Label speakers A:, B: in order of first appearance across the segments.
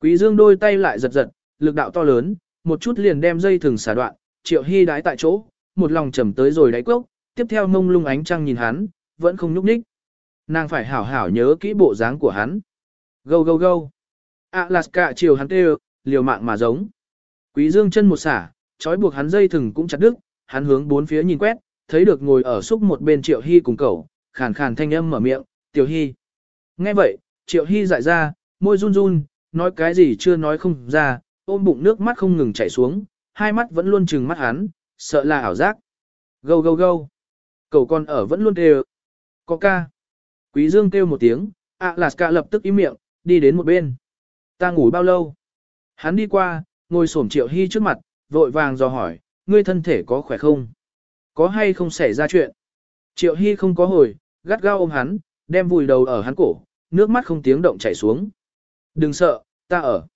A: Quý Dương đôi tay lại giật giật, lực đạo to lớn, một chút liền đem dây thừng xả đoạn, Triệu Hy đái tại chỗ, một lòng trầm tới rồi đáy cốc, tiếp theo mông lung ánh trăng nhìn hắn, vẫn không nhúc nhích. Nàng phải hảo hảo nhớ kỹ bộ dáng của hắn. Gâu gâu gâu. Alaska chiều hắn kêu, liều mạng mà giống. Quý Dương chân một xả, trói buộc hắn dây thừng cũng chặt đứt, hắn hướng bốn phía nhìn quét, thấy được ngồi ở xúc một bên Triệu Hy cùng cậu, khàn khàn thanh âm mở miệng, "Tiểu Hy." Nghe vậy, Triệu Hy dại ra, môi run run, nói cái gì chưa nói không ra, ôm bụng nước mắt không ngừng chảy xuống, hai mắt vẫn luôn trừng mắt hắn, sợ là ảo giác. Gâu gâu gâu. Cậu con ở vẫn luôn kêu. Có ca. Quý Dương kêu một tiếng, ạ lạt ca lập tức im miệng, đi đến một bên. Ta ngủ bao lâu? Hắn đi qua, ngồi xổm Triệu Hy trước mặt, vội vàng dò hỏi, ngươi thân thể có khỏe không? Có hay không xảy ra chuyện? Triệu Hy không có hồi, gắt gao ôm hắn, đem vùi đầu ở hắn cổ, nước mắt không tiếng động chảy xuống. Đừng sợ, ta ở.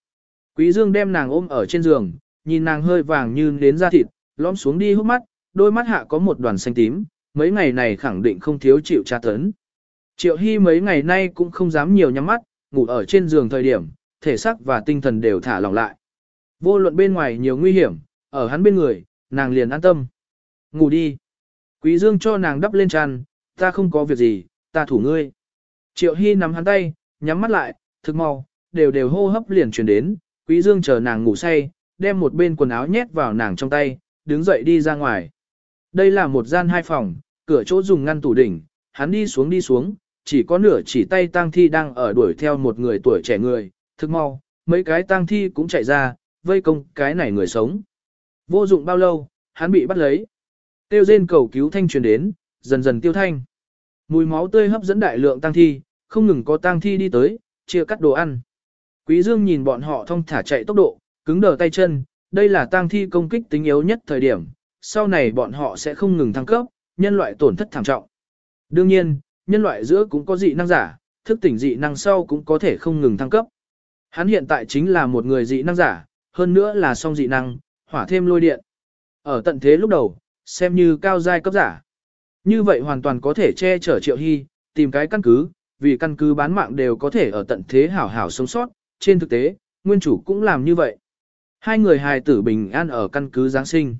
A: Quý Dương đem nàng ôm ở trên giường, nhìn nàng hơi vàng như đến da thịt, lõm xuống đi hốc mắt, đôi mắt hạ có một đoàn xanh tím, mấy ngày này khẳng định không thiếu chịu tra tấn. Triệu Hy mấy ngày nay cũng không dám nhiều nhắm mắt, ngủ ở trên giường thời điểm, thể xác và tinh thần đều thả lỏng lại. Vô luận bên ngoài nhiều nguy hiểm, ở hắn bên người, nàng liền an tâm. Ngủ đi. Quý Dương cho nàng đắp lên tràn, ta không có việc gì, ta thủ ngươi. Triệu Hy nắm hắn tay, nhắm mắt lại, thực mau, đều đều hô hấp liền truyền đến, Quý Dương chờ nàng ngủ say, đem một bên quần áo nhét vào nàng trong tay, đứng dậy đi ra ngoài. Đây là một gian hai phòng, cửa chỗ dùng ngăn tủ đỉnh, hắn đi xuống đi xuống, chỉ có nửa chỉ tay tang thi đang ở đuổi theo một người tuổi trẻ người, thức mau, mấy cái tang thi cũng chạy ra, vây công cái này người sống. Vô dụng bao lâu, hắn bị bắt lấy. Tiêu rên cầu cứu thanh truyền đến, dần dần tiêu thanh. Mùi máu tươi hấp dẫn đại lượng tang thi, không ngừng có tang thi đi tới, chia cắt đồ ăn. Quý Dương nhìn bọn họ thông thả chạy tốc độ, cứng đờ tay chân, đây là tang thi công kích tính yếu nhất thời điểm, sau này bọn họ sẽ không ngừng thăng cấp, nhân loại tổn thất thảm trọng. Đương nhiên, nhân loại giữa cũng có dị năng giả, thức tỉnh dị năng sau cũng có thể không ngừng thăng cấp. Hắn hiện tại chính là một người dị năng giả, hơn nữa là song dị năng, hỏa thêm lôi điện. Ở tận thế lúc đầu, xem như cao giai cấp giả. Như vậy hoàn toàn có thể che chở triệu hy, tìm cái căn cứ, vì căn cứ bán mạng đều có thể ở tận thế hảo hảo sống sót, trên thực tế, nguyên chủ cũng làm như vậy. Hai người hài tử bình an ở căn cứ Giáng sinh.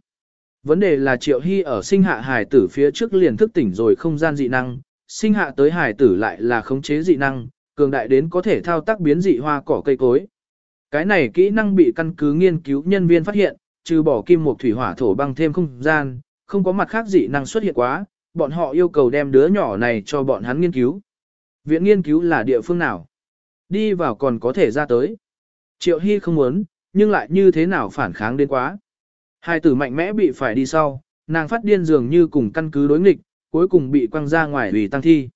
A: Vấn đề là Triệu Hy ở sinh hạ hài tử phía trước liền thức tỉnh rồi không gian dị năng, sinh hạ tới hài tử lại là khống chế dị năng, cường đại đến có thể thao tác biến dị hoa cỏ cây cối. Cái này kỹ năng bị căn cứ nghiên cứu nhân viên phát hiện, trừ bỏ kim một thủy hỏa thổ băng thêm không gian, không có mặt khác dị năng xuất hiện quá, bọn họ yêu cầu đem đứa nhỏ này cho bọn hắn nghiên cứu. Viện nghiên cứu là địa phương nào? Đi vào còn có thể ra tới. Triệu Hy không muốn, nhưng lại như thế nào phản kháng đến quá. Hai tử mạnh mẽ bị phải đi sau, nàng phát điên dường như cùng căn cứ đối nghịch, cuối cùng bị quăng ra ngoài vì tăng thi.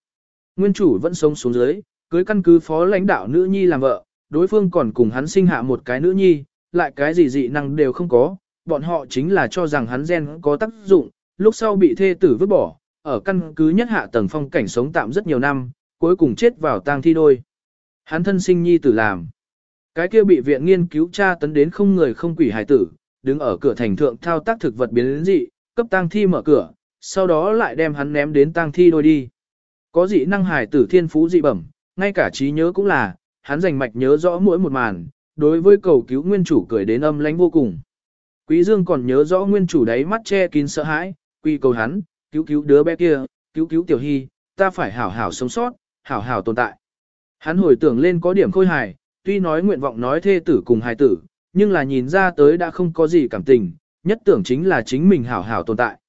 A: Nguyên chủ vẫn sống xuống dưới, cưới căn cứ phó lãnh đạo nữ nhi làm vợ, đối phương còn cùng hắn sinh hạ một cái nữ nhi, lại cái gì dị năng đều không có, bọn họ chính là cho rằng hắn gen có tác dụng, lúc sau bị thê tử vứt bỏ, ở căn cứ nhất hạ tầng phong cảnh sống tạm rất nhiều năm, cuối cùng chết vào tang thi đôi. Hắn thân sinh nhi tử làm. Cái kia bị viện nghiên cứu tra tấn đến không người không quỷ hài tử, đứng ở cửa thành thượng thao tác thực vật biến dị, cấp tang thi mở cửa, sau đó lại đem hắn ném đến tang thi đôi đi. Có dị năng hài tử thiên phú dị bẩm, ngay cả trí nhớ cũng là, hắn dành mạch nhớ rõ mỗi một màn, đối với cầu cứu nguyên chủ cười đến âm lãnh vô cùng. Quý Dương còn nhớ rõ nguyên chủ đấy mắt che kín sợ hãi, quy cầu hắn, cứu cứu đứa bé kia, cứu cứu tiểu hy, ta phải hảo hảo sống sót, hảo hảo tồn tại. Hắn hồi tưởng lên có điểm khôi hài, tuy nói nguyện vọng nói thê tử cùng hài tử, nhưng là nhìn ra tới đã không có gì cảm tình, nhất tưởng chính là chính mình hảo hảo tồn tại.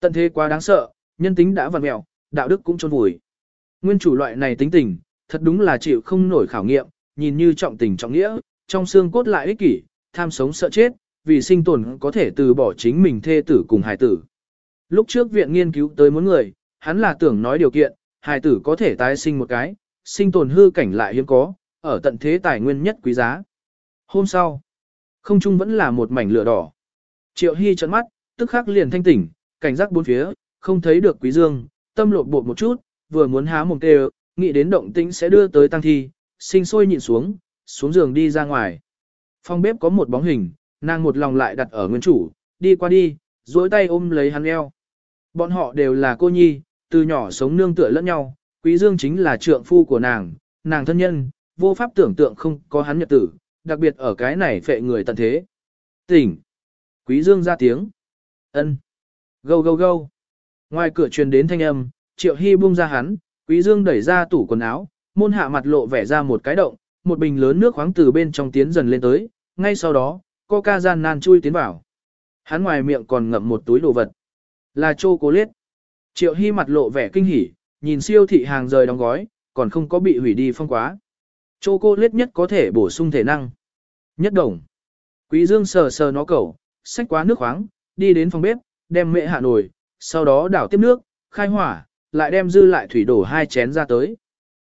A: Tận thế quá đáng sợ, nhân tính đã vặn mẹo, đạo đức cũng trôn vùi. Nguyên chủ loại này tính tình, thật đúng là chịu không nổi khảo nghiệm, nhìn như trọng tình trọng nghĩa, trong xương cốt lại ích kỷ, tham sống sợ chết, vì sinh tồn có thể từ bỏ chính mình thê tử cùng hài tử. Lúc trước viện nghiên cứu tới muốn người, hắn là tưởng nói điều kiện, hài tử có thể tái sinh một cái, sinh tồn hư cảnh lại hiếm có, ở tận thế tài nguyên nhất quý giá. Hôm sau, không trung vẫn là một mảnh lửa đỏ. Triệu Hy trợn mắt, tức khắc liền thanh tỉnh, cảnh giác bốn phía, không thấy được quý dương, tâm lột bột một chút, vừa muốn há mồm kêu, nghĩ đến động tĩnh sẽ đưa tới tăng thi, sinh sôi nhịn xuống, xuống giường đi ra ngoài. Phòng bếp có một bóng hình, nàng một lòng lại đặt ở nguyên chủ, đi qua đi, duỗi tay ôm lấy hắn eo. Bọn họ đều là cô nhi, từ nhỏ sống nương tựa lẫn nhau, quý dương chính là trượng phu của nàng, nàng thân nhân, vô pháp tưởng tượng không có hắn nhật tử, đặc biệt ở cái này phệ người tận thế. Tỉnh. Quý Dương ra tiếng. ân, Gâu gâu gâu. Ngoài cửa truyền đến thanh âm, Triệu Hy buông ra hắn, Quý Dương đẩy ra tủ quần áo, môn hạ mặt lộ vẻ ra một cái động, một bình lớn nước khoáng từ bên trong tiến dần lên tới, ngay sau đó, coca gian nan chui tiến vào. Hắn ngoài miệng còn ngậm một túi đồ vật. Là chocolate. Triệu Hy mặt lộ vẻ kinh hỉ, nhìn siêu thị hàng rời đóng gói, còn không có bị hủy đi phong quá. Chô cô lết nhất có thể bổ sung thể năng. Nhất đồng. Quý Dương sờ sờ nó cẩu, xách quá nước khoáng, đi đến phòng bếp, đem mẹ hạ nồi, sau đó đảo tiếp nước, khai hỏa, lại đem dư lại thủy đổ hai chén ra tới.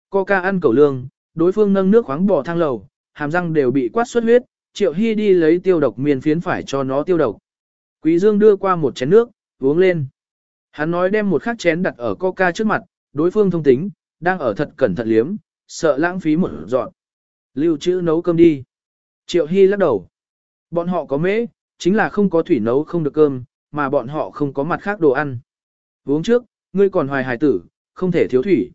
A: Coca ăn cẩu lương, đối phương nâng nước khoáng bỏ thang lầu, hàm răng đều bị quát xuất huyết, Triệu Hy đi lấy tiêu độc miền phiến phải cho nó tiêu độc. Quý Dương đưa qua một chén nước, uống lên. Hắn nói đem một khắc chén đặt ở Coca trước mặt, đối phương thông tính, đang ở thật cẩn thận liếm, sợ lãng phí một dọn. Lưu trữ nấu cơm đi. Triệu Hy lắc đầu. Bọn họ có mễ, chính là không có thủy nấu không được cơm, mà bọn họ không có mặt khác đồ ăn. Uống trước, ngươi còn hoài hài tử, không thể thiếu thủy.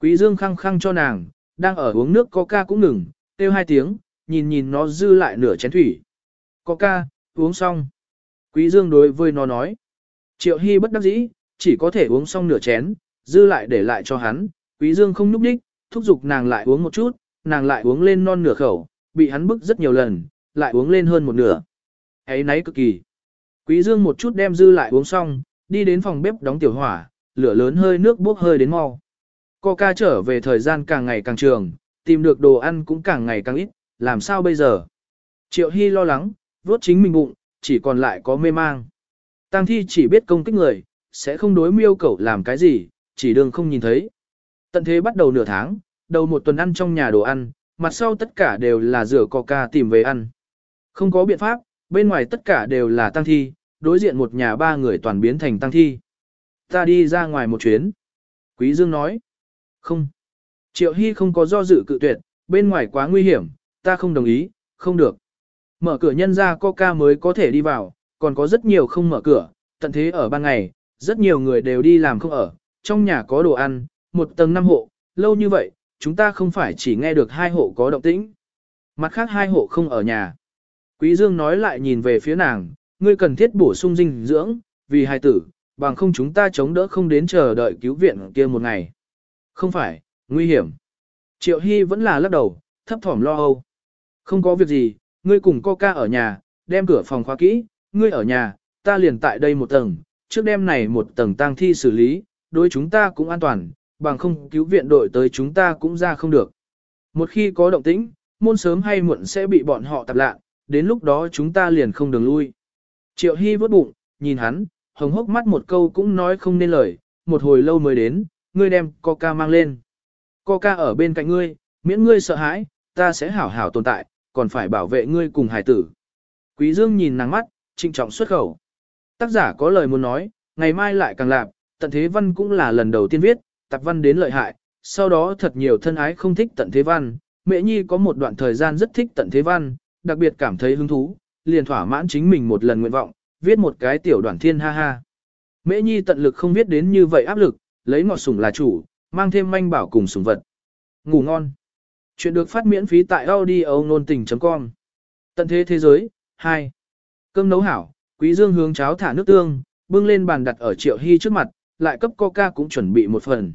A: Quý Dương khăng khăng cho nàng, đang ở uống nước coca cũng ngừng, kêu hai tiếng, nhìn nhìn nó dư lại nửa chén thủy. Coca, uống xong. Quý Dương đối với nó nói. Triệu Hy bất đắc dĩ, chỉ có thể uống xong nửa chén, dư lại để lại cho hắn. Quý Dương không núp đích, thúc giục nàng lại uống một chút, nàng lại uống lên non nửa khẩu, bị hắn bức rất nhiều lần, lại uống lên hơn một nửa. Ấy nấy cực kỳ. Quý Dương một chút đem dư lại uống xong, đi đến phòng bếp đóng tiểu hỏa, lửa lớn hơi nước bốc hơi đến mau. Coca trở về thời gian càng ngày càng trường, tìm được đồ ăn cũng càng ngày càng ít, làm sao bây giờ? Triệu Hy lo lắng, vuốt chính mình bụng, chỉ còn lại có mê mang. Tăng thi chỉ biết công kích người, sẽ không đối miêu cẩu làm cái gì, chỉ đường không nhìn thấy. Tận thế bắt đầu nửa tháng, đầu một tuần ăn trong nhà đồ ăn, mặt sau tất cả đều là rửa coca tìm về ăn. Không có biện pháp, bên ngoài tất cả đều là tăng thi, đối diện một nhà ba người toàn biến thành tăng thi. Ta đi ra ngoài một chuyến. Quý Dương nói. Không. Triệu Hy không có do dự cự tuyệt, bên ngoài quá nguy hiểm, ta không đồng ý, không được. Mở cửa nhân ra coca mới có thể đi vào, còn có rất nhiều không mở cửa, tận thế ở ban ngày, rất nhiều người đều đi làm không ở, trong nhà có đồ ăn, một tầng năm hộ, lâu như vậy, chúng ta không phải chỉ nghe được hai hộ có động tĩnh. Mặt khác hai hộ không ở nhà. Quý Dương nói lại nhìn về phía nàng, ngươi cần thiết bổ sung dinh dưỡng, vì hài tử, bằng không chúng ta chống đỡ không đến chờ đợi cứu viện kia một ngày. Không phải, nguy hiểm. Triệu Hy vẫn là lắc đầu, thấp thỏm lo âu. Không có việc gì, ngươi cùng Coca ở nhà, đem cửa phòng khóa kỹ, ngươi ở nhà, ta liền tại đây một tầng, trước đêm này một tầng tang thi xử lý, đối chúng ta cũng an toàn, bằng không cứu viện đội tới chúng ta cũng ra không được. Một khi có động tĩnh, môn sớm hay muộn sẽ bị bọn họ tập lạ, đến lúc đó chúng ta liền không đường lui. Triệu Hy vớt bụng, nhìn hắn, hồng hốc mắt một câu cũng nói không nên lời, một hồi lâu mới đến, ngươi đem coca mang lên. Coca ở bên cạnh ngươi, miễn ngươi sợ hãi, ta sẽ hảo hảo tồn tại, còn phải bảo vệ ngươi cùng hải tử. Quý Dương nhìn nàng mắt, trịnh trọng xuất khẩu. Tác giả có lời muốn nói, ngày mai lại càng lạp, tận thế văn cũng là lần đầu tiên viết, tập văn đến lợi hại, sau đó thật nhiều thân ái không thích tận thế văn. Mẹ Nhi có một đoạn thời gian rất thích tận thế văn, đặc biệt cảm thấy hứng thú, liền thỏa mãn chính mình một lần nguyện vọng, viết một cái tiểu đoạn thiên ha ha. Mễ Nhi tận lực không viết đến như vậy áp lực, lấy ngọt sủng là chủ, mang thêm manh bảo cùng sủng vật. Ngủ ngon. Chuyện được phát miễn phí tại audio nôn tình.com. Tận thế thế giới, 2. Cơm nấu hảo, quý dương hướng cháo thả nước tương, bưng lên bàn đặt ở triệu hy trước mặt, lại cấp coca cũng chuẩn bị một phần.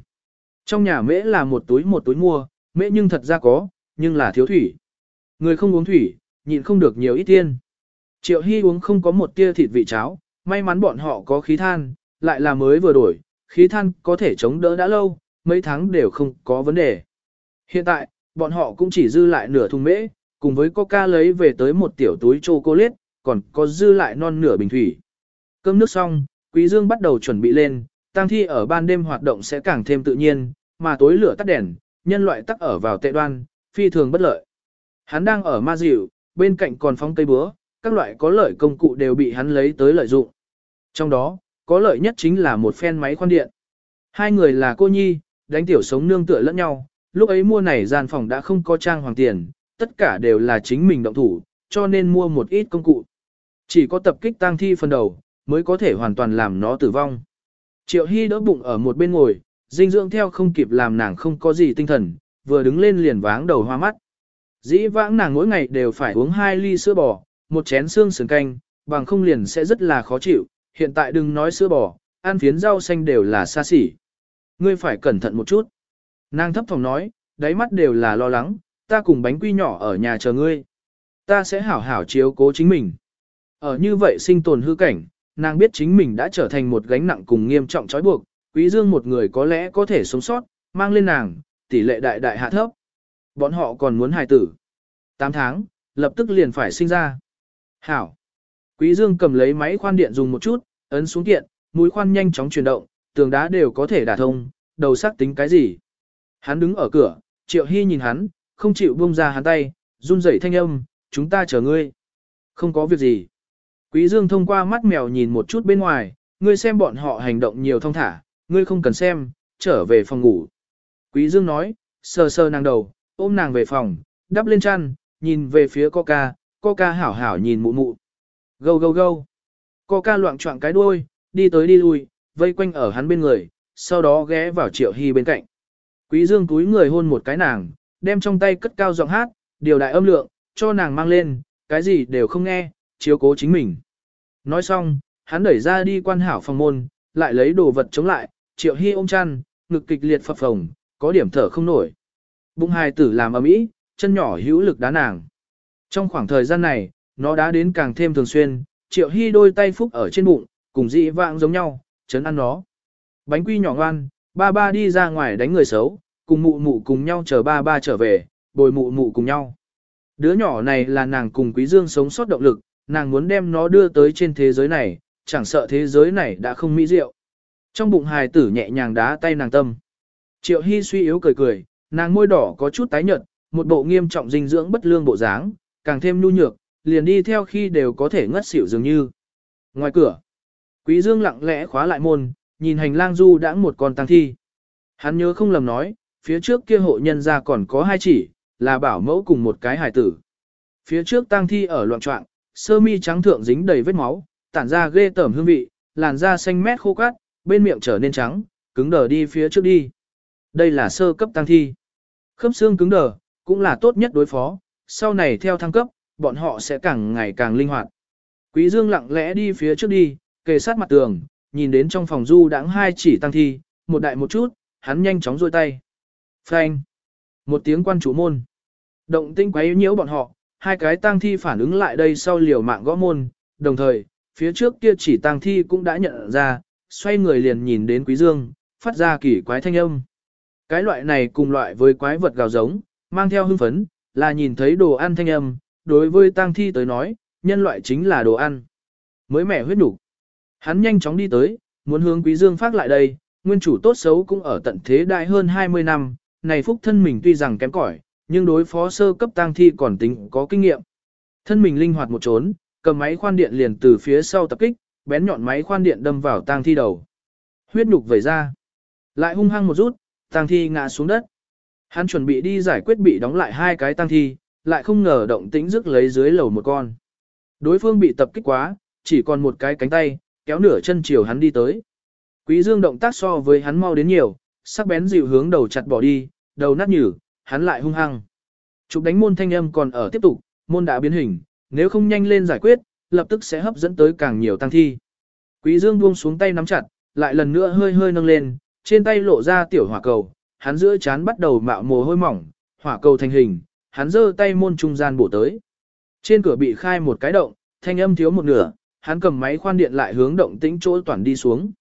A: Trong nhà mễ là một túi một túi mua, mễ nhưng thật ra có, nhưng là thiếu thủy. Người không uống thủy, nhịn không được nhiều ít tiên. Triệu Hy uống không có một tia thịt vị cháo, may mắn bọn họ có khí than, lại là mới vừa đổi, khí than có thể chống đỡ đã lâu, mấy tháng đều không có vấn đề. Hiện tại, bọn họ cũng chỉ dư lại nửa thùng mễ, cùng với coca lấy về tới một tiểu túi chocolate, còn có dư lại non nửa bình thủy. Cơm nước xong, Quý Dương bắt đầu chuẩn bị lên, tang thi ở ban đêm hoạt động sẽ càng thêm tự nhiên, mà tối lửa tắt đèn, nhân loại tắc ở vào tệ đoan, phi thường bất lợi. Hắn đang ở ma dịu, bên cạnh còn phóng cây búa, các loại có lợi công cụ đều bị hắn lấy tới lợi dụng. Trong đó, có lợi nhất chính là một phen máy khoan điện. Hai người là cô nhi, đánh tiểu sống nương tựa lẫn nhau, lúc ấy mua này gian phòng đã không có trang hoàng tiền, tất cả đều là chính mình động thủ, cho nên mua một ít công cụ. Chỉ có tập kích tang thi phần đầu, mới có thể hoàn toàn làm nó tử vong. Triệu Hy đỡ bụng ở một bên ngồi, dinh dưỡng theo không kịp làm nàng không có gì tinh thần, vừa đứng lên liền váng đầu hoa mắt. Dĩ vãng nàng mỗi ngày đều phải uống hai ly sữa bò, một chén xương sườn canh, bằng không liền sẽ rất là khó chịu, hiện tại đừng nói sữa bò, ăn phiến rau xanh đều là xa xỉ. Ngươi phải cẩn thận một chút. Nàng thấp phòng nói, đáy mắt đều là lo lắng, ta cùng bánh quy nhỏ ở nhà chờ ngươi. Ta sẽ hảo hảo chiếu cố chính mình. Ở như vậy sinh tồn hư cảnh, nàng biết chính mình đã trở thành một gánh nặng cùng nghiêm trọng trói buộc, quý dương một người có lẽ có thể sống sót, mang lên nàng, tỷ lệ đại đại hạ thấp. Bọn họ còn muốn hài tử. 8 tháng, lập tức liền phải sinh ra. Hảo. Quý dương cầm lấy máy khoan điện dùng một chút, ấn xuống điện, mũi khoan nhanh chóng chuyển động, tường đá đều có thể đả thông, đầu sắc tính cái gì. Hắn đứng ở cửa, triệu hy nhìn hắn, không chịu buông ra hắn tay, run rẩy thanh âm, chúng ta chờ ngươi. Không có việc gì. Quý Dương thông qua mắt mèo nhìn một chút bên ngoài, ngươi xem bọn họ hành động nhiều thông thả, ngươi không cần xem, trở về phòng ngủ. Quý Dương nói, sờ sờ nàng đầu, ôm nàng về phòng, đắp lên chăn, nhìn về phía Coca, Coca hảo hảo nhìn mụ mụ. Gâu gâu gâu. Coca loạn trọng cái đuôi, đi tới đi lui, vây quanh ở hắn bên người, sau đó ghé vào Triệu Hy bên cạnh. Quý Dương túi người hôn một cái nàng, đem trong tay cất cao giọng hát, điều đại âm lượng, cho nàng mang lên, cái gì đều không nghe, chiếu cố chính mình. Nói xong, hắn đẩy ra đi quan hảo phòng môn, lại lấy đồ vật chống lại, triệu hy ôm chăn, ngực kịch liệt phập phồng, có điểm thở không nổi. Bụng hài tử làm ầm ĩ, chân nhỏ hữu lực đá nàng. Trong khoảng thời gian này, nó đá đến càng thêm thường xuyên, triệu hy đôi tay phúc ở trên bụng, cùng dị vạng giống nhau, chấn ăn nó. Bánh quy nhỏ ngoan, ba ba đi ra ngoài đánh người xấu, cùng mụ mụ cùng nhau chờ ba ba trở về, bồi mụ mụ cùng nhau. Đứa nhỏ này là nàng cùng Quý Dương sống sót động lực, nàng muốn đem nó đưa tới trên thế giới này, chẳng sợ thế giới này đã không mỹ diệu. Trong bụng hài tử nhẹ nhàng đá tay nàng tâm. Triệu Hy suy yếu cười cười, nàng môi đỏ có chút tái nhợt, một bộ nghiêm trọng dinh dưỡng bất lương bộ dáng, càng thêm nhu nhược, liền đi theo khi đều có thể ngất xỉu dường như. Ngoài cửa, Quý Dương lặng lẽ khóa lại môn, nhìn hành lang du đã một con tăng thi. Hắn nhớ không lầm nói, phía trước kia hộ nhân gia còn có hai chỉ, là bảo mẫu cùng một cái hài tử. Phía trước tang thi ở loạn trọng, sơ mi trắng thượng dính đầy vết máu, tản ra ghê tởm hương vị, làn da xanh mét khô cát, bên miệng trở nên trắng, cứng đờ đi phía trước đi. Đây là sơ cấp tăng thi. Khớp xương cứng đờ, cũng là tốt nhất đối phó, sau này theo thăng cấp, bọn họ sẽ càng ngày càng linh hoạt. Quý Dương lặng lẽ đi phía trước đi, kề sát mặt tường, nhìn đến trong phòng du đãng hai chỉ tăng thi, một đại một chút, hắn nhanh chóng rôi tay. Phanh. Một tiếng quan chủ môn. Động tinh quấy nhiễu bọn họ, hai cái tang thi phản ứng lại đây sau liều mạng gõ môn, đồng thời, phía trước kia chỉ tang thi cũng đã nhận ra, xoay người liền nhìn đến Quý Dương, phát ra kỳ quái thanh âm. Cái loại này cùng loại với quái vật gào giống, mang theo hưng phấn, là nhìn thấy đồ ăn thanh âm, đối với tang thi tới nói, nhân loại chính là đồ ăn. Mới mẻ huyết đủ. Hắn nhanh chóng đi tới, muốn hướng Quý Dương phát lại đây, nguyên chủ tốt xấu cũng ở tận thế đại hơn 20 năm, này phúc thân mình tuy rằng kém cỏi, nhưng đối phó sơ cấp tang thi còn tính có kinh nghiệm. Thân mình linh hoạt một trốn, cầm máy khoan điện liền từ phía sau tập kích, bén nhọn máy khoan điện đâm vào tang thi đầu. Huyết nhục vẩy ra, lại hung hăng một rút, tang thi ngã xuống đất. Hắn chuẩn bị đi giải quyết bị đóng lại hai cái tang thi, lại không ngờ động tĩnh rước lấy dưới lầu một con. Đối phương bị tập kích quá, chỉ còn một cái cánh tay, kéo nửa chân chiều hắn đi tới. Quý Dương động tác so với hắn mau đến nhiều, sắc bén dịu hướng đầu chặt bỏ đi, đầu nát nhử, hắn lại hung hăng. Chụp đánh môn thanh âm còn ở tiếp tục, môn đã biến hình, nếu không nhanh lên giải quyết, lập tức sẽ hấp dẫn tới càng nhiều tăng thi. Quý Dương buông xuống tay nắm chặt, lại lần nữa hơi hơi nâng lên, trên tay lộ ra tiểu hỏa cầu, hắn giữa chán bắt đầu mạo mồ hôi mỏng, hỏa cầu thành hình, hắn giơ tay môn trung gian bổ tới. Trên cửa bị khai một cái động, thanh âm thiếu một nửa, hắn cầm máy khoan điện lại hướng động tĩnh chỗ toàn đi xuống.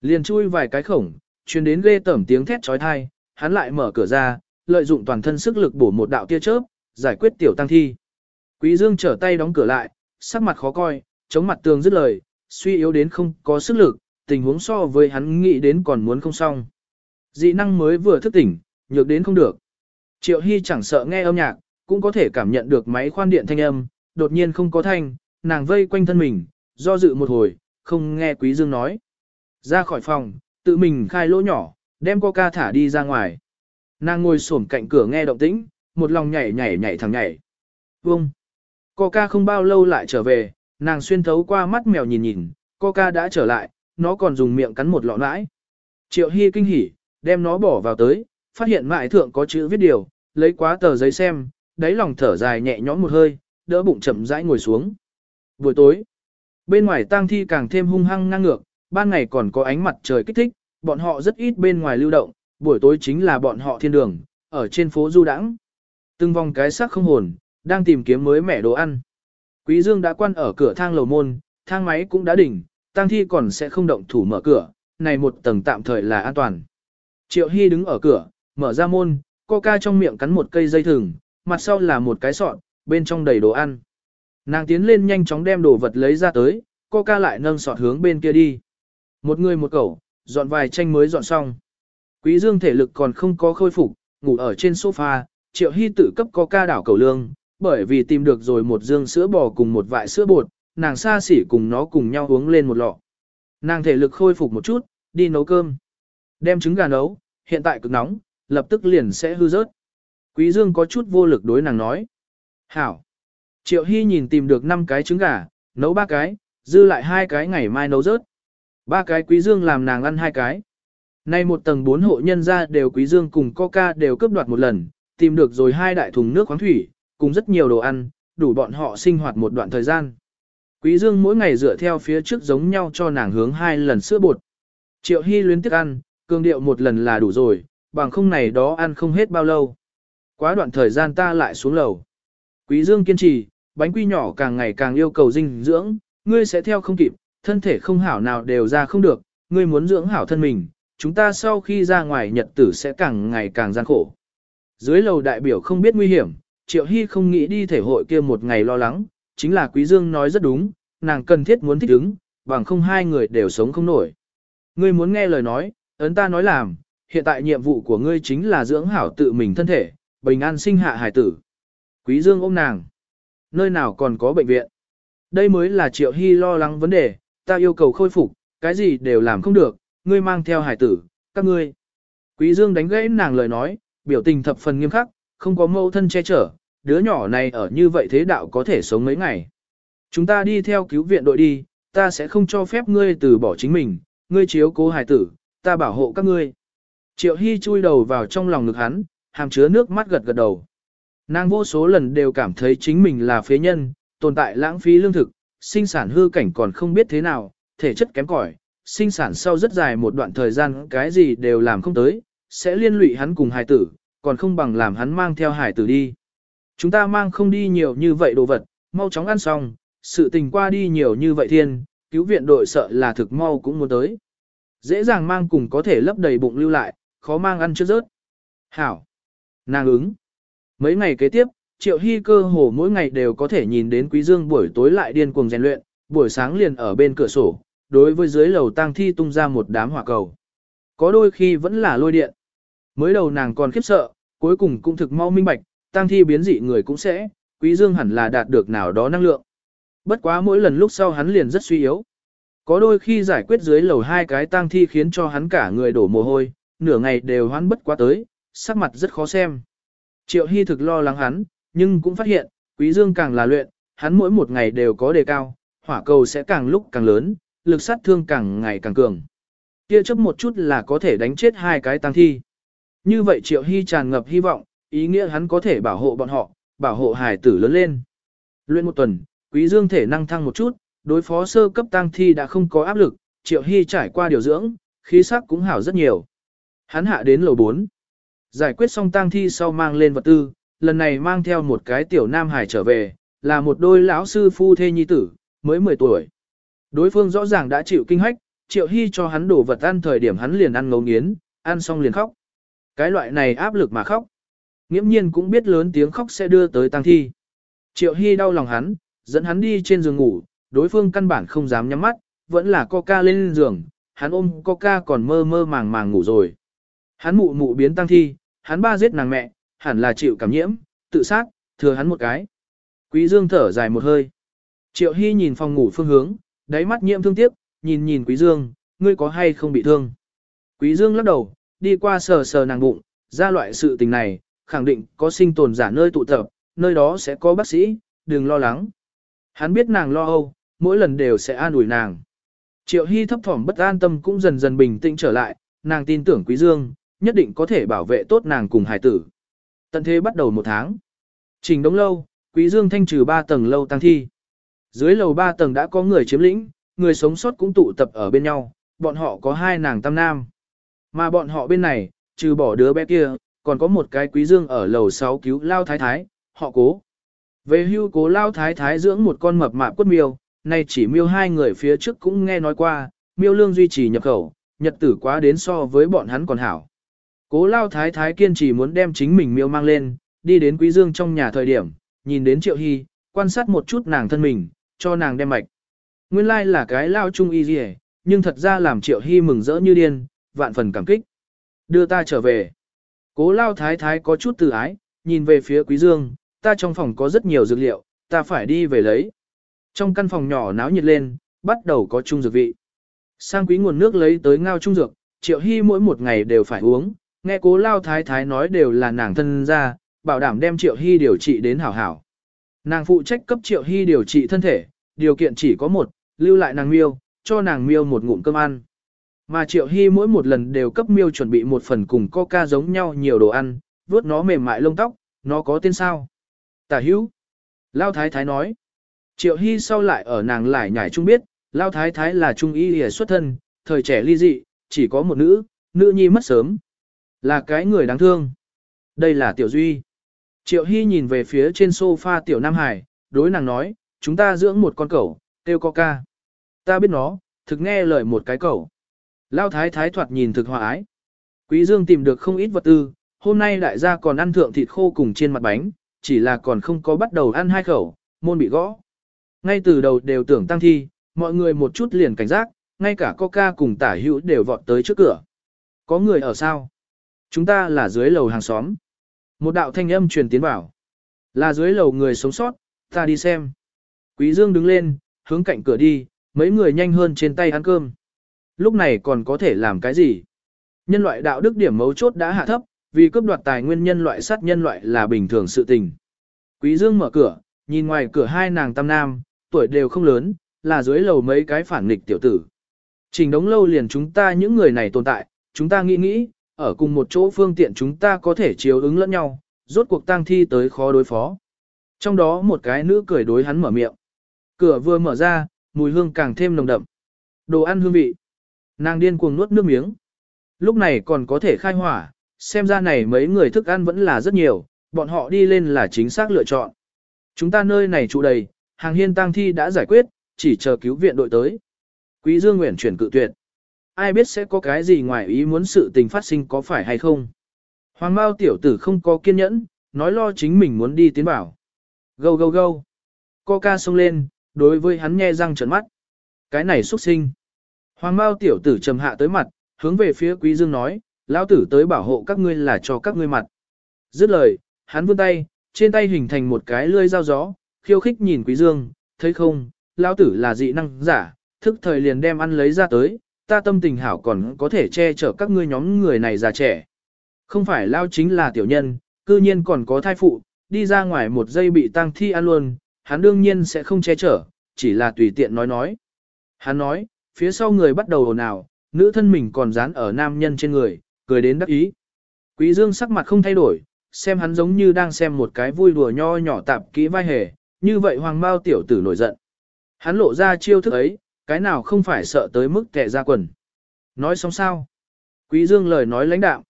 A: Liền chui vài cái khổng, truyền đến ghê tẩm tiếng thét chói tai, hắn lại mở cửa ra, lợi dụng toàn thân sức lực bổ một đạo tia chớp, giải quyết tiểu tăng thi. Quý Dương trở tay đóng cửa lại, sắc mặt khó coi, chống mặt tường dứt lời, suy yếu đến không có sức lực, tình huống so với hắn nghĩ đến còn muốn không xong. Dị năng mới vừa thức tỉnh, nhược đến không được. Triệu Hy chẳng sợ nghe âm nhạc, cũng có thể cảm nhận được máy khoan điện thanh âm, đột nhiên không có thanh, nàng vây quanh thân mình, do dự một hồi, không nghe Quý Dương nói. Ra khỏi phòng, tự mình khai lỗ nhỏ, đem coca thả đi ra ngoài. Nàng ngồi xổm cạnh cửa nghe động tĩnh, một lòng nhảy nhảy nhảy thẳng nhảy. Vông. Coca không bao lâu lại trở về, nàng xuyên thấu qua mắt mèo nhìn nhìn, Coca đã trở lại, nó còn dùng miệng cắn một lọ nãi. Triệu Hy kinh hỉ, đem nó bỏ vào tới, phát hiện mại thượng có chữ viết điều, lấy quá tờ giấy xem, đáy lòng thở dài nhẹ nhõm một hơi, đỡ bụng chậm rãi ngồi xuống. Buổi tối, bên ngoài tang thi càng thêm hung hăng ngang ngược, ban ngày còn có ánh mặt trời kích thích, bọn họ rất ít bên ngoài lưu động, buổi tối chính là bọn họ thiên đường, ở trên phố du đãng. Từng vòng cái xác không hồn, đang tìm kiếm mới mẻ đồ ăn. Quý Dương đã quan ở cửa thang lầu môn, thang máy cũng đã đỉnh, tang thi còn sẽ không động thủ mở cửa, này một tầng tạm thời là an toàn. Triệu Hy đứng ở cửa, mở ra môn, coca trong miệng cắn một cây dây thừng, mặt sau là một cái sọt, bên trong đầy đồ ăn. Nàng tiến lên nhanh chóng đem đồ vật lấy ra tới, coca lại nâng sọt hướng bên kia đi. Một người một cẩu, dọn vài tranh mới dọn xong. Quý Dương thể lực còn không có khôi phục, ngủ ở trên sofa, Triệu Hy tự cấp coca đảo cầu lương, bởi vì tìm được rồi một dương sữa bò cùng một vại sữa bột, nàng xa xỉ cùng nó cùng nhau uống lên một lọ. Nàng thể lực khôi phục một chút, đi nấu cơm. Đem trứng gà nấu, hiện tại cực nóng, lập tức liền sẽ hư rớt. Quý Dương có chút vô lực đối nàng nói. Hảo. Triệu Hy nhìn tìm được 5 cái trứng gà, nấu 3 cái, dư lại hai cái ngày mai nấu rớt. Ba cái Quý Dương làm nàng ăn hai cái. Nay một tầng bốn hộ nhân gia đều Quý Dương cùng Coca đều cướp đoạt một lần, tìm được rồi hai đại thùng nước khoáng thủy, cùng rất nhiều đồ ăn, đủ bọn họ sinh hoạt một đoạn thời gian. Quý Dương mỗi ngày dựa theo phía trước giống nhau cho nàng hướng hai lần sữa bột. Triệu Hy luyến tiếc ăn, cương điệu một lần là đủ rồi, bằng không này đó ăn không hết bao lâu. Quá đoạn thời gian ta lại xuống lầu. Quý Dương kiên trì, bánh quy nhỏ càng ngày càng yêu cầu dinh dưỡng, ngươi sẽ theo không kịp, thân thể không hảo nào đều ra không được, ngươi muốn dưỡng hảo thân mình, chúng ta sau khi ra ngoài nhật tử sẽ càng ngày càng gian khổ. Dưới lầu đại biểu không biết nguy hiểm, Triệu Hy không nghĩ đi thể hội kia một ngày lo lắng, chính là Quý Dương nói rất đúng, nàng cần thiết muốn thích ứng, bằng không hai người đều sống không nổi. Ngươi muốn nghe lời nói, ấn ta nói làm, hiện tại nhiệm vụ của ngươi chính là dưỡng hảo tự mình thân thể, bình an sinh hạ hải tử. Quý Dương ôm nàng. Nơi nào còn có bệnh viện? Đây mới là Triệu Hy lo lắng vấn đề, ta yêu cầu khôi phục, cái gì đều làm không được, ngươi mang theo hải tử, các ngươi. Quý Dương đánh gãy nàng lời nói, biểu tình thập phần nghiêm khắc, không có mâu thân che chở, đứa nhỏ này ở như vậy thế đạo có thể sống mấy ngày. Chúng ta đi theo cứu viện đội đi, ta sẽ không cho phép ngươi từ bỏ chính mình, ngươi chiếu cố hải tử, ta bảo hộ các ngươi. Triệu Hy chui đầu vào trong lòng ngực hắn, hàm chứa nước mắt gật gật đầu. Nàng vô số lần đều cảm thấy chính mình là phế nhân, tồn tại lãng phí lương thực, sinh sản hư cảnh còn không biết thế nào, thể chất kém cỏi, sinh sản sau rất dài một đoạn thời gian cái gì đều làm không tới, sẽ liên lụy hắn cùng hải tử, còn không bằng làm hắn mang theo hải tử đi. Chúng ta mang không đi nhiều như vậy đồ vật, mau chóng ăn xong, sự tình qua đi nhiều như vậy thiên, cứu viện đội sợ là thực mau cũng muốn tới. Dễ dàng mang cùng có thể lấp đầy bụng lưu lại, khó mang ăn chưa rớt. Hảo. Nàng ứng. Mấy ngày kế tiếp, Triệu Hy cơ hồ mỗi ngày đều có thể nhìn đến Quý Dương buổi tối lại điên cuồng rèn luyện, buổi sáng liền ở bên cửa sổ, đối với dưới lầu tang thi tung ra một đám hỏa cầu. Có đôi khi vẫn là lôi điện. Mới đầu nàng còn khiếp sợ, cuối cùng cũng thực mau minh bạch, tang thi biến dị người cũng sẽ, Quý Dương hẳn là đạt được nào đó năng lượng. Bất quá mỗi lần lúc sau hắn liền rất suy yếu. Có đôi khi giải quyết dưới lầu hai cái tang thi khiến cho hắn cả người đổ mồ hôi, nửa ngày đều hoán bất quá tới, sắc mặt rất khó xem. Triệu Hy thực lo lắng hắn, nhưng cũng phát hiện, Quý Dương càng là luyện, hắn mỗi một ngày đều có đề cao, hỏa cầu sẽ càng lúc càng lớn, lực sát thương càng ngày càng cường. Kia chấp một chút là có thể đánh chết hai cái tăng thi. Như vậy Triệu Hy tràn ngập hy vọng, ý nghĩa hắn có thể bảo hộ bọn họ, bảo hộ hải tử lớn lên. Luyện một tuần, Quý Dương thể năng thăng một chút, đối phó sơ cấp tăng thi đã không có áp lực, Triệu Hy trải qua điều dưỡng, khí sắc cũng hảo rất nhiều. Hắn hạ đến lầu 4. Giải quyết xong tăng thi sau mang lên vật tư, lần này mang theo một cái tiểu nam hải trở về, là một đôi lão sư phu thê nhi tử, mới 10 tuổi. Đối phương rõ ràng đã chịu kinh hách, triệu hy cho hắn đổ vật ăn thời điểm hắn liền ăn ngấu nghiến, ăn xong liền khóc. Cái loại này áp lực mà khóc. Nghiễm nhiên cũng biết lớn tiếng khóc sẽ đưa tới tăng thi. Triệu hy đau lòng hắn, dẫn hắn đi trên giường ngủ, đối phương căn bản không dám nhắm mắt, vẫn là coca lên giường, hắn ôm coca còn mơ mơ màng màng ngủ rồi. Hắn mụ mụ biến tăng thi, hắn ba giết nàng mẹ, hẳn là chịu cảm nhiễm, tự sát, thừa hắn một cái. Quý Dương thở dài một hơi. Triệu Hy nhìn phòng ngủ phương hướng, đáy mắt nhiễm thương tiếc, nhìn nhìn Quý Dương, ngươi có hay không bị thương. Quý Dương lắc đầu, đi qua sờ sờ nàng bụng, ra loại sự tình này, khẳng định có sinh tồn giả nơi tụ tập, nơi đó sẽ có bác sĩ, đừng lo lắng. Hắn biết nàng lo âu, mỗi lần đều sẽ an ủi nàng. Triệu Hy thấp thỏm bất an tâm cũng dần dần bình tĩnh trở lại, nàng tin tưởng Quý Dương, nhất định có thể bảo vệ tốt nàng cùng hài tử. Tận thế bắt đầu một tháng. Trình đống lâu, Quý Dương thanh trừ ba tầng lâu tăng thi. Dưới lầu 3 tầng đã có người chiếm lĩnh, người sống sót cũng tụ tập ở bên nhau, bọn họ có hai nàng tam nam. Mà bọn họ bên này, trừ bỏ đứa bé kia, còn có một cái Quý Dương ở lầu 6 cứu lao thái thái, họ cố. Về hưu cố lao thái thái dưỡng một con mập mạp quất miêu, nay chỉ miêu hai người phía trước cũng nghe nói qua, miêu lương duy trì nhập khẩu, nhật tử quá đến so với bọn hắn còn hảo. Cố lao thái thái kiên trì muốn đem chính mình miêu mang lên, đi đến quý dương trong nhà thời điểm, nhìn đến triệu hy, quan sát một chút nàng thân mình, cho nàng đem mạch. Nguyên lai like là cái lao trung y gì nhưng thật ra làm triệu hy mừng rỡ như điên, vạn phần cảm kích. Đưa ta trở về. Cố lao thái thái có chút từ ái, nhìn về phía quý dương, ta trong phòng có rất nhiều dược liệu, ta phải đi về lấy. Trong căn phòng nhỏ náo nhiệt lên, bắt đầu có chung dược vị. Sang quý nguồn nước lấy tới ngao trung dược, triệu hy mỗi một ngày đều phải uống, nghe cố lao thái thái nói đều là nàng thân ra, bảo đảm đem triệu hy điều trị đến hảo hảo. Nàng phụ trách cấp triệu hy điều trị thân thể, điều kiện chỉ có một, lưu lại nàng miêu, cho nàng miêu một ngụm cơm ăn. Mà triệu hy mỗi một lần đều cấp miêu chuẩn bị một phần cùng coca giống nhau nhiều đồ ăn, vuốt nó mềm mại lông tóc, nó có tên sao? Tả hữu. Lao thái thái nói. Triệu hy sau lại ở nàng lại nhảy chung biết, Lao thái thái là trung y hề xuất thân, thời trẻ ly dị, chỉ có một nữ, nữ nhi mất sớm. Là cái người đáng thương. Đây là tiểu duy. Triệu Hy nhìn về phía trên sofa tiểu Nam Hải, đối nàng nói, chúng ta dưỡng một con cẩu, kêu coca. Ta biết nó, thực nghe lời một cái cẩu. Lao thái thái thoạt nhìn thực hòa ái. Quý Dương tìm được không ít vật tư, hôm nay đại gia còn ăn thượng thịt khô cùng trên mặt bánh, chỉ là còn không có bắt đầu ăn hai khẩu, môn bị gõ. Ngay từ đầu đều tưởng tăng thi, mọi người một chút liền cảnh giác, ngay cả coca cùng tả hữu đều vọt tới trước cửa. Có người ở sao? Chúng ta là dưới lầu hàng xóm. Một đạo thanh âm truyền tiến vào. Là dưới lầu người sống sót, ta đi xem. Quý Dương đứng lên, hướng cạnh cửa đi, mấy người nhanh hơn trên tay ăn cơm. Lúc này còn có thể làm cái gì? Nhân loại đạo đức điểm mấu chốt đã hạ thấp, vì cướp đoạt tài nguyên nhân loại sát nhân loại là bình thường sự tình. Quý Dương mở cửa, nhìn ngoài cửa hai nàng tam nam, tuổi đều không lớn, là dưới lầu mấy cái phản nghịch tiểu tử. Trình đống lâu liền chúng ta những người này tồn tại, chúng ta nghĩ nghĩ, ở cùng một chỗ phương tiện chúng ta có thể chiếu ứng lẫn nhau, rốt cuộc tang thi tới khó đối phó. Trong đó một cái nữ cười đối hắn mở miệng. Cửa vừa mở ra, mùi hương càng thêm nồng đậm. Đồ ăn hương vị. Nàng điên cuồng nuốt nước miếng. Lúc này còn có thể khai hỏa, xem ra này mấy người thức ăn vẫn là rất nhiều, bọn họ đi lên là chính xác lựa chọn. Chúng ta nơi này trụ đầy, hàng hiên tang thi đã giải quyết, chỉ chờ cứu viện đội tới. Quý Dương nguyễn chuyển cự tuyệt. Ai biết sẽ có cái gì ngoài ý muốn sự tình phát sinh có phải hay không. Hoàng Mao tiểu tử không có kiên nhẫn, nói lo chính mình muốn đi tiến bảo. Gâu gâu gâu. Coca xông lên, đối với hắn nghe răng trợn mắt. Cái này xuất sinh. Hoàng Mao tiểu tử trầm hạ tới mặt, hướng về phía Quý Dương nói, lão tử tới bảo hộ các ngươi là cho các ngươi mặt. Dứt lời, hắn vươn tay, trên tay hình thành một cái lưỡi dao gió, khiêu khích nhìn Quý Dương, thấy không, lão tử là dị năng giả, thức thời liền đem ăn lấy ra tới, ta tâm tình hảo còn có thể che chở các ngươi nhóm người này già trẻ. Không phải lao chính là tiểu nhân, cư nhiên còn có thai phụ, đi ra ngoài một giây bị tang thi ăn luôn, hắn đương nhiên sẽ không che chở, chỉ là tùy tiện nói nói. Hắn nói, phía sau người bắt đầu ồn ào, nữ thân mình còn dán ở nam nhân trên người, cười đến đắc ý. Quý dương sắc mặt không thay đổi, xem hắn giống như đang xem một cái vui đùa nho nhỏ tạp kỹ vai hề, như vậy hoàng bao tiểu tử nổi giận. Hắn lộ ra chiêu thức ấy, cái nào không phải sợ tới mức tệ ra quần. Nói xong sao? Quý dương lời nói lãnh đạo.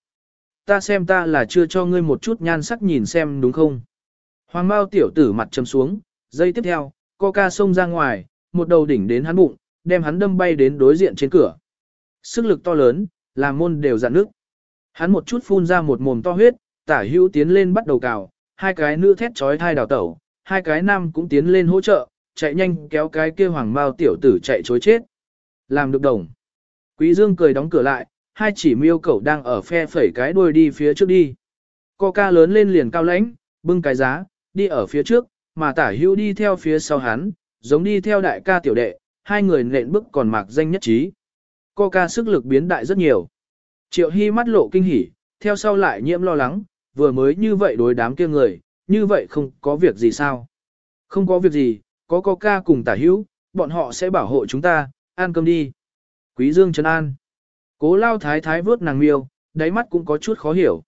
A: Ta xem ta là chưa cho ngươi một chút nhan sắc nhìn xem đúng không? Hoàng Mao tiểu tử mặt trầm xuống, giây tiếp theo, coca xông ra ngoài, một đầu đỉnh đến hắn bụng, đem hắn đâm bay đến đối diện trên cửa. Sức lực to lớn, làm môn đều dạn nước. Hắn một chút phun ra một mồm to huyết, tả hữu tiến lên bắt đầu cào, hai cái nữ thét chói thai đào tẩu, hai cái nam cũng tiến lên hỗ trợ, chạy nhanh kéo cái kia hoàng mao tiểu tử chạy chối chết. Làm được đồng. Quý Dương cười đóng cửa lại, hai chỉ miêu cẩu đang ở phe phẩy cái đuôi đi phía trước đi. Coca lớn lên liền cao lãnh, bưng cái giá, đi ở phía trước, mà tả hữu đi theo phía sau hắn, giống đi theo đại ca tiểu đệ, hai người nện bước còn mạc danh nhất trí. Coca sức lực biến đại rất nhiều. Triệu Hy mắt lộ kinh hỉ, theo sau lại nhiễm lo lắng, vừa mới như vậy đối đám kia người, như vậy không có việc gì sao? Không có việc gì, có Coca cùng tả hữu, bọn họ sẽ bảo hộ chúng ta, ăn cơm đi. Quý Dương Trấn An. Cố lao thái thái vớt nàng miêu, đáy mắt cũng có chút khó hiểu.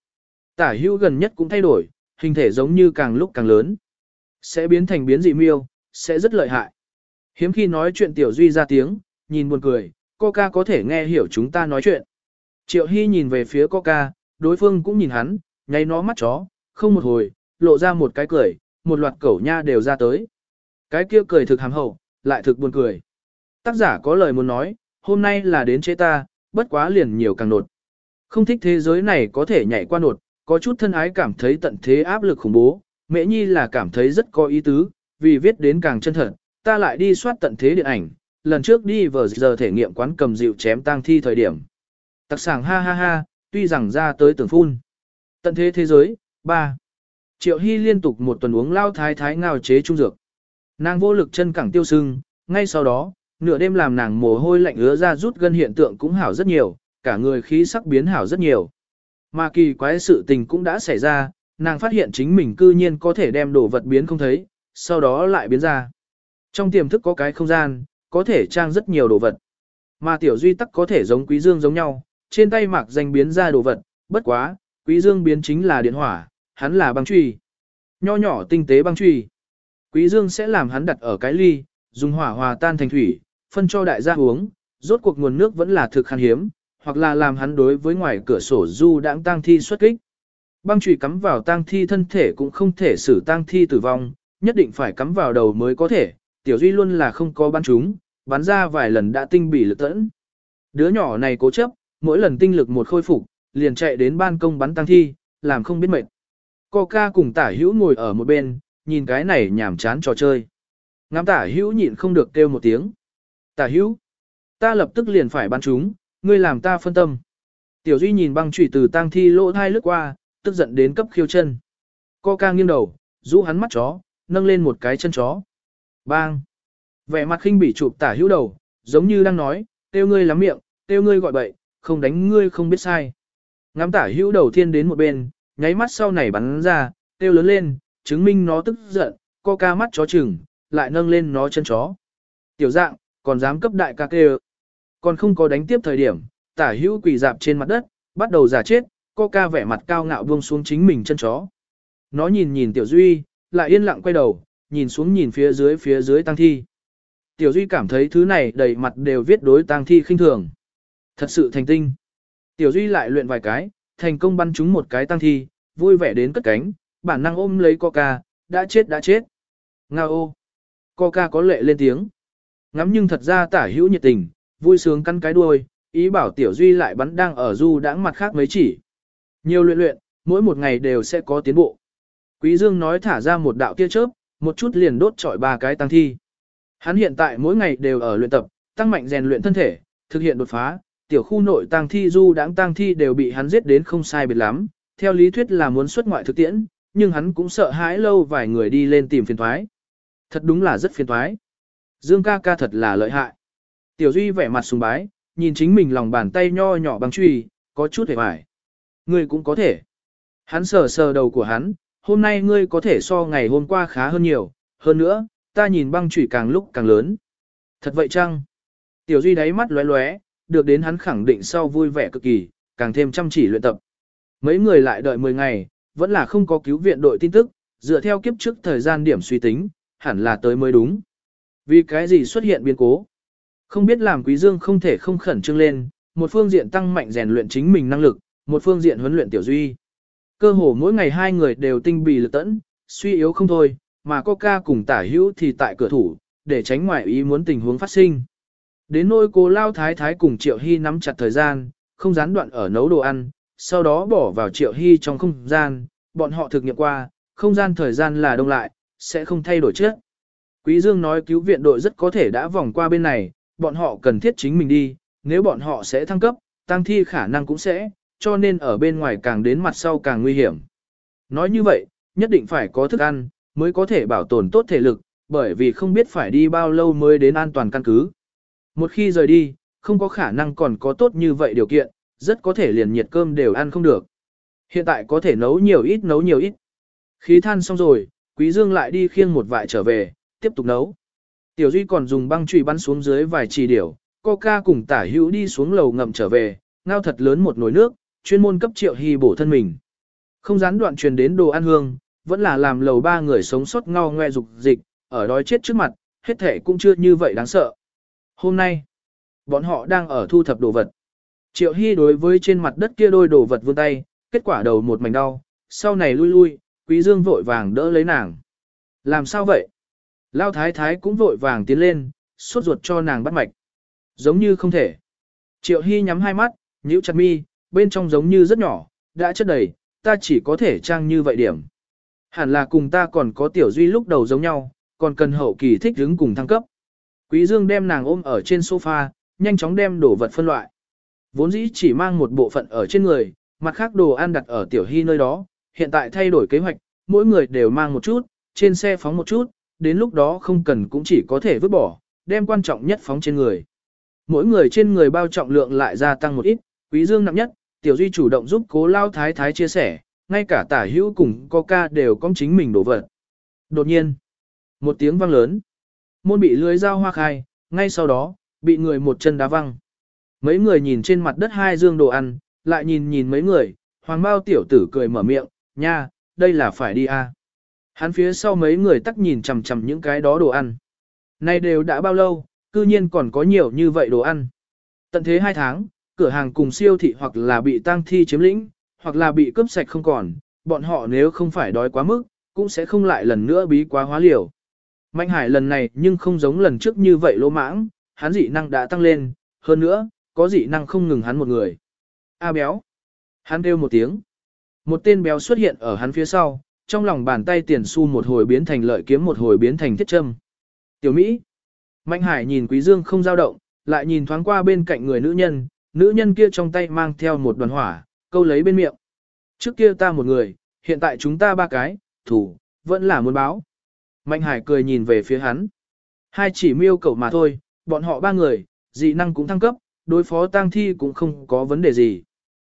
A: Tả hữu gần nhất cũng thay đổi, hình thể giống như càng lúc càng lớn. Sẽ biến thành biến dị miêu, sẽ rất lợi hại. Hiếm khi nói chuyện Tiểu Duy ra tiếng, nhìn buồn cười, Coca có thể nghe hiểu chúng ta nói chuyện. Triệu Hy nhìn về phía Coca, đối phương cũng nhìn hắn, nháy nó mắt chó, không một hồi, lộ ra một cái cười, một loạt cẩu nha đều ra tới. Cái kia cười thực hàm hậu, lại thực buồn cười. Tác giả có lời muốn nói, hôm nay là đến chế ta, bất quá liền nhiều càng nột. Không thích thế giới này có thể nhảy qua nột, có chút thân ái cảm thấy tận thế áp lực khủng bố, mẹ nhi là cảm thấy rất có ý tứ, vì viết đến càng chân thật, ta lại đi soát tận thế điện ảnh, lần trước đi vừa giờ thể nghiệm quán cầm dịu chém tang thi thời điểm. Tặc sảng ha ha ha, tuy rằng ra tới tưởng phun. Tận thế thế giới, 3. Triệu Hy liên tục một tuần uống lao thái thái ngao chế trung dược. Nàng vô lực chân cẳng tiêu sưng, ngay sau đó, nửa đêm làm nàng mồ hôi lạnh ứa ra rút gân hiện tượng cũng hảo rất nhiều, cả người khí sắc biến hảo rất nhiều. Mà kỳ quái sự tình cũng đã xảy ra, nàng phát hiện chính mình cư nhiên có thể đem đồ vật biến không thấy, sau đó lại biến ra. Trong tiềm thức có cái không gian, có thể trang rất nhiều đồ vật. Mà tiểu duy tắc có thể giống quý dương giống nhau, trên tay mặc danh biến ra đồ vật, bất quá, quý dương biến chính là điện hỏa, hắn là băng truy. Nho nhỏ tinh tế băng truy. Quý dương sẽ làm hắn đặt ở cái ly, dùng hỏa hòa tan thành thủy, phân cho đại gia uống, rốt cuộc nguồn nước vẫn là thực khan hiếm, hoặc là làm hắn đối với ngoài cửa sổ du đãng tang thi xuất kích. Băng chùy cắm vào tang thi thân thể cũng không thể xử tang thi tử vong, nhất định phải cắm vào đầu mới có thể, tiểu duy luôn là không có bắn chúng, bắn ra vài lần đã tinh bỉ lực tẫn. Đứa nhỏ này cố chấp, mỗi lần tinh lực một khôi phục, liền chạy đến ban công bắn tang thi, làm không biết mệt. Coca cùng tả hữu ngồi ở một bên, nhìn cái này nhảm chán trò chơi. Ngắm tả hữu nhịn không được kêu một tiếng. Tả hữu, ta lập tức liền phải bắn chúng, ngươi làm ta phân tâm. Tiểu Duy nhìn băng chủy từ tang thi lỗ thai lướt qua, tức giận đến cấp khiêu chân. Co ca nghiêng đầu, rũ hắn mắt chó, nâng lên một cái chân chó. Bang! Vẻ mặt khinh bỉ chụp tả hữu đầu, giống như đang nói, tiêu ngươi lắm miệng, tiêu ngươi gọi bậy, không đánh ngươi không biết sai. Ngắm tả hữu đầu thiên đến một bên, nháy mắt sau này bắn ra, tiêu lớn lên, chứng minh nó tức giận, Coca mắt chó chừng, lại nâng lên nó chân chó. Tiểu dạng, còn dám cấp đại ca kêu. Còn không có đánh tiếp thời điểm, tả hữu quỳ dạp trên mặt đất, bắt đầu giả chết, Coca vẻ mặt cao ngạo buông xuống chính mình chân chó. Nó nhìn nhìn Tiểu Duy, lại yên lặng quay đầu, nhìn xuống nhìn phía dưới phía dưới tăng thi. Tiểu Duy cảm thấy thứ này đầy mặt đều viết đối tăng thi khinh thường. Thật sự thành tinh. Tiểu Duy lại luyện vài cái, thành công bắn trúng một cái tăng thi, vui vẻ đến cất cánh, bản năng ôm lấy Coca, đã chết đã chết. Nga ô. Coca có lệ lên tiếng. Ngắm nhưng thật ra tả hữu nhiệt tình, vui sướng căn cái đuôi, ý bảo Tiểu Duy lại bắn đang ở du đãng mặt khác mấy chỉ. Nhiều luyện luyện, mỗi một ngày đều sẽ có tiến bộ. Quý Dương nói thả ra một đạo tia chớp, một chút liền đốt trọi ba cái tăng thi. Hắn hiện tại mỗi ngày đều ở luyện tập, tăng mạnh rèn luyện thân thể, thực hiện đột phá, tiểu khu nội tăng thi du đãng tăng thi đều bị hắn giết đến không sai biệt lắm, theo lý thuyết là muốn xuất ngoại thực tiễn, nhưng hắn cũng sợ hãi lâu vài người đi lên tìm phiền toái. Thật đúng là rất phiền toái. Dương ca ca thật là lợi hại. Tiểu Duy vẻ mặt sùng bái, nhìn chính mình lòng bàn tay nho nhỏ bằng truy, có chút hề vải. Ngươi cũng có thể. Hắn sờ sờ đầu của hắn, hôm nay ngươi có thể so ngày hôm qua khá hơn nhiều, hơn nữa, ta nhìn băng chủy càng lúc càng lớn. Thật vậy chăng? Tiểu Duy đáy mắt lóe lóe, được đến hắn khẳng định sau vui vẻ cực kỳ, càng thêm chăm chỉ luyện tập. Mấy người lại đợi 10 ngày, vẫn là không có cứu viện đội tin tức, dựa theo kiếp trước thời gian điểm suy tính, hẳn là tới mới đúng. Vì cái gì xuất hiện biến cố? Không biết làm Quý Dương không thể không khẩn trương lên, một phương diện tăng mạnh rèn luyện chính mình năng lực, một phương diện huấn luyện tiểu duy. Cơ hồ mỗi ngày hai người đều tinh bì lực tẫn, suy yếu không thôi, mà Coca cùng tả hữu thì tại cửa thủ, để tránh ngoại ý muốn tình huống phát sinh. Đến nỗi cô Lao Thái Thái cùng Triệu Hy nắm chặt thời gian, không gián đoạn ở nấu đồ ăn, sau đó bỏ vào Triệu Hy trong không gian, bọn họ thực nghiệm qua, không gian thời gian là đông lại, sẽ không thay đổi trước. Quý Dương nói cứu viện đội rất có thể đã vòng qua bên này, bọn họ cần thiết chính mình đi, nếu bọn họ sẽ thăng cấp, tăng thi khả năng cũng sẽ, cho nên ở bên ngoài càng đến mặt sau càng nguy hiểm. Nói như vậy, nhất định phải có thức ăn, mới có thể bảo tồn tốt thể lực, bởi vì không biết phải đi bao lâu mới đến an toàn căn cứ. Một khi rời đi, không có khả năng còn có tốt như vậy điều kiện, rất có thể liền nhiệt cơm đều ăn không được. Hiện tại có thể nấu nhiều ít nấu nhiều ít. Khí than xong rồi, Quý Dương lại đi khiêng một vại trở về, tiếp tục nấu. Tiểu Duy còn dùng băng chùy bắn xuống dưới vài chỉ điểu, Coca cùng tả hữu đi xuống lầu ngậm trở về, ngao thật lớn một nồi nước, chuyên môn cấp triệu hy bổ thân mình. Không gián đoạn truyền đến đồ ăn hương, vẫn là làm lầu ba người sống sót ngao ngoe dục dịch, ở đói chết trước mặt, hết thể cũng chưa như vậy đáng sợ. Hôm nay, bọn họ đang ở thu thập đồ vật. Triệu Hy đối với trên mặt đất kia đôi đồ vật vươn tay, kết quả đầu một mảnh đau, sau này lui lui, Quý Dương vội vàng đỡ lấy nàng. Làm sao vậy? Lao thái thái cũng vội vàng tiến lên, suốt ruột cho nàng bắt mạch. Giống như không thể. Triệu Hy nhắm hai mắt, nhíu chặt mi, bên trong giống như rất nhỏ, đã chất đầy, ta chỉ có thể trang như vậy điểm. Hẳn là cùng ta còn có tiểu duy lúc đầu giống nhau, còn cần hậu kỳ thích ứng cùng thăng cấp. Quý Dương đem nàng ôm ở trên sofa, nhanh chóng đem đổ vật phân loại. Vốn dĩ chỉ mang một bộ phận ở trên người, mặt khác đồ ăn đặt ở tiểu hy nơi đó, hiện tại thay đổi kế hoạch, mỗi người đều mang một chút, trên xe phóng một chút, đến lúc đó không cần cũng chỉ có thể vứt bỏ, đem quan trọng nhất phóng trên người. Mỗi người trên người bao trọng lượng lại gia tăng một ít, quý dương nặng nhất, tiểu duy chủ động giúp cố lao thái thái chia sẻ, ngay cả tả hữu cùng coca đều có chính mình đổ vật. Đột nhiên, một tiếng vang lớn, môn bị lưới dao hoa khai, ngay sau đó, bị người một chân đá văng. Mấy người nhìn trên mặt đất hai dương đồ ăn, lại nhìn nhìn mấy người, hoàng bao tiểu tử cười mở miệng, nha, đây là phải đi à. Hắn phía sau mấy người tắc nhìn chằm chằm những cái đó đồ ăn. Này đều đã bao lâu, cư nhiên còn có nhiều như vậy đồ ăn. Tận thế hai tháng, cửa hàng cùng siêu thị hoặc là bị tang thi chiếm lĩnh, hoặc là bị cướp sạch không còn, bọn họ nếu không phải đói quá mức, cũng sẽ không lại lần nữa bí quá hóa liều. Mạnh hải lần này nhưng không giống lần trước như vậy lỗ mãng, hắn dị năng đã tăng lên, hơn nữa, có dị năng không ngừng hắn một người. A béo. Hắn kêu một tiếng. Một tên béo xuất hiện ở hắn phía sau, trong lòng bàn tay tiền xu một hồi biến thành lợi kiếm một hồi biến thành thiết châm. Tiểu Mỹ. Mạnh Hải nhìn Quý Dương không dao động, lại nhìn thoáng qua bên cạnh người nữ nhân, nữ nhân kia trong tay mang theo một đoàn hỏa, câu lấy bên miệng. Trước kia ta một người, hiện tại chúng ta ba cái, thủ, vẫn là muốn báo. Mạnh Hải cười nhìn về phía hắn. Hai chỉ miêu cầu mà thôi, bọn họ ba người, dị năng cũng thăng cấp, đối phó tang thi cũng không có vấn đề gì.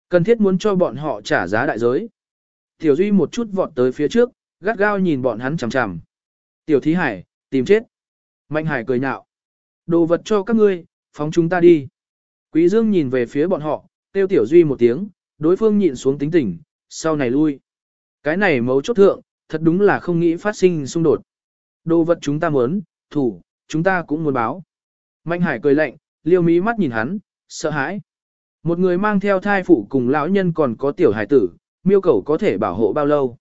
A: Cần thiết muốn cho bọn họ trả giá đại giới. Tiểu Duy một chút vọt tới phía trước, gắt gao nhìn bọn hắn chằm chằm. Tiểu Thí Hải, tìm chết. Mạnh Hải cười nhạo. Đồ vật cho các ngươi, phóng chúng ta đi. Quý Dương nhìn về phía bọn họ, tiêu Tiểu Duy một tiếng, đối phương nhịn xuống tính tình, sau này lui. Cái này mấu chốt thượng, thật đúng là không nghĩ phát sinh xung đột. Đồ vật chúng ta muốn, thủ, chúng ta cũng muốn báo. Mạnh Hải cười lạnh, liêu mí mắt nhìn hắn, sợ hãi. Một người mang theo thai phụ cùng lão nhân còn có tiểu hải tử, miêu cầu có thể bảo hộ bao lâu.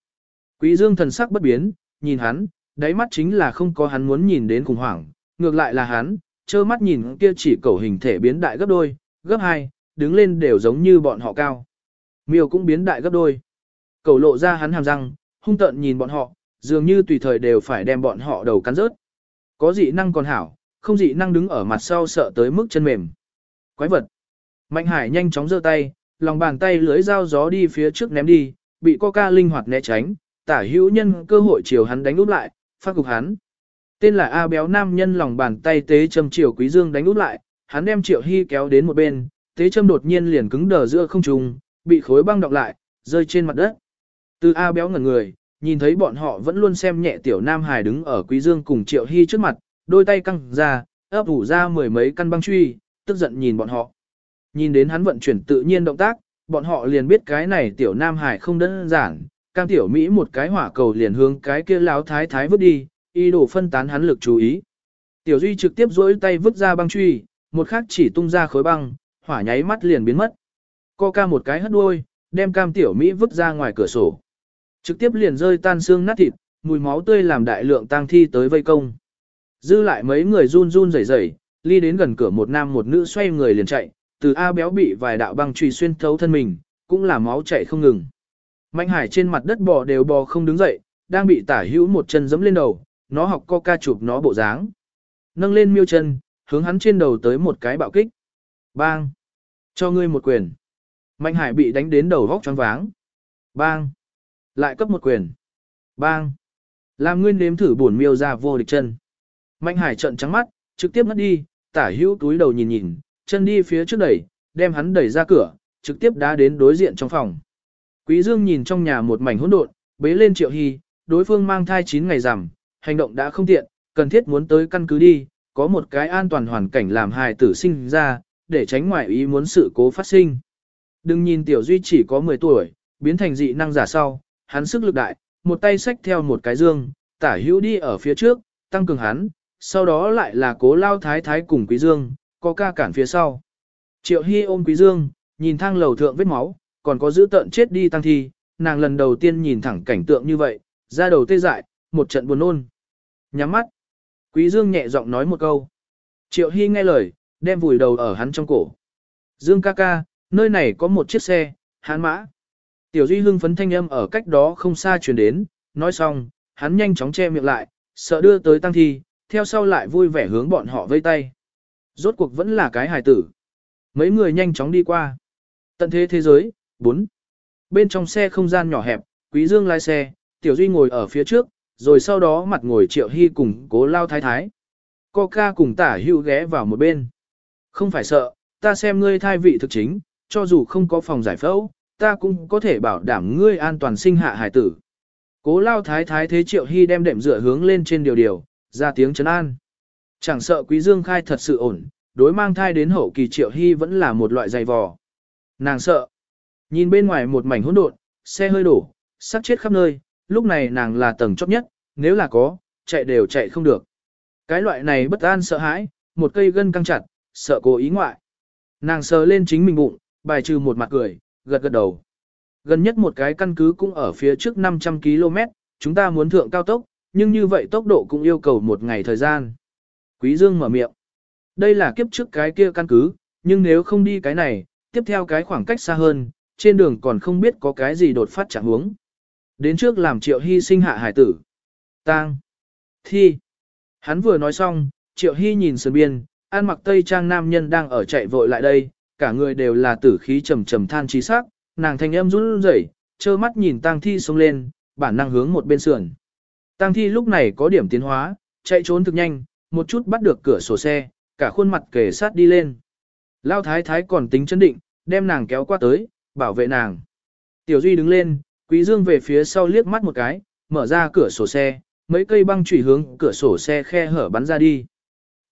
A: Quý dương thần sắc bất biến, nhìn hắn, đáy mắt chính là không có hắn muốn nhìn đến khủng hoảng, ngược lại là hắn, trơ mắt nhìn kia chỉ cầu hình thể biến đại gấp đôi, gấp hai, đứng lên đều giống như bọn họ cao. Miêu cũng biến đại gấp đôi. Cầu lộ ra hắn hàm răng, hung tợn nhìn bọn họ, dường như tùy thời đều phải đem bọn họ đầu cắn rớt. Có dị năng còn hảo, không dị năng đứng ở mặt sau sợ tới mức chân mềm. Quái vật. Mạnh Hải nhanh chóng giơ tay, lòng bàn tay lưới dao gió đi phía trước ném đi, bị Coca linh hoạt né tránh, tả hữu nhân cơ hội chiều hắn đánh úp lại, phát cục hắn. Tên là A béo nam nhân lòng bàn tay tế châm chiều quý dương đánh úp lại, hắn đem triệu hy kéo đến một bên, tế châm đột nhiên liền cứng đờ giữa không trung, bị khối băng đọc lại, rơi trên mặt đất. Từ A béo ngẩn người, nhìn thấy bọn họ vẫn luôn xem nhẹ tiểu nam hài đứng ở quý dương cùng triệu hy trước mặt, đôi tay căng ra, ấp ủ ra mười mấy căn băng truy, tức giận nhìn bọn họ. Nhìn đến hắn vận chuyển tự nhiên động tác, bọn họ liền biết cái này tiểu nam hải không đơn giản, cam tiểu Mỹ một cái hỏa cầu liền hướng cái kia láo thái thái vứt đi, y đổ phân tán hắn lực chú ý. Tiểu Duy trực tiếp dỗi tay vứt ra băng truy, một khắc chỉ tung ra khối băng, hỏa nháy mắt liền biến mất. Co ca một cái hất đuôi, đem cam tiểu Mỹ vứt ra ngoài cửa sổ. Trực tiếp liền rơi tan xương nát thịt, mùi máu tươi làm đại lượng tang thi tới vây công. Dư lại mấy người run run rẩy rẩy, ly đến gần cửa một nam một nữ xoay người liền chạy, từ A béo bị vài đạo băng truy xuyên thấu thân mình, cũng là máu chảy không ngừng. Mạnh hải trên mặt đất bò đều bò không đứng dậy, đang bị tả hữu một chân giẫm lên đầu, nó học co ca chụp nó bộ dáng. Nâng lên miêu chân, hướng hắn trên đầu tới một cái bạo kích. Bang! Cho ngươi một quyền. Mạnh hải bị đánh đến đầu vóc choáng váng. Bang! Lại cấp một quyền. Bang! Làm nguyên đếm thử bổn miêu ra vô địch chân. Mạnh hải trợn trắng mắt, trực tiếp ngất đi, tả hữu túi đầu nhìn nhìn, chân đi phía trước đẩy, đem hắn đẩy ra cửa, trực tiếp đá đến đối diện trong phòng. Quý Dương nhìn trong nhà một mảnh hỗn độn, bế lên Triệu Hy, đối phương mang thai 9 ngày rằm, hành động đã không tiện, cần thiết muốn tới căn cứ đi, có một cái an toàn hoàn cảnh làm hài tử sinh ra, để tránh ngoại ý muốn sự cố phát sinh. Đừng nhìn Tiểu Duy chỉ có 10 tuổi, biến thành dị năng giả sau, hắn sức lực đại, một tay xách theo một cái dương, tả hữu đi ở phía trước, tăng cường hắn, sau đó lại là cố lao thái thái cùng quý dương, có ca cản phía sau. Triệu Hy ôm quý dương, nhìn thang lầu thượng vết máu, còn có giữ tận chết đi tăng thi, nàng lần đầu tiên nhìn thẳng cảnh tượng như vậy, ra đầu tê dại, một trận buồn nôn. Nhắm mắt, quý dương nhẹ giọng nói một câu. Triệu Hy nghe lời, đem vùi đầu ở hắn trong cổ. Dương ca ca, nơi này có một chiếc xe, hán mã. Tiểu Duy hưng phấn thanh âm ở cách đó không xa truyền đến, nói xong, hắn nhanh chóng che miệng lại, sợ đưa tới tăng thi, theo sau lại vui vẻ hướng bọn họ vây tay. Rốt cuộc vẫn là cái hài tử. Mấy người nhanh chóng đi qua. Tận thế thế giới, 4. Bên trong xe không gian nhỏ hẹp, Quý Dương lái xe, Tiểu Duy ngồi ở phía trước, rồi sau đó mặt ngồi Triệu Hy cùng cố lao thái thái. Coca cùng tả hữu ghé vào một bên. Không phải sợ, ta xem ngươi thai vị thực chính, cho dù không có phòng giải phẫu, ta cũng có thể bảo đảm ngươi an toàn sinh hạ hải tử. Cố lao thái thái thế triệu hy đem đệm dựa hướng lên trên điều điều, ra tiếng chấn an. Chẳng sợ quý dương khai thật sự ổn, đối mang thai đến hậu kỳ triệu hy vẫn là một loại dày vò. Nàng sợ. Nhìn bên ngoài một mảnh hỗn độn, xe hơi đổ, sát chết khắp nơi, lúc này nàng là tầng chót nhất, nếu là có, chạy đều chạy không được. Cái loại này bất an sợ hãi, một cây gân căng chặt, sợ cố ý ngoại. Nàng sờ lên chính mình bụng, bài trừ một mặt cười, gật gật đầu. Gần nhất một cái căn cứ cũng ở phía trước 500 km, chúng ta muốn thượng cao tốc, nhưng như vậy tốc độ cũng yêu cầu một ngày thời gian. Quý Dương mở miệng. Đây là kiếp trước cái kia căn cứ, nhưng nếu không đi cái này, tiếp theo cái khoảng cách xa hơn, trên đường còn không biết có cái gì đột phát chẳng hướng. Đến trước làm triệu hy sinh hạ hải tử. Tang. Thi. Hắn vừa nói xong, triệu hy nhìn sườn biên, an mặc tây trang nam nhân đang ở chạy vội lại đây, cả người đều là tử khí trầm trầm than trí sắc, nàng thanh âm run rẩy, trơ mắt nhìn tang thi xông lên, bản năng hướng một bên sườn. Tang thi lúc này có điểm tiến hóa, chạy trốn thực nhanh, một chút bắt được cửa sổ xe, cả khuôn mặt kề sát đi lên. Lao thái thái còn tính chân định, đem nàng kéo qua tới, bảo vệ nàng. Tiểu Duy đứng lên, Quý Dương về phía sau liếc mắt một cái, mở ra cửa sổ xe, mấy cây băng chủy hướng cửa sổ xe khe hở bắn ra đi.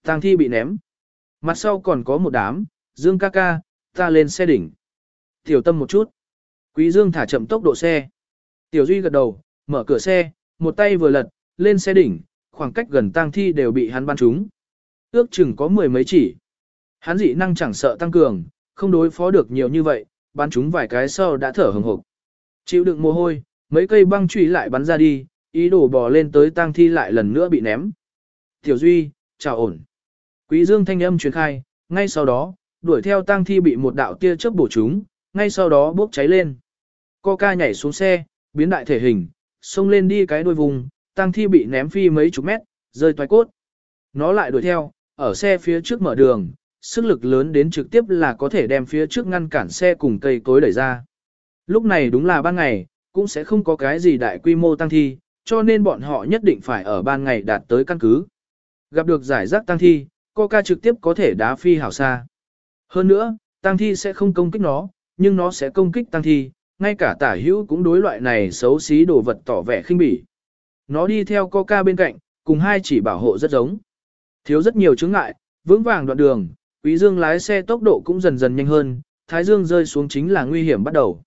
A: Tang thi bị ném. Mặt sau còn có một đám, Dương ca ca, ta lên xe đỉnh. Tiểu tâm một chút. Quý Dương thả chậm tốc độ xe. Tiểu Duy gật đầu, mở cửa xe, một tay vừa lật, lên xe đỉnh, khoảng cách gần tang thi đều bị hắn bắn trúng. Ước chừng có mười mấy chỉ. Hắn dị năng chẳng sợ tăng cường, không đối phó được nhiều như vậy, bắn trúng vài cái sau đã thở hừng hực. Chịu đựng mồ hôi, mấy cây băng chủy lại bắn ra đi, ý đồ bò lên tới tang thi lại lần nữa bị ném. Tiểu Duy, chào ổn. Quý Dương thanh âm truyền khai, ngay sau đó, đuổi theo tang thi bị một đạo tia chớp bổ trúng, ngay sau đó bốc cháy lên. Coca nhảy xuống xe, biến đại thể hình, xông lên đi cái đuôi vùng, tăng thi bị ném phi mấy chục mét, rơi toái cốt. Nó lại đuổi theo, ở xe phía trước mở đường, sức lực lớn đến trực tiếp là có thể đem phía trước ngăn cản xe cùng cây cối đẩy ra. Lúc này đúng là ban ngày, cũng sẽ không có cái gì đại quy mô tăng thi, cho nên bọn họ nhất định phải ở ban ngày đạt tới căn cứ. Gặp được giải rác tăng thi, Coca trực tiếp có thể đá phi hảo xa. Hơn nữa, tăng thi sẽ không công kích nó, nhưng nó sẽ công kích tăng thi, ngay cả tả hữu cũng đối loại này xấu xí đồ vật tỏ vẻ khinh bỉ. Nó đi theo Coca bên cạnh, cùng hai chỉ bảo hộ rất giống. Thiếu rất nhiều chứng ngại, vững vàng đoạn đường, Quý Dương lái xe tốc độ cũng dần dần nhanh hơn, Thái Dương rơi xuống chính là nguy hiểm bắt đầu.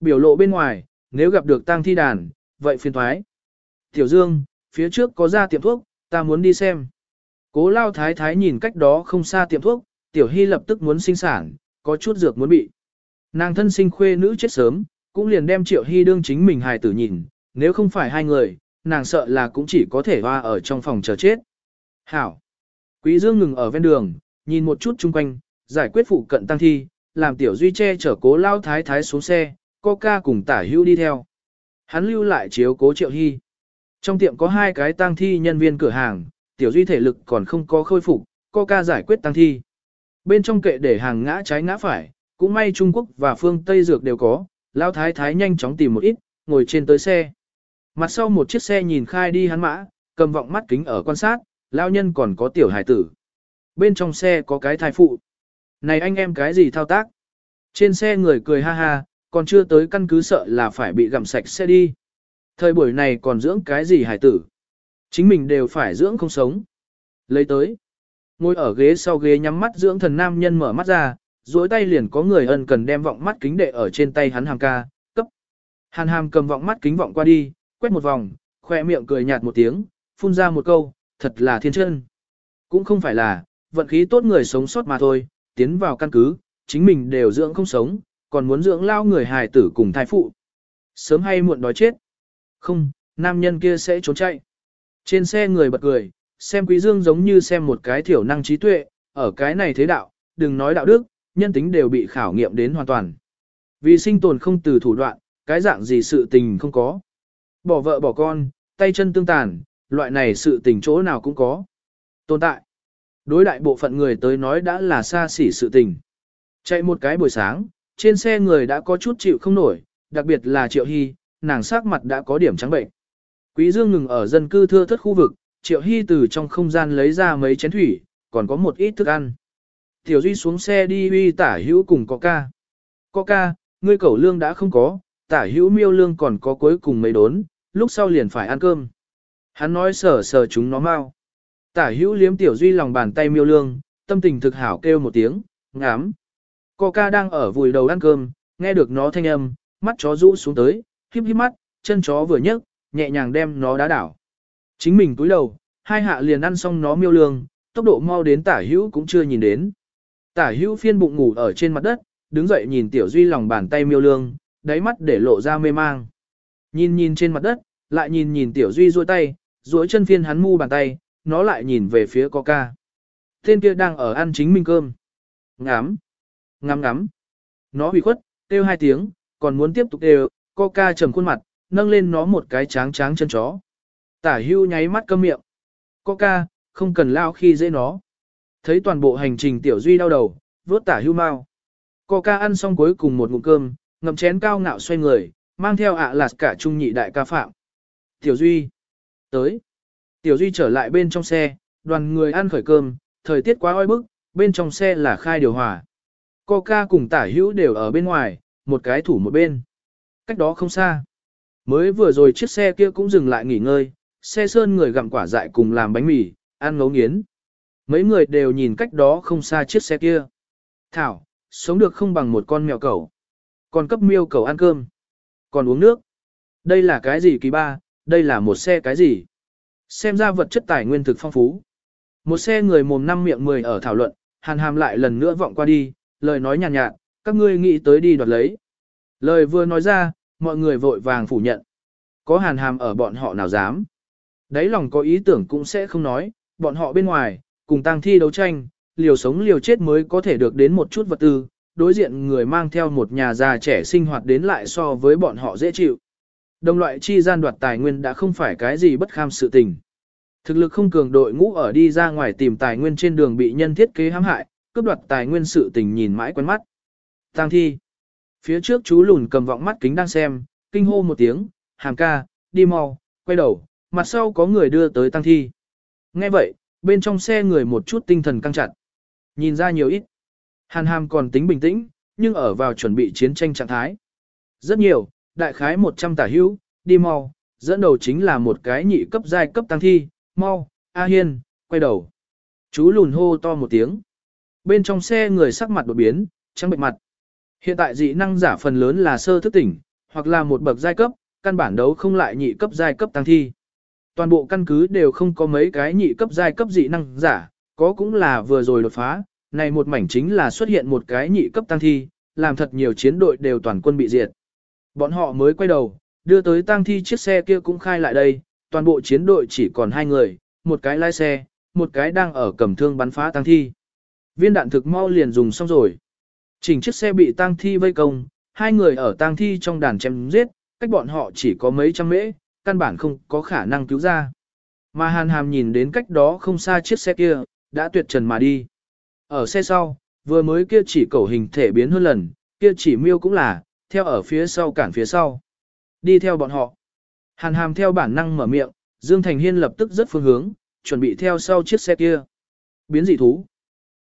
A: Biểu lộ bên ngoài, nếu gặp được tang thi đàn, vậy phiền thoái. Tiểu Dương, phía trước có ra tiệm thuốc, ta muốn đi xem. Cố lao thái thái nhìn cách đó không xa tiệm thuốc, tiểu hy lập tức muốn sinh sản, có chút dược muốn bị. Nàng thân sinh khuê nữ chết sớm, cũng liền đem triệu hy đương chính mình hài tử nhìn, nếu không phải hai người, nàng sợ là cũng chỉ có thể hoa ở trong phòng chờ chết. Hảo! Quý dương ngừng ở ven đường, nhìn một chút chung quanh, giải quyết phụ cận tăng thi, làm tiểu duy che chở cố lao thái thái xuống xe, coca cùng tả hưu đi theo. Hắn lưu lại chiếu cố triệu hy. Trong tiệm có hai cái tăng thi nhân viên cửa hàng, tiểu duy thể lực còn không có khôi phục, coca giải quyết tăng thi. Bên trong kệ để hàng ngã trái ngã phải, cũng may Trung Quốc và phương Tây dược đều có, Lão thái thái nhanh chóng tìm một ít, ngồi trên tới xe. Mặt sau một chiếc xe nhìn khai đi hắn mã, cầm vọng mắt kính ở quan sát, Lão nhân còn có tiểu hải tử. Bên trong xe có cái thai phụ. Này anh em cái gì thao tác? Trên xe người cười ha ha, còn chưa tới căn cứ sợ là phải bị gặm sạch xe đi. Thời buổi này còn dưỡng cái gì hải tử? Chính mình đều phải dưỡng không sống. Lấy tới. Ngồi ở ghế sau ghế nhắm mắt dưỡng thần nam nhân mở mắt ra, duỗi tay liền có người ân cần đem vọng mắt kính đệ ở trên tay hắn hàm ca, cấp. Hàn hàm cầm vọng mắt kính vọng qua đi, quét một vòng, khoe miệng cười nhạt một tiếng, phun ra một câu, thật là thiên chân. Cũng không phải là, vận khí tốt người sống sót mà thôi, tiến vào căn cứ, chính mình đều dưỡng không sống, còn muốn dưỡng lao người hài tử cùng thai phụ. Sớm hay muộn đói chết. Không, nam nhân kia sẽ trốn chạy. Trên xe người bật cười, xem quý dương giống như xem một cái thiểu năng trí tuệ, ở cái này thế đạo, đừng nói đạo đức, nhân tính đều bị khảo nghiệm đến hoàn toàn. Vì sinh tồn không từ thủ đoạn, cái dạng gì sự tình không có. Bỏ vợ bỏ con, tay chân tương tàn, loại này sự tình chỗ nào cũng có. Tồn tại. Đối đại bộ phận người tới nói đã là xa xỉ sự tình. Chạy một cái buổi sáng, trên xe người đã có chút chịu không nổi, đặc biệt là Triệu Hy, nàng sắc mặt đã có điểm trắng bệnh. Quý Dương ngừng ở dân cư thưa thất khu vực, Triệu Hy từ trong không gian lấy ra mấy chén thủy, còn có một ít thức ăn. Tiểu Duy xuống xe đi uy tả hữu cùng có ca. Có ca, ngươi cẩu lương đã không có, tả hữu miêu lương còn có cuối cùng mấy đốn, lúc sau liền phải ăn cơm. Hắn nói sờ sờ chúng nó mau. Tả hữu liếm Tiểu Duy lòng bàn tay miêu lương, tâm tình thực hảo kêu một tiếng, ngám. Coca đang ở vùi đầu ăn cơm, nghe được nó thanh âm, mắt chó rũ xuống tới, híp híp mắt, chân chó vừa nhấc, nhẹ nhàng đem nó đá đảo. Chính mình túi đầu, hai hạ liền ăn xong nó miêu lương, tốc độ mau đến tả hữu cũng chưa nhìn đến. Tả hữu phiên bụng ngủ ở trên mặt đất, đứng dậy nhìn tiểu duy lòng bàn tay miêu lương, đáy mắt để lộ ra mê mang. Nhìn nhìn trên mặt đất, lại nhìn nhìn tiểu duy duỗi tay, duỗi chân phiên hắn mu bàn tay, nó lại nhìn về phía coca. Tên kia đang ở ăn chính mình cơm. Ngắm, ngắm ngắm. Nó hủy khuất, kêu hai tiếng, còn muốn tiếp tục kêu, coca trầm khuôn mặt, nâng lên nó một cái tráng tráng chân chó. Tả hưu nháy mắt câm miệng. Coca, không cần lao khi dễ nó. Thấy toàn bộ hành trình tiểu duy đau đầu, vốt tả hưu mau. Coca ăn xong cuối cùng một ngụm cơm, ngậm chén cao ngạo xoay người, mang theo ạ à lạt cả trung nhị đại ca phạm. Tiểu duy. Tới. Tiểu duy trở lại bên trong xe, đoàn người ăn khởi cơm, thời tiết quá oi bức, bên trong xe là khai điều hòa. Coca cùng tả hữu đều ở bên ngoài, một cái thủ một bên. Cách đó không xa. Mới vừa rồi chiếc xe kia cũng dừng lại nghỉ ngơi, xe sơn người gặm quả dại cùng làm bánh mì, ăn ngấu nghiến. Mấy người đều nhìn cách đó không xa chiếc xe kia. Thảo, sống được không bằng một con mèo cẩu. Còn cấp miêu cẩu ăn cơm. Còn uống nước. Đây là cái gì kỳ ba, đây là một xe cái gì. Xem ra vật chất tài nguyên thực phong phú. Một xe người mồm năm miệng mười ở thảo luận, hàn hàm lại lần nữa vọng qua đi, lời nói nhàn nhạt, nhạt, các ngươi nghĩ tới đi đoạt lấy. Lời vừa nói ra, mọi người vội vàng phủ nhận. Có hàn hàm ở bọn họ nào dám. Đấy lòng có ý tưởng cũng sẽ không nói, bọn họ bên ngoài, cùng tang thi đấu tranh, liều sống liều chết mới có thể được đến một chút vật tư, đối diện người mang theo một nhà già trẻ sinh hoạt đến lại so với bọn họ dễ chịu. Đồng loại chi gian đoạt tài nguyên đã không phải cái gì bất kham sự tình. Thực lực không cường đội ngũ ở đi ra ngoài tìm tài nguyên trên đường bị nhân thiết kế hãm hại, cướp đoạt tài nguyên sự tình nhìn mãi quen mắt. Tang thi. Phía trước chú lùn cầm vọng mắt kính đang xem, kinh hô một tiếng, hàm ca, đi mau, quay đầu, mặt sau có người đưa tới tăng thi. Nghe vậy, bên trong xe người một chút tinh thần căng chặt. Nhìn ra nhiều ít. Hàn hàm còn tính bình tĩnh, nhưng ở vào chuẩn bị chiến tranh trạng thái. Rất nhiều, đại khái 100 tả hữu, đi mau, dẫn đầu chính là một cái nhị cấp giai cấp tăng thi, mau, A Hiên, quay đầu. Chú lùn hô to một tiếng. Bên trong xe người sắc mặt đột biến, trắng bệnh mặt. Hiện tại dị năng giả phần lớn là sơ thức tỉnh, hoặc là một bậc giai cấp, căn bản đấu không lại nhị cấp giai cấp tăng thi. Toàn bộ căn cứ đều không có mấy cái nhị cấp giai cấp dị năng giả, có cũng là vừa rồi đột phá, này một mảnh chính là xuất hiện một cái nhị cấp tăng thi, làm thật nhiều chiến đội đều toàn quân bị diệt. Bọn họ mới quay đầu, đưa tới tăng thi chiếc xe kia cũng khai lại đây, toàn bộ chiến đội chỉ còn hai người, một cái lái xe, một cái đang ở cầm thương bắn phá tăng thi. Viên đạn thực mau liền dùng xong rồi. Chỉnh chiếc xe bị tăng thi vây công, hai người ở tăng thi trong đàn chém giết, cách bọn họ chỉ có mấy trăm mễ, căn bản không có khả năng cứu ra. Mà hàn hàm nhìn đến cách đó không xa chiếc xe kia, đã tuyệt trần mà đi. Ở xe sau, vừa mới kia chỉ cầu hình thể biến hơn lần, kia chỉ miêu cũng là, theo ở phía sau cản phía sau. Đi theo bọn họ. Hàn hàm theo bản năng mở miệng, Dương Thành Hiên lập tức rất phương hướng, chuẩn bị theo sau chiếc xe kia. Biến dị thú.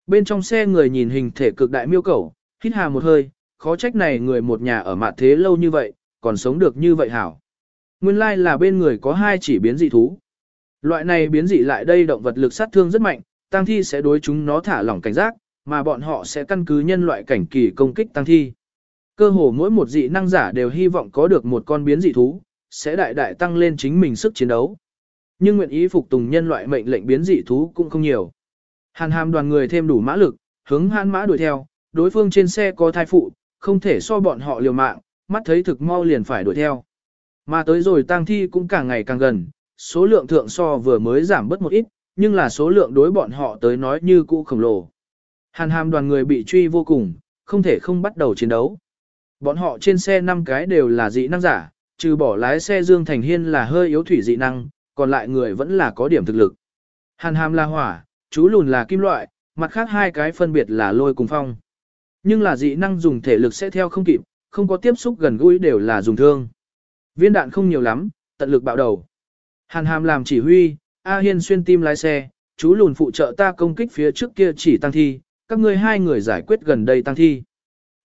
A: Bên trong xe người nhìn hình thể cực đại miêu cầu, hít hà một hơi, khó trách này người một nhà ở mạn thế lâu như vậy, còn sống được như vậy hảo. Nguyên lai là bên người có hai chỉ biến dị thú. Loại này biến dị lại đây động vật lực sát thương rất mạnh, tăng thi sẽ đối chúng nó thả lỏng cảnh giác, mà bọn họ sẽ căn cứ nhân loại cảnh kỳ công kích tăng thi. Cơ hồ mỗi một dị năng giả đều hy vọng có được một con biến dị thú, sẽ đại đại tăng lên chính mình sức chiến đấu. Nhưng nguyện ý phục tùng nhân loại mệnh lệnh biến dị thú cũng không nhiều. Hàn hàm đoàn người thêm đủ mã lực, hướng hàn mã đuổi theo, đối phương trên xe có thai phụ, không thể so bọn họ liều mạng, mắt thấy thực mau liền phải đuổi theo. Mà tới rồi tang thi cũng càng ngày càng gần, số lượng thượng so vừa mới giảm bớt một ít, nhưng là số lượng đối bọn họ tới nói như cũ khổng lồ. Hàn hàm đoàn người bị truy vô cùng, không thể không bắt đầu chiến đấu. Bọn họ trên xe 5 cái đều là dị năng giả, trừ bỏ lái xe Dương Thành Hiên là hơi yếu thủy dị năng, còn lại người vẫn là có điểm thực lực. Hàn hàm là hỏa, chú lùn là kim loại, mặt khác hai cái phân biệt là lôi cùng phong. Nhưng là dị năng dùng thể lực sẽ theo không kịp, không có tiếp xúc gần gũi đều là dùng thương. Viên đạn không nhiều lắm, tận lực bạo đầu. Hàn hàm làm chỉ huy, A Hiên xuyên tim lái xe, chú lùn phụ trợ ta công kích phía trước kia chỉ tăng thi, các ngươi hai người giải quyết gần đây tăng thi.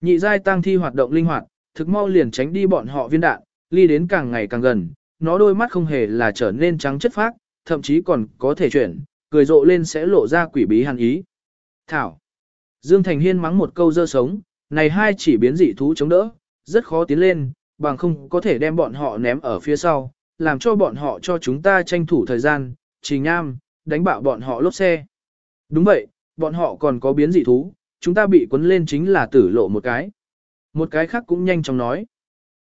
A: Nhị giai tăng thi hoạt động linh hoạt, thực mau liền tránh đi bọn họ viên đạn, ly đến càng ngày càng gần, nó đôi mắt không hề là trở nên trắng chất phác, thậm chí còn có thể chuyển, cười rộ lên sẽ lộ ra quỷ bí hàn ý. Thảo. Dương Thành Hiên mắng một câu dơ sống, này hai chỉ biến dị thú chống đỡ, rất khó tiến lên, bằng không có thể đem bọn họ ném ở phía sau, làm cho bọn họ cho chúng ta tranh thủ thời gian, trình nham, đánh bạo bọn họ lốp xe. Đúng vậy, bọn họ còn có biến dị thú, chúng ta bị cuốn lên chính là tử lộ một cái. Một cái khác cũng nhanh chóng nói.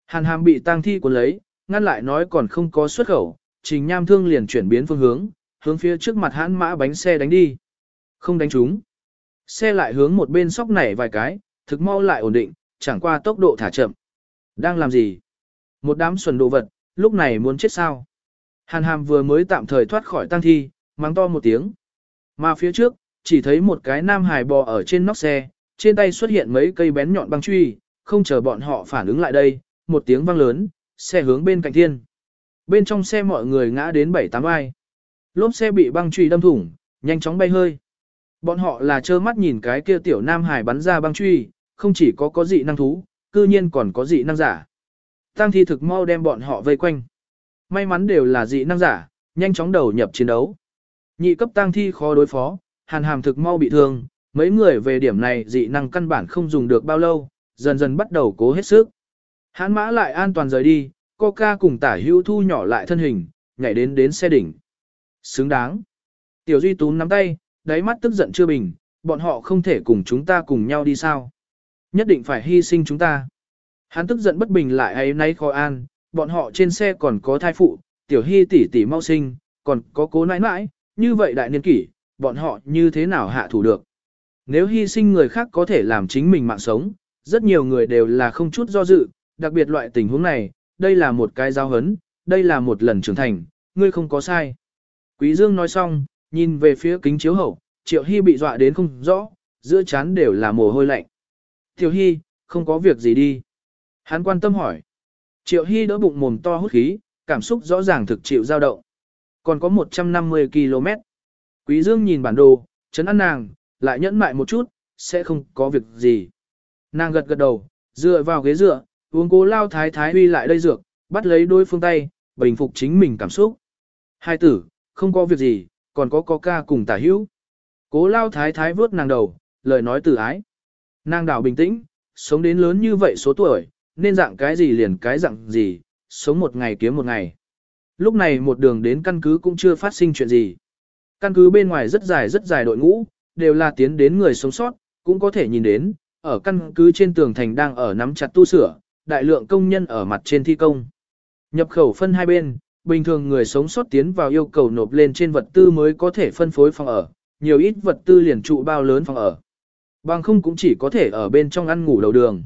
A: Hàn hàm bị tang thi cuốn lấy, ngăn lại nói còn không có xuất khẩu, trình nham thương liền chuyển biến phương hướng, hướng phía trước mặt hãn mã bánh xe đánh đi. Không đánh chúng. Xe lại hướng một bên sóc nảy vài cái, thực mau lại ổn định, chẳng qua tốc độ thả chậm. Đang làm gì? Một đám xuẩn đồ vật, lúc này muốn chết sao? Hàn hàm vừa mới tạm thời thoát khỏi tang thi, mắng to một tiếng. Mà phía trước, chỉ thấy một cái nam hài bò ở trên nóc xe, trên tay xuất hiện mấy cây bén nhọn băng truy, không chờ bọn họ phản ứng lại đây, một tiếng vang lớn, xe hướng bên cạnh thiên. Bên trong xe mọi người ngã đến bảy tám ai. Lốp xe bị băng truy đâm thủng, nhanh chóng bay hơi. Bọn họ là trơ mắt nhìn cái kia tiểu nam hải bắn ra băng truy, không chỉ có có dị năng thú, cư nhiên còn có dị năng giả. Tăng thi thực mau đem bọn họ vây quanh. May mắn đều là dị năng giả, nhanh chóng đầu nhập chiến đấu. Nhị cấp tăng thi khó đối phó, hàn hàm thực mau bị thương, mấy người về điểm này dị năng căn bản không dùng được bao lâu, dần dần bắt đầu cố hết sức. Hán mã lại an toàn rời đi, Coca cùng tả hữu thu nhỏ lại thân hình, nhảy đến đến xe đỉnh. Xứng đáng. Tiểu Duy túm nắm tay, đáy mắt tức giận chưa bình, bọn họ không thể cùng chúng ta cùng nhau đi sao. Nhất định phải hy sinh chúng ta. Hắn tức giận bất bình lại ấy nay khó an, bọn họ trên xe còn có thai phụ, tiểu hy tỷ tỷ mau sinh, còn có cố nãi nãi, như vậy đại niên kỷ, bọn họ như thế nào hạ thủ được. Nếu hy sinh người khác có thể làm chính mình mạng sống, rất nhiều người đều là không chút do dự, đặc biệt loại tình huống này, đây là một cái giao hấn, đây là một lần trưởng thành, ngươi không có sai. Quý Dương nói xong, nhìn về phía kính chiếu hậu, Triệu Hy bị dọa đến không rõ, giữa chán đều là mồ hôi lạnh. Tiểu Hy, không có việc gì đi. Hắn quan tâm hỏi. Triệu Hy đỡ bụng mồm to hút khí, cảm xúc rõ ràng thực chịu dao động. Còn có 150 km. Quý Dương nhìn bản đồ, chấn ăn nàng, lại nhẫn mại một chút, sẽ không có việc gì. Nàng gật gật đầu, dựa vào ghế dựa, uống cố lao thái thái huy lại đây dược, bắt lấy đôi phương tay, bình phục chính mình cảm xúc. Hai tử, không có việc gì, còn có coca cùng tả hữu. Cố lao thái thái vớt nàng đầu, lời nói từ ái. Nàng đảo bình tĩnh, sống đến lớn như vậy số tuổi, nên dạng cái gì liền cái dạng gì, sống một ngày kiếm một ngày. Lúc này một đường đến căn cứ cũng chưa phát sinh chuyện gì. Căn cứ bên ngoài rất dài rất dài đội ngũ, đều là tiến đến người sống sót, cũng có thể nhìn đến, ở căn cứ trên tường thành đang ở nắm chặt tu sửa, đại lượng công nhân ở mặt trên thi công. Nhập khẩu phân hai bên, bình thường người sống sót tiến vào yêu cầu nộp lên trên vật tư mới có thể phân phối phòng ở, nhiều ít vật tư liền trụ bao lớn phòng ở. Bằng không cũng chỉ có thể ở bên trong ăn ngủ đầu đường.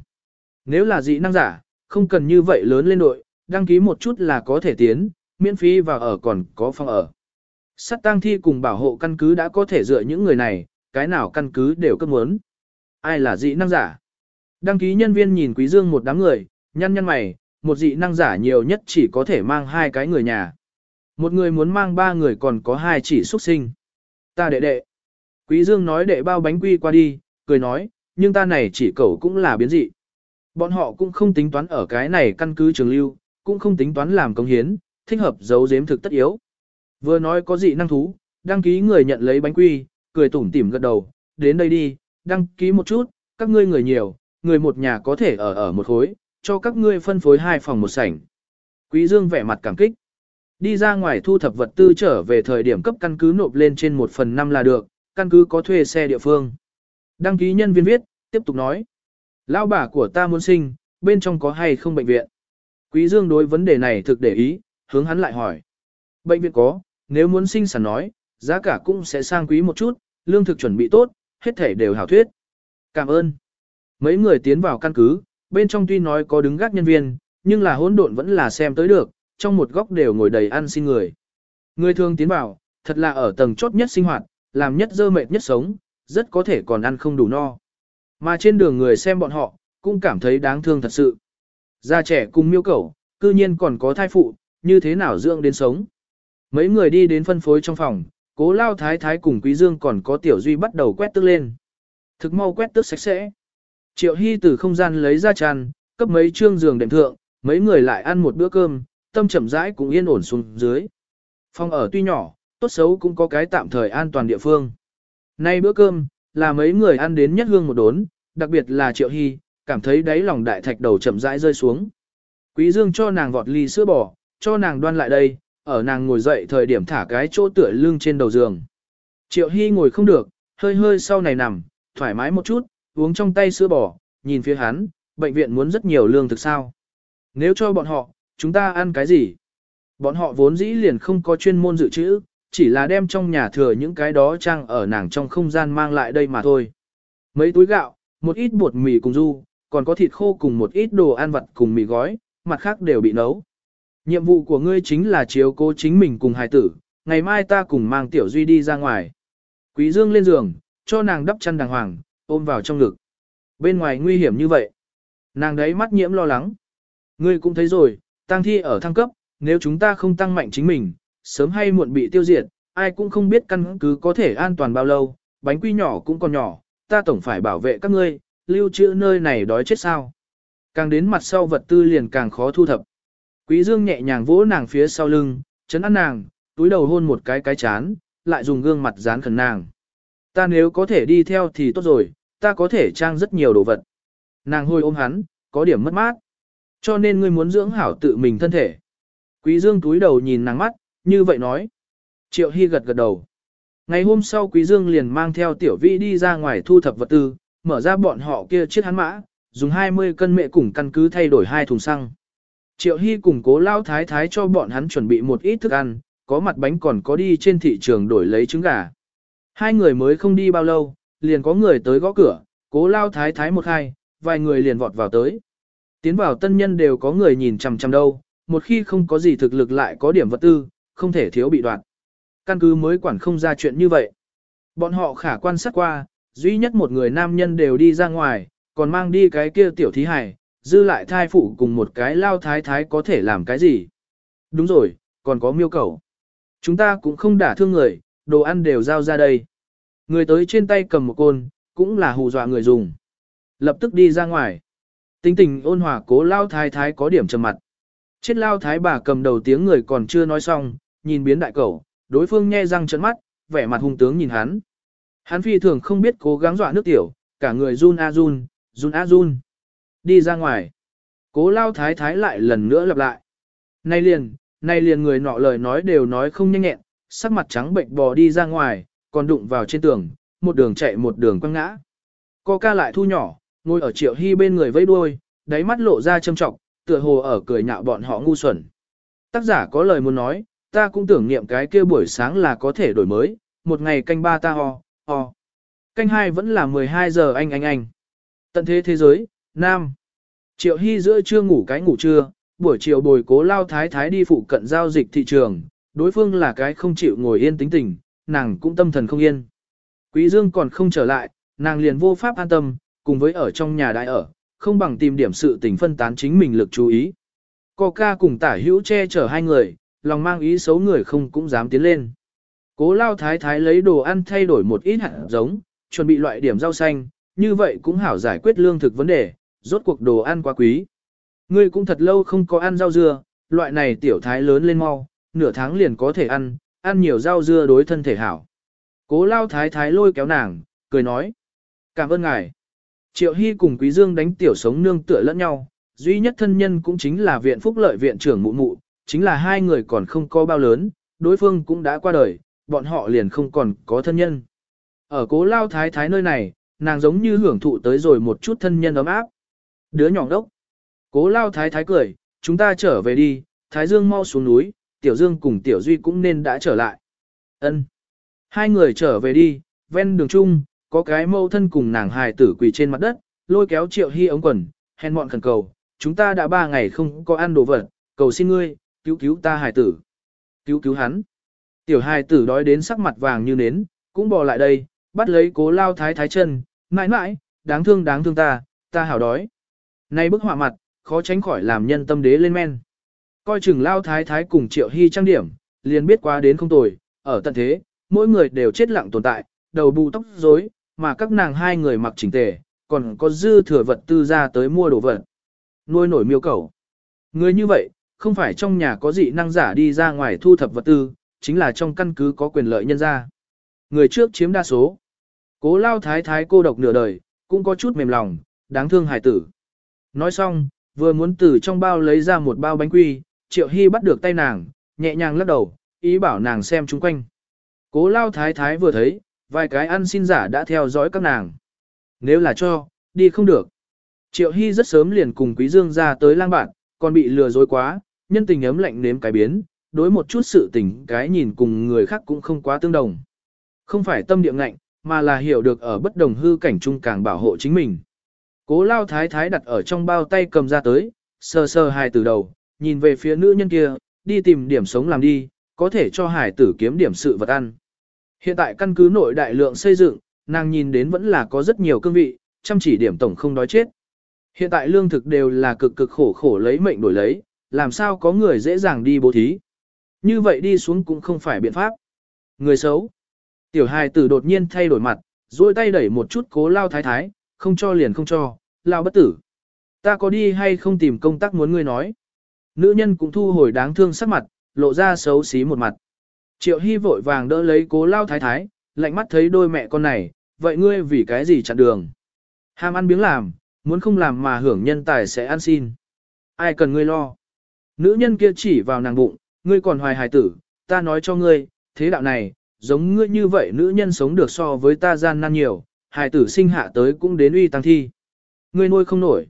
A: Nếu là dị năng giả, không cần như vậy lớn lên đội, đăng ký một chút là có thể tiến, miễn phí và ở còn có phòng ở. Sắt tang thi cùng bảo hộ căn cứ đã có thể dựa những người này, cái nào căn cứ đều cấp muốn. Ai là dị năng giả? Đăng ký nhân viên nhìn Quý Dương một đám người, nhăn nhăn mày, một dị năng giả nhiều nhất chỉ có thể mang hai cái người nhà. Một người muốn mang ba người còn có hai chỉ xuất sinh. Ta đệ đệ. Quý Dương nói đệ bao bánh quy qua đi, cười nói, nhưng ta này chỉ cậu cũng là biến dị. Bọn họ cũng không tính toán ở cái này căn cứ trường lưu, cũng không tính toán làm công hiến, thích hợp giấu giếm thực tất yếu. Vừa nói có dị năng thú, đăng ký người nhận lấy bánh quy, cười tủm tỉm gật đầu, đến đây đi, đăng ký một chút, các ngươi người nhiều, người một nhà có thể ở ở một khối, cho các ngươi phân phối hai phòng một sảnh. Quý Dương vẻ mặt cảm kích. Đi ra ngoài thu thập vật tư trở về thời điểm cấp căn cứ nộp lên trên một phần năm là được, căn cứ có thuê xe địa phương. Đăng ký nhân viên viết, tiếp tục nói. Lão bà của ta muốn sinh, bên trong có hay không bệnh viện? Quý Dương đối vấn đề này thực để ý, hướng hắn lại hỏi. Bệnh viện có, nếu muốn sinh sản nói, giá cả cũng sẽ sang quý một chút, lương thực chuẩn bị tốt, hết thể đều hảo thuyết. Cảm ơn. Mấy người tiến vào căn cứ, bên trong tuy nói có đứng gác nhân viên, nhưng là hỗn độn vẫn là xem tới được, trong một góc đều ngồi đầy ăn xin người. Người thường tiến vào, thật là ở tầng chốt nhất sinh hoạt, làm nhất dơ mệt nhất sống, rất có thể còn ăn không đủ no. Mà trên đường người xem bọn họ, cũng cảm thấy đáng thương thật sự. Già trẻ cùng miêu cầu, cư nhiên còn có thai phụ, như thế nào dưỡng đến sống. Mấy người đi đến phân phối trong phòng, cố lao thái thái cùng quý dương còn có tiểu duy bắt đầu quét tước lên. Thực mau quét tước sạch sẽ. Triệu Hy từ không gian lấy ra tràn, cấp mấy trương giường đệm thượng, mấy người lại ăn một bữa cơm, tâm chậm rãi cũng yên ổn xuống dưới. Phòng ở tuy nhỏ, tốt xấu cũng có cái tạm thời an toàn địa phương. Nay bữa cơm, là mấy người ăn đến nhất hương một đốn, đặc biệt là Triệu Hy, cảm thấy đáy lòng đại thạch đầu chậm rãi rơi xuống. Quý Dương cho nàng vọt ly sữa bò, cho nàng đoan lại đây, ở nàng ngồi dậy thời điểm thả cái chỗ tựa lưng trên đầu giường. Triệu Hy ngồi không được, hơi hơi sau này nằm, thoải mái một chút, uống trong tay sữa bò, nhìn phía hắn, bệnh viện muốn rất nhiều lương thực sao. Nếu cho bọn họ, chúng ta ăn cái gì? Bọn họ vốn dĩ liền không có chuyên môn dự trữ, chỉ là đem trong nhà thừa những cái đó trang ở nàng trong không gian mang lại đây mà thôi. Mấy túi gạo, một ít bột mì cùng du, còn có thịt khô cùng một ít đồ ăn vặt cùng mì gói, mặt khác đều bị nấu. Nhiệm vụ của ngươi chính là chiếu cố chính mình cùng hài tử, ngày mai ta cùng mang Tiểu Duy đi ra ngoài. Quý Dương lên giường, cho nàng đắp chăn đàng hoàng, ôm vào trong ngực. Bên ngoài nguy hiểm như vậy. Nàng đấy mắt nhiễm lo lắng. Ngươi cũng thấy rồi, tăng thi ở thăng cấp, nếu chúng ta không tăng mạnh chính mình, sớm hay muộn bị tiêu diệt, ai cũng không biết căn cứ có thể an toàn bao lâu, bánh quy nhỏ cũng còn nhỏ, ta tổng phải bảo vệ các ngươi, lưu trữ nơi này đói chết sao. Càng đến mặt sau vật tư liền càng khó thu thập. Quý Dương nhẹ nhàng vỗ nàng phía sau lưng, chấn an nàng, túi đầu hôn một cái cái chán, lại dùng gương mặt dán khẩn nàng. Ta nếu có thể đi theo thì tốt rồi, ta có thể trang rất nhiều đồ vật. Nàng hôi ôm hắn, có điểm mất mát. Cho nên ngươi muốn dưỡng hảo tự mình thân thể. Quý Dương túi đầu nhìn nàng mắt, như vậy nói. Triệu Hy gật gật đầu. Ngày hôm sau Quý Dương liền mang theo tiểu vĩ đi ra ngoài thu thập vật tư, mở ra bọn họ kia chiếc hắn mã, dùng 20 cân mẹ cùng căn cứ thay đổi hai thùng xăng. Triệu Hy cùng cố lao thái thái cho bọn hắn chuẩn bị một ít thức ăn, có mặt bánh còn có đi trên thị trường đổi lấy trứng gà. Hai người mới không đi bao lâu, liền có người tới gõ cửa, cố lao thái thái một hai, vài người liền vọt vào tới. Tiến vào tân nhân đều có người nhìn chằm chằm đâu, một khi không có gì thực lực lại có điểm vật tư, không thể thiếu bị đoạt. Căn cứ mới quản không ra chuyện như vậy. Bọn họ khả quan sát qua, duy nhất một người nam nhân đều đi ra ngoài, còn mang đi cái kia tiểu thí hải, dư lại thai phụ cùng một cái lao thái thái có thể làm cái gì. Đúng rồi, còn có miêu cầu. Chúng ta cũng không đả thương người, đồ ăn đều giao ra đây. Người tới trên tay cầm một côn, cũng là hù dọa người dùng. Lập tức đi ra ngoài. Tính tình ôn hòa cố lao thái thái có điểm trầm mặt. Chết lao thái bà cầm đầu tiếng người còn chưa nói xong, nhìn biến đại cầu, đối phương nhe răng trợn mắt, vẻ mặt hung tướng nhìn hắn. Hắn phi thường không biết cố gắng dọa nước tiểu, cả người run a run, run a run. Đi ra ngoài. Cố lao thái thái lại lần nữa lặp lại. Nay liền, nay liền người nọ lời nói đều nói không nhanh nhẹn, sắc mặt trắng bệnh bò đi ra ngoài, còn đụng vào trên tường, một đường chạy một đường quăng ngã. Coca lại thu nhỏ, ngồi ở triệu hy bên người vẫy đuôi, đáy mắt lộ ra châm trọng, tựa hồ ở cười nhạo bọn họ ngu xuẩn. Tác giả có lời muốn nói, ta cũng tưởng niệm cái kia buổi sáng là có thể đổi mới, một ngày canh ba ta ho, ho. Canh hai vẫn là 12 giờ anh anh anh. Tận thế thế giới, Nam. Triệu Hy giữa trưa ngủ cái ngủ trưa, buổi chiều bồi cố lao thái thái đi phụ cận giao dịch thị trường, đối phương là cái không chịu ngồi yên tính tình, nàng cũng tâm thần không yên. Quý Dương còn không trở lại, nàng liền vô pháp an tâm, cùng với ở trong nhà đại ở, không bằng tìm điểm sự tình phân tán chính mình lực chú ý. Coca cùng tả hữu che chở hai người, lòng mang ý xấu người không cũng dám tiến lên. Cố lao thái thái lấy đồ ăn thay đổi một ít hạt giống, chuẩn bị loại điểm rau xanh, như vậy cũng hảo giải quyết lương thực vấn đề, rốt cuộc đồ ăn quá quý. Ngươi cũng thật lâu không có ăn rau dưa, loại này tiểu thái lớn lên mau, nửa tháng liền có thể ăn, ăn nhiều rau dưa đối thân thể hảo. Cố lao thái thái lôi kéo nàng, cười nói. Cảm ơn ngài. Triệu Hy cùng Quý Dương đánh tiểu sống nương tựa lẫn nhau, duy nhất thân nhân cũng chính là viện phúc lợi viện trưởng mụ mụ, chính là hai người còn không có bao lớn, đối phương cũng đã qua đời, bọn họ liền không còn có thân nhân. Ở cố lao thái thái nơi này, nàng giống như hưởng thụ tới rồi một chút thân nhân ấm áp. Đứa nhỏ đốc. Cố lao thái thái cười, chúng ta trở về đi, thái dương mau xuống núi, tiểu dương cùng tiểu duy cũng nên đã trở lại. ân Hai người trở về đi, ven đường chung, có cái mâu thân cùng nàng hài tử quỳ trên mặt đất, lôi kéo triệu hy ống quần, hèn mọn khẩn cầu, chúng ta đã ba ngày không có ăn đồ vật, cầu xin ngươi, cứu cứu ta hài tử. Cứu cứu hắn. Tiểu hài tử đói đến sắc mặt vàng như nến, cũng bò lại đây, bắt lấy cố lao thái thái chân, mãi mãi, đáng thương đáng thương ta, ta hảo đói. Nay bức họa mặt, khó tránh khỏi làm nhân tâm đế lên men. Coi chừng lao thái thái cùng triệu hy trang điểm, liền biết quá đến không tồi, ở tận thế, mỗi người đều chết lặng tồn tại, đầu bù tóc rối, mà các nàng hai người mặc chỉnh tề, còn có dư thừa vật tư ra tới mua đồ vật. Nuôi nổi miêu cầu. Người như vậy, không phải trong nhà có dị năng giả đi ra ngoài thu thập vật tư, chính là trong căn cứ có quyền lợi nhân ra. Người trước chiếm đa số. Cố lao thái thái cô độc nửa đời, cũng có chút mềm lòng, đáng thương hải tử. Nói xong, vừa muốn từ trong bao lấy ra một bao bánh quy, triệu hy bắt được tay nàng, nhẹ nhàng lắc đầu, ý bảo nàng xem chung quanh. Cố lao thái thái vừa thấy, vài cái ăn xin giả đã theo dõi các nàng. Nếu là cho, đi không được. Triệu Hy rất sớm liền cùng Quý Dương ra tới lang bạn, còn bị lừa dối quá, nhân tình ấm lạnh nếm cái biến, đối một chút sự tình cái nhìn cùng người khác cũng không quá tương đồng. Không phải tâm địa ngạnh, mà là hiểu được ở bất đồng hư cảnh chung càng bảo hộ chính mình. Cố lao thái thái đặt ở trong bao tay cầm ra tới, sờ sờ hài từ đầu, nhìn về phía nữ nhân kia, đi tìm điểm sống làm đi, có thể cho hải tử kiếm điểm sự vật ăn. Hiện tại căn cứ nội đại lượng xây dựng, nàng nhìn đến vẫn là có rất nhiều cương vị, chăm chỉ điểm tổng không đói chết. Hiện tại lương thực đều là cực cực khổ khổ lấy mệnh đổi lấy, làm sao có người dễ dàng đi bố thí. Như vậy đi xuống cũng không phải biện pháp. Người xấu. Tiểu hài tử đột nhiên thay đổi mặt, duỗi tay đẩy một chút cố lao thái thái, không cho liền không cho, lao bất tử. Ta có đi hay không tìm công tác muốn ngươi nói. Nữ nhân cũng thu hồi đáng thương sắc mặt, lộ ra xấu xí một mặt. Triệu Hy vội vàng đỡ lấy cố lao thái thái, lạnh mắt thấy đôi mẹ con này, vậy ngươi vì cái gì chặn đường? Ham ăn biếng làm, muốn không làm mà hưởng nhân tài sẽ ăn xin. Ai cần ngươi lo? Nữ nhân kia chỉ vào nàng bụng, ngươi còn hoài hài tử, ta nói cho ngươi, thế đạo này, giống ngươi như vậy nữ nhân sống được so với ta gian nan nhiều, hài tử sinh hạ tới cũng đến uy tăng thi. Ngươi nuôi không nổi.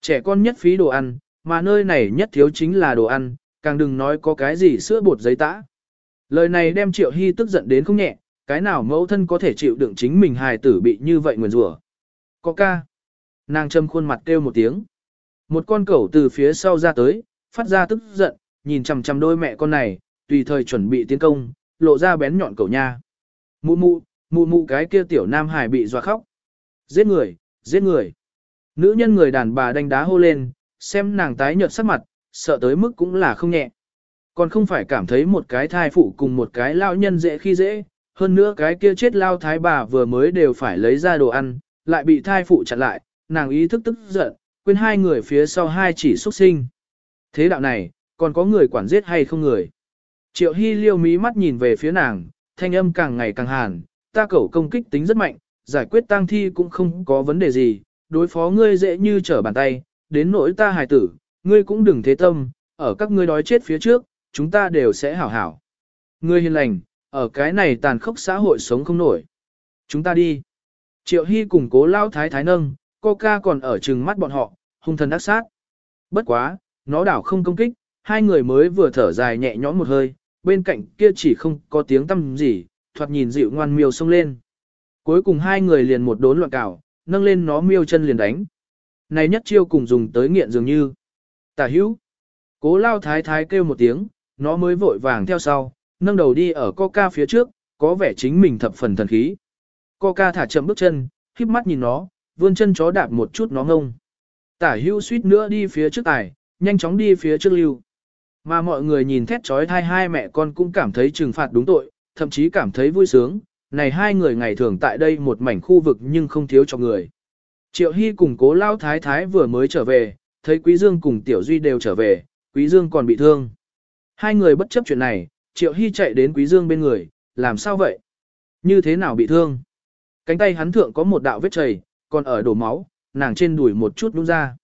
A: Trẻ con nhất phí đồ ăn, mà nơi này nhất thiếu chính là đồ ăn, càng đừng nói có cái gì sữa bột giấy tã. Lời này đem Triệu Hy tức giận đến không nhẹ, cái nào mẫu thân có thể chịu đựng chính mình hài tử bị như vậy nguyền rủa. Có ca. Nàng châm khuôn mặt kêu một tiếng. Một con cẩu từ phía sau ra tới, phát ra tức giận, nhìn chằm chằm đôi mẹ con này, tùy thời chuẩn bị tiến công, lộ ra bén nhọn cẩu nha. Mụ mụ, mụ mụ cái kia tiểu nam hải bị dọa khóc. Giết người, giết người. Nữ nhân người đàn bà đánh đá hô lên, xem nàng tái nhợt sắc mặt, sợ tới mức cũng là không nhẹ. Còn không phải cảm thấy một cái thai phụ cùng một cái lao nhân dễ khi dễ, hơn nữa cái kia chết lao thái bà vừa mới đều phải lấy ra đồ ăn, lại bị thai phụ chặn lại, nàng ý thức tức giận, quên hai người phía sau hai chỉ xuất sinh. Thế đạo này, còn có người quản giết hay không người? Triệu Hy liêu mí mắt nhìn về phía nàng, thanh âm càng ngày càng hàn, ta cẩu công kích tính rất mạnh, giải quyết tang thi cũng không có vấn đề gì, đối phó ngươi dễ như trở bàn tay, đến nỗi ta hài tử, ngươi cũng đừng thế tâm, ở các ngươi đói chết phía trước, chúng ta đều sẽ hảo hảo. Ngươi hiền lành, ở cái này tàn khốc xã hội sống không nổi. Chúng ta đi. Triệu Hy cùng cố lao thái thái nâng, Coca còn ở trừng mắt bọn họ, hung thần ác sát. Bất quá, nó đảo không công kích, hai người mới vừa thở dài nhẹ nhõm một hơi, bên cạnh kia chỉ không có tiếng tâm gì, thoạt nhìn dịu ngoan miêu xông lên. Cuối cùng hai người liền một đốn loạn cào, nâng lên nó miêu chân liền đánh. Này nhất chiêu cùng dùng tới nghiện dường như. Tả hữu. Cố lao thái thái kêu một tiếng, nó mới vội vàng theo sau, nâng đầu đi ở coca phía trước, có vẻ chính mình thập phần thần khí. Coca thả chậm bước chân, khiếp mắt nhìn nó, vươn chân chó đạp một chút nó ngông. Tả hưu suýt nữa đi phía trước tài, nhanh chóng đi phía trước lưu. Mà mọi người nhìn thét trói thai hai mẹ con cũng cảm thấy trừng phạt đúng tội, thậm chí cảm thấy vui sướng. Này hai người ngày thường tại đây một mảnh khu vực nhưng không thiếu cho người. Triệu Hy cùng cố lao thái thái vừa mới trở về, thấy Quý Dương cùng Tiểu Duy đều trở về, Quý Dương còn bị thương. Hai người bất chấp chuyện này, Triệu Hy chạy đến Quý Dương bên người, làm sao vậy? Như thế nào bị thương? Cánh tay hắn thượng có một đạo vết chảy, còn ở đổ máu, nàng trên đùi một chút đúng ra.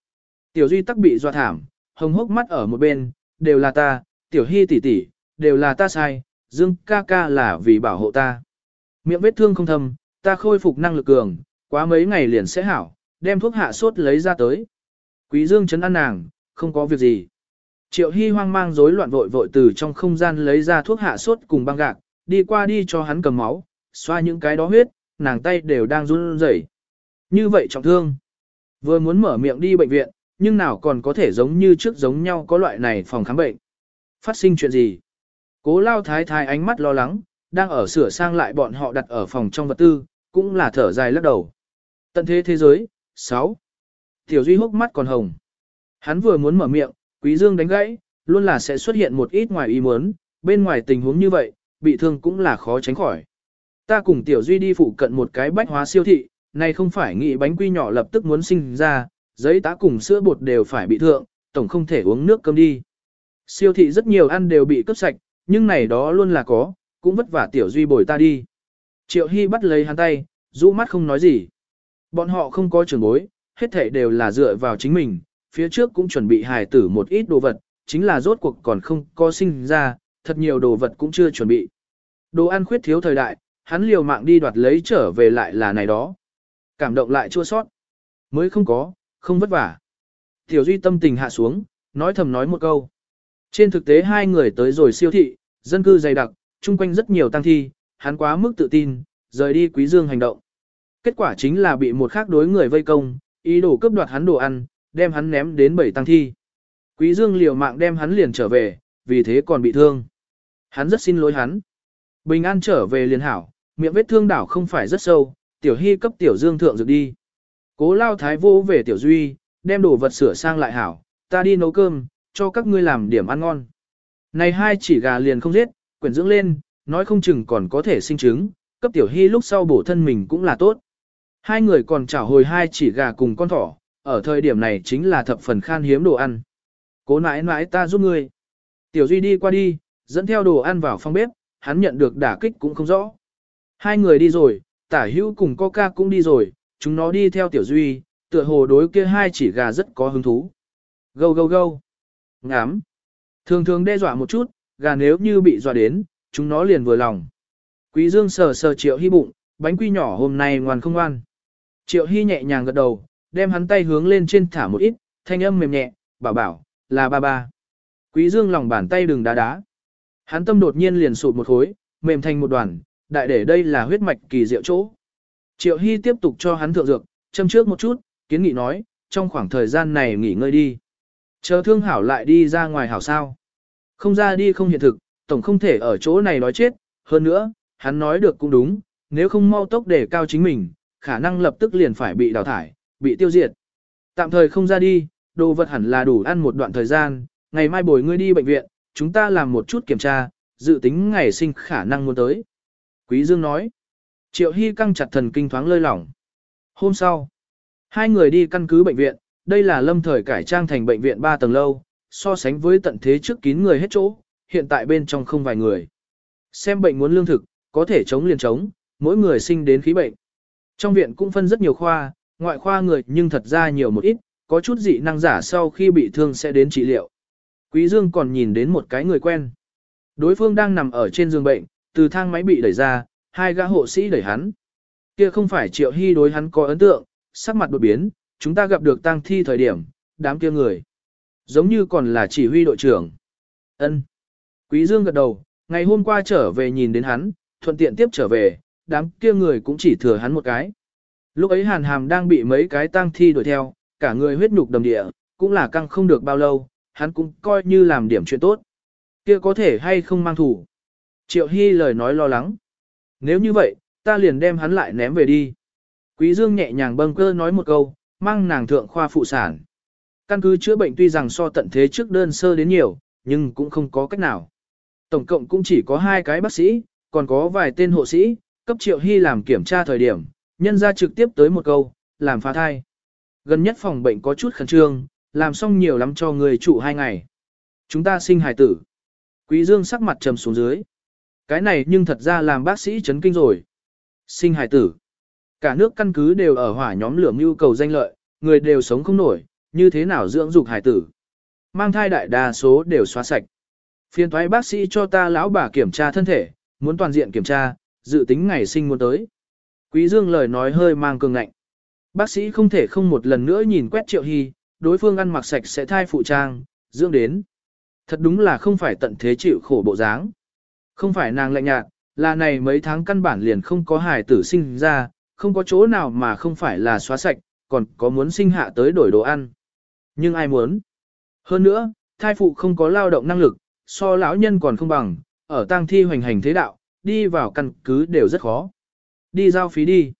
A: Tiểu Duy tắc bị doa thảm, hồng hốc mắt ở một bên, đều là ta, tiểu hy tỷ tỷ, đều là ta sai, Dương ca ca là vì bảo hộ ta. Miệng vết thương không thâm, ta khôi phục năng lực cường, quá mấy ngày liền sẽ hảo, đem thuốc hạ sốt lấy ra tới. Quý Dương chấn an nàng, không có việc gì. Triệu Hy hoang mang rối loạn vội vội từ trong không gian lấy ra thuốc hạ sốt cùng băng gạc, đi qua đi cho hắn cầm máu, xoa những cái đó huyết, nàng tay đều đang run rẩy. Như vậy trọng thương. Vừa muốn mở miệng đi bệnh viện, nhưng nào còn có thể giống như trước giống nhau có loại này phòng khám bệnh. Phát sinh chuyện gì? Cố lao thái thái ánh mắt lo lắng, đang ở sửa sang lại bọn họ đặt ở phòng trong vật tư, cũng là thở dài lắc đầu. Tận thế thế giới, 6. Tiểu Duy hốc mắt còn hồng. Hắn vừa muốn mở miệng, Quý Dương đánh gãy, luôn là sẽ xuất hiện một ít ngoài ý muốn, bên ngoài tình huống như vậy, bị thương cũng là khó tránh khỏi. Ta cùng Tiểu Duy đi phụ cận một cái bách hóa siêu thị, này không phải nghĩ bánh quy nhỏ lập tức muốn sinh ra, giấy tá cùng sữa bột đều phải bị thượng, tổng không thể uống nước cơm đi. Siêu thị rất nhiều ăn đều bị cướp sạch, nhưng này đó luôn là có, cũng vất vả Tiểu Duy bồi ta đi. Triệu Hy bắt lấy hắn tay, rũ mắt không nói gì. Bọn họ không có trường bối, hết thảy đều là dựa vào chính mình, phía trước cũng chuẩn bị hài tử một ít đồ vật, chính là rốt cuộc còn không có sinh ra, thật nhiều đồ vật cũng chưa chuẩn bị. Đồ ăn khuyết thiếu thời đại, hắn liều mạng đi đoạt lấy trở về lại là này đó. Cảm động lại chua sót. Mới không có, không vất vả. Tiểu Duy tâm tình hạ xuống, nói thầm nói một câu. Trên thực tế hai người tới rồi siêu thị, dân cư dày đặc, chung quanh rất nhiều tăng thi, hắn quá mức tự tin, rời đi quý dương hành động. Kết quả chính là bị một khác đối người vây công, ý đồ cướp đoạt hắn đồ ăn, đem hắn ném đến bảy tăng thi. Quý dương liều mạng đem hắn liền trở về, vì thế còn bị thương. Hắn rất xin lỗi hắn. Bình an trở về liền hảo, miệng vết thương đảo không phải rất sâu, tiểu hy cấp tiểu dương thượng dược đi. Cố lao thái vô về tiểu duy, đem đồ vật sửa sang lại hảo, ta đi nấu cơm, cho các ngươi làm điểm ăn ngon. Này hai chỉ gà liền không giết, quyển dưỡng lên, nói không chừng còn có thể sinh trứng, cấp tiểu hy lúc sau bổ thân mình cũng là tốt. Hai người còn trả hồi hai chỉ gà cùng con thỏ, ở thời điểm này chính là thập phần khan hiếm đồ ăn. Cố nãi nãi ta giúp ngươi. Tiểu Duy đi qua đi, dẫn theo đồ ăn vào phòng bếp, hắn nhận được đả kích cũng không rõ. Hai người đi rồi, tả hữu cùng Coca cũng đi rồi, chúng nó đi theo Tiểu Duy, tựa hồ đối kia hai chỉ gà rất có hứng thú. Gâu gâu gâu. Ngám. Thường thường đe dọa một chút, gà nếu như bị dọa đến, chúng nó liền vừa lòng. Quý Dương sờ sờ triệu hy bụng, bánh quy nhỏ hôm nay ngoan không ngoan. Triệu hy nhẹ nhàng gật đầu, đem hắn tay hướng lên trên thả một ít, thanh âm mềm nhẹ, bảo bảo, là ba ba. Quý Dương lòng bàn tay đừng đá đá. Hắn tâm đột nhiên liền sụt một khối, mềm thành một đoàn, đại để đây là huyết mạch kỳ diệu chỗ. Triệu Hy tiếp tục cho hắn thượng dược, châm trước một chút, kiến nghị nói, trong khoảng thời gian này nghỉ ngơi đi. Chờ thương hảo lại đi ra ngoài hảo sao. Không ra đi không hiện thực, tổng không thể ở chỗ này nói chết, hơn nữa, hắn nói được cũng đúng, nếu không mau tốc để cao chính mình, khả năng lập tức liền phải bị đào thải, bị tiêu diệt. Tạm thời không ra đi, đồ vật hẳn là đủ ăn một đoạn thời gian, ngày mai bồi ngươi đi bệnh viện, chúng ta làm một chút kiểm tra, dự tính ngày sinh khả năng muốn tới. Quý Dương nói, Triệu Hy căng chặt thần kinh thoáng lơi lỏng. Hôm sau, hai người đi căn cứ bệnh viện, đây là lâm thời cải trang thành bệnh viện 3 tầng lâu, so sánh với tận thế trước kín người hết chỗ, hiện tại bên trong không vài người. Xem bệnh muốn lương thực, có thể chống liền chống, mỗi người sinh đến khí bệnh. Trong viện cũng phân rất nhiều khoa, ngoại khoa người nhưng thật ra nhiều một ít, có chút dị năng giả sau khi bị thương sẽ đến trị liệu. Quý Dương còn nhìn đến một cái người quen. Đối phương đang nằm ở trên giường bệnh, từ thang máy bị đẩy ra, hai gã hộ sĩ đẩy hắn. Kia không phải Triệu Hy đối hắn có ấn tượng, sắc mặt đột biến, chúng ta gặp được tang thi thời điểm, đám kia người. Giống như còn là chỉ huy đội trưởng. Ân. Quý Dương gật đầu, ngày hôm qua trở về nhìn đến hắn, thuận tiện tiếp trở về, đám kia người cũng chỉ thừa hắn một cái. Lúc ấy hàn hàm đang bị mấy cái tang thi đuổi theo, cả người huyết nhục đầm địa, cũng là căng không được bao lâu, hắn cũng coi như làm điểm chuyện tốt. Kia có thể hay không mang thủ. Triệu Hy lời nói lo lắng. Nếu như vậy, ta liền đem hắn lại ném về đi. Quý Dương nhẹ nhàng bâng cơ nói một câu, mang nàng thượng khoa phụ sản. Căn cứ chữa bệnh tuy rằng so tận thế trước đơn sơ đến nhiều, nhưng cũng không có cách nào. Tổng cộng cũng chỉ có hai cái bác sĩ, còn có vài tên hộ sĩ, cấp Triệu Hy làm kiểm tra thời điểm, nhân ra trực tiếp tới một câu, làm phá thai. Gần nhất phòng bệnh có chút khẩn trương, làm xong nhiều lắm cho người trụ hai ngày. Chúng ta sinh hài tử. Quý Dương sắc mặt trầm xuống dưới. Cái này nhưng thật ra làm bác sĩ chấn kinh rồi. Sinh hài tử. Cả nước căn cứ đều ở hỏa nhóm lửa mưu cầu danh lợi, người đều sống không nổi, như thế nào dưỡng dục hài tử. Mang thai đại đa số đều xóa sạch. Phiên thoái bác sĩ cho ta lão bà kiểm tra thân thể, muốn toàn diện kiểm tra, dự tính ngày sinh muốn tới. Quý Dương lời nói hơi mang cường ngạnh. Bác sĩ không thể không một lần nữa nhìn quét Triệu Hy, đối phương ăn mặc sạch sẽ thai phụ trang, dưỡng đến. Thật đúng là không phải tận thế chịu khổ bộ dáng. Không phải nàng lạnh nhạt, là này mấy tháng căn bản liền không có hài tử sinh ra, không có chỗ nào mà không phải là xóa sạch, còn có muốn sinh hạ tới đổi đồ ăn. Nhưng ai muốn? Hơn nữa, thai phụ không có lao động năng lực, so lão nhân còn không bằng, ở tang thi hoành hành thế đạo, đi vào căn cứ đều rất khó. Đi giao phí đi.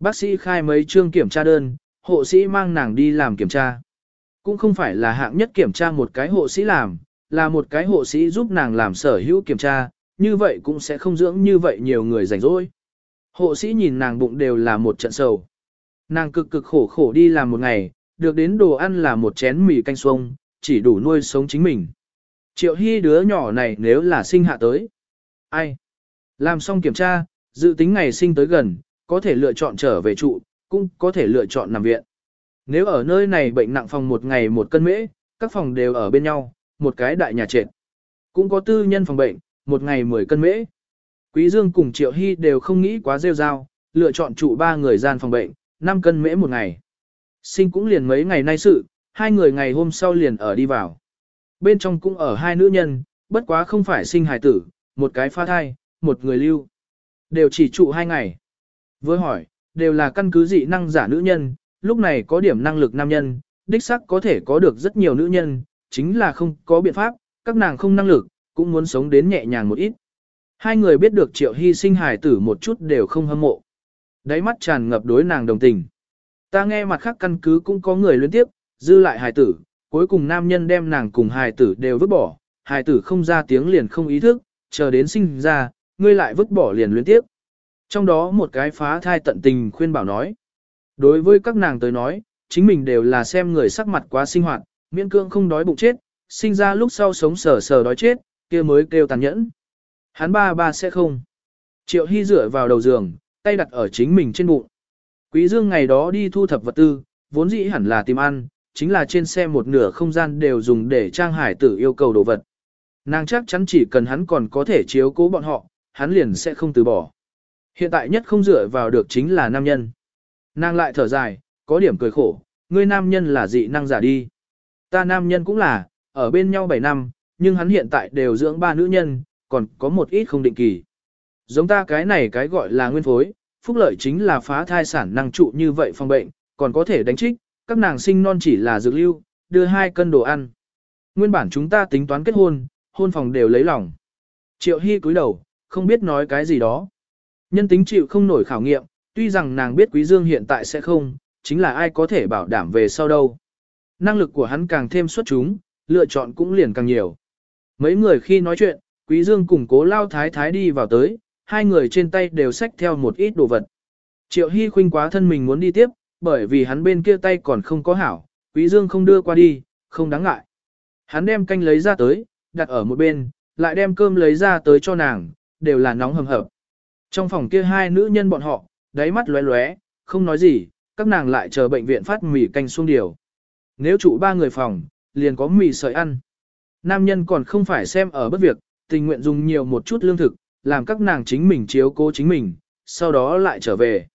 A: Bác sĩ khai mấy chương kiểm tra đơn, hộ sĩ mang nàng đi làm kiểm tra. Cũng không phải là hạng nhất kiểm tra một cái hộ sĩ làm, là một cái hộ sĩ giúp nàng làm sở hữu kiểm tra, như vậy cũng sẽ không dưỡng như vậy nhiều người rảnh rỗi. Hộ sĩ nhìn nàng bụng đều là một trận sầu. Nàng cực cực khổ khổ đi làm một ngày, được đến đồ ăn là một chén mì canh xuông, chỉ đủ nuôi sống chính mình. Triệu Hy đứa nhỏ này nếu là sinh hạ tới. Ai? Làm xong kiểm tra, dự tính ngày sinh tới gần, có thể lựa chọn trở về trụ, cũng có thể lựa chọn nằm viện. Nếu ở nơi này bệnh nặng phòng một ngày một cân mễ, các phòng đều ở bên nhau, một cái đại nhà trệt. Cũng có tư nhân phòng bệnh, một ngày 10 cân mễ. Quý Dương cùng Triệu Hy đều không nghĩ quá rêu rao, lựa chọn trụ ba người gian phòng bệnh, 5 cân mễ một ngày. Sinh cũng liền mấy ngày nay sự, hai người ngày hôm sau liền ở đi vào. Bên trong cũng ở hai nữ nhân, bất quá không phải sinh hài tử, một cái pha thai, một người lưu. Đều chỉ trụ hai ngày. Với hỏi, đều là căn cứ dị năng giả nữ nhân, lúc này có điểm năng lực nam nhân, đích sắc có thể có được rất nhiều nữ nhân, chính là không có biện pháp, các nàng không năng lực, cũng muốn sống đến nhẹ nhàng một ít. Hai người biết được triệu hy sinh hài tử một chút đều không hâm mộ. Đáy mắt tràn ngập đối nàng đồng tình. Ta nghe mặt khác căn cứ cũng có người liên tiếp, dư lại hài tử, cuối cùng nam nhân đem nàng cùng hài tử đều vứt bỏ, hài tử không ra tiếng liền không ý thức, chờ đến sinh ra, ngươi lại vứt bỏ liền liên tiếp. Trong đó một cái phá thai tận tình khuyên bảo nói. Đối với các nàng tới nói, chính mình đều là xem người sắc mặt quá sinh hoạt, miễn cương không đói bụng chết, sinh ra lúc sau sống sờ sờ đói chết, kia mới kêu tàn nhẫn. Hắn ba ba sẽ không. Triệu Hy dựa vào đầu giường, tay đặt ở chính mình trên bụng. Quý Dương ngày đó đi thu thập vật tư, vốn dĩ hẳn là tìm ăn, chính là trên xe một nửa không gian đều dùng để trang hải tử yêu cầu đồ vật. Nàng chắc chắn chỉ cần hắn còn có thể chiếu cố bọn họ, hắn liền sẽ không từ bỏ. Hiện tại nhất không dựa vào được chính là nam nhân. Nàng lại thở dài, có điểm cười khổ, ngươi nam nhân là dị năng giả đi. Ta nam nhân cũng là, ở bên nhau 7 năm, nhưng hắn hiện tại đều dưỡng ba nữ nhân, còn có một ít không định kỳ. Giống ta cái này cái gọi là nguyên phối, phúc lợi chính là phá thai sản năng trụ như vậy phòng bệnh, còn có thể đánh trích, các nàng sinh non chỉ là dược lưu, đưa hai cân đồ ăn. Nguyên bản chúng ta tính toán kết hôn, hôn phòng đều lấy lòng. Triệu Hy cúi đầu, không biết nói cái gì đó. Nhân tính chịu không nổi khảo nghiệm, tuy rằng nàng biết Quý Dương hiện tại sẽ không, chính là ai có thể bảo đảm về sau đâu. Năng lực của hắn càng thêm xuất chúng, lựa chọn cũng liền càng nhiều. Mấy người khi nói chuyện, Quý Dương cùng cố lao thái thái đi vào tới, hai người trên tay đều xách theo một ít đồ vật. Triệu Hy khuynh quá thân mình muốn đi tiếp, bởi vì hắn bên kia tay còn không có hảo, Quý Dương không đưa qua đi, không đáng ngại. Hắn đem canh lấy ra tới, đặt ở một bên, lại đem cơm lấy ra tới cho nàng, đều là nóng hầm hập. Trong phòng kia hai nữ nhân bọn họ, đáy mắt lóe lóe, không nói gì, các nàng lại chờ bệnh viện phát mì canh xuống điều. Nếu trụ ba người phòng, liền có mì sợi ăn. Nam nhân còn không phải xem ở bất việc, tình nguyện dùng nhiều một chút lương thực, làm các nàng chính mình chiếu cố chính mình, sau đó lại trở về.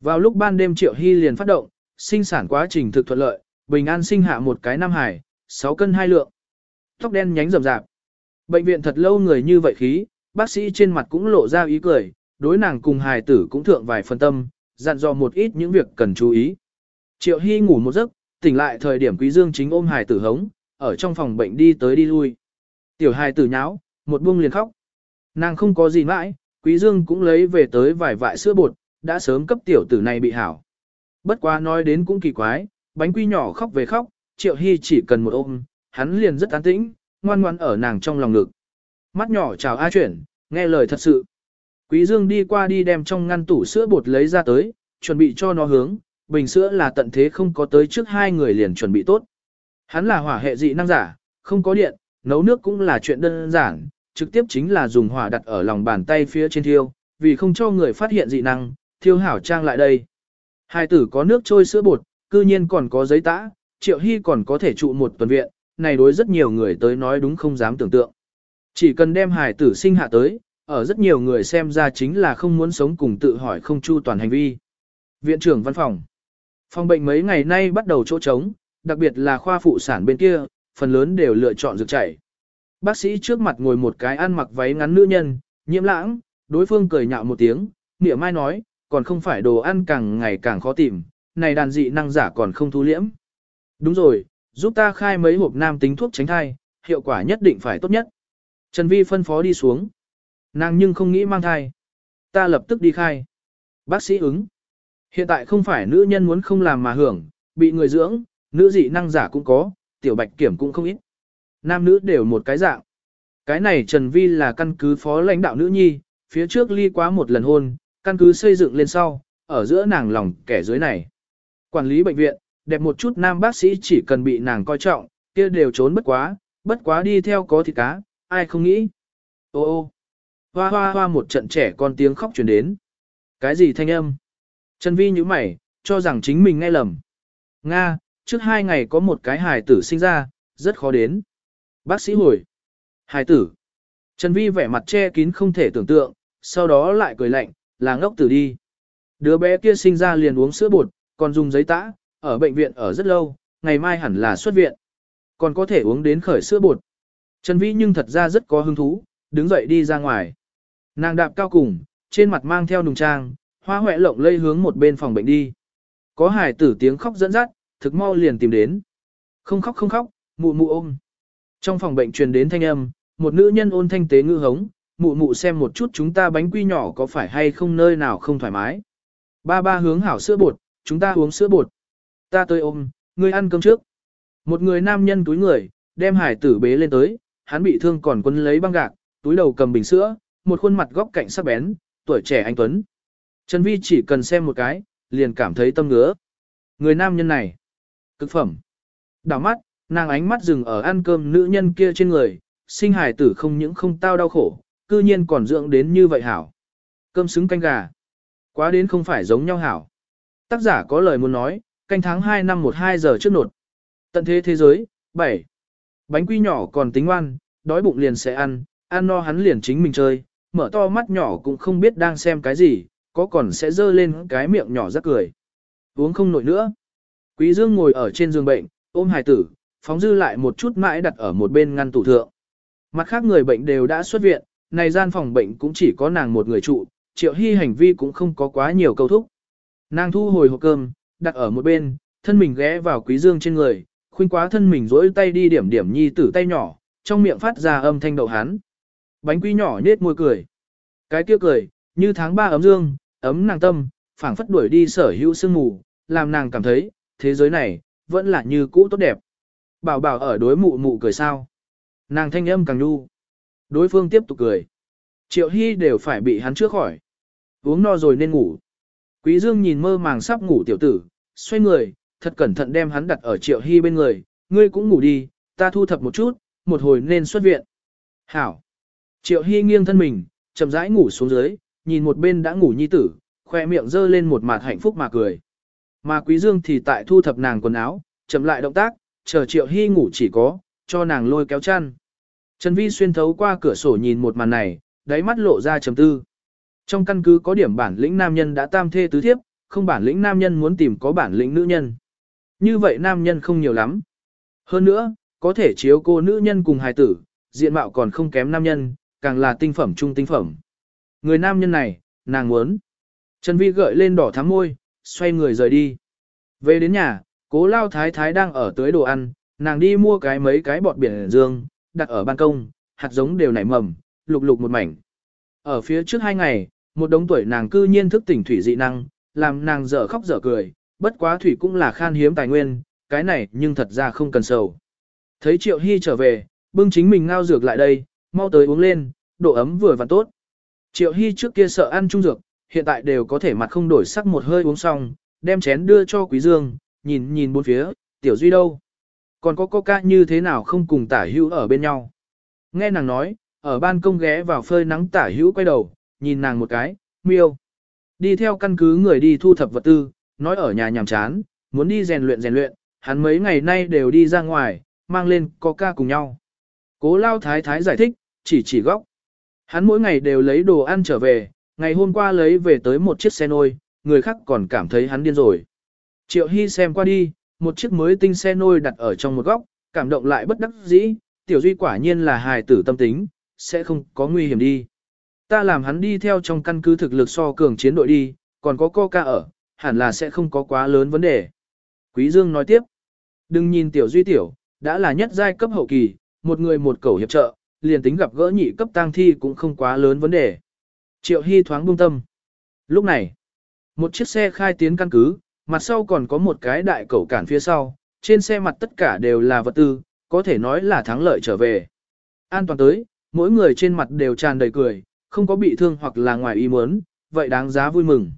A: Vào lúc ban đêm Triệu Hy liền phát động, sinh sản quá trình thực thuận lợi, bình an sinh hạ một cái nam hải, 6 cân 2 lượng. Tóc đen nhánh rậm rạp. Bệnh viện thật lâu người như vậy khí, bác sĩ trên mặt cũng lộ ra ý cười, đối nàng cùng hài tử cũng thượng vài phân tâm, dặn dò một ít những việc cần chú ý. Triệu Hy ngủ một giấc, tỉnh lại thời điểm Quý Dương chính ôm hài tử hống, ở trong phòng bệnh đi tới đi lui. Tiểu hài tử nháo, một buông liền khóc. Nàng không có gì mãi, Quý Dương cũng lấy về tới vài vại sữa bột, đã sớm cấp tiểu tử này bị hảo. Bất quá nói đến cũng kỳ quái, bánh quy nhỏ khóc về khóc, Triệu Hy chỉ cần một ôm, hắn liền rất an tĩnh, ngoan ngoan ở nàng trong lòng ngực. Mắt nhỏ chào A chuyển, nghe lời thật sự. Quý Dương đi qua đi đem trong ngăn tủ sữa bột lấy ra tới, chuẩn bị cho nó hướng, bình sữa là tận thế không có tới trước hai người liền chuẩn bị tốt. Hắn là hỏa hệ dị năng giả, không có điện, nấu nước cũng là chuyện đơn giản, trực tiếp chính là dùng hỏa đặt ở lòng bàn tay phía trên thiêu, vì không cho người phát hiện dị năng, thiêu hảo trang lại đây. Hai tử có nước trôi sữa bột, cư nhiên còn có giấy tã, triệu hy còn có thể trụ một tuần viện, này đối rất nhiều người tới nói đúng không dám tưởng tượng. Chỉ cần đem hài tử sinh hạ tới, ở rất nhiều người xem ra chính là không muốn sống cùng tự hỏi không chu toàn hành vi. Viện trưởng văn phòng. Phòng bệnh mấy ngày nay bắt đầu chỗ trống, đặc biệt là khoa phụ sản bên kia, phần lớn đều lựa chọn dược chảy. Bác sĩ trước mặt ngồi một cái ăn mặc váy ngắn nữ nhân, nhiễm lãng, đối phương cười nhạo một tiếng, nghĩa mai nói, còn không phải đồ ăn càng ngày càng khó tìm, này đàn dị năng giả còn không thu liễm. Đúng rồi, giúp ta khai mấy hộp nam tính thuốc tránh thai, hiệu quả nhất định phải tốt nhất. Trần Vi phân phó đi xuống. Nàng nhưng không nghĩ mang thai. Ta lập tức đi khai. Bác sĩ ứng. Hiện tại không phải nữ nhân muốn không làm mà hưởng, bị người dưỡng, nữ dị năng giả cũng có, tiểu bạch kiểm cũng không ít. Nam nữ đều một cái dạng. Cái này Trần Vi là căn cứ phó lãnh đạo nữ nhi, phía trước ly quá một lần hôn, căn cứ xây dựng lên sau, ở giữa nàng lòng kẻ dưới này. Quản lý bệnh viện, đẹp một chút nam bác sĩ chỉ cần bị nàng coi trọng, kia đều trốn bất quá, bất quá đi theo có thịt cá, ai không nghĩ. Ô ô, hoa hoa hoa một trận trẻ con tiếng khóc truyền đến. Cái gì thanh âm? Trần Vi như mày, cho rằng chính mình nghe lầm. Nga, trước hai ngày có một cái hài tử sinh ra, rất khó đến. Bác sĩ hồi. Hài tử. Trần Vi vẻ mặt che kín không thể tưởng tượng, sau đó lại cười lạnh, là ngốc tử đi. Đứa bé kia sinh ra liền uống sữa bột, còn dùng giấy tã, ở bệnh viện ở rất lâu, ngày mai hẳn là xuất viện. Còn có thể uống đến khởi sữa bột. Trần Vi nhưng thật ra rất có hứng thú, đứng dậy đi ra ngoài. Nàng đạp cao cùng, trên mặt mang theo nùng trang, hoa huệ lộng lây hướng một bên phòng bệnh đi. Có hài tử tiếng khóc dẫn dắt, thực mau liền tìm đến. Không khóc không khóc, mụ mụ ôm. Trong phòng bệnh truyền đến thanh âm, một nữ nhân ôn thanh tế ngư hống, mụ mụ xem một chút chúng ta bánh quy nhỏ có phải hay không nơi nào không thoải mái. Ba ba hướng hảo sữa bột, chúng ta uống sữa bột. Ta tới ôm, ngươi ăn cơm trước. Một người nam nhân túi người, đem hải tử bế lên tới, hắn bị thương còn quân lấy băng gạc, túi đầu cầm bình sữa, một khuôn mặt góc cạnh sắc bén, tuổi trẻ anh Tuấn. Trần Vi chỉ cần xem một cái, liền cảm thấy tâm ngứa. Người nam nhân này, cực phẩm. Đảo mắt, nàng ánh mắt dừng ở ăn cơm nữ nhân kia trên người, sinh hài tử không những không tao đau khổ, cư nhiên còn dưỡng đến như vậy hảo. Cơm xứng canh gà. Quá đến không phải giống nhau hảo. Tác giả có lời muốn nói, canh tháng 2 năm 12 giờ trước nột. Tận thế thế giới, 7. Bánh quy nhỏ còn tính ngoan, đói bụng liền sẽ ăn, ăn no hắn liền chính mình chơi, mở to mắt nhỏ cũng không biết đang xem cái gì, có còn sẽ dơ lên cái miệng nhỏ rắc cười. Uống không nổi nữa. Quý Dương ngồi ở trên giường bệnh, ôm hài tử, phóng dư lại một chút mãi đặt ở một bên ngăn tủ thượng. Mặt khác người bệnh đều đã xuất viện, này gian phòng bệnh cũng chỉ có nàng một người trụ, triệu hy hành vi cũng không có quá nhiều câu thúc. Nàng thu hồi hộp cơm, đặt ở một bên, thân mình ghé vào quý dương trên người, khuynh quá thân mình rỗi tay đi điểm điểm nhi tử tay nhỏ, trong miệng phát ra âm thanh đậu hán. Bánh quy nhỏ nết môi cười. Cái kia cười, như tháng ba ấm dương, ấm nàng tâm, phảng phất đuổi đi sở hữu sương mù, làm nàng cảm thấy, thế giới này, vẫn là như cũ tốt đẹp. Bảo bảo ở đối mụ mụ cười sao. Nàng thanh âm càng nhu. Đối phương tiếp tục cười. Triệu Hy đều phải bị hắn trước khỏi. Uống no rồi nên ngủ. Quý Dương nhìn mơ màng sắp ngủ tiểu tử, xoay người, thật cẩn thận đem hắn đặt ở Triệu Hy bên người. Ngươi cũng ngủ đi, ta thu thập một chút, một hồi nên xuất viện. Hảo. Triệu Hy nghiêng thân mình, chậm rãi ngủ xuống dưới, nhìn một bên đã ngủ nhi tử, khoe miệng dơ lên một mặt hạnh phúc mà cười. Mà Quý Dương thì tại thu thập nàng quần áo, chậm lại động tác, chờ Triệu Hy ngủ chỉ có, cho nàng lôi kéo chăn. Trần Vi xuyên thấu qua cửa sổ nhìn một màn này, đáy mắt lộ ra trầm tư. Trong căn cứ có điểm bản lĩnh nam nhân đã tam thê tứ thiếp, không bản lĩnh nam nhân muốn tìm có bản lĩnh nữ nhân. Như vậy nam nhân không nhiều lắm. Hơn nữa, có thể chiếu cô nữ nhân cùng hài tử, diện mạo còn không kém nam nhân, càng là tinh phẩm trung tinh phẩm. Người nam nhân này, nàng muốn. Trần Vi gợi lên đỏ thắm môi, xoay người rời đi. Về đến nhà, cố lao thái thái đang ở tới đồ ăn, nàng đi mua cái mấy cái bọt biển dương, đặt ở ban công, hạt giống đều nảy mầm, lục lục một mảnh. Ở phía trước hai ngày, một đống tuổi nàng cư nhiên thức tỉnh thủy dị năng, làm nàng dở khóc dở cười, bất quá thủy cũng là khan hiếm tài nguyên, cái này nhưng thật ra không cần sầu. Thấy Triệu Hy trở về, bưng chính mình ngao dược lại đây, mau tới uống lên, độ ấm vừa và tốt. Triệu Hy trước kia sợ ăn trung dược, hiện tại đều có thể mặt không đổi sắc một hơi uống xong, đem chén đưa cho Quý Dương, nhìn nhìn bốn phía, tiểu duy đâu. Còn có coca như thế nào không cùng tả hữu ở bên nhau. Nghe nàng nói, ở ban công ghé vào phơi nắng tả hữu quay đầu, nhìn nàng một cái, miêu. Đi theo căn cứ người đi thu thập vật tư, nói ở nhà nhàm chán, muốn đi rèn luyện rèn luyện, hắn mấy ngày nay đều đi ra ngoài, mang lên coca cùng nhau. Cố lao thái thái giải thích, chỉ chỉ góc. Hắn mỗi ngày đều lấy đồ ăn trở về, ngày hôm qua lấy về tới một chiếc xe nôi, người khác còn cảm thấy hắn điên rồi. Triệu Hy xem qua đi, một chiếc mới tinh xe nôi đặt ở trong một góc, cảm động lại bất đắc dĩ, tiểu duy quả nhiên là hài tử tâm tính, sẽ không có nguy hiểm đi. Ta làm hắn đi theo trong căn cứ thực lực so cường chiến đội đi, còn có coca ở, hẳn là sẽ không có quá lớn vấn đề. Quý Dương nói tiếp, đừng nhìn tiểu duy tiểu, đã là nhất giai cấp hậu kỳ, một người một cầu hiệp trợ, liền tính gặp gỡ nhị cấp tang thi cũng không quá lớn vấn đề. Triệu Hy thoáng buông tâm. Lúc này, một chiếc xe khai tiến căn cứ, mặt sau còn có một cái đại cầu cản phía sau, trên xe mặt tất cả đều là vật tư, có thể nói là thắng lợi trở về. An toàn tới, mỗi người trên mặt đều tràn đầy cười, không có bị thương hoặc là ngoài ý muốn, vậy đáng giá vui mừng.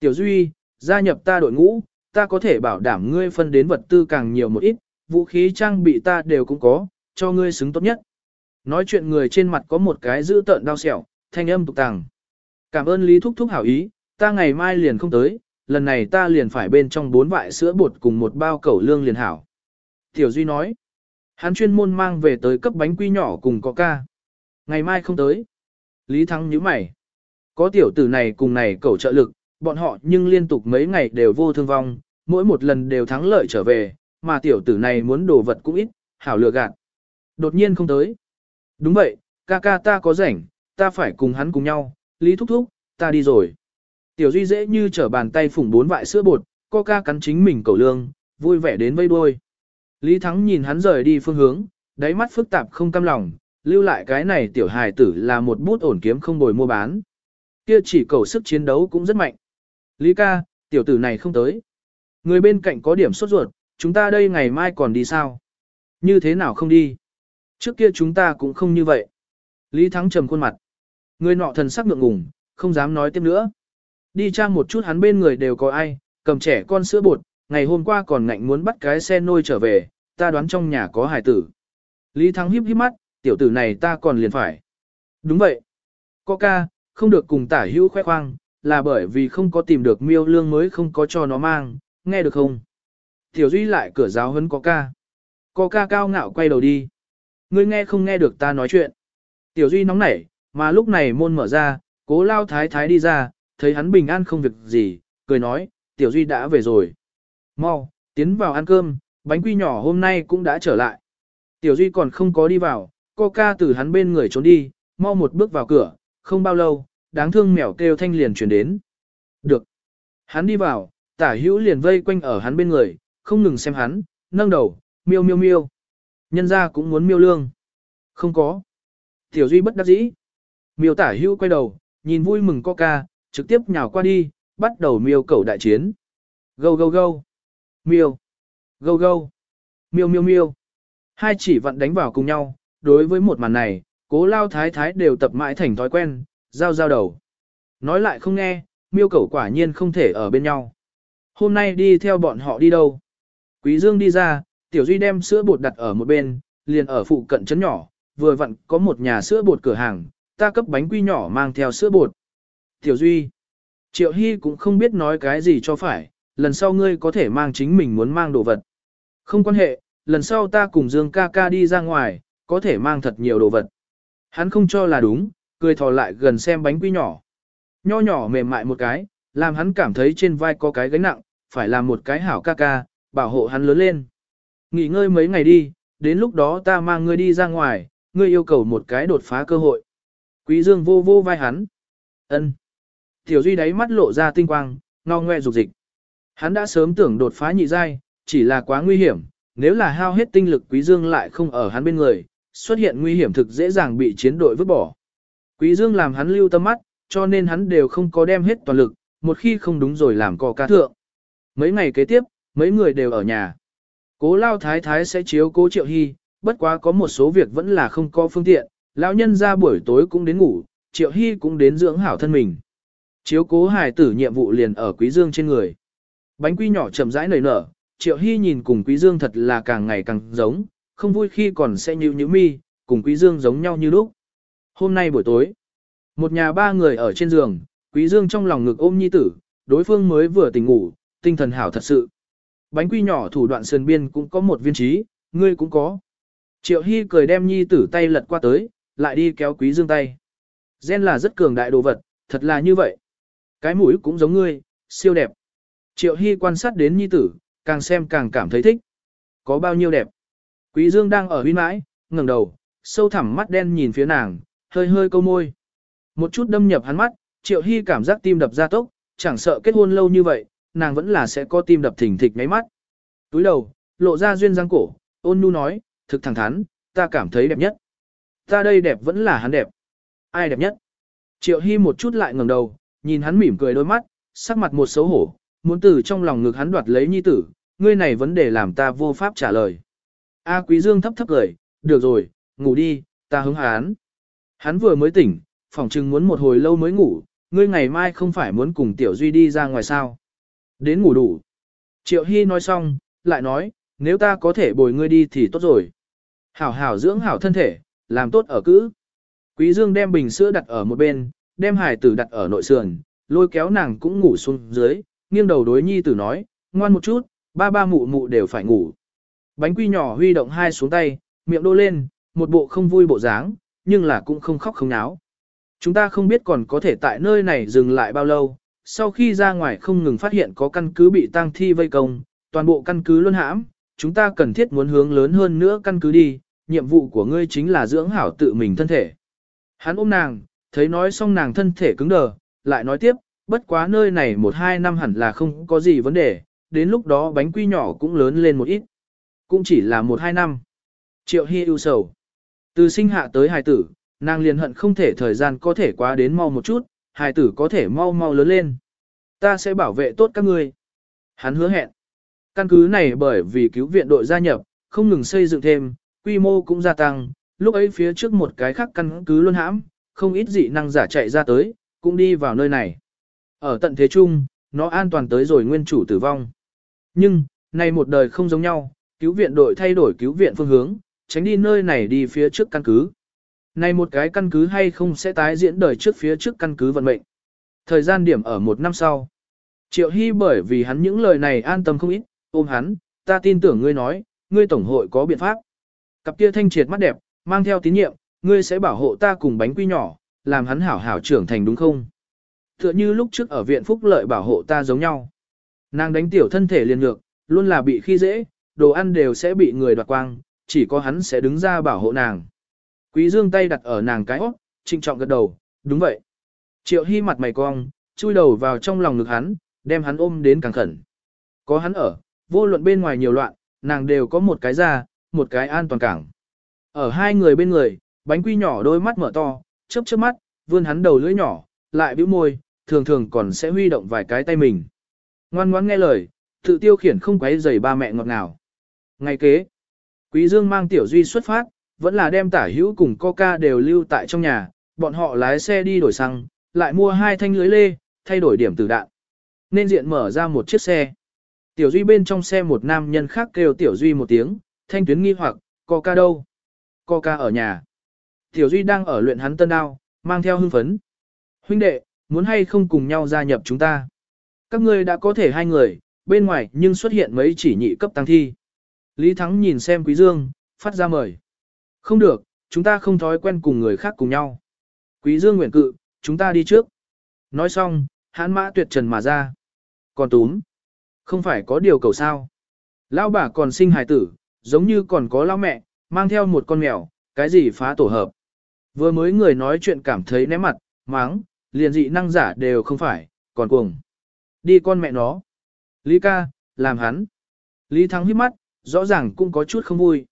A: Tiểu Duy, gia nhập ta đội ngũ, ta có thể bảo đảm ngươi phân đến vật tư càng nhiều một ít, vũ khí trang bị ta đều cũng có, cho ngươi xứng tốt nhất. Nói chuyện người trên mặt có một cái giữ tợn đau sẹo, thanh âm tục tàng. Cảm ơn Lý Thúc Thúc hảo ý, ta ngày mai liền không tới, lần này ta liền phải bên trong bốn vại sữa bột cùng một bao cẩu lương liền hảo. Tiểu Duy nói, hắn chuyên môn mang về tới cấp bánh quy nhỏ cùng có ca. Ngày mai không tới. Lý Thắng nhíu mày. Có tiểu tử này cùng này cẩu trợ lực, bọn họ nhưng liên tục mấy ngày đều vô thương vong, mỗi một lần đều thắng lợi trở về, mà tiểu tử này muốn đồ vật cũng ít, hảo lừa gạt. Đột nhiên không tới. Đúng vậy, ca ca ta có rảnh, ta phải cùng hắn cùng nhau, Lý Thúc Thúc, ta đi rồi. Tiểu Duy dễ như trở bàn tay phủng bốn vại sữa bột, ca cắn chính mình cầu lương, vui vẻ đến vây đuôi. Lý Thắng nhìn hắn rời đi phương hướng, đáy mắt phức tạp không cam lòng, lưu lại cái này tiểu hài tử là một bút ổn kiếm không bồi mua bán. Kia chỉ cầu sức chiến đấu cũng rất mạnh. Lý ca, tiểu tử này không tới. Người bên cạnh có điểm sốt ruột, chúng ta đây ngày mai còn đi sao? Như thế nào không đi? Trước kia chúng ta cũng không như vậy. Lý Thắng trầm khuôn mặt. Người nọ thần sắc ngượng ngùng, không dám nói tiếp nữa. Đi trang một chút hắn bên người đều có ai, cầm trẻ con sữa bột, ngày hôm qua còn ngạnh muốn bắt cái xe nôi trở về, ta đoán trong nhà có hải tử. Lý Thắng híp híp mắt, tiểu tử này ta còn liền phải. Đúng vậy. Coca, không được cùng tả hữu khoe khoang, là bởi vì không có tìm được miêu lương mới không có cho nó mang, nghe được không? Tiểu Duy lại cửa giáo hấn Coca. Coca cao ngạo quay đầu đi. Ngươi nghe không nghe được ta nói chuyện. Tiểu Duy nóng nảy, mà lúc này môn mở ra, cố lao thái thái đi ra, thấy hắn bình an không việc gì, cười nói, Tiểu Duy đã về rồi. Mau, tiến vào ăn cơm, bánh quy nhỏ hôm nay cũng đã trở lại. Tiểu Duy còn không có đi vào, Coca từ hắn bên người trốn đi, mau một bước vào cửa, không bao lâu, đáng thương mèo kêu thanh liền chuyển đến. Được. Hắn đi vào, tả hữu liền vây quanh ở hắn bên người, không ngừng xem hắn, nâng đầu, miêu miêu miêu. Nhân ra cũng muốn miêu lương. Không có. Tiểu Duy bất đắc dĩ. Miêu tả hữu quay đầu, nhìn vui mừng Coca, trực tiếp nhào qua đi, bắt đầu miêu cầu đại chiến. Gâu gâu gâu. Miêu. Gâu gâu. Miêu miêu miêu. Hai chỉ vặn đánh vào cùng nhau, đối với một màn này, cố lao thái thái đều tập mãi thành thói quen, giao giao đầu. Nói lại không nghe, miêu cầu quả nhiên không thể ở bên nhau. Hôm nay đi theo bọn họ đi đâu? Quý Dương đi ra, Tiểu Duy đem sữa bột đặt ở một bên, liền ở phụ cận trấn nhỏ, vừa vặn có một nhà sữa bột cửa hàng, ta cấp bánh quy nhỏ mang theo sữa bột. Tiểu Duy, Triệu Hy cũng không biết nói cái gì cho phải, lần sau ngươi có thể mang chính mình muốn mang đồ vật. Không quan hệ, lần sau ta cùng Dương ca ca đi ra ngoài, có thể mang thật nhiều đồ vật. Hắn không cho là đúng, cười thò lại gần xem bánh quy nhỏ. Nho nhỏ mềm mại một cái, làm hắn cảm thấy trên vai có cái gánh nặng, phải làm một cái hảo ca ca, bảo hộ hắn lớn lên. Nghỉ ngơi mấy ngày đi, đến lúc đó ta mang ngươi đi ra ngoài, ngươi yêu cầu một cái đột phá cơ hội. Quý Dương vô vô vai hắn. Ân. Tiểu Duy đáy mắt lộ ra tinh quang, ngo ngoe dục dịch. Hắn đã sớm tưởng đột phá nhị giai, chỉ là quá nguy hiểm, nếu là hao hết tinh lực Quý Dương lại không ở hắn bên người, xuất hiện nguy hiểm thực dễ dàng bị chiến đội vứt bỏ. Quý Dương làm hắn lưu tâm mắt, cho nên hắn đều không có đem hết toàn lực, một khi không đúng rồi làm cò ca thượng. Mấy ngày kế tiếp, mấy người đều ở nhà. Cố lao thái thái sẽ chiếu cố triệu hy, bất quá có một số việc vẫn là không có phương tiện, lão nhân ra buổi tối cũng đến ngủ, triệu hy cũng đến dưỡng hảo thân mình. Chiếu cố hài tử nhiệm vụ liền ở quý dương trên người. Bánh quy nhỏ chậm rãi nảy nở, triệu hy nhìn cùng quý dương thật là càng ngày càng giống, không vui khi còn sẽ như như mi, cùng quý dương giống nhau như lúc. Hôm nay buổi tối, một nhà ba người ở trên giường, quý dương trong lòng ngực ôm nhi tử, đối phương mới vừa tỉnh ngủ, tinh thần hảo thật sự. Bánh quy nhỏ thủ đoạn sườn biên cũng có một viên trí, ngươi cũng có. Triệu Hy cười đem nhi tử tay lật qua tới, lại đi kéo quý dương tay. Gen là rất cường đại đồ vật, thật là như vậy. Cái mũi cũng giống ngươi, siêu đẹp. Triệu Hy quan sát đến nhi tử, càng xem càng cảm thấy thích. Có bao nhiêu đẹp. Quý Dương đang ở huy mãi, ngẩng đầu, sâu thẳm mắt đen nhìn phía nàng, hơi hơi câu môi. Một chút đâm nhập hắn mắt, Triệu Hy cảm giác tim đập ra tốc, chẳng sợ kết hôn lâu như vậy, nàng vẫn là sẽ có tim đập thình thịch mấy mắt. Túi đầu, lộ ra duyên răng cổ, ôn nhu nói, thực thẳng thắn, ta cảm thấy đẹp nhất. Ta đây đẹp vẫn là hắn đẹp. Ai đẹp nhất? Triệu Hy một chút lại ngẩng đầu, nhìn hắn mỉm cười đôi mắt, sắc mặt một xấu hổ, muốn từ trong lòng ngực hắn đoạt lấy nhi tử, ngươi này vấn đề làm ta vô pháp trả lời. A Quý Dương thấp thấp cười, được rồi, ngủ đi, ta hứng hắn. Hắn vừa mới tỉnh, phòng chừng muốn một hồi lâu mới ngủ, ngươi ngày mai không phải muốn cùng Tiểu Duy đi ra ngoài sao. Đến ngủ đủ. Triệu Hy nói xong, lại nói, nếu ta có thể bồi ngươi đi thì tốt rồi. Hảo hảo dưỡng hảo thân thể, làm tốt ở cữ. Quý Dương đem bình sữa đặt ở một bên, đem hải tử đặt ở nội sườn, lôi kéo nàng cũng ngủ xuống dưới, nghiêng đầu đối nhi tử nói, ngoan một chút, ba ba mụ mụ đều phải ngủ. Bánh quy nhỏ huy động hai xuống tay, miệng đô lên, một bộ không vui bộ dáng, nhưng là cũng không khóc không náo. Chúng ta không biết còn có thể tại nơi này dừng lại bao lâu, sau khi ra ngoài không ngừng phát hiện có căn cứ bị tang thi vây công, toàn bộ căn cứ luôn hãm, chúng ta cần thiết muốn hướng lớn hơn nữa căn cứ đi, nhiệm vụ của ngươi chính là dưỡng hảo tự mình thân thể. Hắn ôm nàng, thấy nói xong nàng thân thể cứng đờ, lại nói tiếp, bất quá nơi này một hai năm hẳn là không có gì vấn đề, đến lúc đó bánh quy nhỏ cũng lớn lên một ít. Cũng chỉ là một hai năm. Triệu Hy ưu sầu. Từ sinh hạ tới hài tử, nàng liền hận không thể thời gian có thể quá đến mau một chút, hài tử có thể mau mau lớn lên. Ta sẽ bảo vệ tốt các ngươi. Hắn hứa hẹn. Căn cứ này bởi vì cứu viện đội gia nhập, không ngừng xây dựng thêm, quy mô cũng gia tăng, lúc ấy phía trước một cái khác căn cứ luôn hãm, không ít dị năng giả chạy ra tới, cũng đi vào nơi này. Ở tận thế chung, nó an toàn tới rồi nguyên chủ tử vong. Nhưng, nay một đời không giống nhau, cứu viện đội thay đổi cứu viện phương hướng, tránh đi nơi này đi phía trước căn cứ. Này một cái căn cứ hay không sẽ tái diễn đời trước phía trước căn cứ vận mệnh. Thời gian điểm ở một năm sau. Triệu Hy bởi vì hắn những lời này an tâm không ít, ôm hắn, ta tin tưởng ngươi nói, ngươi tổng hội có biện pháp. Cặp kia thanh triệt mắt đẹp, mang theo tín nhiệm, ngươi sẽ bảo hộ ta cùng bánh quy nhỏ, làm hắn hảo hảo trưởng thành đúng không? Tựa như lúc trước ở viện phúc lợi bảo hộ ta giống nhau. Nàng đánh tiểu thân thể liền ngược, luôn là bị khi dễ, đồ ăn đều sẽ bị người đoạt quang, chỉ có hắn sẽ đứng ra bảo hộ nàng. Quý dương tay đặt ở nàng cái óc, trinh trọng gật đầu, đúng vậy. Triệu hy mặt mày cong, chui đầu vào trong lòng ngực hắn, đem hắn ôm đến càng khẩn. Có hắn ở, vô luận bên ngoài nhiều loạn, nàng đều có một cái ra, một cái an toàn cảng. Ở hai người bên người, bánh quy nhỏ đôi mắt mở to, chớp chớp mắt, vươn hắn đầu lưỡi nhỏ, lại bĩu môi, thường thường còn sẽ huy động vài cái tay mình. Ngoan ngoãn nghe lời, tự tiêu khiển không quấy rầy ba mẹ ngọt ngào. Ngày kế, Quý Dương mang Tiểu Duy xuất phát, vẫn là đem tả hữu cùng Coca đều lưu tại trong nhà, bọn họ lái xe đi đổi xăng, lại mua hai thanh lưới lê, thay đổi điểm tử đạn. Nên diện mở ra một chiếc xe. Tiểu Duy bên trong xe một nam nhân khác kêu Tiểu Duy một tiếng, thanh tuyến nghi hoặc, Coca đâu? Coca ở nhà. Tiểu Duy đang ở luyện hắn tân đao, mang theo hưng phấn. Huynh đệ, muốn hay không cùng nhau gia nhập chúng ta? Các ngươi đã có thể hai người, bên ngoài nhưng xuất hiện mấy chỉ nhị cấp tăng thi. Lý Thắng nhìn xem Quý Dương, phát ra mời. Không được, chúng ta không thói quen cùng người khác cùng nhau. Quý Dương nguyện cự, chúng ta đi trước. Nói xong, hãn mã tuyệt trần mà ra. Còn túm. Không phải có điều cầu sao. Lão bà còn sinh hài tử, giống như còn có lão mẹ, mang theo một con mèo, cái gì phá tổ hợp. Vừa mới người nói chuyện cảm thấy ném mặt, máng, liền dị năng giả đều không phải, còn cuồng. Đi con mẹ nó. Lý ca, làm hắn. Lý Thắng hít mắt, rõ ràng cũng có chút không vui.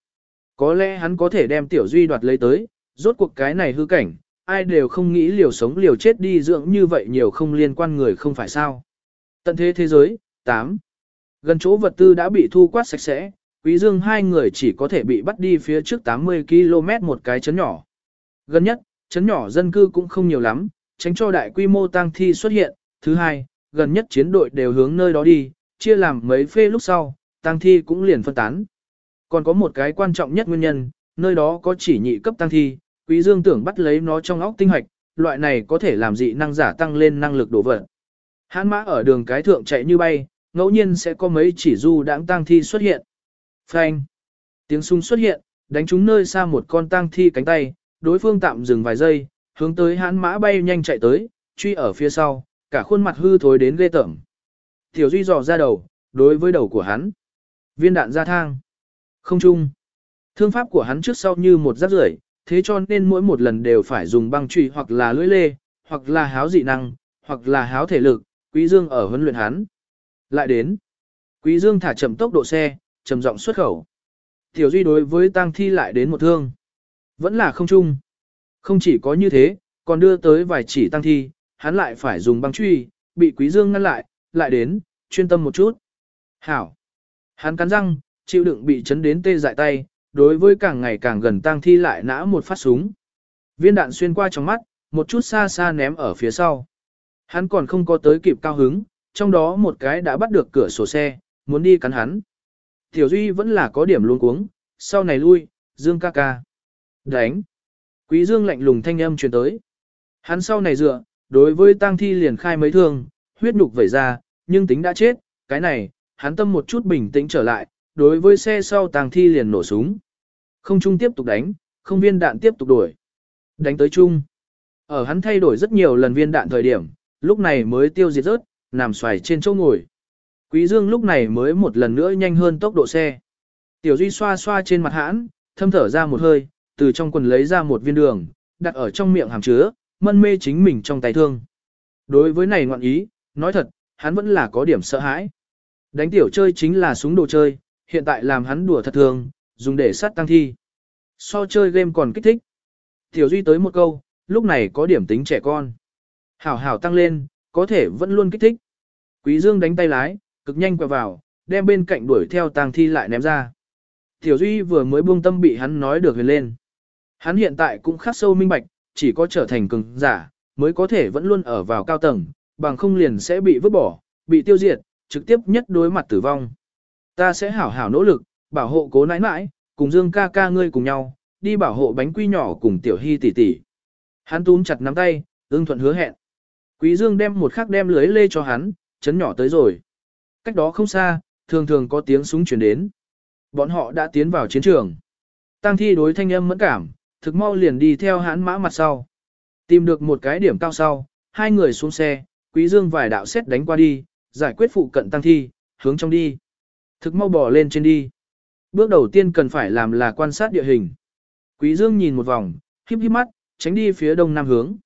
A: Có lẽ hắn có thể đem Tiểu Duy đoạt lấy tới, rốt cuộc cái này hư cảnh, ai đều không nghĩ liều sống liều chết đi dưỡng như vậy nhiều không liên quan người không phải sao. Tận thế thế giới, 8. Gần chỗ vật tư đã bị thu quát sạch sẽ, Quý Dương hai người chỉ có thể bị bắt đi phía trước 80 km một cái chấn nhỏ. Gần nhất, chấn nhỏ dân cư cũng không nhiều lắm, tránh cho đại quy mô tang thi xuất hiện. Thứ hai, gần nhất chiến đội đều hướng nơi đó đi, chia làm mấy phê lúc sau, tang thi cũng liền phân tán. Còn có một cái quan trọng nhất nguyên nhân, nơi đó có chỉ nhị cấp tăng thi, Quý Dương tưởng bắt lấy nó trong óc tinh hoạch, loại này có thể làm dị năng giả tăng lên năng lực đổ vật. Hán mã ở đường cái thượng chạy như bay, ngẫu nhiên sẽ có mấy chỉ du đãng tăng thi xuất hiện. Phanh. Tiếng súng xuất hiện, đánh trúng nơi xa một con tang thi cánh tay, đối phương tạm dừng vài giây, hướng tới hắn mã bay nhanh chạy tới, truy ở phía sau, cả khuôn mặt hư thối đến ghê tởm. Tiểu Duy dò ra đầu, đối với đầu của hắn. Viên đạn ra thang. Không chung. Thương pháp của hắn trước sau như một rác rưởi, thế cho nên mỗi một lần đều phải dùng băng trụy hoặc là lưỡi lê, hoặc là háo dị năng, hoặc là háo thể lực, Quý Dương ở huấn luyện hắn. Lại đến. Quý Dương thả chậm tốc độ xe, trầm giọng xuất khẩu. Tiểu Duy đối với tang thi lại đến một thương. Vẫn là không chung. Không chỉ có như thế, còn đưa tới vài chỉ tăng thi, hắn lại phải dùng băng truy, bị Quý Dương ngăn lại, lại đến, chuyên tâm một chút. Hảo. Hắn cắn răng, chịu đựng bị chấn đến tê dại tay, đối với càng ngày càng gần tang thi lại nã một phát súng. Viên đạn xuyên qua trong mắt, một chút xa xa ném ở phía sau. Hắn còn không có tới kịp cao hứng, trong đó một cái đã bắt được cửa sổ xe, muốn đi cắn hắn. Tiểu Duy vẫn là có điểm luống cuống, sau này lui, Dương ca ca. Đánh. Quý Dương lạnh lùng thanh âm truyền tới. Hắn sau này dựa, đối với tang thi liền khai mấy thương, huyết nhục vẩy ra, nhưng tính đã chết, cái này, hắn tâm một chút bình tĩnh trở lại, đối với xe sau tang thi liền nổ súng. Không trung tiếp tục đánh, không viên đạn tiếp tục đuổi. Đánh tới chung. Ở hắn thay đổi rất nhiều lần viên đạn thời điểm, lúc này mới tiêu diệt rớt, nằm xoài trên chỗ ngồi. Quý Dương lúc này mới một lần nữa nhanh hơn tốc độ xe. Tiểu Duy xoa xoa trên mặt hãn, thâm thở ra một hơi, từ trong quần lấy ra một viên đường, đặt ở trong miệng hàm chứa, mân mê chính mình trong tay thương. Đối với này ngoạn ý, nói thật, hắn vẫn là có điểm sợ hãi. Đánh tiểu chơi chính là súng đồ chơi, hiện tại làm hắn đùa thật thường, dùng để sát tăng thi. So chơi game còn kích thích. Tiểu Duy tới một câu, lúc này có điểm tính trẻ con. Hảo hảo tăng lên, có thể vẫn luôn kích thích. Quý Dương đánh tay lái, cực nhanh quẹo vào, đem bên cạnh đuổi theo tang thi lại ném ra. Tiểu Duy vừa mới buông tâm bị hắn nói được huyền lên. Hắn hiện tại cũng khắc sâu minh bạch, chỉ có trở thành cường giả, mới có thể vẫn luôn ở vào cao tầng, bằng không liền sẽ bị vứt bỏ, bị tiêu diệt, trực tiếp nhất đối mặt tử vong. Ta sẽ hảo hảo nỗ lực, bảo hộ cố nãi nãi, cùng Dương ca ca ngươi cùng nhau, đi bảo hộ bánh quy nhỏ cùng Tiểu Hy tỷ tỷ. Hắn túm chặt nắm tay, ưng thuận hứa hẹn. Quý Dương đem một khắc đem lưới lê cho hắn, chấn nhỏ tới rồi. Cách đó không xa, thường thường có tiếng súng chuyển đến. Bọn họ đã tiến vào chiến trường. Tăng thi đối thanh âm mẫn cảm, thực mau liền đi theo hãn mã mặt sau. Tìm được một cái điểm cao sau, hai người xuống xe, quý dương vài đạo xét đánh qua đi, giải quyết phụ cận tăng thi, hướng trong đi. Thực mau bỏ lên trên đi. Bước đầu tiên cần phải làm là quan sát địa hình. Quý dương nhìn một vòng, híp híp mắt, tránh đi phía đông nam hướng.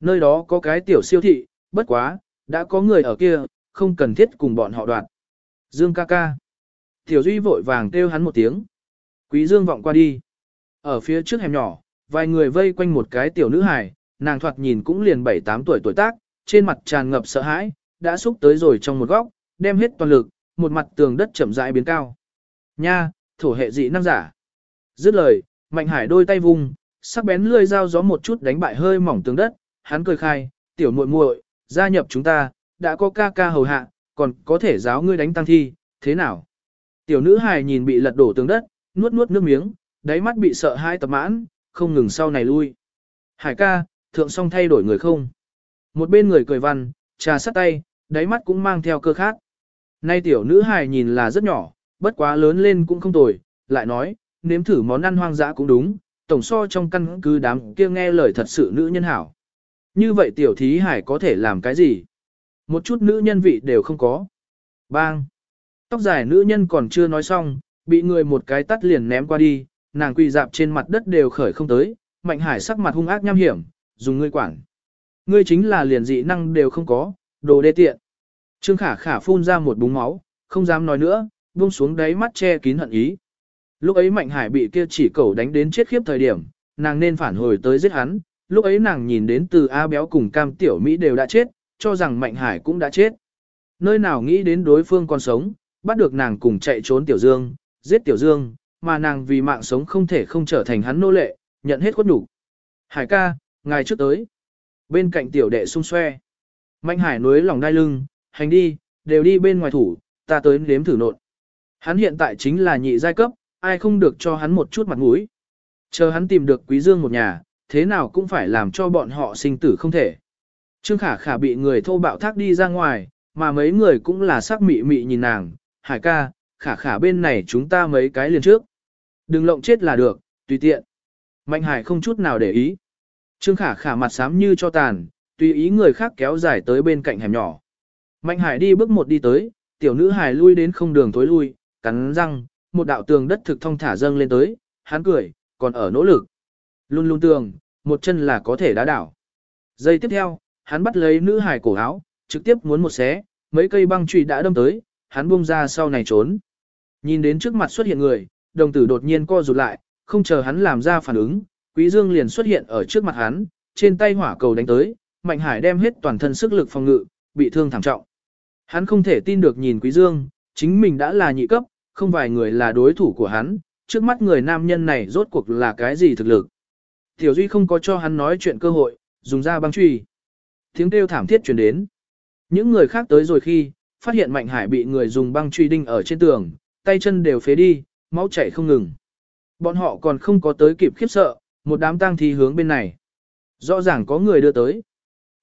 A: Nơi đó có cái tiểu siêu thị, bất quá, đã có người ở kia, không cần thiết cùng bọn họ đoạn. Dương ca ca. Tiểu Duy vội vàng kêu hắn một tiếng. Quý Dương vọng qua đi. Ở phía trước hẻm nhỏ, vài người vây quanh một cái tiểu nữ hài, nàng thoạt nhìn cũng liền 7-8 tuổi tuổi tác, trên mặt tràn ngập sợ hãi, đã xúc tới rồi trong một góc, đem hết toàn lực, một mặt tường đất chậm rãi biến cao. Nha, thổ hệ dị năng giả. Dứt lời, Mạnh Hải đôi tay vung, sắc bén lưỡi dao gió một chút đánh bại hơi mỏng tường đất, hắn cười khai, tiểu muội muội, gia nhập chúng ta, đã có ca ca hầu hạ, còn có thể giáo ngươi đánh tăng thi, thế nào? Tiểu nữ hài nhìn bị lật đổ tường đất, nuốt nuốt nước miếng, đáy mắt bị sợ hai tập mãn, không ngừng sau này lui. Hải ca, thượng song thay đổi người không? Một bên người cười văn, trà sắt tay, đáy mắt cũng mang theo cơ khác. Nay tiểu nữ hài nhìn là rất nhỏ, bất quá lớn lên cũng không tồi, lại nói, nếm thử món ăn hoang dã cũng đúng, tổng so trong căn cứ đám kia nghe lời thật sự nữ nhân hảo. Như vậy tiểu thí hải có thể làm cái gì? Một chút nữ nhân vị đều không có. Bang! Tóc dài nữ nhân còn chưa nói xong, bị người một cái tắt liền ném qua đi, nàng quỳ dạp trên mặt đất đều khởi không tới, mạnh hải sắc mặt hung ác nham hiểm, dùng ngươi quản. Ngươi chính là liền dị năng đều không có, đồ đê tiện. Trương khả khả phun ra một búng máu, không dám nói nữa, buông xuống đáy mắt che kín hận ý. Lúc ấy mạnh hải bị kia chỉ cẩu đánh đến chết khiếp thời điểm, nàng nên phản hồi tới giết hắn, lúc ấy nàng nhìn đến từ A béo cùng cam tiểu Mỹ đều đã chết, cho rằng Mạnh Hải cũng đã chết. Nơi nào nghĩ đến đối phương còn sống, bắt được nàng cùng chạy trốn Tiểu Dương, giết Tiểu Dương, mà nàng vì mạng sống không thể không trở thành hắn nô lệ, nhận hết khuất nhục. Hải ca, ngài trước tới. Bên cạnh tiểu đệ xung xoe. Mạnh Hải núi lòng đai lưng, hành đi, đều đi bên ngoài thủ, ta tới nếm thử nộn. Hắn hiện tại chính là nhị giai cấp, ai không được cho hắn một chút mặt mũi. Chờ hắn tìm được Quý Dương một nhà, thế nào cũng phải làm cho bọn họ sinh tử không thể. Trương Khả Khả bị người thô bạo thác đi ra ngoài, mà mấy người cũng là sắc mị mị nhìn nàng, hải ca, Khả Khả bên này chúng ta mấy cái liền trước. Đừng lộng chết là được, tùy tiện. Mạnh Hải không chút nào để ý. Trương Khả khả mặt xám như cho tàn, tùy ý người khác kéo dài tới bên cạnh hẻm nhỏ. Mạnh Hải đi bước một đi tới, tiểu nữ Hải lui đến không đường tối lui, cắn răng, một đạo tường đất thực thông thả dâng lên tới, hắn cười, còn ở nỗ lực. Luôn luôn tường, một chân là có thể đá đảo. Giây tiếp theo, hắn bắt lấy nữ Hải cổ áo, trực tiếp muốn một xé, mấy cây băng chùy đã đâm tới, hắn buông ra sau này trốn. Nhìn đến trước mặt xuất hiện người, đồng tử đột nhiên co rụt lại, không chờ hắn làm ra phản ứng, Quý Dương liền xuất hiện ở trước mặt hắn, trên tay hỏa cầu đánh tới, Mạnh Hải đem hết toàn thân sức lực phòng ngự, bị thương thảm trọng. Hắn không thể tin được nhìn Quý Dương, chính mình đã là nhị cấp, không vài người là đối thủ của hắn, trước mắt người nam nhân này rốt cuộc là cái gì thực lực. Tiểu Duy không có cho hắn nói chuyện cơ hội, dùng ra băng truy. Tiếng kêu thảm thiết truyền đến. Những người khác tới rồi khi, phát hiện Mạnh Hải bị người dùng băng truy đinh ở trên tường, tay chân đều phế đi, máu chảy không ngừng. Bọn họ còn không có tới kịp khiếp sợ, một đám tang thi hướng bên này. Rõ ràng có người đưa tới.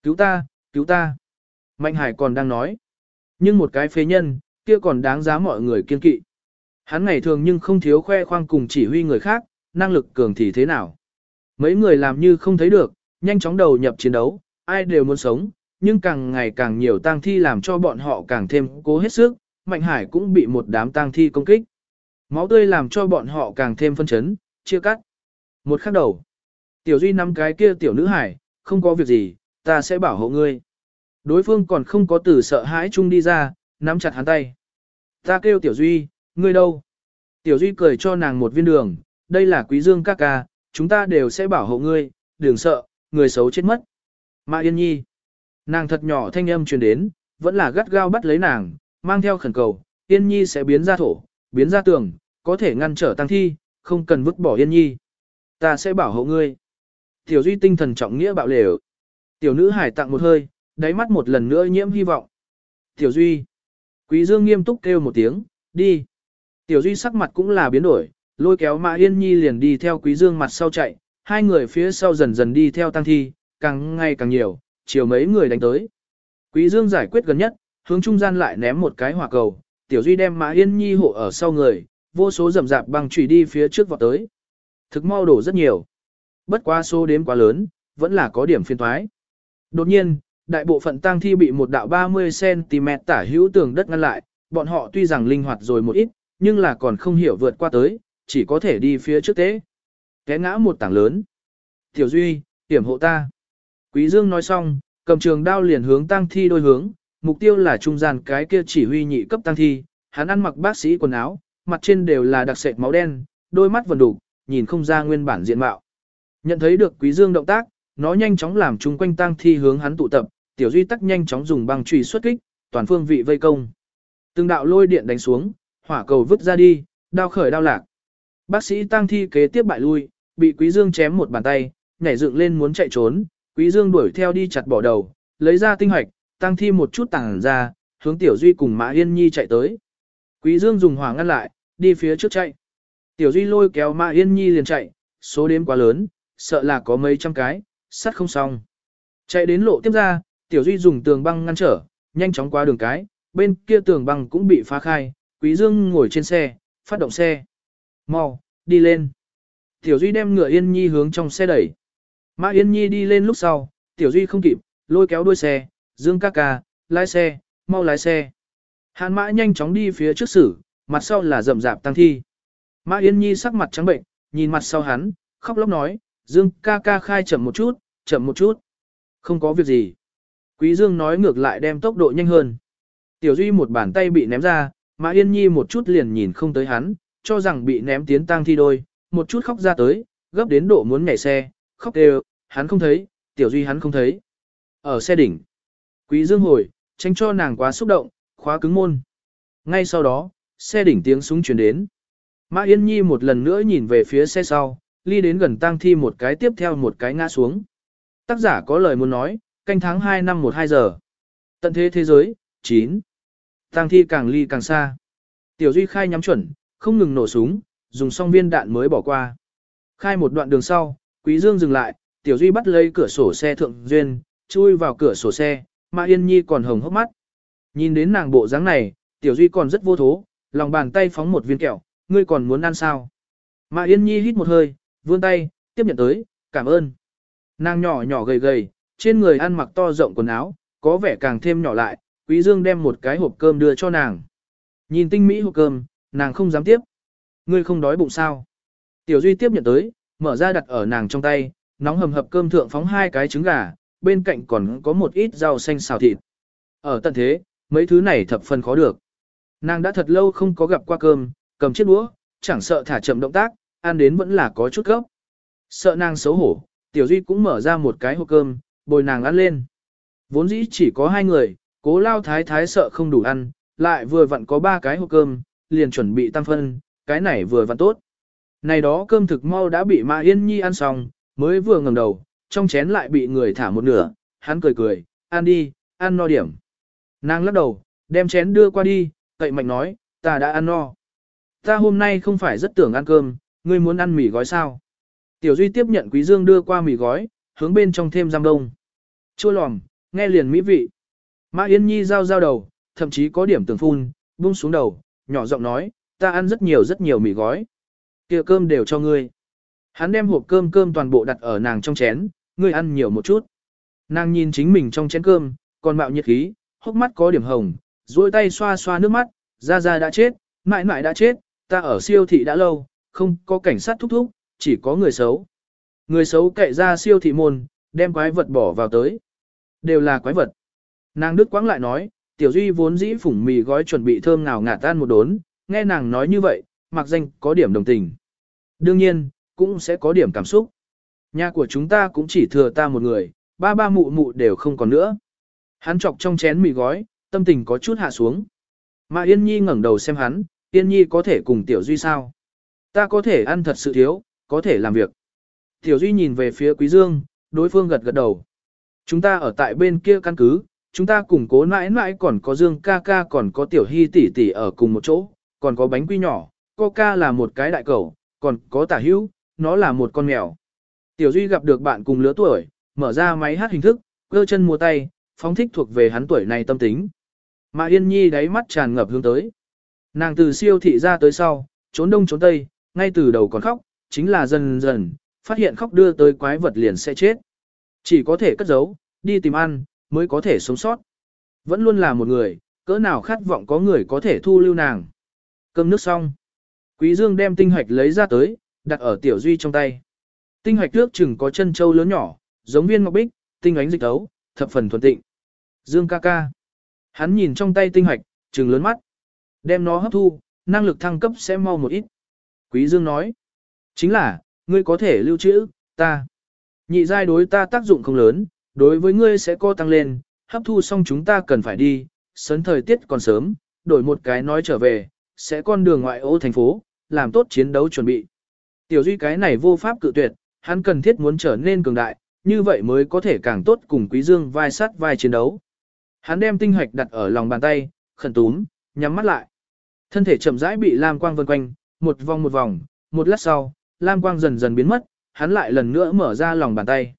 A: Cứu ta, cứu ta. Mạnh Hải còn đang nói. Nhưng một cái phế nhân, kia còn đáng giá mọi người kiên kỵ. Hắn ngày thường nhưng không thiếu khoe khoang cùng chỉ huy người khác, năng lực cường thì thế nào. Mấy người làm như không thấy được, nhanh chóng đầu nhập chiến đấu, ai đều muốn sống, nhưng càng ngày càng nhiều tang thi làm cho bọn họ càng thêm cố hết sức, Mạnh Hải cũng bị một đám tang thi công kích. Máu tươi làm cho bọn họ càng thêm phân chấn, chia cắt. Một khắc đầu. Tiểu Duy nắm cái kia tiểu nữ hải, không có việc gì, ta sẽ bảo hộ ngươi. Đối phương còn không có từ sợ hãi chung đi ra, nắm chặt hắn tay. Ta kêu Tiểu Duy, ngươi đâu? Tiểu Duy cười cho nàng một viên đường, đây là quý dương ca ca, chúng ta đều sẽ bảo hộ ngươi, đừng sợ, người xấu chết mất. Mã Yên Nhi. Nàng thật nhỏ thanh âm truyền đến, vẫn là gắt gao bắt lấy nàng, mang theo khẩn cầu, Yên Nhi sẽ biến ra thổ, biến ra tường, có thể ngăn trở tăng thi, không cần vứt bỏ Yên Nhi. Ta sẽ bảo hộ ngươi. Tiểu Duy tinh thần trọng nghĩa bạo lều. Tiểu nữ hải tặng một hơi, đáy mắt một lần nữa nhiễm hy vọng. Tiểu Duy. Quý Dương nghiêm túc kêu một tiếng, đi. Tiểu Duy sắc mặt cũng là biến đổi, lôi kéo Mã Yên Nhi liền đi theo Quý Dương mặt sau chạy, hai người phía sau dần dần đi theo tăng thi, càng ngày càng nhiều, chiều mấy người đánh tới. Quý Dương giải quyết gần nhất, hướng trung gian lại ném một cái hỏa cầu, Tiểu Duy đem Mã Yên Nhi hộ ở sau người, vô số rầm rạp băng chủy đi phía trước vọt tới. Thực mau đổ rất nhiều. Bất quá số đếm quá lớn, vẫn là có điểm phiên thoái. Đột nhiên, đại bộ phận tang thi bị một đạo 30cm tả hữu tường đất ngăn lại, bọn họ tuy rằng linh hoạt rồi một ít, nhưng là còn không hiểu vượt qua tới, chỉ có thể đi phía trước tế. Té ngã một tảng lớn. Tiểu Duy, tiểm hộ ta. Quý Dương nói xong, cầm trường đao liền hướng tang thi đôi hướng, mục tiêu là trung gian cái kia chỉ huy nhị cấp tang thi, hắn ăn mặc bác sĩ quần áo, mặt trên đều là đặc sệt máu đen, đôi mắt vần đủ, nhìn không ra nguyên bản diện mạo. Nhận thấy được Quý Dương động tác, nó nhanh chóng làm chung quanh tang thi hướng hắn tụ tập, Tiểu Duy tắc nhanh chóng dùng băng chùy xuất kích, toàn phương vị vây công. Từng đạo lôi điện đánh xuống, hỏa cầu vứt ra đi, đao khởi đao lạc. Bác sĩ tang thi kế tiếp bại lui, bị Quý Dương chém một bàn tay, nhảy dựng lên muốn chạy trốn, Quý Dương đuổi theo đi chặt bỏ đầu, lấy ra tinh hoạch, tăng thi một chút tàng ra, hướng Tiểu Duy cùng Mã Yên Nhi chạy tới. Quý Dương dùng hỏa ngăn lại, đi phía trước chạy. Tiểu Duy lôi kéo Mã Yên Nhi liền chạy, số đếm quá lớn, sợ là có mấy trăm cái, sắt không xong. Chạy đến lộ tiếp ra, Tiểu Duy dùng tường băng ngăn trở, nhanh chóng qua đường cái, bên kia tường băng cũng bị phá khai, Quý Dương ngồi trên xe, phát động xe. Mau, đi lên. Tiểu Duy đem ngựa Yên Nhi hướng trong xe đẩy. Mã Yên Nhi đi lên lúc sau, Tiểu Duy không kịp, lôi kéo đuôi xe, Dương ca ca, lái xe, mau lái xe. Hàn Mã nhanh chóng đi phía trước xử, mặt sau là rậm rạp tăng thi. Mã Yên Nhi sắc mặt trắng bệnh, nhìn mặt sau hắn, khóc lóc nói, Dương ca ca khai chậm một chút, chậm một chút. Không có việc gì. Quý Dương nói ngược lại đem tốc độ nhanh hơn. Tiểu Duy một bàn tay bị ném ra, Mã Yên Nhi một chút liền nhìn không tới hắn, cho rằng bị ném tiến tang thi đôi, một chút khóc ra tới, gấp đến độ muốn nhảy xe, khóc đều, hắn không thấy, Tiểu Duy hắn không thấy. Ở xe đỉnh, Quý Dương hồi, tránh cho nàng quá xúc động, khóa cứng môn. Ngay sau đó, xe đỉnh tiếng súng truyền đến. Mã Yên Nhi một lần nữa nhìn về phía xe sau, ly đến gần tang thi một cái tiếp theo một cái ngã xuống. Tác giả có lời muốn nói, canh tháng 2 năm 12 giờ. Tận thế thế giới, 9. Tang thi càng ly càng xa. Tiểu Duy khai nhắm chuẩn, không ngừng nổ súng, dùng xong viên đạn mới bỏ qua. Khai một đoạn đường sau, Quý Dương dừng lại, Tiểu Duy bắt lấy cửa sổ xe thượng duyên, chui vào cửa sổ xe, Mã Yên Nhi còn hồng hốc mắt. Nhìn đến nàng bộ dáng này, Tiểu Duy còn rất vô thố, lòng bàn tay phóng một viên kẹo, ngươi còn muốn ăn sao? Mã Yên Nhi hít một hơi, vươn tay, tiếp nhận tới, cảm ơn. Nàng nhỏ nhỏ gầy gầy, trên người ăn mặc to rộng quần áo, có vẻ càng thêm nhỏ lại, Quý Dương đem một cái hộp cơm đưa cho nàng. Nhìn tinh mỹ hộp cơm, nàng không dám tiếp. Ngươi không đói bụng sao? Tiểu Duy tiếp nhận tới, mở ra đặt ở nàng trong tay, nóng hầm hập cơm thượng phóng hai cái trứng gà, bên cạnh còn có một ít rau xanh xào thịt. Ở tận thế, mấy thứ này thập phần khó được. Nàng đã thật lâu không có gặp qua cơm, cầm chiếc đũa, chẳng sợ thả chậm động tác, ăn đến vẫn là có chút gấp. Sợ nàng xấu hổ, Tiểu Duy cũng mở ra một cái hộp cơm, bồi nàng ăn lên. Vốn dĩ chỉ có hai người, cố lao thái thái sợ không đủ ăn, lại vừa vặn có ba cái hộp cơm, liền chuẩn bị tăng phân, cái này vừa vặn tốt. Này đó cơm thực mau đã bị Mã Yên Nhi ăn xong, mới vừa ngẩng đầu, trong chén lại bị người thả một nửa, hắn cười cười, ăn đi, ăn no điểm. Nàng lắc đầu, đem chén đưa qua đi, cậy mạnh nói, ta đã ăn no. Ta hôm nay không phải rất tưởng ăn cơm, ngươi muốn ăn mì gói sao? Tiểu Duy tiếp nhận Quý Dương đưa qua mì gói, hướng bên trong thêm giam đông. Chua lòm, nghe liền mỹ vị. Mã Yên Nhi giao giao đầu, thậm chí có điểm tưởng phun, buông xuống đầu, nhỏ giọng nói, ta ăn rất nhiều rất nhiều mì gói kia cơm đều cho ngươi. Hắn đem hộp cơm cơm toàn bộ đặt ở nàng trong chén, ngươi ăn nhiều một chút. Nàng nhìn chính mình trong chén cơm, còn mạo nhiệt khí, hốc mắt có điểm hồng, duỗi tay xoa xoa nước mắt, ra ra đã chết, mãi mãi đã chết, ta ở siêu thị đã lâu, không có cảnh sát thúc thúc, chỉ có người xấu. Người xấu cậy ra siêu thị môn, đem quái vật bỏ vào tới. Đều là quái vật. Nàng Đức Quãng lại nói, Tiểu Duy vốn dĩ phủng mì gói chuẩn bị thơm nào ngạt tan một đốn, nghe nàng nói như vậy, mặc danh có điểm đồng tình. Đương nhiên, cũng sẽ có điểm cảm xúc. Nhà của chúng ta cũng chỉ thừa ta một người, ba ba mụ mụ đều không còn nữa. Hắn chọc trong chén mì gói, tâm tình có chút hạ xuống. Mà Yên Nhi ngẩng đầu xem hắn, Yên Nhi có thể cùng Tiểu Duy sao? Ta có thể ăn thật sự thiếu, có thể làm việc. Tiểu Duy nhìn về phía Quý Dương, đối phương gật gật đầu. Chúng ta ở tại bên kia căn cứ, chúng ta cùng cố mãi mãi còn có Dương ca ca còn có Tiểu Hy tỷ tỷ ở cùng một chỗ, còn có bánh quy nhỏ, Coca là một cái đại cầu còn có tả hữu, nó là một con mèo. Tiểu Duy gặp được bạn cùng lứa tuổi, mở ra máy hát hình thức, cơ chân mua tay, phóng thích thuộc về hắn tuổi này tâm tính. Mà Yên Nhi đáy mắt tràn ngập hướng tới. Nàng từ siêu thị ra tới sau, trốn đông trốn tây, ngay từ đầu còn khóc, chính là dần dần, phát hiện khóc đưa tới quái vật liền sẽ chết. Chỉ có thể cất giấu, đi tìm ăn, mới có thể sống sót. Vẫn luôn là một người, cỡ nào khát vọng có người có thể thu lưu nàng. Cơm nước xong. Quý Dương đem tinh hoạch lấy ra tới, đặt ở tiểu duy trong tay. Tinh hoạch nước chừng có chân châu lớn nhỏ, giống viên ngọc bích, tinh ánh dịch tấu, thập phần thuần tịnh. Dương ca ca. Hắn nhìn trong tay tinh hoạch, trừng lớn mắt. Đem nó hấp thu, năng lực thăng cấp sẽ mau một ít. Quý Dương nói. Chính là, ngươi có thể lưu trữ, ta. Nhị giai đối ta tác dụng không lớn, đối với ngươi sẽ co tăng lên, hấp thu xong chúng ta cần phải đi, sớm thời tiết còn sớm, đổi một cái nói trở về, sẽ con đường ngoại ô thành phố, làm tốt chiến đấu chuẩn bị. Tiểu duy cái này vô pháp cự tuyệt, hắn cần thiết muốn trở nên cường đại, như vậy mới có thể càng tốt cùng Quý Dương vai sát vai chiến đấu. Hắn đem tinh hạch đặt ở lòng bàn tay, khẩn túm, nhắm mắt lại. Thân thể chậm rãi bị lam quang vần quanh, một vòng một vòng, một lát sau, lam quang dần dần biến mất, hắn lại lần nữa mở ra lòng bàn tay.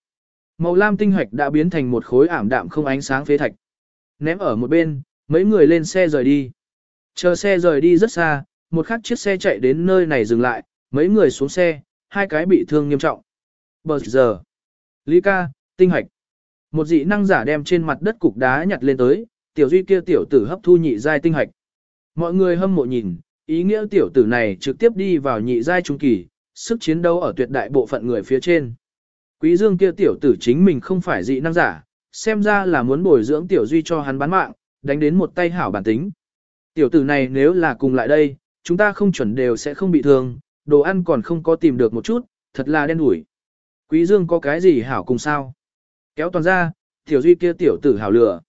A: Màu lam tinh hạch đã biến thành một khối ảm đạm không ánh sáng phế thạch. Ném ở một bên, mấy người lên xe rời đi. Chờ xe rời đi rất xa, một khắc chiếc xe chạy đến nơi này dừng lại, mấy người xuống xe, hai cái bị thương nghiêm trọng. Bờ giờ, Lý ca, tinh Hạch, Một dị năng giả đem trên mặt đất cục đá nhặt lên tới, tiểu duy kia tiểu tử hấp thu nhị giai tinh Hạch, Mọi người hâm mộ nhìn, ý nghĩa tiểu tử này trực tiếp đi vào nhị giai trung kỳ, sức chiến đấu ở tuyệt đại bộ phận người phía trên. Quý dương kia tiểu tử chính mình không phải dị năng giả, xem ra là muốn bồi dưỡng tiểu duy cho hắn bán mạng, đánh đến một tay hảo bản tính. Tiểu tử này nếu là cùng lại đây, chúng ta không chuẩn đều sẽ không bị thương, đồ ăn còn không có tìm được một chút, thật là đen đủi. Quý dương có cái gì hảo cùng sao? Kéo toàn ra, tiểu duy kia tiểu tử hảo lửa.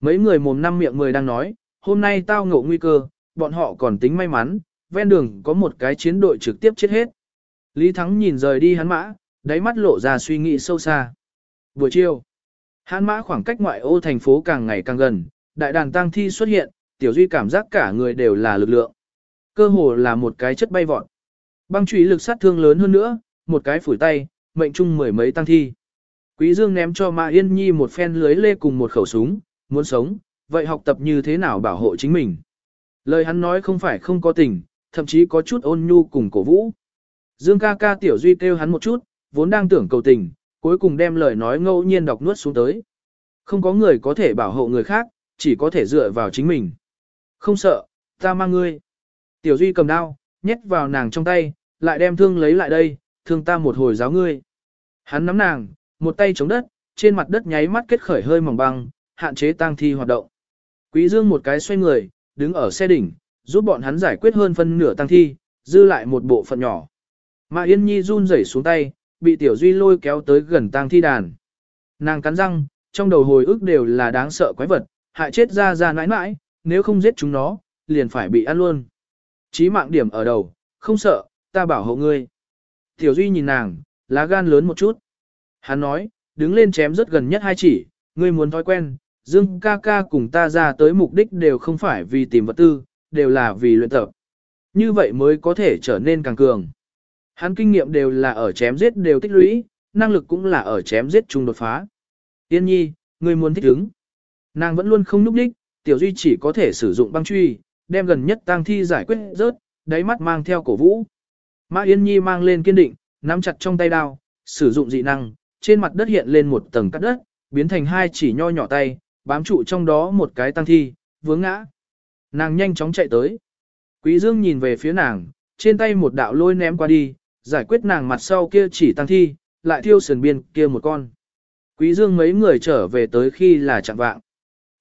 A: Mấy người mồm năm miệng mười đang nói, hôm nay tao ngộ nguy cơ, bọn họ còn tính may mắn, ven đường có một cái chiến đội trực tiếp chết hết. Lý Thắng nhìn rời đi hắn mã, đáy mắt lộ ra suy nghĩ sâu xa. Buổi chiều, hắn mã khoảng cách ngoại ô thành phố càng ngày càng gần, đại đàn tang thi xuất hiện, tiểu duy cảm giác cả người đều là lực lượng. Cơ hồ là một cái chất bay vọt. Băng chủy lực sát thương lớn hơn nữa, một cái phủi tay, mệnh chung mười mấy tăng thi. Quý Dương ném cho Mã Yên Nhi một phen lưới lê cùng một khẩu súng, muốn sống, vậy học tập như thế nào bảo hộ chính mình. Lời hắn nói không phải không có tình, thậm chí có chút ôn nhu cùng cổ vũ. Dương ca ca tiểu duy kêu hắn một chút, vốn đang tưởng cầu tình, cuối cùng đem lời nói ngẫu nhiên đọc nuốt xuống tới. Không có người có thể bảo hộ người khác, chỉ có thể dựa vào chính mình. Không sợ, ta mang ngươi. Tiểu Duy cầm đao, nhét vào nàng trong tay, lại đem thương lấy lại đây, thương ta một hồi giáo ngươi. Hắn nắm nàng, một tay chống đất, trên mặt đất nháy mắt kết khởi hơi mỏng băng, hạn chế tang thi hoạt động. Quý Dương một cái xoay người, đứng ở xe đỉnh, giúp bọn hắn giải quyết hơn phân nửa tang thi, dư lại một bộ phận nhỏ. Mà Yên Nhi run rẩy xuống tay, bị Tiểu Duy lôi kéo tới gần tang thi đàn. Nàng cắn răng, trong đầu hồi ức đều là đáng sợ quái vật, hại chết ra ra nãi nãi, nếu không giết chúng nó, liền phải bị ăn luôn. Chí mạng điểm ở đầu, không sợ, ta bảo hộ ngươi. Tiểu Duy nhìn nàng, lá gan lớn một chút. Hắn nói, đứng lên chém rất gần nhất hai chỉ, ngươi muốn thói quen, Dương ca ca cùng ta ra tới mục đích đều không phải vì tìm vật tư, đều là vì luyện tập. Như vậy mới có thể trở nên càng cường. Hắn kinh nghiệm đều là ở chém giết đều tích lũy, năng lực cũng là ở chém giết chung đột phá. Tiên nhi, ngươi muốn thích ứng. Nàng vẫn luôn không núp đích, tiểu duy chỉ có thể sử dụng băng truy, đem gần nhất tang thi giải quyết rớt, đáy mắt mang theo cổ vũ. Mã Yên Nhi mang lên kiên định, nắm chặt trong tay đao, sử dụng dị năng, trên mặt đất hiện lên một tầng cắt đất, biến thành hai chỉ nho nhỏ tay, bám trụ trong đó một cái tang thi, vướng ngã. Nàng nhanh chóng chạy tới. Quý Dương nhìn về phía nàng, trên tay một đạo lôi ném qua đi, giải quyết nàng mặt sau kia chỉ tang thi, lại thiêu sườn biên kia một con. Quý Dương mấy người trở về tới khi là chạm vạng.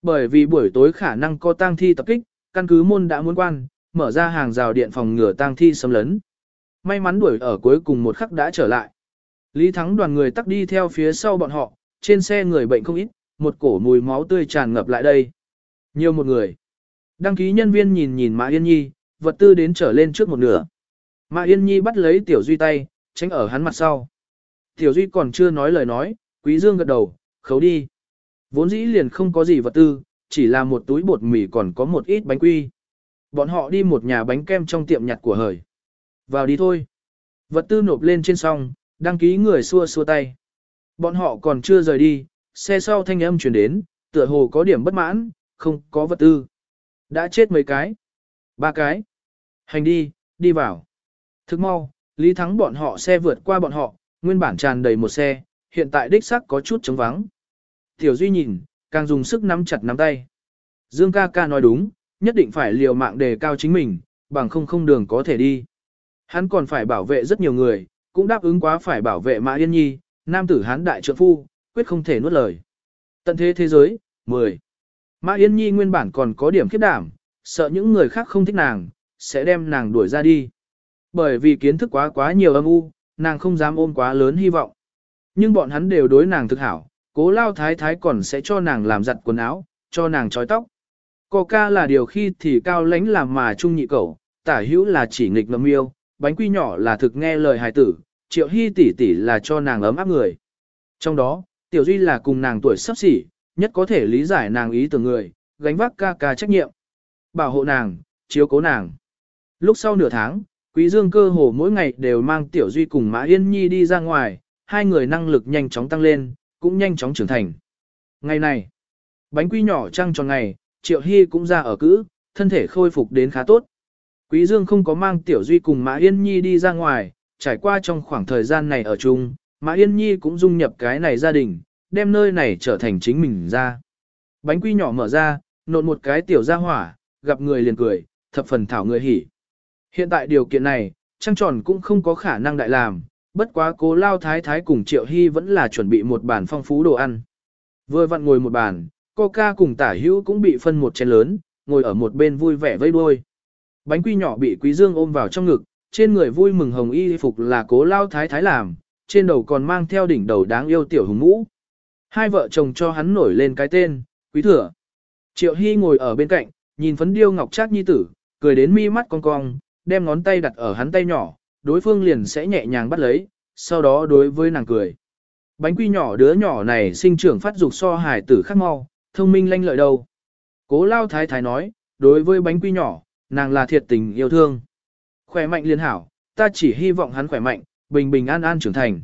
A: Bởi vì buổi tối khả năng có tang thi tập kích, căn cứ môn đã muốn quan, mở ra hàng rào điện phòng ngừa tang thi xâm lấn. May mắn đuổi ở cuối cùng một khắc đã trở lại. Lý Thắng đoàn người tắc đi theo phía sau bọn họ, trên xe người bệnh không ít, một cổ mùi máu tươi tràn ngập lại đây. Nhiều một người. Đăng ký nhân viên nhìn nhìn Mã Yên Nhi, vật tư đến trở lên trước một nửa. Mã Yên Nhi bắt lấy Tiểu Duy tay, tránh ở hắn mặt sau. Tiểu Duy còn chưa nói lời nói, Quý Dương gật đầu, khấu đi. Vốn dĩ liền không có gì vật tư, chỉ là một túi bột mì còn có một ít bánh quy. Bọn họ đi một nhà bánh kem trong tiệm nhặt của hời. Vào đi thôi. Vật tư nộp lên trên song, đăng ký người xua xua tay. Bọn họ còn chưa rời đi, xe sau thanh âm chuyển đến, tựa hồ có điểm bất mãn, không có vật tư. Đã chết mấy cái? Ba cái. Hành đi, đi vào. Thức mau, Lý Thắng bọn họ xe vượt qua bọn họ, nguyên bản tràn đầy một xe, hiện tại đích sắc có chút trống vắng. Tiểu Duy nhìn, càng dùng sức nắm chặt nắm tay. Dương ca ca nói đúng, nhất định phải liều mạng đề cao chính mình, bằng không không đường có thể đi. Hắn còn phải bảo vệ rất nhiều người, cũng đáp ứng quá phải bảo vệ Mã Yên Nhi, nam tử hán đại trượng phu, quyết không thể nuốt lời. Tận thế thế giới, 10. Mã Yên Nhi nguyên bản còn có điểm khiếp đảm, sợ những người khác không thích nàng, sẽ đem nàng đuổi ra đi. Bởi vì kiến thức quá quá nhiều âm u, nàng không dám ôm quá lớn hy vọng. Nhưng bọn hắn đều đối nàng thực hảo, cố lao thái thái còn sẽ cho nàng làm giặt quần áo, cho nàng trói tóc. Coca là điều khi thì cao lãnh làm mà trung nhị cẩu, tả hữu là chỉ nghịch ngầm yêu, bánh quy nhỏ là thực nghe lời hài tử, triệu hy tỷ tỷ là cho nàng ấm áp người. Trong đó, tiểu duy là cùng nàng tuổi sắp xỉ, nhất có thể lý giải nàng ý tưởng người, gánh vác ca ca trách nhiệm. Bảo hộ nàng, chiếu cố nàng. Lúc sau nửa tháng, Quý Dương cơ hồ mỗi ngày đều mang Tiểu Duy cùng Mã Yên Nhi đi ra ngoài, hai người năng lực nhanh chóng tăng lên, cũng nhanh chóng trưởng thành. Ngày này, bánh quy nhỏ trăng tròn ngày, Triệu Hy cũng ra ở cữ, thân thể khôi phục đến khá tốt. Quý Dương không có mang Tiểu Duy cùng Mã Yên Nhi đi ra ngoài, trải qua trong khoảng thời gian này ở chung, Mã Yên Nhi cũng dung nhập cái này gia đình, đem nơi này trở thành chính mình ra. Bánh quy nhỏ mở ra, nộn một cái tiểu gia hỏa, gặp người liền cười, thập phần thảo người hỉ. Hiện tại điều kiện này, trăng tròn cũng không có khả năng đại làm, bất quá cố lao thái thái cùng Triệu Hy vẫn là chuẩn bị một bàn phong phú đồ ăn. Vừa vặn ngồi một bàn, Coca cùng tả hữu cũng bị phân một chén lớn, ngồi ở một bên vui vẻ vây đuôi. Bánh quy nhỏ bị Quý Dương ôm vào trong ngực, trên người vui mừng hồng y phục là cố lao thái thái làm, trên đầu còn mang theo đỉnh đầu đáng yêu tiểu hùng mũ. Hai vợ chồng cho hắn nổi lên cái tên, Quý Thừa. Triệu Hy ngồi ở bên cạnh, nhìn phấn điêu ngọc trác nhi tử, cười đến mi mắt cong cong, đem ngón tay đặt ở hắn tay nhỏ, đối phương liền sẽ nhẹ nhàng bắt lấy, sau đó đối với nàng cười. Bánh quy nhỏ đứa nhỏ này sinh trưởng phát dục so hài tử khác mau, thông minh lanh lợi đâu. Cố lao thái thái nói, đối với bánh quy nhỏ, nàng là thiệt tình yêu thương. Khỏe mạnh liên hảo, ta chỉ hy vọng hắn khỏe mạnh, bình bình an an trưởng thành.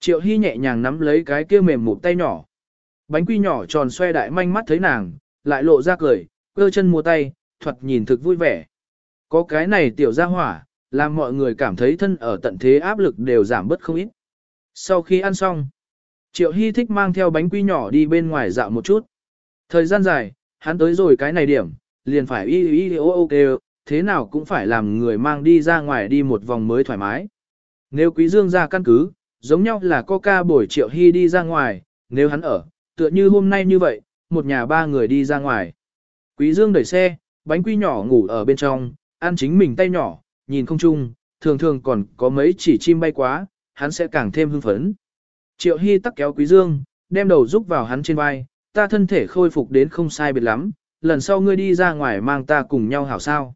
A: Triệu Hy nhẹ nhàng nắm lấy cái kia mềm mụn tay nhỏ. Bánh quy nhỏ tròn xoe đại manh mắt thấy nàng, lại lộ ra cười, cơ chân mua tay, thuật nhìn thực vui vẻ. Có cái này tiểu ra hỏa, làm mọi người cảm thấy thân ở tận thế áp lực đều giảm bớt không ít. Sau khi ăn xong, Triệu Hy thích mang theo bánh quy nhỏ đi bên ngoài dạo một chút. Thời gian dài, hắn tới rồi cái này điểm, liền phải y y ok, thế nào cũng phải làm người mang đi ra ngoài đi một vòng mới thoải mái. Nếu Quý Dương ra căn cứ, giống nhau là Coca bổi Triệu Hy đi ra ngoài, nếu hắn ở, tựa như hôm nay như vậy, một nhà ba người đi ra ngoài. Quý Dương đẩy xe, bánh quy nhỏ ngủ ở bên trong, ăn chính mình tay nhỏ, nhìn không chung, thường thường còn có mấy chỉ chim bay quá, hắn sẽ càng thêm hưng phấn. Triệu Hy tắc kéo Quý Dương, đem đầu rúc vào hắn trên vai, ta thân thể khôi phục đến không sai biệt lắm, lần sau ngươi đi ra ngoài mang ta cùng nhau hảo sao.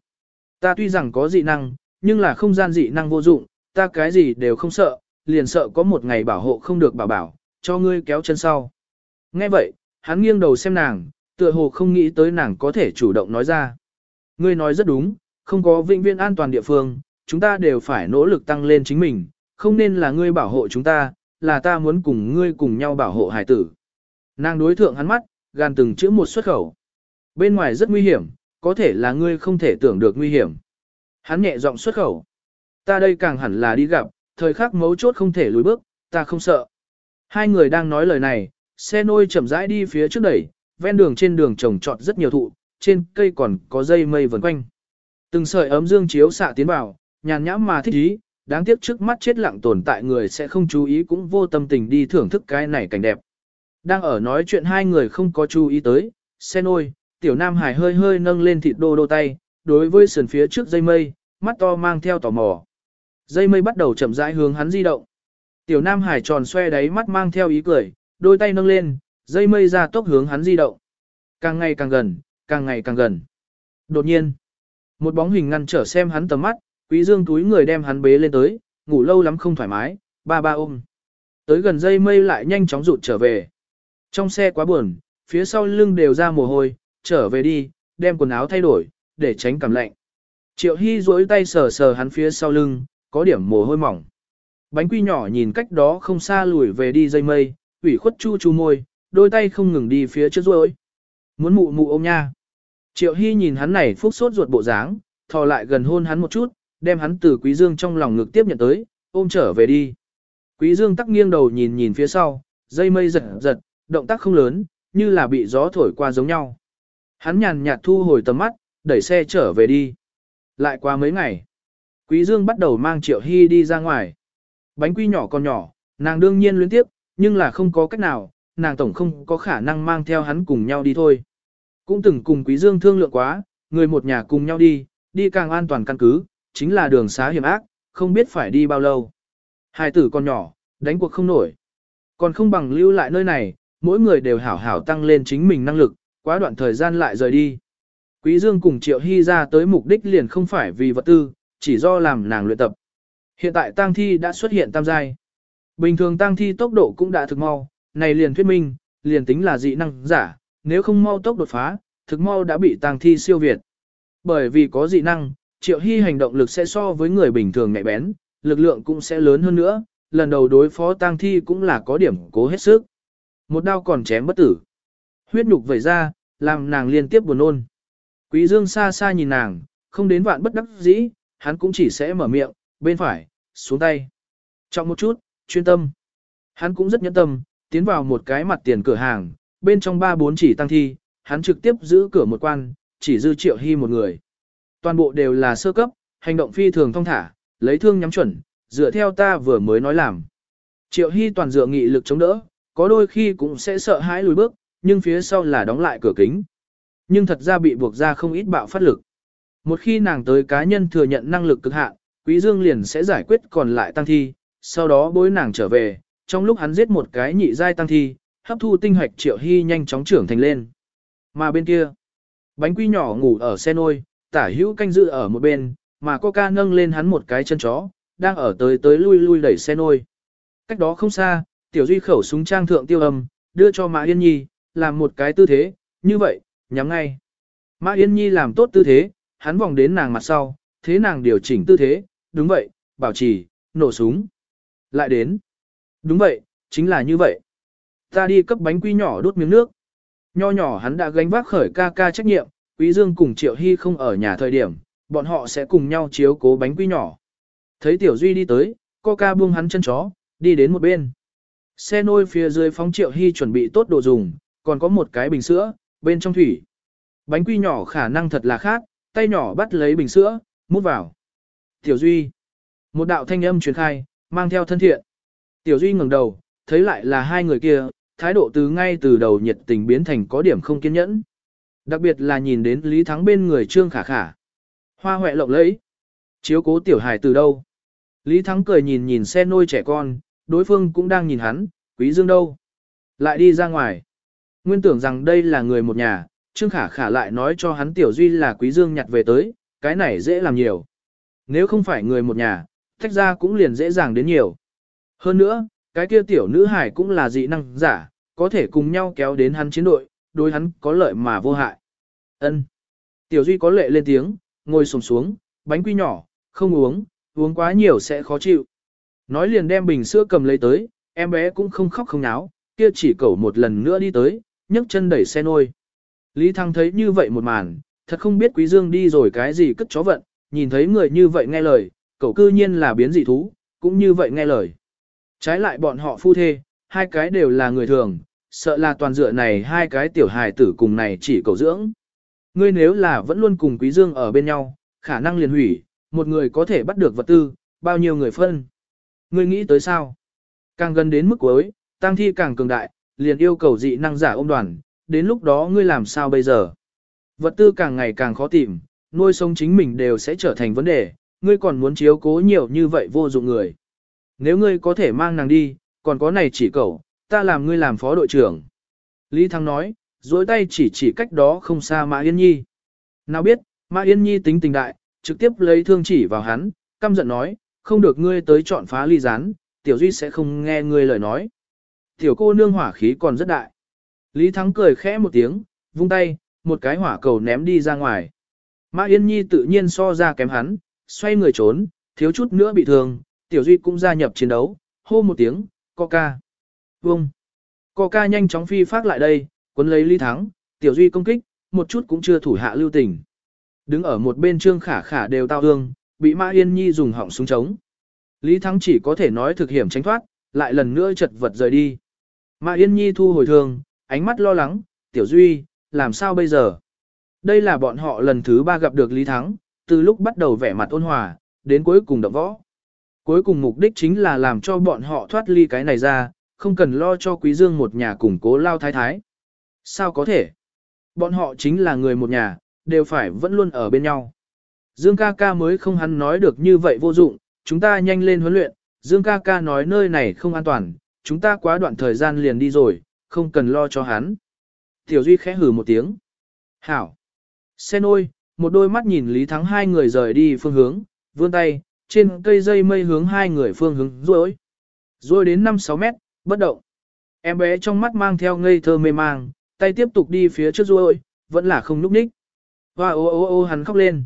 A: Ta tuy rằng có dị năng, nhưng là không gian dị năng vô dụng, ta cái gì đều không sợ, liền sợ có một ngày bảo hộ không được bảo bảo, cho ngươi kéo chân sau. Nghe vậy, hắn nghiêng đầu xem nàng, tựa hồ không nghĩ tới nàng có thể chủ động nói ra. Ngươi nói rất đúng, không có vĩnh viên an toàn địa phương, chúng ta đều phải nỗ lực tăng lên chính mình, không nên là ngươi bảo hộ chúng ta, là ta muốn cùng ngươi cùng nhau bảo hộ hải tử. Nàng đối thượng hắn mắt, gan từng chữ một xuất khẩu. Bên ngoài rất nguy hiểm, có thể là ngươi không thể tưởng được nguy hiểm. Hắn nhẹ giọng xuất khẩu. Ta đây càng hẳn là đi gặp, thời khắc mấu chốt không thể lùi bước, ta không sợ. Hai người đang nói lời này, xe nôi chậm rãi đi phía trước đẩy, ven đường trên đường trồng trọt rất nhiều thụ, trên cây còn có dây mây vần quanh. Từng sợi ấm dương chiếu xạ tiến vào, nhàn nhãm mà thích ý, đáng tiếc trước mắt chết lặng tồn tại người sẽ không chú ý cũng vô tâm tình đi thưởng thức cái này cảnh đẹp. Đang ở nói chuyện hai người không có chú ý tới, xe ôi, tiểu nam hải hơi hơi nâng lên thịt đô đô tay, đối với sườn phía trước dây mây, mắt to mang theo tò mò. Dây mây bắt đầu chậm rãi hướng hắn di động. Tiểu nam hải tròn xoe đáy mắt mang theo ý cười, đôi tay nâng lên, dây mây ra tốc hướng hắn di động. Càng ngày càng gần, càng ngày càng gần. Đột nhiên, một bóng hình ngăn trở xem hắn tầm mắt, quý dương túi người đem hắn bế lên tới, ngủ lâu lắm không thoải mái, ba ba ôm. Tới gần dây mây lại nhanh chóng rụt trở về. Trong xe quá buồn, phía sau lưng đều ra mồ hôi, trở về đi, đem quần áo thay đổi, để tránh cảm lạnh. Triệu Hy duỗi tay sờ sờ hắn phía sau lưng, có điểm mồ hôi mỏng. Bánh quy nhỏ nhìn cách đó không xa lùi về đi dây mây, ủy khuất chu chu môi, đôi tay không ngừng đi phía trước rồi. Muốn mụ mụ ôm nha. Triệu Hy nhìn hắn này phúc sốt ruột bộ dáng, thò lại gần hôn hắn một chút, đem hắn từ Quý Dương trong lòng ngực tiếp nhận tới, ôm trở về đi. Quý Dương tắc nghiêng đầu nhìn nhìn phía sau, dây mây giật giật, động tác không lớn, như là bị gió thổi qua giống nhau. Hắn nhàn nhạt thu hồi tầm mắt, đẩy xe trở về đi. Lại qua mấy ngày, Quý Dương bắt đầu mang Triệu Hy đi ra ngoài. Bánh quy nhỏ còn nhỏ, nàng đương nhiên luyến tiếp, nhưng là không có cách nào, nàng tổng không có khả năng mang theo hắn cùng nhau đi thôi. Cũng từng cùng Quý Dương thương lượng quá, người một nhà cùng nhau đi, đi càng an toàn căn cứ, chính là đường xá hiểm ác, không biết phải đi bao lâu. Hai tử còn nhỏ, đánh cuộc không nổi. Còn không bằng lưu lại nơi này, mỗi người đều hảo hảo tăng lên chính mình năng lực, quá đoạn thời gian lại rời đi. Quý Dương cùng Triệu Hy ra tới mục đích liền không phải vì vật tư, chỉ do làm nàng luyện tập. Hiện tại tang thi đã xuất hiện tam giai. Bình thường tang thi tốc độ cũng đã thực mau, này liền thuyết minh, liền tính là dị năng giả, nếu không mau tốc đột phá, thực mau đã bị tang thi siêu việt. Bởi vì có dị năng, Triệu Hy hành động lực sẽ so với người bình thường nhạy bén, lực lượng cũng sẽ lớn hơn nữa, lần đầu đối phó tang thi cũng là có điểm cố hết sức. Một đao còn chém bất tử. Huyết nhục vẩy ra, làm nàng liên tiếp buồn nôn. Quý Dương xa xa nhìn nàng, không đến vạn bất đắc dĩ, hắn cũng chỉ sẽ mở miệng, bên phải, xuống tay. Trọng một chút, chuyên tâm. Hắn cũng rất nhẫn tâm, tiến vào một cái mặt tiền cửa hàng, bên trong ba bốn chỉ tăng thi, hắn trực tiếp giữ cửa một quan, chỉ dư triệu hy một người. Toàn bộ đều là sơ cấp, hành động phi thường thông thả, lấy thương nhắm chuẩn, dựa theo ta vừa mới nói làm. Triệu hy toàn dựa nghị lực chống đỡ, có đôi khi cũng sẽ sợ hãi lùi bước, nhưng phía sau là đóng lại cửa kính. Nhưng thật ra bị buộc ra không ít bạo phát lực. Một khi nàng tới cá nhân thừa nhận năng lực cực hạn, Quý Dương liền sẽ giải quyết còn lại tăng thi, sau đó bối nàng trở về, trong lúc hắn giết một cái nhị giai tăng thi, hấp thu tinh hoạch triệu hy nhanh chóng trưởng thành lên. Mà bên kia, bánh quy nhỏ ngủ ở xe nôi, tả hữu canh dự ở một bên, mà coca nâng lên hắn một cái chân chó, đang ở tới tới lui lui đẩy xe nôi. Cách đó không xa, tiểu duy khẩu súng trang thượng tiêu âm, đưa cho Mã Yên Nhi, làm một cái tư thế, như vậy, nhắm ngay. Mã Yên Nhi làm tốt tư thế, hắn vòng đến nàng mặt sau, thế nàng điều chỉnh tư thế, đúng vậy, bảo trì, nổ súng. Lại đến. Đúng vậy, chính là như vậy. Ta đi cấp bánh quy nhỏ đốt miếng nước. Nho nhỏ hắn đã gánh vác khởi ca ca trách nhiệm, Quý Dương cùng Triệu Hy không ở nhà thời điểm, bọn họ sẽ cùng nhau chiếu cố bánh quy nhỏ. Thấy Tiểu Duy đi tới, Coca buông hắn chân chó, Đi đến một bên. Xe nôi phía dưới phóng triệu hy chuẩn bị tốt đồ dùng, còn có một cái bình sữa, bên trong thủy. Bánh quy nhỏ khả năng thật là khác, tay nhỏ bắt lấy bình sữa, mút vào. Tiểu Duy. Một đạo thanh âm truyền khai, mang theo thân thiện. Tiểu Duy ngẩng đầu, thấy lại là hai người kia, thái độ từ ngay từ đầu nhiệt tình biến thành có điểm không kiên nhẫn. Đặc biệt là nhìn đến Lý Thắng bên người Trương Khả Khả. Hoa hoẹ lộng lẫy. Chiếu cố tiểu hài từ đâu? Lý Thắng cười nhìn nhìn xe nôi trẻ con, đối phương cũng đang nhìn hắn, quý dương đâu? Lại đi ra ngoài. Nguyên tưởng rằng đây là người một nhà, Trương Khả Khả lại nói cho hắn Tiểu Duy là quý dương nhặt về tới, cái này dễ làm nhiều. Nếu không phải người một nhà, tách ra cũng liền dễ dàng đến nhiều. Hơn nữa, cái kia tiểu nữ hải cũng là dị năng giả, có thể cùng nhau kéo đến hắn chiến đội, đối hắn có lợi mà vô hại. Ân. Tiểu Duy có lệ lên tiếng, ngồi xổm xuống, bánh quy nhỏ, không uống, uống quá nhiều sẽ khó chịu. Nói liền đem bình sữa cầm lấy tới, em bé cũng không khóc không náo, kia chỉ cẩu một lần nữa đi tới, nhấc chân đẩy xe nôi. Lý Thăng thấy như vậy một màn, thật không biết Quý Dương đi rồi cái gì cất chó vận, nhìn thấy người như vậy nghe lời, cậu cư nhiên là biến dị thú, cũng như vậy nghe lời. Trái lại bọn họ phu thê, hai cái đều là người thường, sợ là toàn dựa này hai cái tiểu hài tử cùng này chỉ cầu dưỡng. Ngươi nếu là vẫn luôn cùng Quý Dương ở bên nhau, khả năng liền hủy, một người có thể bắt được vật tư, bao nhiêu người phân. Ngươi nghĩ tới sao? Càng gần đến mức cuối, tăng thi càng cường đại, liền yêu cầu dị năng giả ôm đoàn, đến lúc đó ngươi làm sao bây giờ? Vật tư càng ngày càng khó tìm, nuôi sống chính mình đều sẽ trở thành vấn đề, ngươi còn muốn chiếu cố nhiều như vậy vô dụng người. Nếu ngươi có thể mang nàng đi, còn có này chỉ cầu, ta làm ngươi làm phó đội trưởng. Lý Thắng nói, dối tay chỉ chỉ cách đó không xa Mã Yên Nhi. Nào biết, Mã Yên Nhi tính tình đại, trực tiếp lấy thương chỉ vào hắn, căm giận nói, không được ngươi tới chọn phá ly rán, tiểu duy sẽ không nghe ngươi lời nói. Tiểu cô nương hỏa khí còn rất đại. Lý Thắng cười khẽ một tiếng, vung tay, một cái hỏa cầu ném đi ra ngoài. Mã Yên Nhi tự nhiên so ra kém hắn, xoay người trốn, thiếu chút nữa bị thương, Tiểu Duy cũng gia nhập chiến đấu, hô một tiếng, Coca. Vông. Coca nhanh chóng phi phát lại đây, cuốn lấy Lý Thắng, Tiểu Duy công kích, một chút cũng chưa thủ hạ lưu tình. Đứng ở một bên Trương Khả Khả đều tao hương, bị Mã Yên Nhi dùng họng súng chống. Lý Thắng chỉ có thể nói thực hiểm tránh thoát, lại lần nữa chật vật rời đi. Mã Yên Nhi thu hồi thương, ánh mắt lo lắng, Tiểu Duy, làm sao bây giờ? Đây là bọn họ lần thứ ba gặp được Lý Thắng, từ lúc bắt đầu vẻ mặt ôn hòa, đến cuối cùng động võ. Cuối cùng mục đích chính là làm cho bọn họ thoát ly cái này ra, không cần lo cho Quý Dương một nhà củng cố lao thái thái. Sao có thể? Bọn họ chính là người một nhà, đều phải vẫn luôn ở bên nhau. Dương ca ca mới không hắn nói được như vậy vô dụng, chúng ta nhanh lên huấn luyện, Dương ca ca nói nơi này không an toàn, chúng ta quá đoạn thời gian liền đi rồi, không cần lo cho hắn. Tiểu Duy khẽ hừ một tiếng. Hảo. sen ôi một đôi mắt nhìn Lý Thắng hai người rời đi phương hướng, vươn tay, trên cây dây mây hướng hai người phương hướng ruôi. Ruôi đến 5-6 mét, bất động. Em bé trong mắt mang theo ngây thơ mê mang, tay tiếp tục đi phía trước ruôi, vẫn là không núp ních. Hoa ô ô ô hắn khóc lên.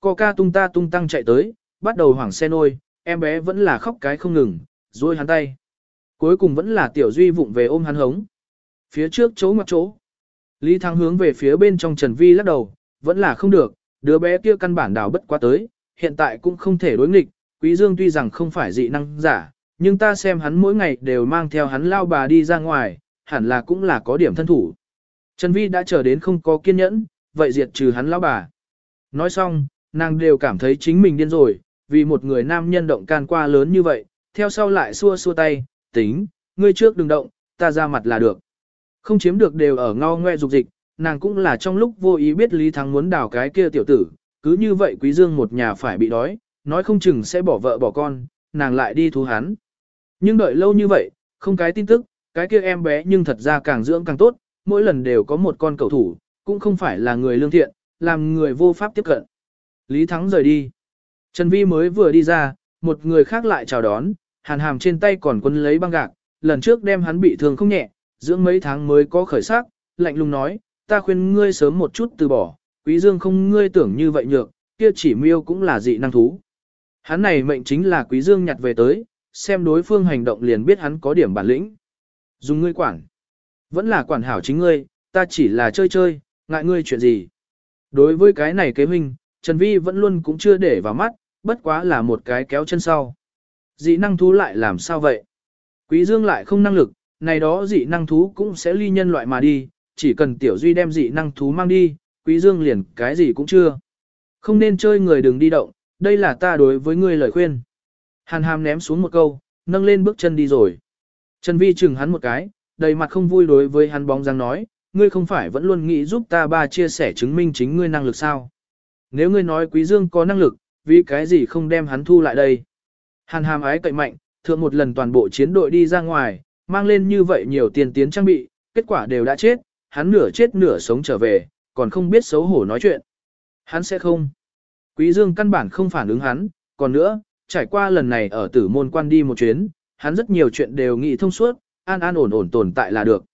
A: Coca tung ta tung tăng chạy tới, bắt đầu hoảng xe nôi, em bé vẫn là khóc cái không ngừng, ruôi hắn tay. Cuối cùng vẫn là tiểu duy vụng về ôm hắn hống. Phía trước chỗ ngoặt chỗ. Lý Thắng hướng về phía bên trong Trần Vi lắc đầu, vẫn là không được, đứa bé kia căn bản đảo bất quá tới, hiện tại cũng không thể đối nghịch, Quý Dương tuy rằng không phải dị năng giả, nhưng ta xem hắn mỗi ngày đều mang theo hắn lao bà đi ra ngoài, hẳn là cũng là có điểm thân thủ. Trần Vi đã chờ đến không có kiên nhẫn, vậy diệt trừ hắn lao bà. Nói xong, nàng đều cảm thấy chính mình điên rồi, vì một người nam nhân động can qua lớn như vậy, theo sau lại xua xua tay, tính, ngươi trước đừng động, ta ra mặt là được. Không chiếm được đều ở ngao ngoe dục dịch, nàng cũng là trong lúc vô ý biết Lý Thắng muốn đào cái kia tiểu tử, cứ như vậy Quý Dương một nhà phải bị đói, nói không chừng sẽ bỏ vợ bỏ con, nàng lại đi thú hắn. Nhưng đợi lâu như vậy, không cái tin tức, cái kia em bé nhưng thật ra càng dưỡng càng tốt, mỗi lần đều có một con cầu thủ, cũng không phải là người lương thiện, làm người vô pháp tiếp cận. Lý Thắng rời đi. Trần Vi mới vừa đi ra, một người khác lại chào đón, hàn hàm trên tay còn quân lấy băng gạc, lần trước đem hắn bị thương không nhẹ, dưỡng mấy tháng mới có khởi sắc, lạnh lùng nói, ta khuyên ngươi sớm một chút từ bỏ, quý dương không ngươi tưởng như vậy nhược, kia chỉ miêu cũng là dị năng thú. Hắn này mệnh chính là quý dương nhặt về tới, xem đối phương hành động liền biết hắn có điểm bản lĩnh. Dùng ngươi quản. Vẫn là quản hảo chính ngươi, ta chỉ là chơi chơi, ngại ngươi chuyện gì. Đối với cái này kế huynh, Trần Vi vẫn luôn cũng chưa để vào mắt, bất quá là một cái kéo chân sau. Dị năng thú lại làm sao vậy? Quý Dương lại không năng lực, này đó dị năng thú cũng sẽ ly nhân loại mà đi, chỉ cần Tiểu Duy đem dị năng thú mang đi, Quý Dương liền cái gì cũng chưa. Không nên chơi người đừng đi động, đây là ta đối với ngươi lời khuyên. Hàn hàm ném xuống một câu, nâng lên bước chân đi rồi. Trần Vi chừng hắn một cái, đầy mặt không vui đối với hắn bóng dáng nói, ngươi không phải vẫn luôn nghĩ giúp ta ba chia sẻ chứng minh chính ngươi năng lực sao. Nếu ngươi nói Quý Dương có năng lực, vì cái gì không đem hắn thu lại đây. Hàn hàm ái cậy mạnh, thượng một lần toàn bộ chiến đội đi ra ngoài, mang lên như vậy nhiều tiền tiến trang bị, kết quả đều đã chết, hắn nửa chết nửa sống trở về, còn không biết xấu hổ nói chuyện. Hắn sẽ không. Quý Dương căn bản không phản ứng hắn, còn nữa, trải qua lần này ở tử môn quan đi một chuyến, hắn rất nhiều chuyện đều nghĩ thông suốt, an an ổn ổn tồn tại là được.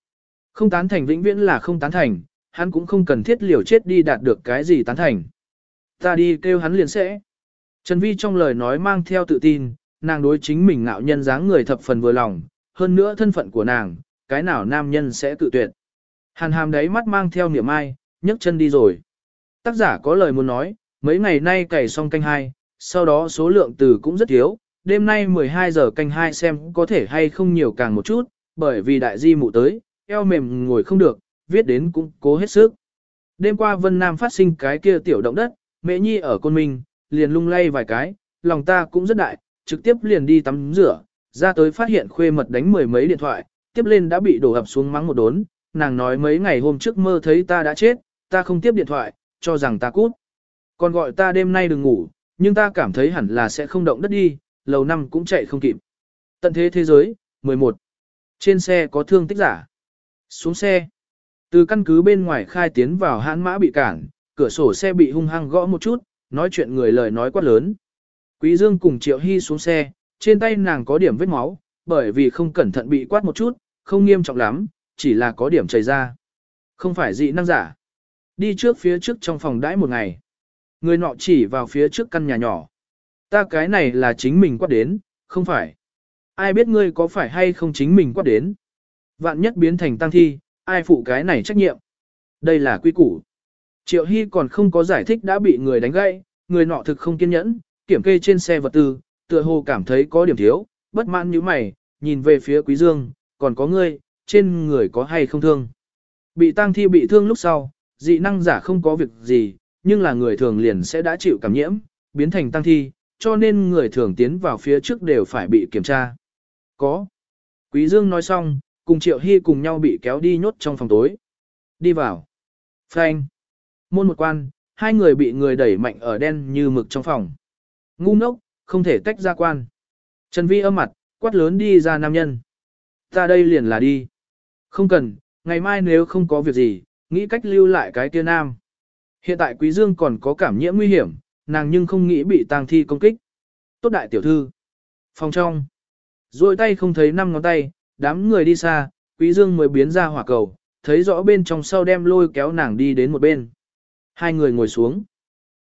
A: Không tán thành vĩnh viễn là không tán thành, hắn cũng không cần thiết liều chết đi đạt được cái gì tán thành. Ta đi kêu hắn liền sẽ. Trần Vi trong lời nói mang theo tự tin, nàng đối chính mình ngạo nhân dáng người thập phần vừa lòng, hơn nữa thân phận của nàng, cái nào nam nhân sẽ tự tuyệt. Hàn hàm đấy mắt mang theo niệm ai, nhấc chân đi rồi. Tác giả có lời muốn nói, mấy ngày nay cày xong canh hai, sau đó số lượng từ cũng rất thiếu, đêm nay 12 giờ canh hai xem có thể hay không nhiều càng một chút, bởi vì đại di mụ tới, eo mềm ngồi không được, viết đến cũng cố hết sức. Đêm qua Vân Nam phát sinh cái kia tiểu động đất, mẹ nhi ở côn minh, liền lung lay vài cái, lòng ta cũng rất đại, trực tiếp liền đi tắm rửa, ra tới phát hiện khuê mật đánh mười mấy điện thoại, tiếp lên đã bị đổ ập xuống mắng một đốn, nàng nói mấy ngày hôm trước mơ thấy ta đã chết, ta không tiếp điện thoại, cho rằng ta cút. Còn gọi ta đêm nay đừng ngủ, nhưng ta cảm thấy hẳn là sẽ không động đất đi, lầu năm cũng chạy không kịp. Tận thế thế giới, 11. Trên xe có thương tích giả. Xuống xe. Từ căn cứ bên ngoài khai tiến vào hãn mã bị cản, cửa sổ xe bị hung hăng gõ một chút, nói chuyện người lời nói quát lớn. Quý Dương cùng Triệu Hy xuống xe, trên tay nàng có điểm vết máu, bởi vì không cẩn thận bị quát một chút, không nghiêm trọng lắm, chỉ là có điểm chảy ra. Không phải dị năng giả. Đi trước phía trước trong phòng đãi một ngày. Người nọ chỉ vào phía trước căn nhà nhỏ. Ta cái này là chính mình quát đến, không phải. Ai biết ngươi có phải hay không chính mình quát đến. Vạn nhất biến thành tăng thi, ai phụ cái này trách nhiệm. Đây là quy củ. Triệu Hy còn không có giải thích đã bị người đánh gãy, người nọ thực không kiên nhẫn, kiểm kê trên xe vật tư, tựa hồ cảm thấy có điểm thiếu, bất mãn như mày, nhìn về phía Quý Dương, còn có ngươi, trên người có hay không thương. Bị tăng thi bị thương lúc sau, dị năng giả không có việc gì, nhưng là người thường liền sẽ đã chịu cảm nhiễm, biến thành tăng thi, cho nên người thường tiến vào phía trước đều phải bị kiểm tra. Có. Quý Dương nói xong, cùng Triệu Hy cùng nhau bị kéo đi nhốt trong phòng tối. Đi vào. Frank. Môn một quan, hai người bị người đẩy mạnh ở đen như mực trong phòng. Ngu ngốc, không thể tách ra quan. Trần Vi âm mặt, quát lớn đi ra nam nhân. Ta đây liền là đi. Không cần, ngày mai nếu không có việc gì, nghĩ cách lưu lại cái kia nam. Hiện tại Quý Dương còn có cảm nhiễm nguy hiểm, nàng nhưng không nghĩ bị tang thi công kích. Tốt đại tiểu thư. Phòng trong. Rồi tay không thấy năm ngón tay, đám người đi xa, Quý Dương mới biến ra hỏa cầu, thấy rõ bên trong sau đem lôi kéo nàng đi đến một bên. Hai người ngồi xuống.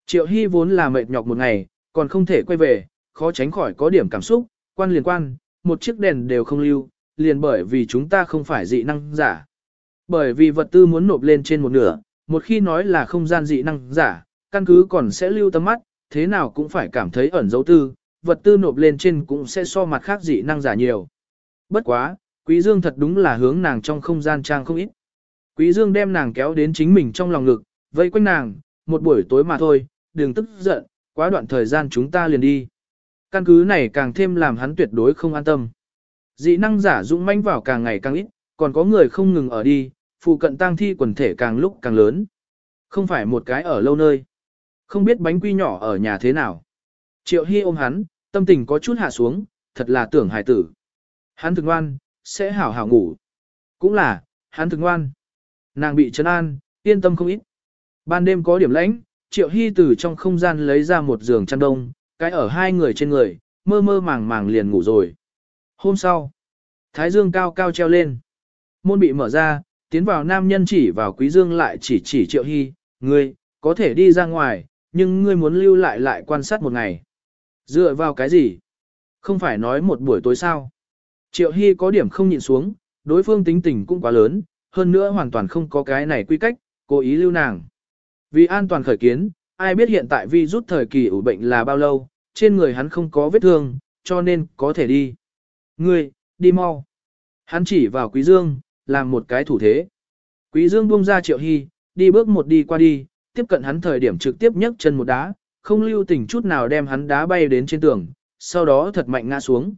A: Triệu Hy vốn là mệt nhọc một ngày, còn không thể quay về, khó tránh khỏi có điểm cảm xúc, quan liền quan, một chiếc đèn đều không lưu, liền bởi vì chúng ta không phải dị năng giả. Bởi vì vật tư muốn nộp lên trên một nửa, một khi nói là không gian dị năng giả, căn cứ còn sẽ lưu tâm mắt, thế nào cũng phải cảm thấy ẩn dấu tư, vật tư nộp lên trên cũng sẽ so mặt khác dị năng giả nhiều. Bất quá, Quý Dương thật đúng là hướng nàng trong không gian trang không ít. Quý Dương đem nàng kéo đến chính mình trong lòng ngực, vây quanh nàng, một buổi tối mà thôi, đừng tức giận, quá đoạn thời gian chúng ta liền đi. Căn cứ này càng thêm làm hắn tuyệt đối không an tâm. Dị năng giả dũng manh vào càng ngày càng ít, còn có người không ngừng ở đi, phụ cận tang thi quần thể càng lúc càng lớn. Không phải một cái ở lâu nơi. Không biết bánh quy nhỏ ở nhà thế nào. Triệu Hy ôm hắn, tâm tình có chút hạ xuống, thật là tưởng hài tử. Hắn thường ngoan, sẽ hảo hảo ngủ. Cũng là, hắn thường ngoan. Nàng bị trấn an, yên tâm không ít. Ban đêm có điểm lãnh, Triệu Hy từ trong không gian lấy ra một giường chăn đông, cái ở hai người trên người, mơ mơ màng màng liền ngủ rồi. Hôm sau, Thái Dương cao cao treo lên. Môn bị mở ra, tiến vào nam nhân chỉ vào Quý Dương lại chỉ chỉ Triệu Hy, ngươi, có thể đi ra ngoài, nhưng ngươi muốn lưu lại lại quan sát một ngày. Dựa vào cái gì? Không phải nói một buổi tối sao? Triệu Hy có điểm không nhịn xuống, đối phương tính tình cũng quá lớn, hơn nữa hoàn toàn không có cái này quy cách, cố ý lưu nàng. Vì an toàn khởi kiến, ai biết hiện tại vi rút thời kỳ ủ bệnh là bao lâu, trên người hắn không có vết thương, cho nên có thể đi. Ngươi, đi mau. Hắn chỉ vào Quý Dương, làm một cái thủ thế. Quý Dương buông ra Triệu Hy, đi bước một đi qua đi, tiếp cận hắn thời điểm trực tiếp nhấc chân một đá, không lưu tình chút nào đem hắn đá bay đến trên tường, sau đó thật mạnh ngã xuống.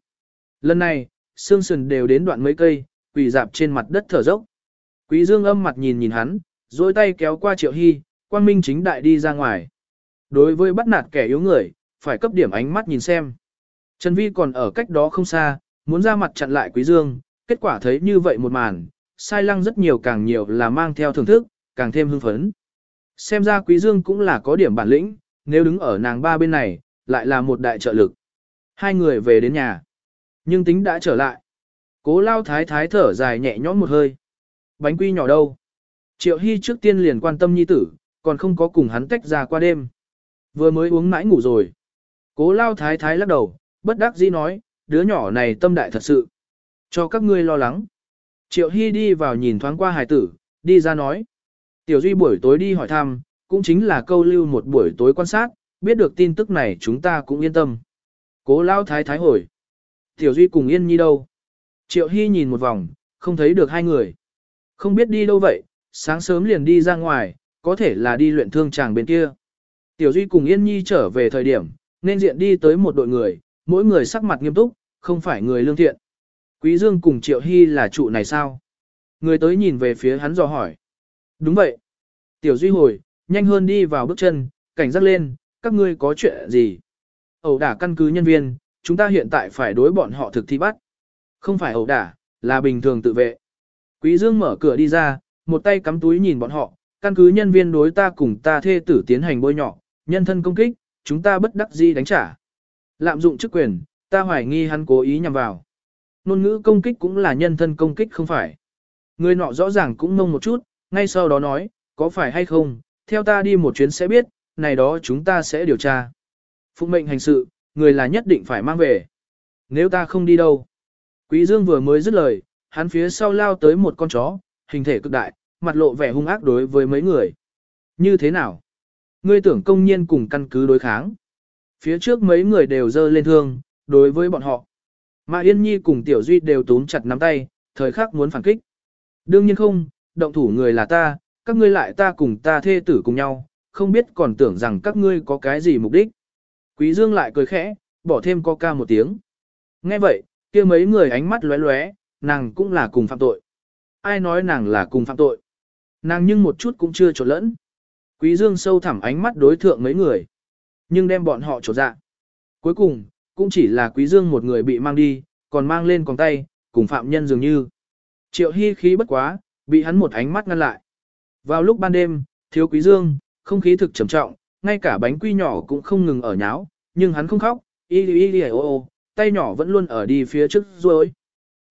A: Lần này, xương sườn đều đến đoạn mấy cây, quỳ dạp trên mặt đất thở dốc. Quý Dương âm mặt nhìn nhìn hắn, duỗi tay kéo qua Triệu Hy, quang minh chính đại đi ra ngoài. Đối với bắt nạt kẻ yếu người, phải cấp điểm ánh mắt nhìn xem. Trần Vi còn ở cách đó không xa, muốn ra mặt chặn lại Quý Dương, kết quả thấy như vậy một màn, sai lăng rất nhiều càng nhiều là mang theo thưởng thức, càng thêm hưng phấn. Xem ra Quý Dương cũng là có điểm bản lĩnh, nếu đứng ở nàng ba bên này, lại là một đại trợ lực. Hai người về đến nhà. Nhưng tính đã trở lại. Cố lao thái thái thở dài nhẹ nhõm một hơi. Bánh quy nhỏ đâu? Triệu Hy trước tiên liền quan tâm nhi tử, còn không có cùng hắn tách ra qua đêm. Vừa mới uống mãi ngủ rồi. Cố lao thái thái lắc đầu, bất đắc dĩ nói, đứa nhỏ này tâm đại thật sự. Cho các ngươi lo lắng. Triệu Hy đi vào nhìn thoáng qua hài tử, đi ra nói. Tiểu Duy buổi tối đi hỏi thăm, cũng chính là câu lưu một buổi tối quan sát, biết được tin tức này chúng ta cũng yên tâm. Cố lao thái thái hồi. Tiểu Duy cùng Yên Nhi đâu? Triệu Hy nhìn một vòng, không thấy được hai người. Không biết đi đâu vậy, sáng sớm liền đi ra ngoài, có thể là đi luyện thương chàng bên kia. Tiểu Duy cùng Yên Nhi trở về thời điểm, nên diện đi tới một đội người, mỗi người sắc mặt nghiêm túc, không phải người lương thiện. Quý Dương cùng Triệu Hy là trụ này sao? Người tới nhìn về phía hắn dò hỏi. Đúng vậy. Tiểu Duy hồi, nhanh hơn đi vào bước chân, cảnh giác lên, các ngươi có chuyện gì? Ẩu đả căn cứ nhân viên, chúng ta hiện tại phải đối bọn họ thực thi bắt. Không phải ẩu đả, là bình thường tự vệ. Quý Dương mở cửa đi ra, một tay cắm túi nhìn bọn họ, căn cứ nhân viên đối ta cùng ta thê tử tiến hành bôi nhọ, nhân thân công kích, chúng ta bất đắc dĩ đánh trả. Lạm dụng chức quyền, ta hoài nghi hắn cố ý nhằm vào. Nôn ngữ công kích cũng là nhân thân công kích không phải. Người nọ rõ ràng cũng mông một chút, ngay sau đó nói, có phải hay không, theo ta đi một chuyến sẽ biết, này đó chúng ta sẽ điều tra. Phụng mệnh hành sự, người là nhất định phải mang về. Nếu ta không đi đâu. Quý Dương vừa mới dứt lời, hắn phía sau lao tới một con chó, hình thể cực đại, mặt lộ vẻ hung ác đối với mấy người. Như thế nào? Ngươi tưởng công nhiên cùng căn cứ đối kháng. Phía trước mấy người đều dơ lên thương, đối với bọn họ. Mà Yên Nhi cùng Tiểu Duy đều túm chặt nắm tay, thời khắc muốn phản kích. Đương nhiên không, động thủ người là ta, các ngươi lại ta cùng ta thê tử cùng nhau, không biết còn tưởng rằng các ngươi có cái gì mục đích. Quý Dương lại cười khẽ, bỏ thêm coca một tiếng. Nghe vậy, kia mấy người ánh mắt lóe lóe, nàng cũng là cùng phạm tội. Ai nói nàng là cùng phạm tội? Nàng nhưng một chút cũng chưa trộn lẫn. Quý Dương sâu thẳm ánh mắt đối thượng mấy người, nhưng đem bọn họ trộn dạ. Cuối cùng, cũng chỉ là Quý Dương một người bị mang đi, còn mang lên còng tay, cùng phạm nhân dường như. Triệu Hy khí bất quá, bị hắn một ánh mắt ngăn lại. Vào lúc ban đêm, thiếu Quý Dương, không khí thực trầm trọng, ngay cả bánh quy nhỏ cũng không ngừng ở nháo, nhưng hắn không khóc, y y y ô ô, tay nhỏ vẫn luôn ở đi phía trước rồi.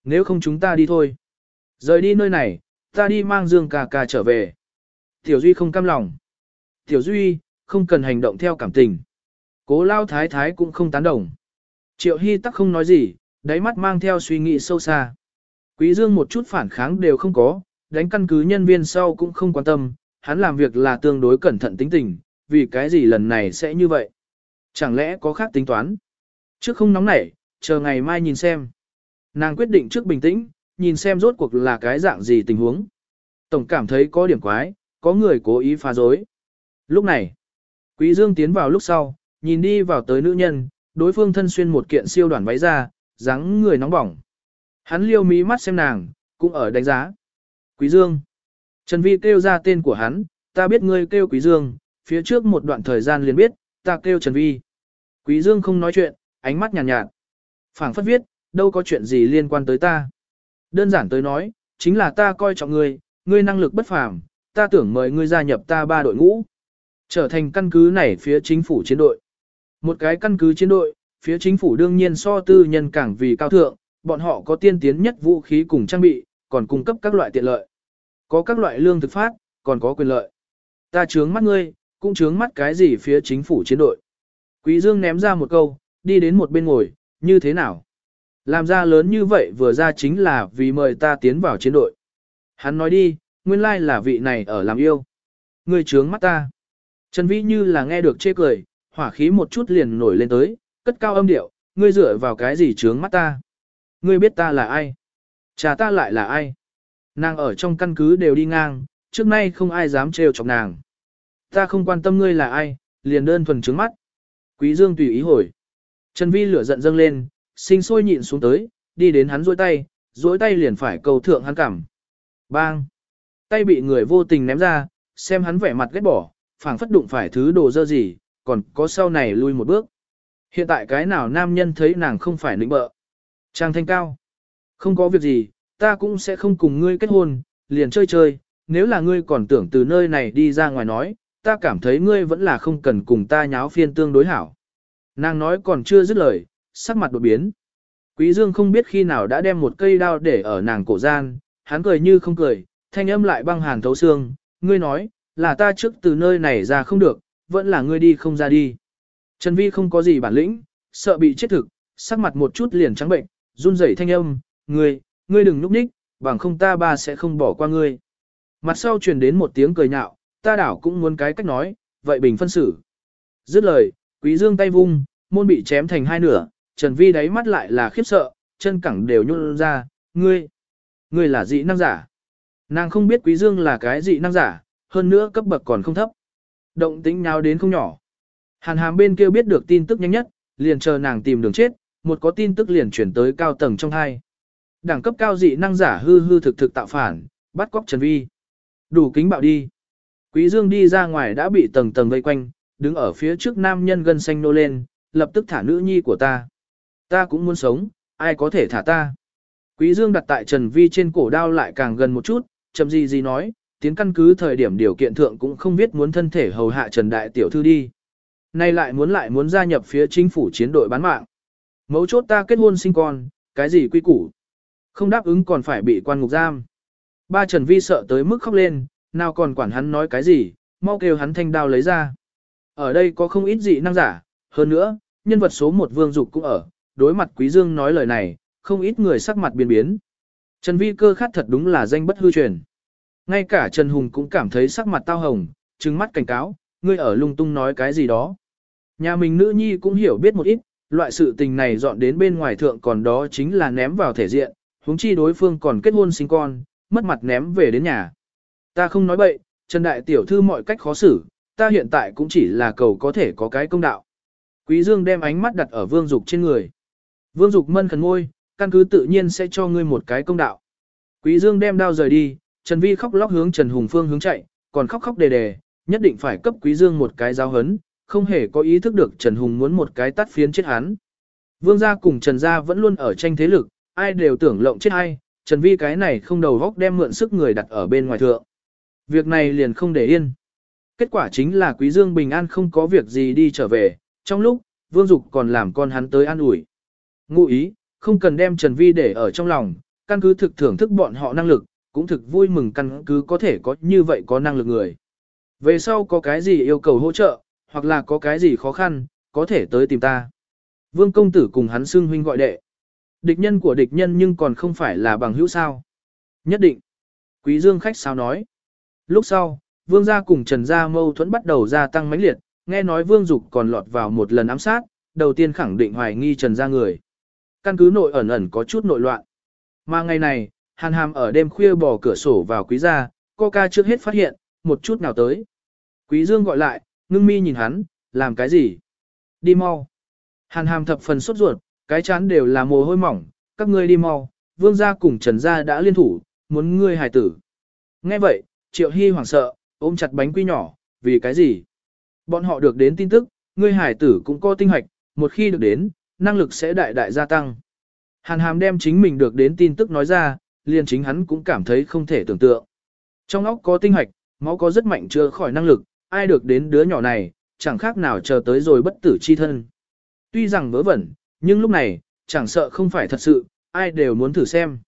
A: Nếu không chúng ta đi thôi. Rời đi nơi này, ta đi mang Dương ca ca trở về. Tiểu Duy không cam lòng. Tiểu Duy, không cần hành động theo cảm tình. Cố lao thái thái cũng không tán đồng. Triệu Hy tắc không nói gì, đáy mắt mang theo suy nghĩ sâu xa. Quý Dương một chút phản kháng đều không có, đánh căn cứ nhân viên sau cũng không quan tâm, hắn làm việc là tương đối cẩn thận tính tình, vì cái gì lần này sẽ như vậy? Chẳng lẽ có khác tính toán? Trước không nóng nảy, chờ ngày mai nhìn xem. Nàng quyết định trước bình tĩnh, nhìn xem rốt cuộc là cái dạng gì tình huống. Tổng cảm thấy có điểm quái, có người cố ý phá dối. Lúc này, Quý Dương tiến vào lúc sau, nhìn đi vào tới nữ nhân, đối phương thân xuyên một kiện siêu đoàn váy ra, dáng người nóng bỏng. Hắn liêu mí mắt xem nàng, cũng ở đánh giá. Quý Dương. Trần Vi kêu ra tên của hắn, ta biết ngươi kêu Quý Dương, phía trước một đoạn thời gian liền biết, ta kêu Trần Vi. Quý Dương không nói chuyện, ánh mắt nhàn nhạt, nhạt. phảng phất viết, đâu có chuyện gì liên quan tới ta. Đơn giản tới nói, chính là ta coi trọng ngươi, ngươi năng lực bất phàm, ta tưởng mời ngươi gia nhập ta ba đội ngũ. Trở thành căn cứ này phía chính phủ chiến đội. Một cái căn cứ chiến đội, phía chính phủ đương nhiên so tư nhân càng vì cao thượng, bọn họ có tiên tiến nhất vũ khí cùng trang bị, còn cung cấp các loại tiện lợi. Có các loại lương thực phát, còn có quyền lợi. Ta trướng mắt ngươi, cũng trướng mắt cái gì phía chính phủ chiến đội. Quý Dương ném ra một câu, đi đến một bên ngồi, như thế nào? Làm ra lớn như vậy vừa ra chính là vì mời ta tiến vào chiến đội. Hắn nói đi, nguyên lai là vị này ở làm yêu. Ngươi trướng mắt ta. Trần Vĩ như là nghe được chê cười, hỏa khí một chút liền nổi lên tới, cất cao âm điệu, ngươi dựa vào cái gì trướng mắt ta? Ngươi biết ta là ai? Cha ta lại là ai? Nàng ở trong căn cứ đều đi ngang, trước nay không ai dám trêu chọc nàng. Ta không quan tâm ngươi là ai, liền đơn thuần trướng mắt. Quý Dương tùy ý hồi. Trần Vi lửa giận dâng lên, sinh sôi nhịn xuống tới, đi đến hắn duỗi tay, duỗi tay liền phải cầu thượng hắn cảm. Bang! Tay bị người vô tình ném ra, xem hắn vẻ mặt ghét bỏ, phảng phất đụng phải thứ đồ dơ gì, còn có sau này lui một bước. Hiện tại cái nào nam nhân thấy nàng không phải nịnh bợ. Trang thanh cao. Không có việc gì, ta cũng sẽ không cùng ngươi kết hôn, liền chơi chơi, nếu là ngươi còn tưởng từ nơi này đi ra ngoài nói, ta cảm thấy ngươi vẫn là không cần cùng ta nháo phiên tương đối hảo. Nàng nói còn chưa dứt lời, sắc mặt đột biến. Quý Dương không biết khi nào đã đem một cây đao để ở nàng cổ gian, hắn cười như không cười, thanh âm lại băng hàn thấu xương, ngươi nói, là ta trước từ nơi này ra không được, vẫn là ngươi đi không ra đi. Trần Vi không có gì bản lĩnh, sợ bị chết thực, sắc mặt một chút liền trắng bệnh, run rẩy thanh âm, ngươi, ngươi đừng núp ních, bằng không ta ba sẽ không bỏ qua ngươi. Mặt sau truyền đến một tiếng cười nhạo, ta đảo cũng muốn cái cách nói, vậy bình phân xử. Dứt lời, quý dương tay vung, môn bị chém thành hai nửa, Trần Vi đáy mắt lại là khiếp sợ, chân cẳng đều nhún ra, ngươi, ngươi là dị năng giả. Nàng không biết quý dương là cái dị năng giả, hơn nữa cấp bậc còn không thấp. Động tĩnh nháo đến không nhỏ. Hàn hàm bên kia biết được tin tức nhanh nhất, liền chờ nàng tìm đường chết, một có tin tức liền chuyển tới cao tầng trong hai. Đẳng cấp cao dị năng giả hư hư thực thực tạo phản, bắt cóc Trần Vi. Đủ kính bạo đi. Quý Dương đi ra ngoài đã bị tầng tầng vây quanh, đứng ở phía trước nam nhân gân xanh nô lên, lập tức thả nữ nhi của ta. Ta cũng muốn sống, ai có thể thả ta. Quý Dương đặt tại Trần Vi trên cổ đao lại càng gần một chút, chậm gì gì nói, tiến căn cứ thời điểm điều kiện thượng cũng không biết muốn thân thể hầu hạ Trần Đại Tiểu Thư đi. Nay lại muốn lại muốn gia nhập phía chính phủ chiến đội bán mạng. Mấu chốt ta kết hôn sinh con, cái gì quy củ. Không đáp ứng còn phải bị quan ngục giam. Ba Trần Vi sợ tới mức khóc lên, nào còn quản hắn nói cái gì, mau kêu hắn thanh đao lấy ra. Ở đây có không ít dị năng giả, hơn nữa, nhân vật số một vương dục cũng ở, đối mặt Quý Dương nói lời này, không ít người sắc mặt biến biến. Trần Vi cơ khát thật đúng là danh bất hư truyền. Ngay cả Trần Hùng cũng cảm thấy sắc mặt tao hồng, trừng mắt cảnh cáo, ngươi ở lung tung nói cái gì đó. Nhà mình nữ nhi cũng hiểu biết một ít, loại sự tình này dọn đến bên ngoài thượng còn đó chính là ném vào thể diện, huống chi đối phương còn kết hôn sinh con, mất mặt ném về đến nhà. Ta không nói bậy, Trần Đại Tiểu Thư mọi cách khó xử, ta hiện tại cũng chỉ là cầu có thể có cái công đạo. Quý Dương đem ánh mắt đặt ở Vương Dục trên người. Vương Dục mân khẩn ngôi, căn cứ tự nhiên sẽ cho ngươi một cái công đạo. Quý Dương đem đao rời đi, Trần Vi khóc lóc hướng Trần Hùng Phương hướng chạy, còn khóc khóc đề đề, nhất định phải cấp Quý Dương một cái giáo hấn, không hề có ý thức được Trần Hùng muốn một cái tát phiến chết hắn. Vương gia cùng Trần gia vẫn luôn ở tranh thế lực, ai đều tưởng lộng chết ai, Trần Vi cái này không đầu góc đem mượn sức người đặt ở bên ngoài thượng. Việc này liền không để yên. Kết quả chính là Quý Dương bình an không có việc gì đi trở về, trong lúc, Vương Dục còn làm con hắn tới an ủi. Ngụ ý, không cần đem Trần Vi để ở trong lòng, căn cứ thực thưởng thức bọn họ năng lực, cũng thực vui mừng căn cứ có thể có như vậy có năng lực người. Về sau có cái gì yêu cầu hỗ trợ, hoặc là có cái gì khó khăn, có thể tới tìm ta. Vương công tử cùng hắn xưng huynh gọi đệ. Địch nhân của địch nhân nhưng còn không phải là bằng hữu sao. Nhất định. Quý dương khách sao nói. Lúc sau, vương gia cùng trần gia mâu thuẫn bắt đầu gia tăng mãnh liệt, nghe nói vương dục còn lọt vào một lần ám sát, đầu tiên khẳng định hoài nghi trần gia người. Căn cứ nội ẩn ẩn có chút nội loạn. Mà ngày này, hàn hàm ở đêm khuya bỏ cửa sổ vào quý gia, coca trước hết phát hiện, một chút nào tới. Quý dương gọi lại, ngưng mi nhìn hắn, làm cái gì? Đi mau. Hàn hàm thập phần sốt ruột, cái chán đều là mồ hôi mỏng, các ngươi đi mau, vương gia cùng trần gia đã liên thủ, muốn ngươi hài tử. Nghe vậy, triệu hy hoảng sợ, ôm chặt bánh quy nhỏ, vì cái gì? Bọn họ được đến tin tức, ngươi hải tử cũng có tinh hoạch, một khi được đến, năng lực sẽ đại đại gia tăng. Hàn hàm đem chính mình được đến tin tức nói ra, liền chính hắn cũng cảm thấy không thể tưởng tượng. Trong óc có tinh hoạch, máu có rất mạnh chưa khỏi năng lực, ai được đến đứa nhỏ này, chẳng khác nào chờ tới rồi bất tử chi thân. Tuy rằng vớ vẩn, nhưng lúc này, chẳng sợ không phải thật sự, ai đều muốn thử xem.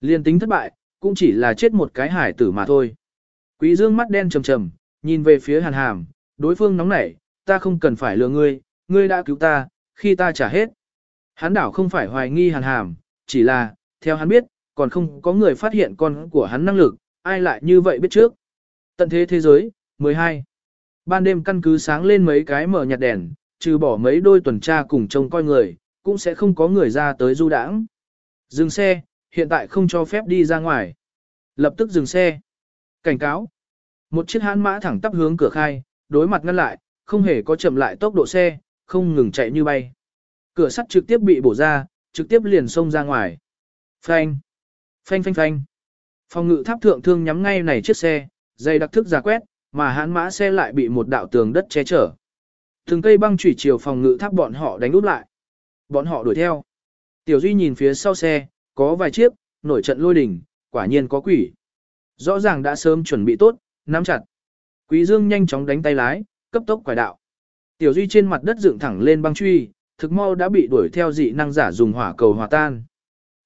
A: Liên tính thất bại, cũng chỉ là chết một cái hải tử mà thôi. Quý dương mắt đen trầm trầm, nhìn về phía hàn hàm, đối phương nóng nảy, ta không cần phải lừa ngươi, ngươi đã cứu ta, khi ta trả hết. Hắn đảo không phải hoài nghi hàn hàm, chỉ là, theo hắn biết, còn không có người phát hiện con của hắn năng lực, ai lại như vậy biết trước. Tận thế thế giới, 12. Ban đêm căn cứ sáng lên mấy cái mở nhạt đèn, trừ bỏ mấy đôi tuần tra cùng trông coi người, cũng sẽ không có người ra tới du đãng. Dừng xe, hiện tại không cho phép đi ra ngoài. Lập tức dừng xe. Cảnh cáo. Một chiếc hãn mã thẳng tắp hướng cửa khai, đối mặt ngăn lại, không hề có chậm lại tốc độ xe, không ngừng chạy như bay. Cửa sắt trực tiếp bị bổ ra, trực tiếp liền xông ra ngoài. Phanh. Phanh phanh phanh. Phòng ngự tháp thượng thương nhắm ngay này chiếc xe, dây đặc thức giả quét, mà hãn mã xe lại bị một đạo tường đất che chở. Từng cây băng chủy chiều phòng ngự tháp bọn họ đánh úp lại. Bọn họ đuổi theo. Tiểu Duy nhìn phía sau xe, có vài chiếc, nổi trận lôi đỉnh, quả nhiên có quỷ. Rõ ràng đã sớm chuẩn bị tốt, nắm chặt. Quý Dương nhanh chóng đánh tay lái, cấp tốc quải đạo. Tiểu Duy trên mặt đất dựng thẳng lên băng truy, thực mau đã bị đuổi theo dị năng giả dùng hỏa cầu hòa tan.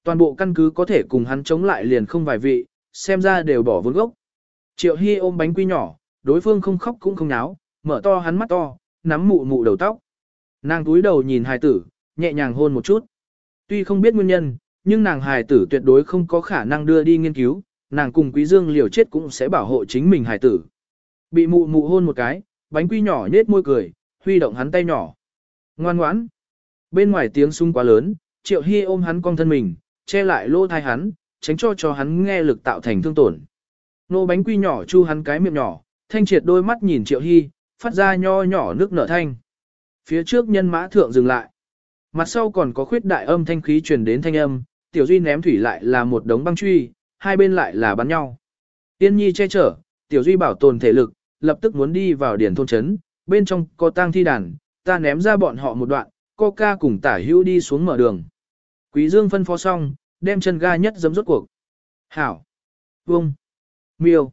A: Toàn bộ căn cứ có thể cùng hắn chống lại liền không vài vị, xem ra đều bỏ vốn gốc. Triệu Hy ôm bánh quy nhỏ, đối phương không khóc cũng không náo, mở to hắn mắt to, nắm mụ mụ đầu tóc. Nàng túi đầu nhìn hài tử, nhẹ nhàng hôn một chút. Tuy không biết nguyên nhân, nhưng nàng hài tử tuyệt đối không có khả năng đưa đi nghiên cứu, nàng cùng quý dương liều chết cũng sẽ bảo hộ chính mình hài tử. Bị mụ mụ hôn một cái, bánh quy nhỏ nết môi cười, huy động hắn tay nhỏ. Ngoan ngoãn. Bên ngoài tiếng sung quá lớn, triệu hy ôm hắn cong thân mình, che lại lỗ thai hắn, tránh cho cho hắn nghe lực tạo thành thương tổn. Nô bánh quy nhỏ chu hắn cái miệng nhỏ, thanh triệt đôi mắt nhìn triệu hy, phát ra nho nhỏ nước nở thanh. Phía trước nhân mã thượng dừng lại. Mặt sau còn có khuyết đại âm thanh khí truyền đến thanh âm, tiểu duy ném thủy lại là một đống băng truy, hai bên lại là bắn nhau. Tiên nhi che chở, tiểu duy bảo tồn thể lực, lập tức muốn đi vào điển thôn trấn, bên trong có tang thi đàn, ta ném ra bọn họ một đoạn, coca cùng tả hữu đi xuống mở đường. Quý dương phân phó xong, đem chân ga nhất giấm rốt cuộc. Hảo. Vông. Miêu.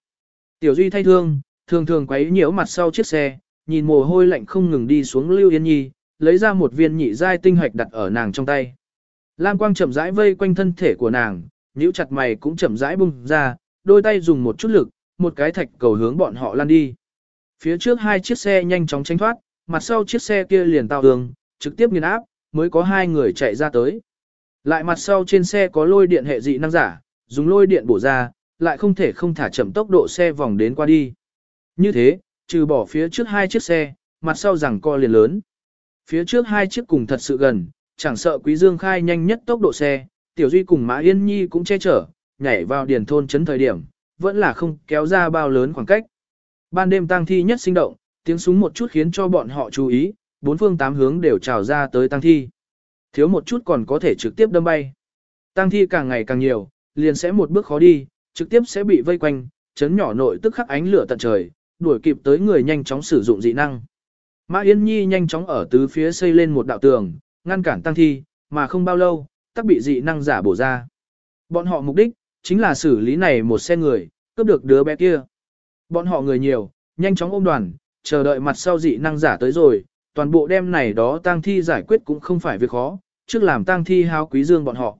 A: Tiểu duy thay thương, thường thường quấy nhiễu mặt sau chiếc xe, nhìn mồ hôi lạnh không ngừng đi xuống Lưu Yên Nhi, lấy ra một viên nhị giai tinh hạch đặt ở nàng trong tay. Lam quang chậm rãi vây quanh thân thể của nàng, nhíu chặt mày cũng chậm rãi bung ra, đôi tay dùng một chút lực, một cái thạch cầu hướng bọn họ lăn đi. Phía trước hai chiếc xe nhanh chóng tránh thoát, mặt sau chiếc xe kia liền tao đường, trực tiếp nghiền áp, mới có hai người chạy ra tới. Lại mặt sau trên xe có lôi điện hệ dị năng giả, dùng lôi điện bổ ra, lại không thể không thả chậm tốc độ xe vòng đến qua đi. Như thế, trừ bỏ phía trước hai chiếc xe, mặt sau rằng co liền lớn. Phía trước hai chiếc cùng thật sự gần, chẳng sợ Quý Dương khai nhanh nhất tốc độ xe, Tiểu Duy cùng Mã Yên Nhi cũng che chở, nhảy vào điền thôn chấn thời điểm, vẫn là không kéo ra bao lớn khoảng cách. Ban đêm tang thi nhất sinh động, tiếng súng một chút khiến cho bọn họ chú ý, bốn phương tám hướng đều trào ra tới tang thi. Thiếu một chút còn có thể trực tiếp đâm bay. tăng thi càng ngày càng nhiều, liền sẽ một bước khó đi, trực tiếp sẽ bị vây quanh, chấn nhỏ nội tức khắc ánh lửa tận trời, đuổi kịp tới người nhanh chóng sử dụng dị năng. Mã Yên Nhi nhanh chóng ở tứ phía xây lên một đạo tường, ngăn cản tăng thi, mà không bao lâu, tắc bị dị năng giả bổ ra. Bọn họ mục đích, chính là xử lý này một xe người, cướp được đứa bé kia. Bọn họ người nhiều, nhanh chóng ôm đoàn, chờ đợi mặt sau dị năng giả tới rồi, toàn bộ đêm này đó tang thi giải quyết cũng không phải việc khó, trước làm tang thi hao quý dương bọn họ.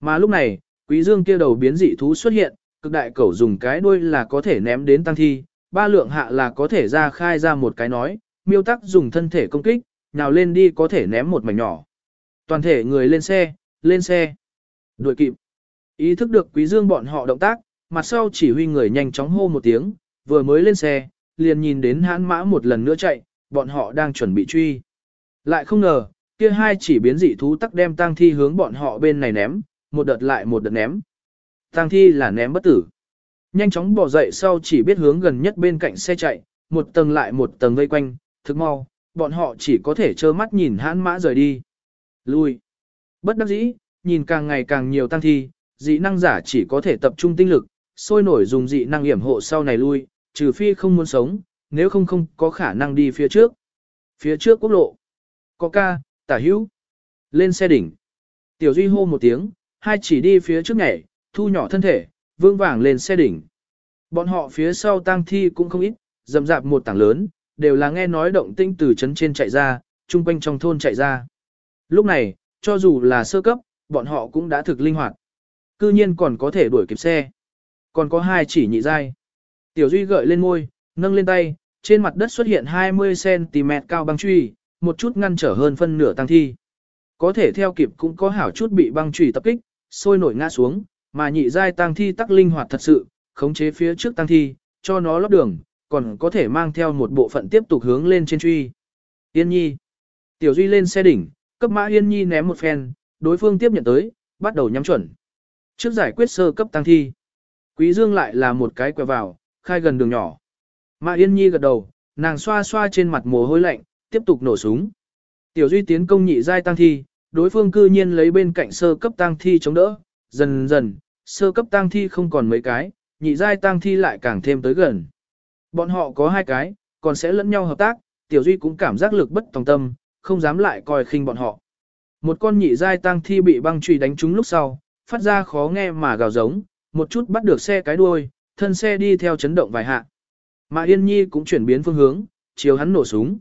A: Mà lúc này, quý dương kia đầu biến dị thú xuất hiện, cực đại cẩu dùng cái đuôi là có thể ném đến tang thi, ba lượng hạ là có thể ra khai ra một cái nói, miêu tắc dùng thân thể công kích, nào lên đi có thể ném một mảnh nhỏ. Toàn thể người lên xe, lên xe. Đuổi kịp. Ý thức được quý dương bọn họ động tác, mặt sau chỉ huy người nhanh chóng hô một tiếng, vừa mới lên xe, liền nhìn đến hãn mã một lần nữa chạy, bọn họ đang chuẩn bị truy. Lại không ngờ, kia hai chỉ biến dị thú tắc đem tang thi hướng bọn họ bên này ném, một đợt lại một đợt ném. Tang thi là ném bất tử. Nhanh chóng bỏ dậy sau chỉ biết hướng gần nhất bên cạnh xe chạy, một tầng lại một tầng vây quanh, thực mau, bọn họ chỉ có thể trơ mắt nhìn hãn mã rời đi. Lui. Bất đắc dĩ, nhìn càng ngày càng nhiều tăng thi, dị năng giả chỉ có thể tập trung tinh lực, sôi nổi dùng dị năng hiểm hộ sau này lui, trừ phi không muốn sống, nếu không không có khả năng đi phía trước. Phía trước quốc lộ. Có ca, tả hữu. Lên xe đỉnh. Tiểu Duy hô một tiếng, hai chỉ đi phía trước nhảy, thu nhỏ thân thể, vương vàng lên xe đỉnh. Bọn họ phía sau tang thi cũng không ít, dầm dạp một tảng lớn, đều là nghe nói động tinh từ trấn trên chạy ra, chung quanh trong thôn chạy ra. Lúc này, cho dù là sơ cấp, bọn họ cũng đã thực linh hoạt. Cư nhiên còn có thể đuổi kịp xe. Còn có hai chỉ nhị dai. Tiểu Duy gợi lên môi, nâng lên tay, trên mặt đất xuất hiện 20cm cao băng truy, một chút ngăn trở hơn phân nửa tăng thi. Có thể theo kịp cũng có hảo chút bị băng truy tập kích, sôi nổi ngã xuống, mà nhị giai tăng thi tắc linh hoạt thật sự, khống chế phía trước tăng thi, cho nó lót đường, còn có thể mang theo một bộ phận tiếp tục hướng lên trên truy. Yên Nhi. Tiểu Duy lên xe đỉnh, cấp mã Yên Nhi ném một phen, đối phương tiếp nhận tới, bắt đầu nhắm chuẩn. Trước giải quyết sơ cấp tăng thi, Quý Dương lại là một cái quẹo vào, khai gần đường nhỏ. Mã Yên Nhi gật đầu, nàng xoa xoa trên mặt mồ hôi lạnh, tiếp tục nổ súng. Tiểu Duy tiến công nhị giai tăng thi, đối phương cư nhiên lấy bên cạnh sơ cấp tăng thi chống đỡ, dần dần, sơ cấp tăng thi không còn mấy cái, nhị giai tăng thi lại càng thêm tới gần. Bọn họ có hai cái, còn sẽ lẫn nhau hợp tác, Tiểu Duy cũng cảm giác lực bất tòng tâm, không dám lại coi khinh bọn họ. Một con nhị giai tăng thi bị băng chùy đánh trúng lúc sau, phát ra khó nghe mà gào giống, một chút bắt được xe cái đuôi, thân xe đi theo chấn động vài hạ. Mà Yên Nhi cũng chuyển biến phương hướng, chiếu hắn nổ súng.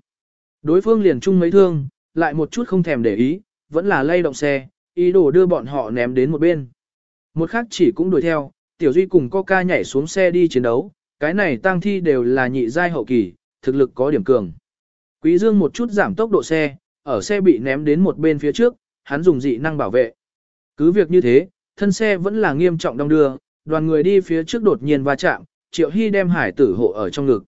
A: Đối phương liền chung mấy thương, lại một chút không thèm để ý, vẫn là lay động xe, ý đồ đưa bọn họ ném đến một bên. Một khác chỉ cũng đuổi theo, Tiểu Duy cùng Coca nhảy xuống xe đi chiến đấu, cái này Tang thi đều là nhị giai hậu kỳ, thực lực có điểm cường. Quý Dương một chút giảm tốc độ xe, ở xe bị ném đến một bên phía trước, hắn dùng dị năng bảo vệ. Cứ việc như thế, thân xe vẫn là nghiêm trọng đong đưa, đoàn người đi phía trước đột nhiên va chạm, Triệu Hy đem hải tử hộ ở trong ngực.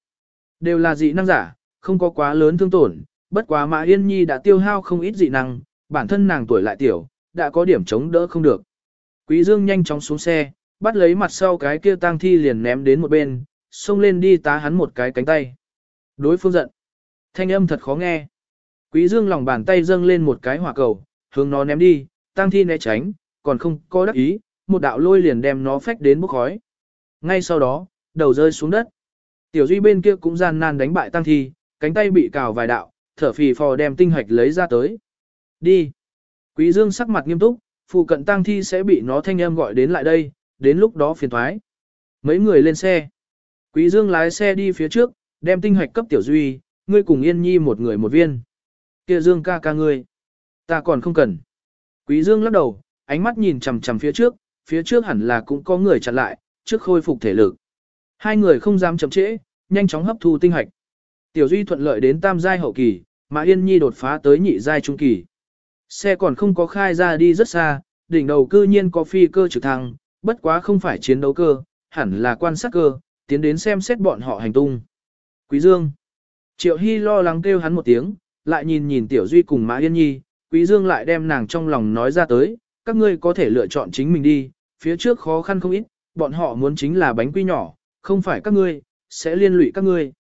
A: Đều là dị năng giả, không có quá lớn thương tổn, bất quá Mã Yên Nhi đã tiêu hao không ít dị năng, bản thân nàng tuổi lại tiểu, đã có điểm chống đỡ không được. Quý Dương nhanh chóng xuống xe, bắt lấy mặt sau cái kia tang thi liền ném đến một bên, xông lên đi tá hắn một cái cánh tay. Đối phương giận. Thanh âm thật khó nghe. Quý Dương lòng bàn tay dâng lên một cái hỏa cầu, hướng nó ném đi, tang thi né tránh, còn không có đắc ý, một đạo lôi liền đem nó phách đến bốc khói. Ngay sau đó, đầu rơi xuống đất. Tiểu Duy bên kia cũng gian nan đánh bại tăng thi, cánh tay bị cào vài đạo, thở phì phò đem tinh hạch lấy ra tới. Đi. Quý Dương sắc mặt nghiêm túc, phụ cận tang thi sẽ bị nó thanh âm gọi đến lại đây, đến lúc đó phiền toái. Mấy người lên xe. Quý Dương lái xe đi phía trước, đem tinh hạch cấp Tiểu Duy, ngươi cùng Yên Nhi một người một viên. Kia Dương ca ca ngươi. Ta còn không cần. Quý Dương lắc đầu, ánh mắt nhìn chằm chằm phía trước, phía trước hẳn là cũng có người chặn lại, trước khôi phục thể lực. Hai người không dám chậm trễ, nhanh chóng hấp thu tinh hạch. Tiểu Duy thuận lợi đến tam giai hậu kỳ, mà Yên Nhi đột phá tới nhị giai trung kỳ. Xe còn không có khai ra đi rất xa, đỉnh đầu cư nhiên có phi cơ trực thăng, bất quá không phải chiến đấu cơ, hẳn là quan sát cơ, tiến đến xem xét bọn họ hành tung. Quý Dương. Triệu Hy lo lắng kêu hắn một tiếng, lại nhìn nhìn Tiểu Duy cùng Mã Yên Nhi, Quý Dương lại đem nàng trong lòng nói ra tới, các ngươi có thể lựa chọn chính mình đi, phía trước khó khăn không ít, bọn họ muốn chính là bánh quy nhỏ, không phải các ngươi, sẽ liên lụy các ngươi.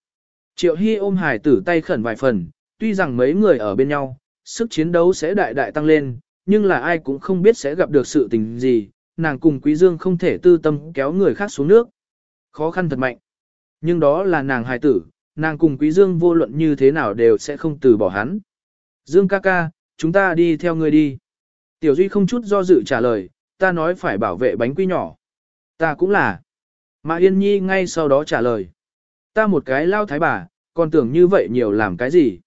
A: Triệu Hy ôm hải tử tay khẩn vài phần, tuy rằng mấy người ở bên nhau, sức chiến đấu sẽ đại đại tăng lên, nhưng là ai cũng không biết sẽ gặp được sự tình gì, nàng cùng Quý Dương không thể tư tâm kéo người khác xuống nước. Khó khăn thật mạnh. Nhưng đó là nàng hài tử, nàng cùng Quý Dương vô luận như thế nào đều sẽ không từ bỏ hắn. Dương ca ca, chúng ta đi theo người đi. Tiểu Duy không chút do dự trả lời, ta nói phải bảo vệ bánh quy nhỏ. Ta cũng là. Mã Yên Nhi ngay sau đó trả lời. Ta một cái lao thái bà, còn tưởng như vậy nhiều làm cái gì.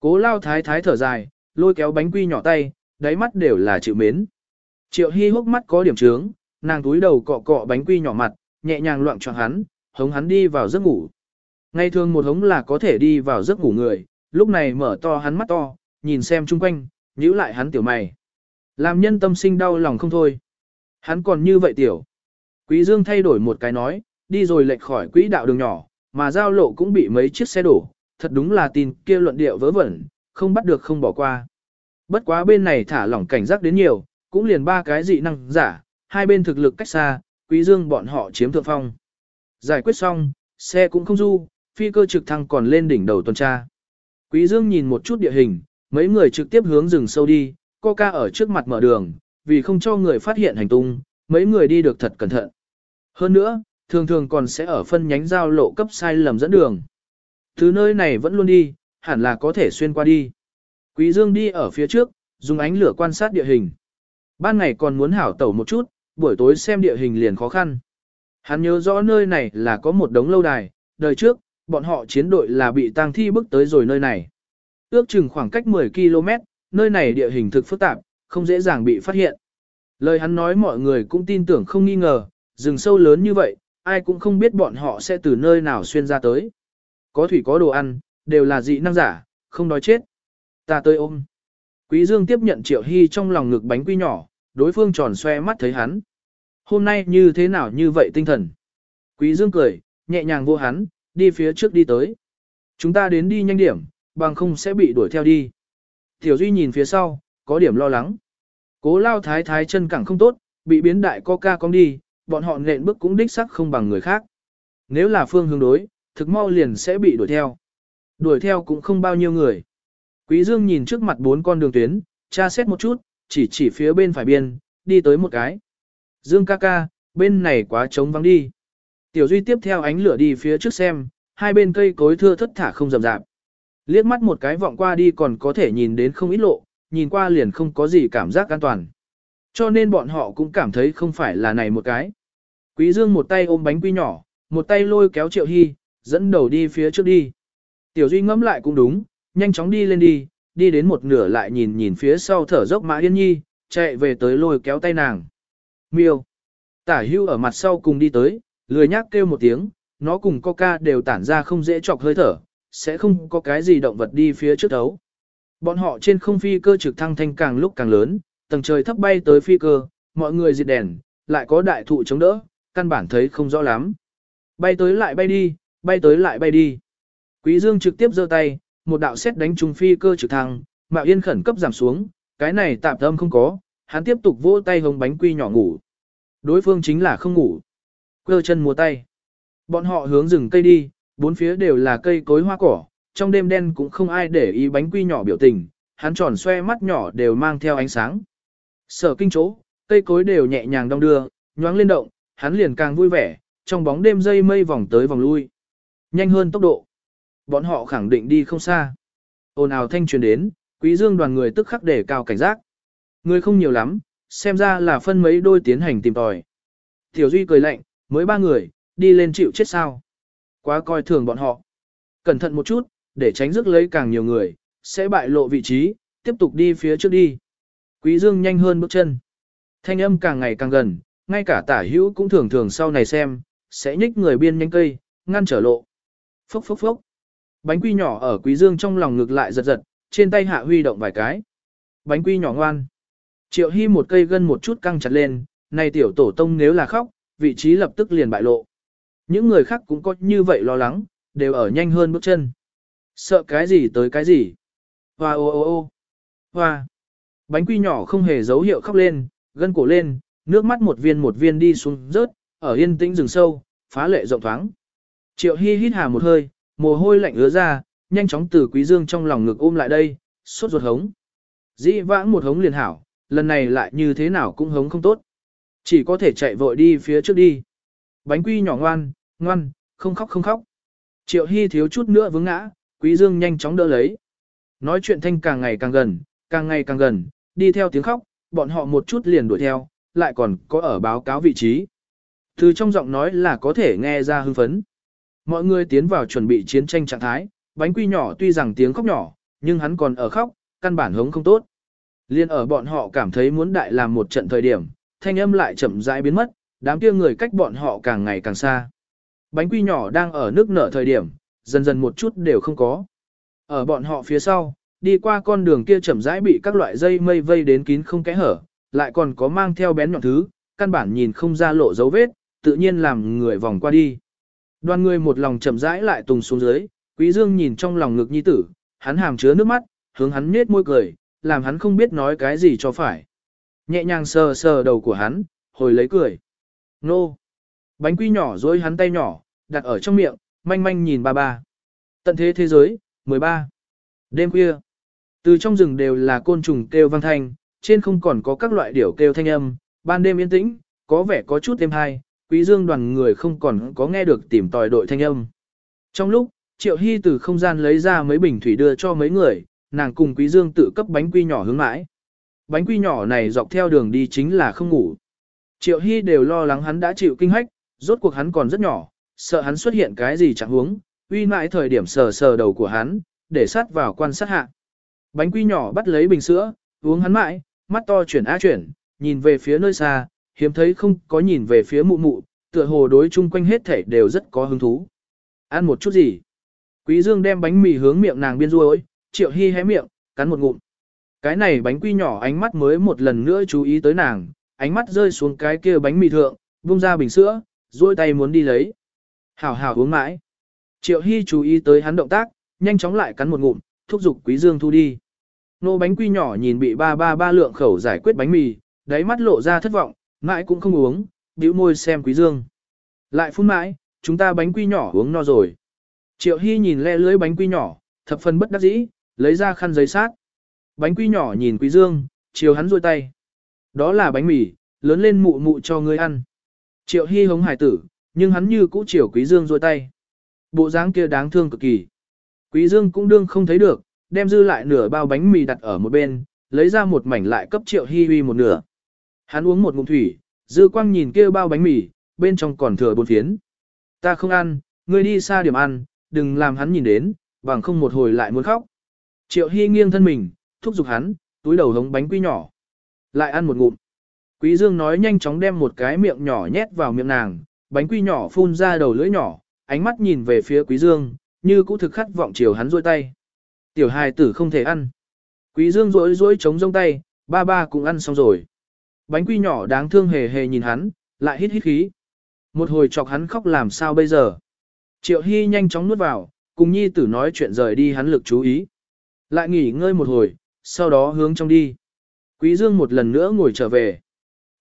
A: Cố lao thái thái thở dài, lôi kéo bánh quy nhỏ tay, đáy mắt đều là chịu mến. Triệu Hy hốc mắt có điểm trướng, nàng túi đầu cọ cọ bánh quy nhỏ mặt, nhẹ nhàng loạn choạng hắn, hống hắn đi vào giấc ngủ. Ngày thường một hống là có thể đi vào giấc ngủ người, lúc này mở to hắn mắt to, nhìn xem chung quanh, nhíu lại hắn tiểu mày. Làm nhân tâm sinh đau lòng không thôi. Hắn còn như vậy tiểu. Quý Dương thay đổi một cái nói, đi rồi lệch khỏi quỹ đạo đường nhỏ, mà giao lộ cũng bị mấy chiếc xe đổ, thật đúng là tin kia luận điệu vớ vẩn, không bắt được không bỏ qua. Bất quá bên này thả lỏng cảnh giác đến nhiều, cũng liền ba cái dị năng giả, hai bên thực lực cách xa, quý dương bọn họ chiếm thượng phong. Giải quyết xong, xe cũng không du, phi cơ trực thăng còn lên đỉnh đầu tuần tra. Quý dương nhìn một chút địa hình, mấy người trực tiếp hướng rừng sâu đi, Coca ở trước mặt mở đường, vì không cho người phát hiện hành tung, mấy người đi được thật cẩn thận. Hơn nữa, thường thường còn sẽ ở phân nhánh giao lộ cấp sai lầm dẫn đường. Thứ nơi này vẫn luôn đi, hẳn là có thể xuyên qua đi. Quý Dương đi ở phía trước, dùng ánh lửa quan sát địa hình. Ban ngày còn muốn hảo tẩu một chút, buổi tối xem địa hình liền khó khăn. Hắn nhớ rõ nơi này là có một đống lâu đài, đời trước, bọn họ chiến đội là bị tang thi bước tới rồi nơi này. Ước chừng khoảng cách 10 km, nơi này địa hình thực phức tạp, không dễ dàng bị phát hiện. Lời hắn nói mọi người cũng tin tưởng không nghi ngờ, rừng sâu lớn như vậy, ai cũng không biết bọn họ sẽ từ nơi nào xuyên ra tới. Có thủy có đồ ăn, đều là dị năng giả, không đói chết. Ta tới ôm. Quý Dương tiếp nhận Triệu Hy trong lòng ngực bánh quy nhỏ, đối phương tròn xoe mắt thấy hắn. Hôm nay như thế nào như vậy tinh thần. Quý Dương cười, nhẹ nhàng vô hắn, đi phía trước đi tới. Chúng ta đến đi nhanh điểm, bằng không sẽ bị đuổi theo đi. Tiểu Duy nhìn phía sau, có điểm lo lắng. Cố lao thái thái chân cẳng không tốt, bị biến đại coca cong đi, bọn họ nện bước cũng đích sắc không bằng người khác. Nếu là phương hướng đối, thực mau liền sẽ bị đuổi theo. Đuổi theo cũng không bao nhiêu người. Quý Dương nhìn trước mặt bốn con đường tuyến, tra xét một chút, chỉ chỉ phía bên phải biên, đi tới một cái. Dương ca ca, bên này quá trống vắng đi. Tiểu Duy tiếp theo ánh lửa đi phía trước xem, hai bên cây cối thưa thất thả không rậm rạp. Liếc mắt một cái vọng qua đi còn có thể nhìn đến không ít lộ, nhìn qua liền không có gì cảm giác an toàn. Cho nên bọn họ cũng cảm thấy không phải là này một cái. Quý Dương một tay ôm bánh quy nhỏ, một tay lôi kéo Triệu Hy, dẫn đầu đi phía trước đi. Tiểu Duy ngẫm lại cũng đúng, nhanh chóng đi lên đi, đi đến một nửa lại nhìn nhìn phía sau thở dốc Mã Yên Nhi, chạy về tới lôi kéo tay nàng. Miêu. Tả hưu ở mặt sau cùng đi tới, lười nhác kêu một tiếng, nó cùng coca đều tản ra không dễ chọc hơi thở, sẽ không có cái gì động vật đi phía trước đấu. Bọn họ trên không phi cơ trực thăng thanh càng lúc càng lớn, tầng trời thấp bay tới phi cơ, mọi người diệt đèn, lại có đại thụ chống đỡ, căn bản thấy không rõ lắm. Bay tới lại bay đi, bay tới lại bay đi. Quý Dương trực tiếp giơ tay, một đạo xét đánh trúng phi cơ trực thăng, Mạo Yên khẩn cấp giảm xuống, cái này tạm tâm không có, hắn tiếp tục vỗ tay hồng bánh quy nhỏ ngủ. Đối phương chính là không ngủ. Cơ chân múa tay. Bọn họ hướng rừng cây đi, bốn phía đều là cây cối hoa cỏ, trong đêm đen cũng không ai để ý bánh quy nhỏ biểu tình, hắn tròn xoe mắt nhỏ đều mang theo ánh sáng. Sở kinh chỗ, cây cối đều nhẹ nhàng đong đưa, nhoáng lên động, hắn liền càng vui vẻ, trong bóng đêm dây mây vòng tới vòng lui. Nhanh hơn tốc độ. Bọn họ khẳng định đi không xa. Ồn ào thanh truyền đến, quý dương đoàn người tức khắc để cao cảnh giác. Người không nhiều lắm, xem ra là phân mấy đôi tiến hành tìm tòi. Tiểu Duy cười lạnh, mới ba người, đi lên chịu chết sao. Quá coi thường bọn họ. Cẩn thận một chút, để tránh rước lấy càng nhiều người, sẽ bại lộ vị trí, tiếp tục đi phía trước đi. Quý Dương nhanh hơn bước chân. Thanh âm càng ngày càng gần, ngay cả tả hữu cũng thường thường sau này xem, sẽ nhích người biên nhanh cây, ngăn trở lộ. Phốc phốc phốc. Bánh quy nhỏ ở Quý Dương trong lòng ngực lại giật giật, trên tay hạ huy động vài cái. Bánh quy nhỏ ngoan. Triệu Hy một cây gân một chút căng chặt lên, này tiểu tổ tông nếu là khóc, vị trí lập tức liền bại lộ. Những người khác cũng có như vậy lo lắng, đều ở nhanh hơn bước chân. Sợ cái gì tới cái gì. Hoa ô ô ô. Hoa. Bánh quy nhỏ không hề dấu hiệu khóc lên, gân cổ lên, nước mắt một viên một viên đi xuống rớt, ở yên tĩnh rừng sâu, phá lệ rộng thoáng. Triệu Hy hít hà một hơi, mồ hôi lạnh ứa ra, nhanh chóng từ Quý Dương trong lòng ngực ôm lại đây, sốt ruột hống. Dĩ vãng một hống liền hảo, lần này lại như thế nào cũng hống không tốt. Chỉ có thể chạy vội đi phía trước đi. Bánh quy nhỏ ngoan, ngoan, không khóc không khóc. Triệu Hy thiếu chút nữa vướng ngã, Quý Dương nhanh chóng đỡ lấy. Nói chuyện thanh càng ngày càng gần, càng ngày càng gần, đi theo tiếng khóc, bọn họ một chút liền đuổi theo, lại còn có ở báo cáo vị trí. Từ trong giọng nói là có thể nghe ra hưng phấn. Mọi người tiến vào chuẩn bị chiến tranh trạng thái, bánh quy nhỏ tuy rằng tiếng khóc nhỏ, nhưng hắn còn ở khóc, căn bản hống không tốt. Liên ở bọn họ cảm thấy muốn đại làm một trận thời điểm, thanh âm lại chậm rãi biến mất, đám kia người cách bọn họ càng ngày càng xa. Bánh quy nhỏ đang ở nước nở thời điểm, dần dần một chút đều không có. Ở bọn họ phía sau, đi qua con đường kia chậm rãi bị các loại dây mây vây đến kín không kẽ hở, lại còn có mang theo bén nhọn thứ, căn bản nhìn không ra lộ dấu vết, tự nhiên làm người vòng qua đi. Đoàn người một lòng chậm rãi lại tùng xuống dưới, Quý Dương nhìn trong lòng ngực nhi tử, hắn hàm chứa nước mắt, hướng hắn nhếch môi cười, làm hắn không biết nói cái gì cho phải. Nhẹ nhàng sờ sờ đầu của hắn, hồi lấy cười. Nô! Bánh quy nhỏ dối hắn tay nhỏ, đặt ở trong miệng, manh manh nhìn ba ba. Tận thế thế giới, 13. Đêm khuya. Từ trong rừng đều là côn trùng kêu vang thanh, trên không còn có các loại điểu kêu thanh âm, ban đêm yên tĩnh, có vẻ có chút êm hay, quý dương đoàn người không còn có nghe được tìm tòi đội thanh âm. Trong lúc, Triệu Hy từ không gian lấy ra mấy bình thủy đưa cho mấy người, nàng cùng quý dương tự cấp bánh quy nhỏ hướng mãi. Bánh quy nhỏ này dọc theo đường đi chính là không ngủ. Triệu Hy đều lo lắng hắn đã chịu kinh hách, rốt cuộc hắn còn rất nhỏ, sợ hắn xuất hiện cái gì chẳng huống, uy mãi thời điểm sờ sờ đầu của hắn, để sát vào quan sát hạ. Bánh quy nhỏ bắt lấy bình sữa, uống hắn mãi, mắt to chuyển á chuyển, nhìn về phía nơi xa, hiếm thấy không có nhìn về phía mụ mụ, tựa hồ đối chung quanh hết thảy đều rất có hứng thú. Ăn một chút gì? Quý Dương đem bánh mì hướng miệng nàng biên ruôi, Triệu hy hé miệng, cắn một ngụm. Cái này bánh quy nhỏ ánh mắt mới một lần nữa chú ý tới nàng, ánh mắt rơi xuống cái kia bánh mì thượng, vung ra bình sữa, duỗi tay muốn đi lấy. Hảo hảo uống mãi. Triệu Hy chú ý tới hắn động tác, nhanh chóng lại cắn một ngụm, thúc giục Quý Dương thu đi. Nô bánh quy nhỏ nhìn bị ba ba ba lượng khẩu giải quyết bánh mì, đáy mắt lộ ra thất vọng, Mãi cũng không uống, bĩu môi xem Quý Dương. Lại phun mãi, chúng ta bánh quy nhỏ uống no rồi. Triệu Hy nhìn le lưới bánh quy nhỏ, thập phần bất đắc dĩ, lấy ra khăn giấy sát. Bánh quy nhỏ nhìn Quý Dương, chiều hắn rôi tay. Đó là bánh mì, lớn lên mụ mụ cho ngươi ăn. Triệu Hy hống hải tử, nhưng hắn như cũ chiều Quý Dương rôi tay. Bộ dáng kia đáng thương cực kỳ. Quý Dương cũng đương không thấy được, đem dư lại nửa bao bánh mì đặt ở một bên, lấy ra một mảnh lại cấp Triệu Hi Huy một nửa. Hắn uống một ngụm thủy, dư quang nhìn kia bao bánh mì, bên trong còn thừa bốn phiến. Ta không ăn, ngươi đi xa điểm ăn, đừng làm hắn nhìn đến, bằng không một hồi lại muốn khóc. Triệu Hy nghiêng thân mình, thúc giục hắn, túi đầu hống bánh quy nhỏ. Lại ăn một ngụm. Quý Dương nói nhanh chóng đem một cái miệng nhỏ nhét vào miệng nàng, bánh quy nhỏ phun ra đầu lưỡi nhỏ, ánh mắt nhìn về phía Quý Dương, như cũ thực khát vọng chiều hắn rôi tay. Tiểu hài tử không thể ăn. Quý Dương rỗi rỗi chống rông tay, ba ba cũng ăn xong rồi. Bánh quy nhỏ đáng thương hề hề nhìn hắn, lại hít hít khí. Một hồi chọc hắn khóc làm sao bây giờ. Triệu Hy nhanh chóng nuốt vào, cùng nhi tử nói chuyện rời đi hắn lực chú ý. Lại nghỉ ngơi một hồi, sau đó hướng trong đi. Quý Dương một lần nữa ngồi trở về.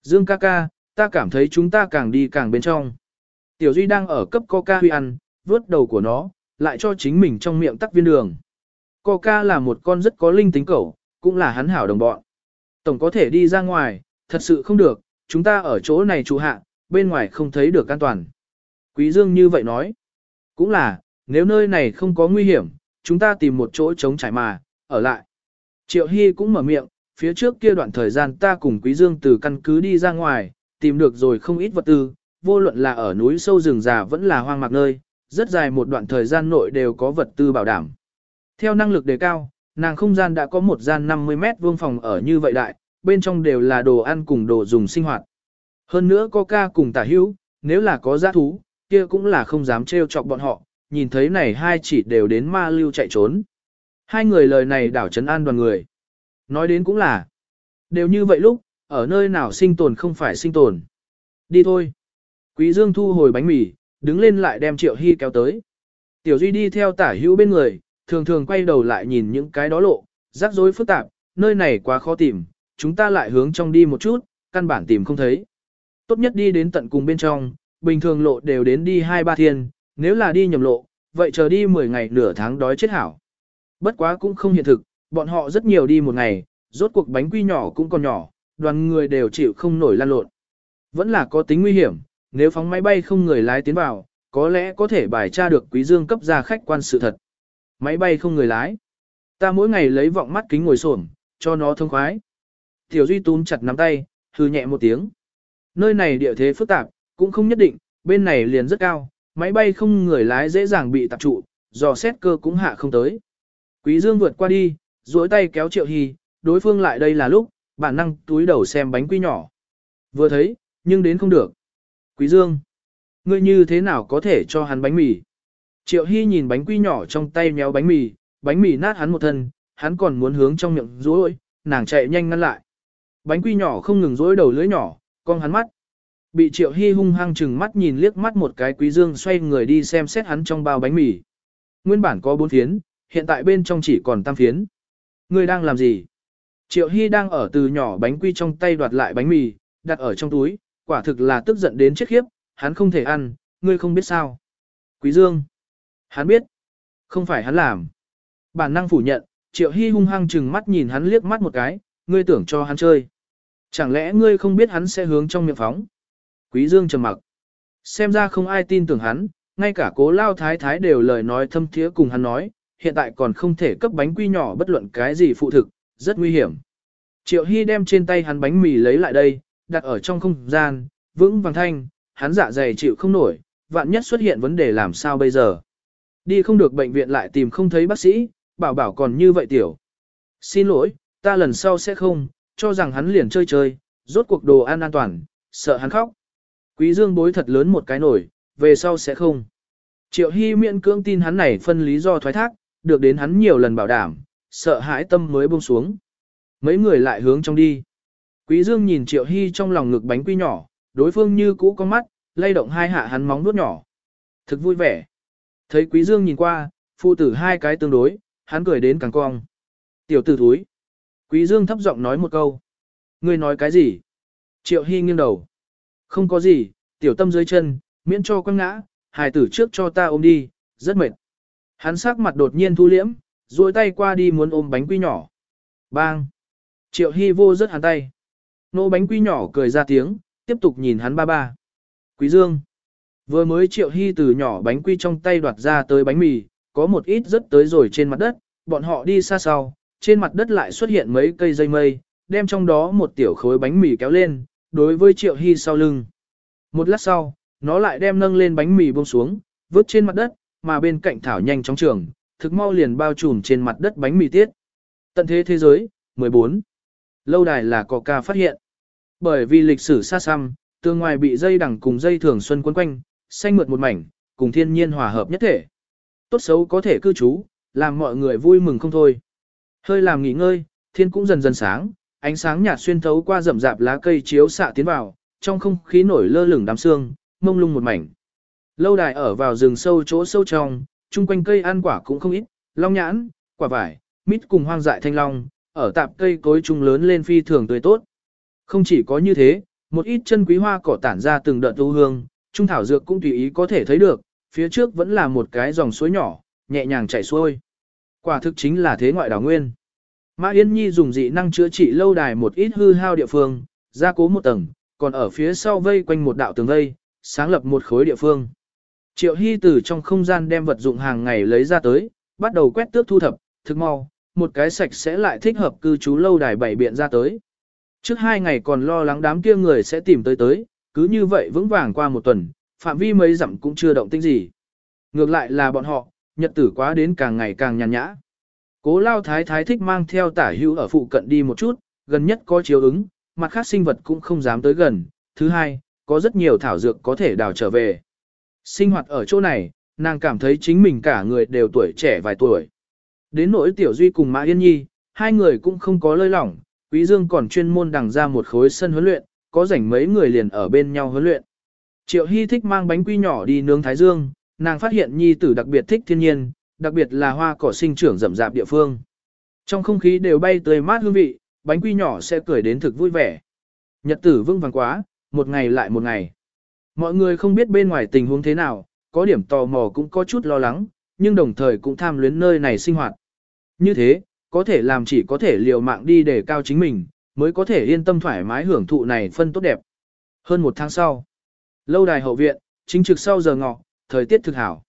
A: Dương ca ca, ta cảm thấy chúng ta càng đi càng bên trong. Tiểu Duy đang ở cấp coca huy ăn, vớt đầu của nó, lại cho chính mình trong miệng tắc viên đường. Coca là một con rất có linh tính cẩu, cũng là hắn hảo đồng bọn. Tổng có thể đi ra ngoài, thật sự không được, chúng ta ở chỗ này trụ hạ, bên ngoài không thấy được an toàn. Quý Dương như vậy nói. Cũng là, nếu nơi này không có nguy hiểm, chúng ta tìm một chỗ trống trải mà, ở lại. Triệu Hy cũng mở miệng, phía trước kia đoạn thời gian ta cùng Quý Dương từ căn cứ đi ra ngoài, tìm được rồi không ít vật tư, vô luận là ở núi sâu rừng già vẫn là hoang mạc nơi, rất dài một đoạn thời gian nội đều có vật tư bảo đảm. Theo năng lực đề cao, nàng không gian đã có một gian 50 mét vuông phòng ở như vậy đại, bên trong đều là đồ ăn cùng đồ dùng sinh hoạt. Hơn nữa có ca cùng tả hữu, nếu là có giá thú, kia cũng là không dám trêu chọc bọn họ, nhìn thấy này hai chỉ đều đến ma lưu chạy trốn. Hai người lời này đảo trấn an đoàn người. Nói đến cũng là, đều như vậy lúc, ở nơi nào sinh tồn không phải sinh tồn. Đi thôi. Quý Dương thu hồi bánh mì, đứng lên lại đem Triệu Hy kéo tới. Tiểu Duy đi theo tả hữu bên người, thường thường quay đầu lại nhìn những cái đó lộ, rắc rối phức tạp, nơi này quá khó tìm, chúng ta lại hướng trong đi một chút, căn bản tìm không thấy. Tốt nhất đi đến tận cùng bên trong, bình thường lộ đều đến đi 2-3 thiên, nếu là đi nhầm lộ, vậy chờ đi 10 ngày nửa tháng đói chết hảo. Bất quá cũng không hiện thực, bọn họ rất nhiều đi một ngày, rốt cuộc bánh quy nhỏ cũng còn nhỏ, đoàn người đều chịu không nổi lan lộn. Vẫn là có tính nguy hiểm, nếu phóng máy bay không người lái tiến vào, có lẽ có thể bài tra được quý dương cấp ra khách quan sự thật. Máy bay không người lái. Ta mỗi ngày lấy vọng mắt kính ngồi xổm, cho nó thông khoái. Tiểu Duy túm chặt nắm tay, hừ nhẹ một tiếng. Nơi này địa thế phức tạp, cũng không nhất định, bên này liền rất cao, máy bay không người lái dễ dàng bị tạp trụ, dò xét cơ cũng hạ không tới. Quý Dương vượt qua đi, duỗi tay kéo Triệu Hy, đối phương lại đây là lúc, bản năng túi đầu xem bánh quy nhỏ. Vừa thấy, nhưng đến không được. Quý Dương, ngươi như thế nào có thể cho hắn bánh mì? Triệu Hy nhìn bánh quy nhỏ trong tay méo bánh mì, bánh mì nát hắn một thân, hắn còn muốn hướng trong miệng rối, nàng chạy nhanh ngăn lại. Bánh quy nhỏ không ngừng rối đầu lưỡi nhỏ, con hắn mắt. Bị Triệu Hy hung hăng chừng mắt nhìn liếc mắt một cái Quý Dương xoay người đi xem xét hắn trong bao bánh mì. Nguyên bản có bốn phiến, hiện tại bên trong chỉ còn tam phiến. Ngươi đang làm gì? Triệu Hy đang ở từ nhỏ bánh quy trong tay đoạt lại bánh mì, đặt ở trong túi, quả thực là tức giận đến chết khiếp, hắn không thể ăn, ngươi không biết sao. Quý Dương. Hắn biết. Không phải hắn làm. Bản năng phủ nhận, Triệu Hy hung hăng chừng mắt nhìn hắn liếc mắt một cái, ngươi tưởng cho hắn chơi. Chẳng lẽ ngươi không biết hắn sẽ hướng trong miệng phóng? Quý Dương trầm mặc. Xem ra không ai tin tưởng hắn, ngay cả cố lao thái thái đều lời nói thâm thiế cùng hắn nói, hiện tại còn không thể cấp bánh quy nhỏ bất luận cái gì phụ thực, rất nguy hiểm. Triệu Hy đem trên tay hắn bánh mì lấy lại đây, đặt ở trong không gian, vững vàng thanh, hắn dạ dày chịu không nổi, vạn nhất xuất hiện vấn đề làm sao bây giờ. Đi không được bệnh viện lại tìm không thấy bác sĩ, bảo bảo còn như vậy tiểu. Xin lỗi, ta lần sau sẽ không, cho rằng hắn liền chơi chơi, rốt cuộc đồ ăn an toàn, sợ hắn khóc. Quý dương bối thật lớn một cái nổi, về sau sẽ không. Triệu Hy miễn cưỡng tin hắn này phân lý do thoái thác, được đến hắn nhiều lần bảo đảm, sợ hãi tâm mới buông xuống. Mấy người lại hướng trong đi. Quý Dương nhìn Triệu Hy trong lòng ngực bánh quy nhỏ, đối phương như cũ con mắt, lay động hai hạ hắn móng nuốt nhỏ. Thực vui vẻ. Thấy Quý Dương nhìn qua, phụ tử hai cái tương đối, hắn cười đến càng cong. Tiểu tử thúi. Quý Dương thấp giọng nói một câu. Ngươi nói cái gì? Triệu Hy nghiêng đầu. Không có gì, tiểu tâm dưới chân, miễn cho quăng ngã, hài tử trước cho ta ôm đi, rất mệt. Hắn sắc mặt đột nhiên thu liễm, duỗi tay qua đi muốn ôm bánh quy nhỏ. Bang! Triệu Hy vô rất hắn tay. Nô bánh quy nhỏ cười ra tiếng, tiếp tục nhìn hắn ba ba. Quý Dương! Vừa mới Triệu Hy từ nhỏ bánh quy trong tay đoạt ra tới bánh mì, có một ít rất tới rồi trên mặt đất, bọn họ đi xa sau, trên mặt đất lại xuất hiện mấy cây dây mây, đem trong đó một tiểu khối bánh mì kéo lên, đối với Triệu Hy sau lưng. Một lát sau, nó lại đem nâng lên bánh mì buông xuống, vứt trên mặt đất, mà bên cạnh thảo nhanh trong trường, thực mau liền bao trùm trên mặt đất bánh mì tiết. Tận thế thế giới, 14. Lâu đài là Coca phát hiện. Bởi vì lịch sử xa xăm, tương ngoài bị dây đằng cùng dây thường xuân quấn quanh, xanh mượt một mảnh, cùng thiên nhiên hòa hợp nhất thể. Tốt xấu có thể cư trú, làm mọi người vui mừng không thôi. Hơi làm nghỉ ngơi, thiên cũng dần dần sáng, ánh sáng nhạt xuyên thấu qua rậm rạp lá cây chiếu xạ tiến vào, trong không khí nổi lơ lửng đám sương, mông lung một mảnh. Lâu đài ở vào rừng sâu chỗ sâu trong, chung quanh cây ăn quả cũng không ít, long nhãn, quả vải, mít cùng hoang dại thanh long, ở tạp cây cối trung lớn lên phi thường tươi tốt. Không chỉ có như thế, một ít chân quý hoa cỏ tản ra từng đợt u hương, trung thảo dược cũng tùy ý có thể thấy được, phía trước vẫn là một cái dòng suối nhỏ, nhẹ nhàng chảy xuôi. Quả thực chính là thế ngoại đảo nguyên. Mã Yên Nhi dùng dị năng chữa trị lâu đài một ít hư hao địa phương, gia cố một tầng, còn ở phía sau vây quanh một đạo tường vây, sáng lập một khối địa phương. Triệu Hy từ trong không gian đem vật dụng hàng ngày lấy ra tới, bắt đầu quét tước thu thập, thực mau, một cái sạch sẽ lại thích hợp cư trú lâu đài bảy biện ra tới. Trước hai ngày còn lo lắng đám kia người sẽ tìm tới tới, cứ như vậy vững vàng qua một tuần, phạm vi mấy dặm cũng chưa động tĩnh gì. Ngược lại là bọn họ, nhật tử quá đến càng ngày càng nhàn nhã. Cố lao thái thái thích mang theo tả hữu ở phụ cận đi một chút, gần nhất có chiếu ứng, mặt khác sinh vật cũng không dám tới gần. Thứ hai, có rất nhiều thảo dược có thể đào trở về. Sinh hoạt ở chỗ này, nàng cảm thấy chính mình cả người đều tuổi trẻ vài tuổi. Đến nỗi Tiểu Duy cùng Mã Yên Nhi, hai người cũng không có lơi lỏng, Quý Dương còn chuyên môn đằng ra một khối sân huấn luyện, có rảnh mấy người liền ở bên nhau huấn luyện. Triệu Hy thích mang bánh quy nhỏ đi nướng thái dương, nàng phát hiện Nhi tử đặc biệt thích thiên nhiên, đặc biệt là hoa cỏ sinh trưởng rậm rạp địa phương. Trong không khí đều bay tươi mát hương vị, bánh quy nhỏ sẽ cười đến thực vui vẻ. Nhật tử vững vàng quá, một ngày lại một ngày. Mọi người không biết bên ngoài tình huống thế nào, có điểm tò mò cũng có chút lo lắng, nhưng đồng thời cũng tham luyến nơi này sinh hoạt. Như thế, có thể làm chỉ có thể liều mạng đi để cao chính mình, mới có thể yên tâm thoải mái hưởng thụ này phân tốt đẹp. Hơn một tháng sau, lâu đài hậu viện, chính trực sau giờ ngọ, thời tiết thực hảo.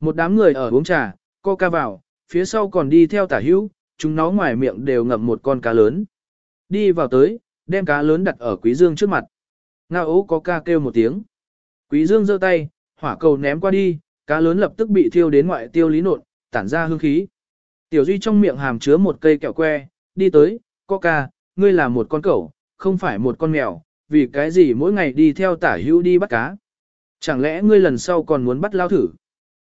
A: Một đám người ở uống trà, coca vào, phía sau còn đi theo tả hữu, chúng nó ngoài miệng đều ngậm một con cá lớn. Đi vào tới, đem cá lớn đặt ở quý dương trước mặt. Ngao ố có ca kêu một tiếng. Quý dương giơ tay, hỏa cầu ném qua đi, cá lớn lập tức bị thiêu đến ngoại tiêu lý nộn, tản ra hương khí. Tiểu Duy trong miệng hàm chứa một cây kẹo que, đi tới, Coca, ngươi là một con cẩu, không phải một con mèo, vì cái gì mỗi ngày đi theo tả hữu đi bắt cá. Chẳng lẽ ngươi lần sau còn muốn bắt lao thử?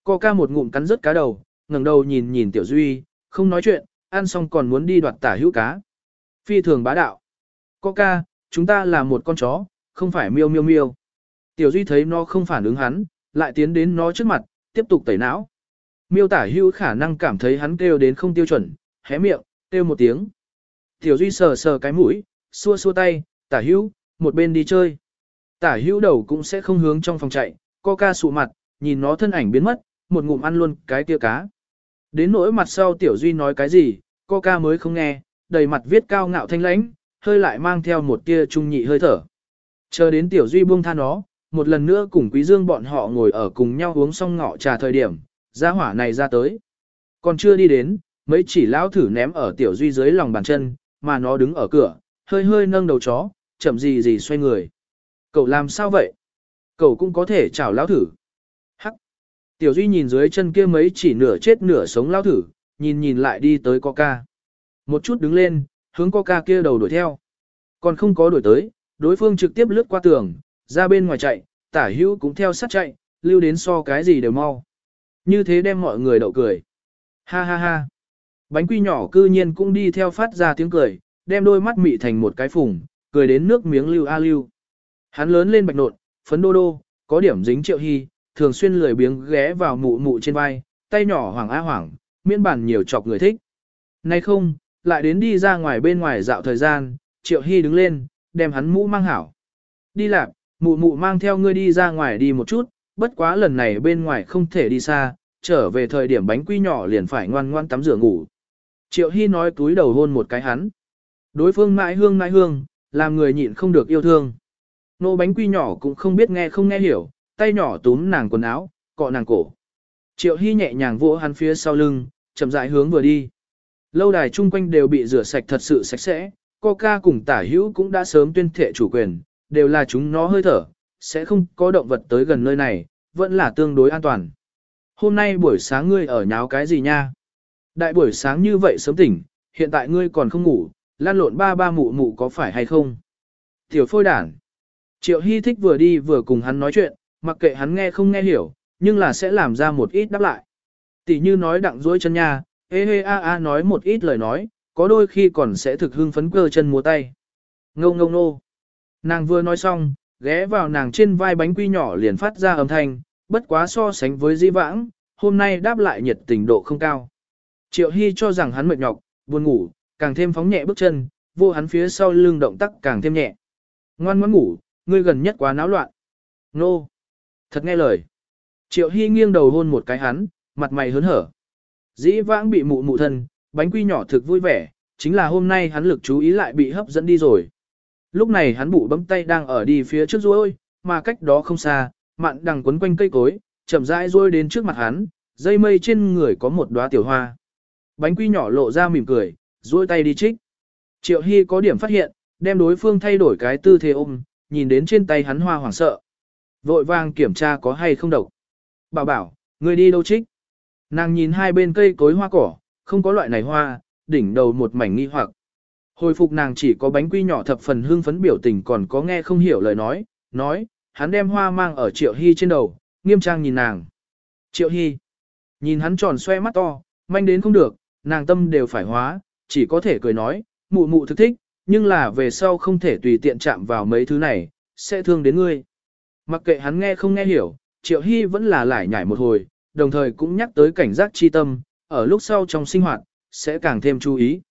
A: Coca một ngụm cắn rớt cá đầu, ngẩng đầu nhìn nhìn Tiểu Duy, không nói chuyện, ăn xong còn muốn đi đoạt tả hữu cá. Phi thường bá đạo. Coca, chúng ta là một con chó, không phải miêu miêu miêu. Tiểu Duy thấy nó không phản ứng hắn, lại tiến đến nó trước mặt, tiếp tục tẩy não. Miêu tả hữu khả năng cảm thấy hắn kêu đến không tiêu chuẩn, hé miệng, kêu một tiếng. Tiểu Duy sờ sờ cái mũi, xua xua tay, tả hữu, một bên đi chơi. Tả hữu đầu cũng sẽ không hướng trong phòng chạy, ca sụ mặt, nhìn nó thân ảnh biến mất, một ngụm ăn luôn cái tia cá. Đến nỗi mặt sau Tiểu Duy nói cái gì, ca mới không nghe, đầy mặt viết cao ngạo thanh lãnh, hơi lại mang theo một tia trung nhị hơi thở. Chờ đến Tiểu Duy buông tha nó, một lần nữa cùng Quý Dương bọn họ ngồi ở cùng nhau uống xong ngọ trà thời điểm, gia hỏa này ra tới. Còn chưa đi đến, mấy chỉ lão thử ném ở Tiểu Duy dưới lòng bàn chân, mà nó đứng ở cửa, hơi hơi nâng đầu chó, chậm gì gì xoay người. Cậu làm sao vậy? Cậu cũng có thể chào lão thử. Hắc. Tiểu Duy nhìn dưới chân kia mấy chỉ nửa chết nửa sống lão thử, nhìn nhìn lại đi tới Coca. Một chút đứng lên, hướng Coca kia đầu đuổi theo. Còn không có đuổi tới, đối phương trực tiếp lướt qua tường, ra bên ngoài chạy, tả hữu cũng theo sát chạy, lưu đến so cái gì đều mau. Như thế đem mọi người đậu cười. Ha ha ha. Bánh quy nhỏ cư nhiên cũng đi theo phát ra tiếng cười, đem đôi mắt mị thành một cái phùng, cười đến nước miếng lưu a lưu. Hắn lớn lên bạch nộn, phấn đô đô, có điểm dính triệu hy, thường xuyên lười biếng ghé vào mụ mụ trên vai, tay nhỏ hoảng a hoảng, miễn bản nhiều chọc người thích. Nay không, lại đến đi ra ngoài bên ngoài dạo thời gian, triệu hy đứng lên, đem hắn mũ mang hảo. Đi lạp, Mụ mụ mang theo ngươi đi ra ngoài đi một chút, bất quá lần này bên ngoài không thể đi xa, trở về thời điểm bánh quy nhỏ liền phải ngoan ngoan tắm rửa ngủ. Triệu Hy nói túi đầu hôn một cái hắn. Đối phương mãi hương mãi hương, làm người nhịn không được yêu thương. Nô bánh quy nhỏ cũng không biết nghe không nghe hiểu, tay nhỏ túm nàng quần áo, cọ nàng cổ. Triệu Hy nhẹ nhàng vỗ hắn phía sau lưng, chậm rãi hướng vừa đi. Lâu đài chung quanh đều bị rửa sạch thật sự sạch sẽ, Coca cùng tả hữu cũng đã sớm tuyên thệ chủ quyền, đều là chúng nó hơi thở, sẽ không có động vật tới gần nơi này, vẫn là tương đối an toàn. Hôm nay buổi sáng ngươi ở nháo cái gì nha? Đại buổi sáng như vậy sớm tỉnh, hiện tại ngươi còn không ngủ, lan lộn ba ba mụ mụ có phải hay không? Tiểu phôi đản. Triệu Hy thích vừa đi vừa cùng hắn nói chuyện, mặc kệ hắn nghe không nghe hiểu, nhưng là sẽ làm ra một ít đáp lại. Tỷ như nói đặng dối chân nha, ê hê a a nói một ít lời nói, có đôi khi còn sẽ thực hưng phấn cơ chân múa tay. Ngông ngông nô. Nàng vừa nói xong, ghé vào nàng trên vai bánh quy nhỏ liền phát ra âm thanh, bất quá so sánh với di vãng, hôm nay đáp lại nhiệt tình độ không cao. Triệu Hy cho rằng hắn mệt nhọc, buồn ngủ, càng thêm phóng nhẹ bước chân, vô hắn phía sau lưng động tác càng thêm nhẹ. Ngoan ngoãn ngủ, ngươi gần nhất quá náo loạn. Nô. Thật nghe lời. Triệu Hy nghiêng đầu hôn một cái hắn, mặt mày hớn hở. Dĩ vãng bị mụ mụ thân, bánh quy nhỏ thực vui vẻ, chính là hôm nay hắn lực chú ý lại bị hấp dẫn đi rồi. Lúc này hắn bụ bấm tay đang ở đi phía trước ruôi, mà cách đó không xa, mạn đằng quấn quanh cây cối, chậm rãi ruôi đến trước mặt hắn, dây mây trên người có một đóa tiểu hoa. Bánh quy nhỏ lộ ra mỉm cười, duỗi tay đi trích. Triệu Hy có điểm phát hiện, đem đối phương thay đổi cái tư thế ôm, nhìn đến trên tay hắn hoa hoảng sợ. Vội vàng kiểm tra có hay không độc. Bảo bảo, người đi đâu trích? Nàng nhìn hai bên cây cối hoa cỏ, không có loại này hoa, đỉnh đầu một mảnh nghi hoặc. Hồi phục nàng chỉ có bánh quy nhỏ thập phần hương phấn biểu tình còn có nghe không hiểu lời nói, nói, hắn đem hoa mang ở Triệu Hy trên đầu, nghiêm trang nhìn nàng. Triệu Hy, nhìn hắn tròn xoe mắt to, manh đến không được, nàng tâm đều phải hóa, chỉ có thể cười nói, mụ mụ thực thích, nhưng là về sau không thể tùy tiện chạm vào mấy thứ này, sẽ thương đến ngươi. Mặc kệ hắn nghe không nghe hiểu, Triệu Hy vẫn là lải nhải một hồi, đồng thời cũng nhắc tới cảnh giác chi tâm, ở lúc sau trong sinh hoạt, sẽ càng thêm chú ý.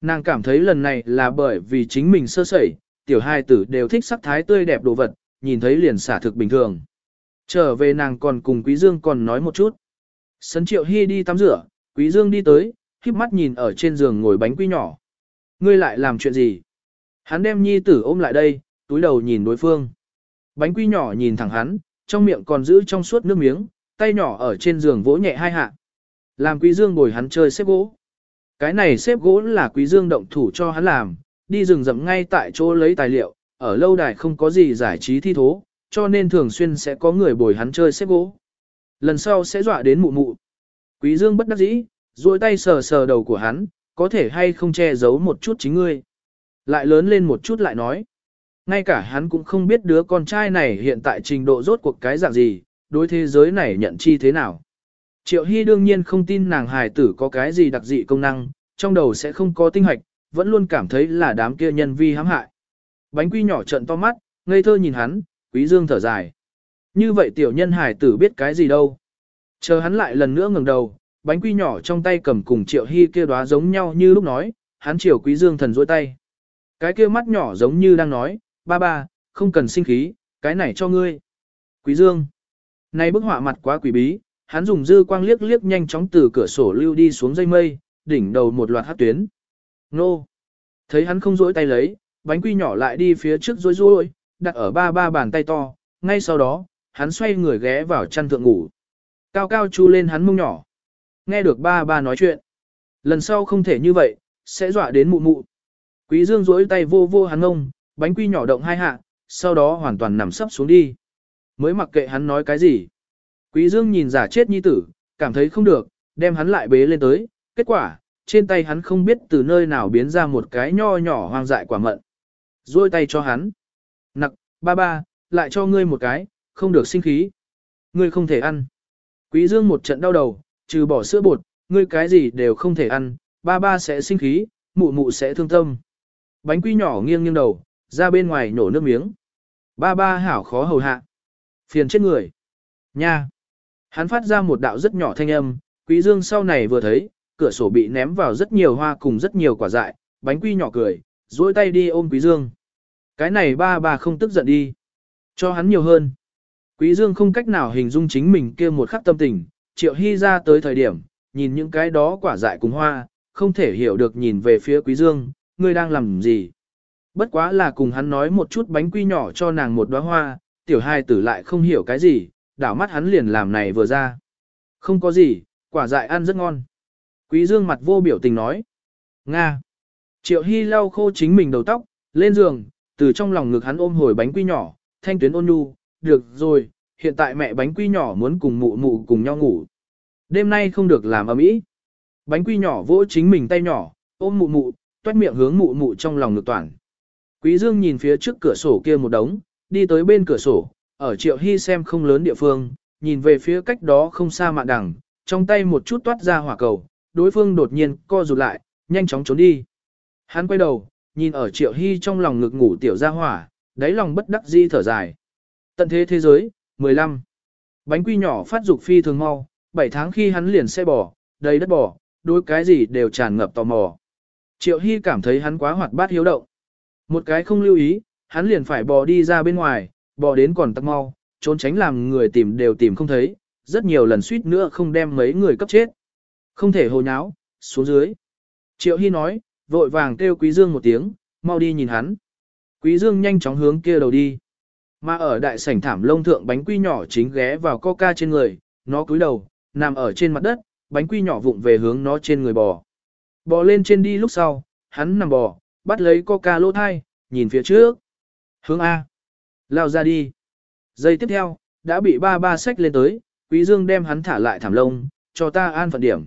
A: Nàng cảm thấy lần này là bởi vì chính mình sơ sẩy, tiểu hai tử đều thích sắc thái tươi đẹp đồ vật, nhìn thấy liền xả thực bình thường. Trở về nàng còn cùng Quý Dương còn nói một chút. Sấn Triệu Hy đi tắm rửa, Quý Dương đi tới, híp mắt nhìn ở trên giường ngồi bánh quy nhỏ. Ngươi lại làm chuyện gì? Hắn đem nhi tử ôm lại đây, túi đầu nhìn đối phương. Bánh quy nhỏ nhìn thẳng hắn, trong miệng còn giữ trong suốt nước miếng, tay nhỏ ở trên giường vỗ nhẹ hai hạ. Làm quý dương bồi hắn chơi xếp gỗ. Cái này xếp gỗ là quý dương động thủ cho hắn làm, đi rừng rậm ngay tại chỗ lấy tài liệu, ở lâu đài không có gì giải trí thi thố, cho nên thường xuyên sẽ có người bồi hắn chơi xếp gỗ. Lần sau sẽ dọa đến mụ mụ. Quý dương bất đắc dĩ, duỗi tay sờ sờ đầu của hắn, có thể hay không che giấu một chút chính ngươi. Lại lớn lên một chút lại nói. Ngay cả hắn cũng không biết đứa con trai này hiện tại trình độ rốt cuộc cái dạng gì, đối thế giới này nhận chi thế nào. Triệu Hy đương nhiên không tin nàng hài tử có cái gì đặc dị công năng, trong đầu sẽ không có tinh hoạch, vẫn luôn cảm thấy là đám kia nhân vi hãm hại. Bánh quy nhỏ trận to mắt, ngây thơ nhìn hắn, quý dương thở dài. Như vậy tiểu nhân hài tử biết cái gì đâu. Chờ hắn lại lần nữa ngẩng đầu, bánh quy nhỏ trong tay cầm cùng triệu hy kia đóa giống nhau như lúc nói, hắn chiều quý dương thần dối tay. Cái kia mắt nhỏ giống như đang nói, ba ba, không cần sinh khí, cái này cho ngươi. Quý dương. Này bức họa mặt quá quỷ bí, hắn dùng dư quang liếc liếc nhanh chóng từ cửa sổ lưu đi xuống dây mây, đỉnh đầu một loạt hát tuyến. Nô! Thấy hắn không dối tay lấy, bánh quy nhỏ lại đi phía trước dối dối, đặt ở ba ba bàn tay to, ngay sau đó, hắn xoay người ghé vào chăn thượng ngủ. Cao cao chu lên hắn mông nhỏ. Nghe được ba ba nói chuyện. Lần sau không thể như vậy, sẽ dọa đến mụ mụ. Quý dương duỗi tay vô vô hắn ngông, bánh quy nhỏ động hai hạ, sau đó hoàn toàn nằm sấp xuống đi. Mới mặc kệ hắn nói cái gì. Quý Dương nhìn giả chết nhi tử, cảm thấy không được, đem hắn lại bế lên tới, kết quả, trên tay hắn không biết từ nơi nào biến ra một cái nho nhỏ hoang dại quả mận. Rồi tay cho hắn. Nặc, ba ba, lại cho ngươi một cái, không được sinh khí. Ngươi không thể ăn. Quý Dương một trận đau đầu, trừ bỏ sữa bột, ngươi cái gì đều không thể ăn, ba ba sẽ sinh khí, mụ mụ sẽ thương tâm. Bánh quy nhỏ nghiêng nghiêng đầu, ra bên ngoài nổ nước miếng. Ba ba hảo khó hầu hạ. Phiền chết người. Nha. Hắn phát ra một đạo rất nhỏ thanh âm, quý dương sau này vừa thấy, cửa sổ bị ném vào rất nhiều hoa cùng rất nhiều quả dại, bánh quy nhỏ cười, duỗi tay đi ôm quý dương. Cái này ba ba không tức giận đi. Cho hắn nhiều hơn. Quý Dương không cách nào hình dung chính mình kia một khắc tâm tình, triệu hy ra tới thời điểm, nhìn những cái đó quả dại cùng hoa, không thể hiểu được nhìn về phía quý dương, ngươi đang làm gì. Bất quá là cùng hắn nói một chút bánh quy nhỏ cho nàng một đóa hoa, tiểu hai tử lại không hiểu cái gì, đảo mắt hắn liền làm này vừa ra. Không có gì, quả dại ăn rất ngon. Quý dương mặt vô biểu tình nói. Nga. Triệu Hy lau khô chính mình đầu tóc, lên giường, từ trong lòng ngực hắn ôm hồi bánh quy nhỏ, thanh tuyến ôn nhu, được rồi, hiện tại mẹ bánh quy nhỏ muốn cùng mụ mụ cùng nhau ngủ. Đêm nay không được làm ầm ĩ. Bánh quy nhỏ vỗ chính mình tay nhỏ, ôm mụ mụ, toét miệng hướng mụ mụ trong lòng ngực toàn. Quý Dương nhìn phía trước cửa sổ kia một đống, đi tới bên cửa sổ, ở Triệu Hy xem không lớn địa phương, nhìn về phía cách đó không xa mạn đằng, trong tay một chút toát ra hỏa cầu, đối phương đột nhiên co rụt lại, nhanh chóng trốn đi. Hắn quay đầu, nhìn ở Triệu Hy trong lòng ngực ngủ tiểu ra hỏa, đáy lòng bất đắc di thở dài. Tận thế thế giới, 15. Bánh quy nhỏ phát dục phi thường mau, 7 tháng khi hắn liền xe bò, đầy đất bò, đối cái gì đều tràn ngập tò mò. Triệu Hy cảm thấy hắn quá hoạt bát hiếu động. Một cái không lưu ý, hắn liền phải bò đi ra bên ngoài, bò đến còn tắc mau, trốn tránh làm người tìm đều tìm không thấy, rất nhiều lần suýt nữa không đem mấy người cấp chết. Không thể hồ nháo, xuống dưới. Triệu Hy nói, vội vàng kêu Quý Dương một tiếng, mau đi nhìn hắn. Quý Dương nhanh chóng hướng kia đầu đi. Mà ở đại sảnh thảm lông thượng bánh quy nhỏ chính ghé vào coca trên người, nó cúi đầu, nằm ở trên mặt đất, bánh quy nhỏ vụng về hướng nó trên người bò. Bò lên trên đi lúc sau, hắn nằm bò, bắt lấy coca lỗ thai, nhìn phía trước. Hướng A. Lao ra đi. Giây tiếp theo, đã bị ba ba sách lên tới, quý dương đem hắn thả lại thảm lông, cho ta an phận điểm.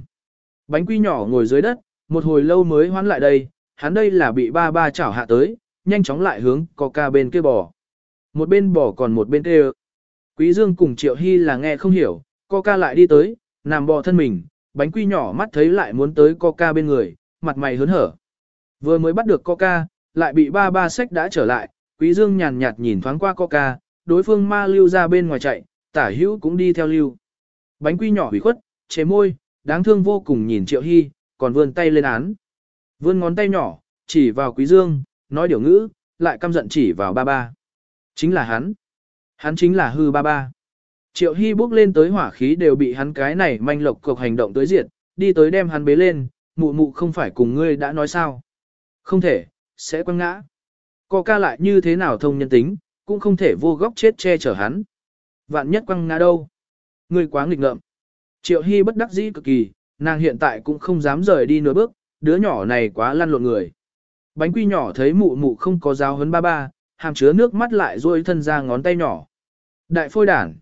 A: Bánh quy nhỏ ngồi dưới đất, một hồi lâu mới hoán lại đây, hắn đây là bị ba ba chảo hạ tới, nhanh chóng lại hướng coca bên kia bò. Một bên bỏ còn một bên kêu. Quý dương cùng triệu hy là nghe không hiểu, coca lại đi tới, nằm bò thân mình, bánh quy nhỏ mắt thấy lại muốn tới coca bên người, mặt mày hớn hở. Vừa mới bắt được coca, lại bị ba ba sách đã trở lại, quý dương nhàn nhạt nhìn thoáng qua coca, đối phương ma lưu ra bên ngoài chạy, tả hữu cũng đi theo lưu. Bánh quy nhỏ hủy khuất, chế môi, đáng thương vô cùng nhìn triệu hy, còn vươn tay lên án. Vươn ngón tay nhỏ, chỉ vào quý dương, nói điều ngữ, lại căm giận chỉ vào ba ba. Chính là hắn. Hắn chính là hư ba ba. Triệu Hy bước lên tới hỏa khí đều bị hắn cái này manh lộc cuộc hành động tới diệt, đi tới đem hắn bế lên, mụ mụ không phải cùng ngươi đã nói sao. Không thể, sẽ quăng ngã. Co ca lại như thế nào thông nhân tính, cũng không thể vô góc chết che chở hắn. Vạn nhất quăng ngã đâu. Ngươi quá nghịch ngợm. Triệu Hy bất đắc dĩ cực kỳ, nàng hiện tại cũng không dám rời đi nửa bước, đứa nhỏ này quá lăn lộn người. Bánh quy nhỏ thấy mụ mụ không có giáo hấn ba ba, hàm chứa nước mắt lại rôi thân ra ngón tay nhỏ. Đại phôi đản.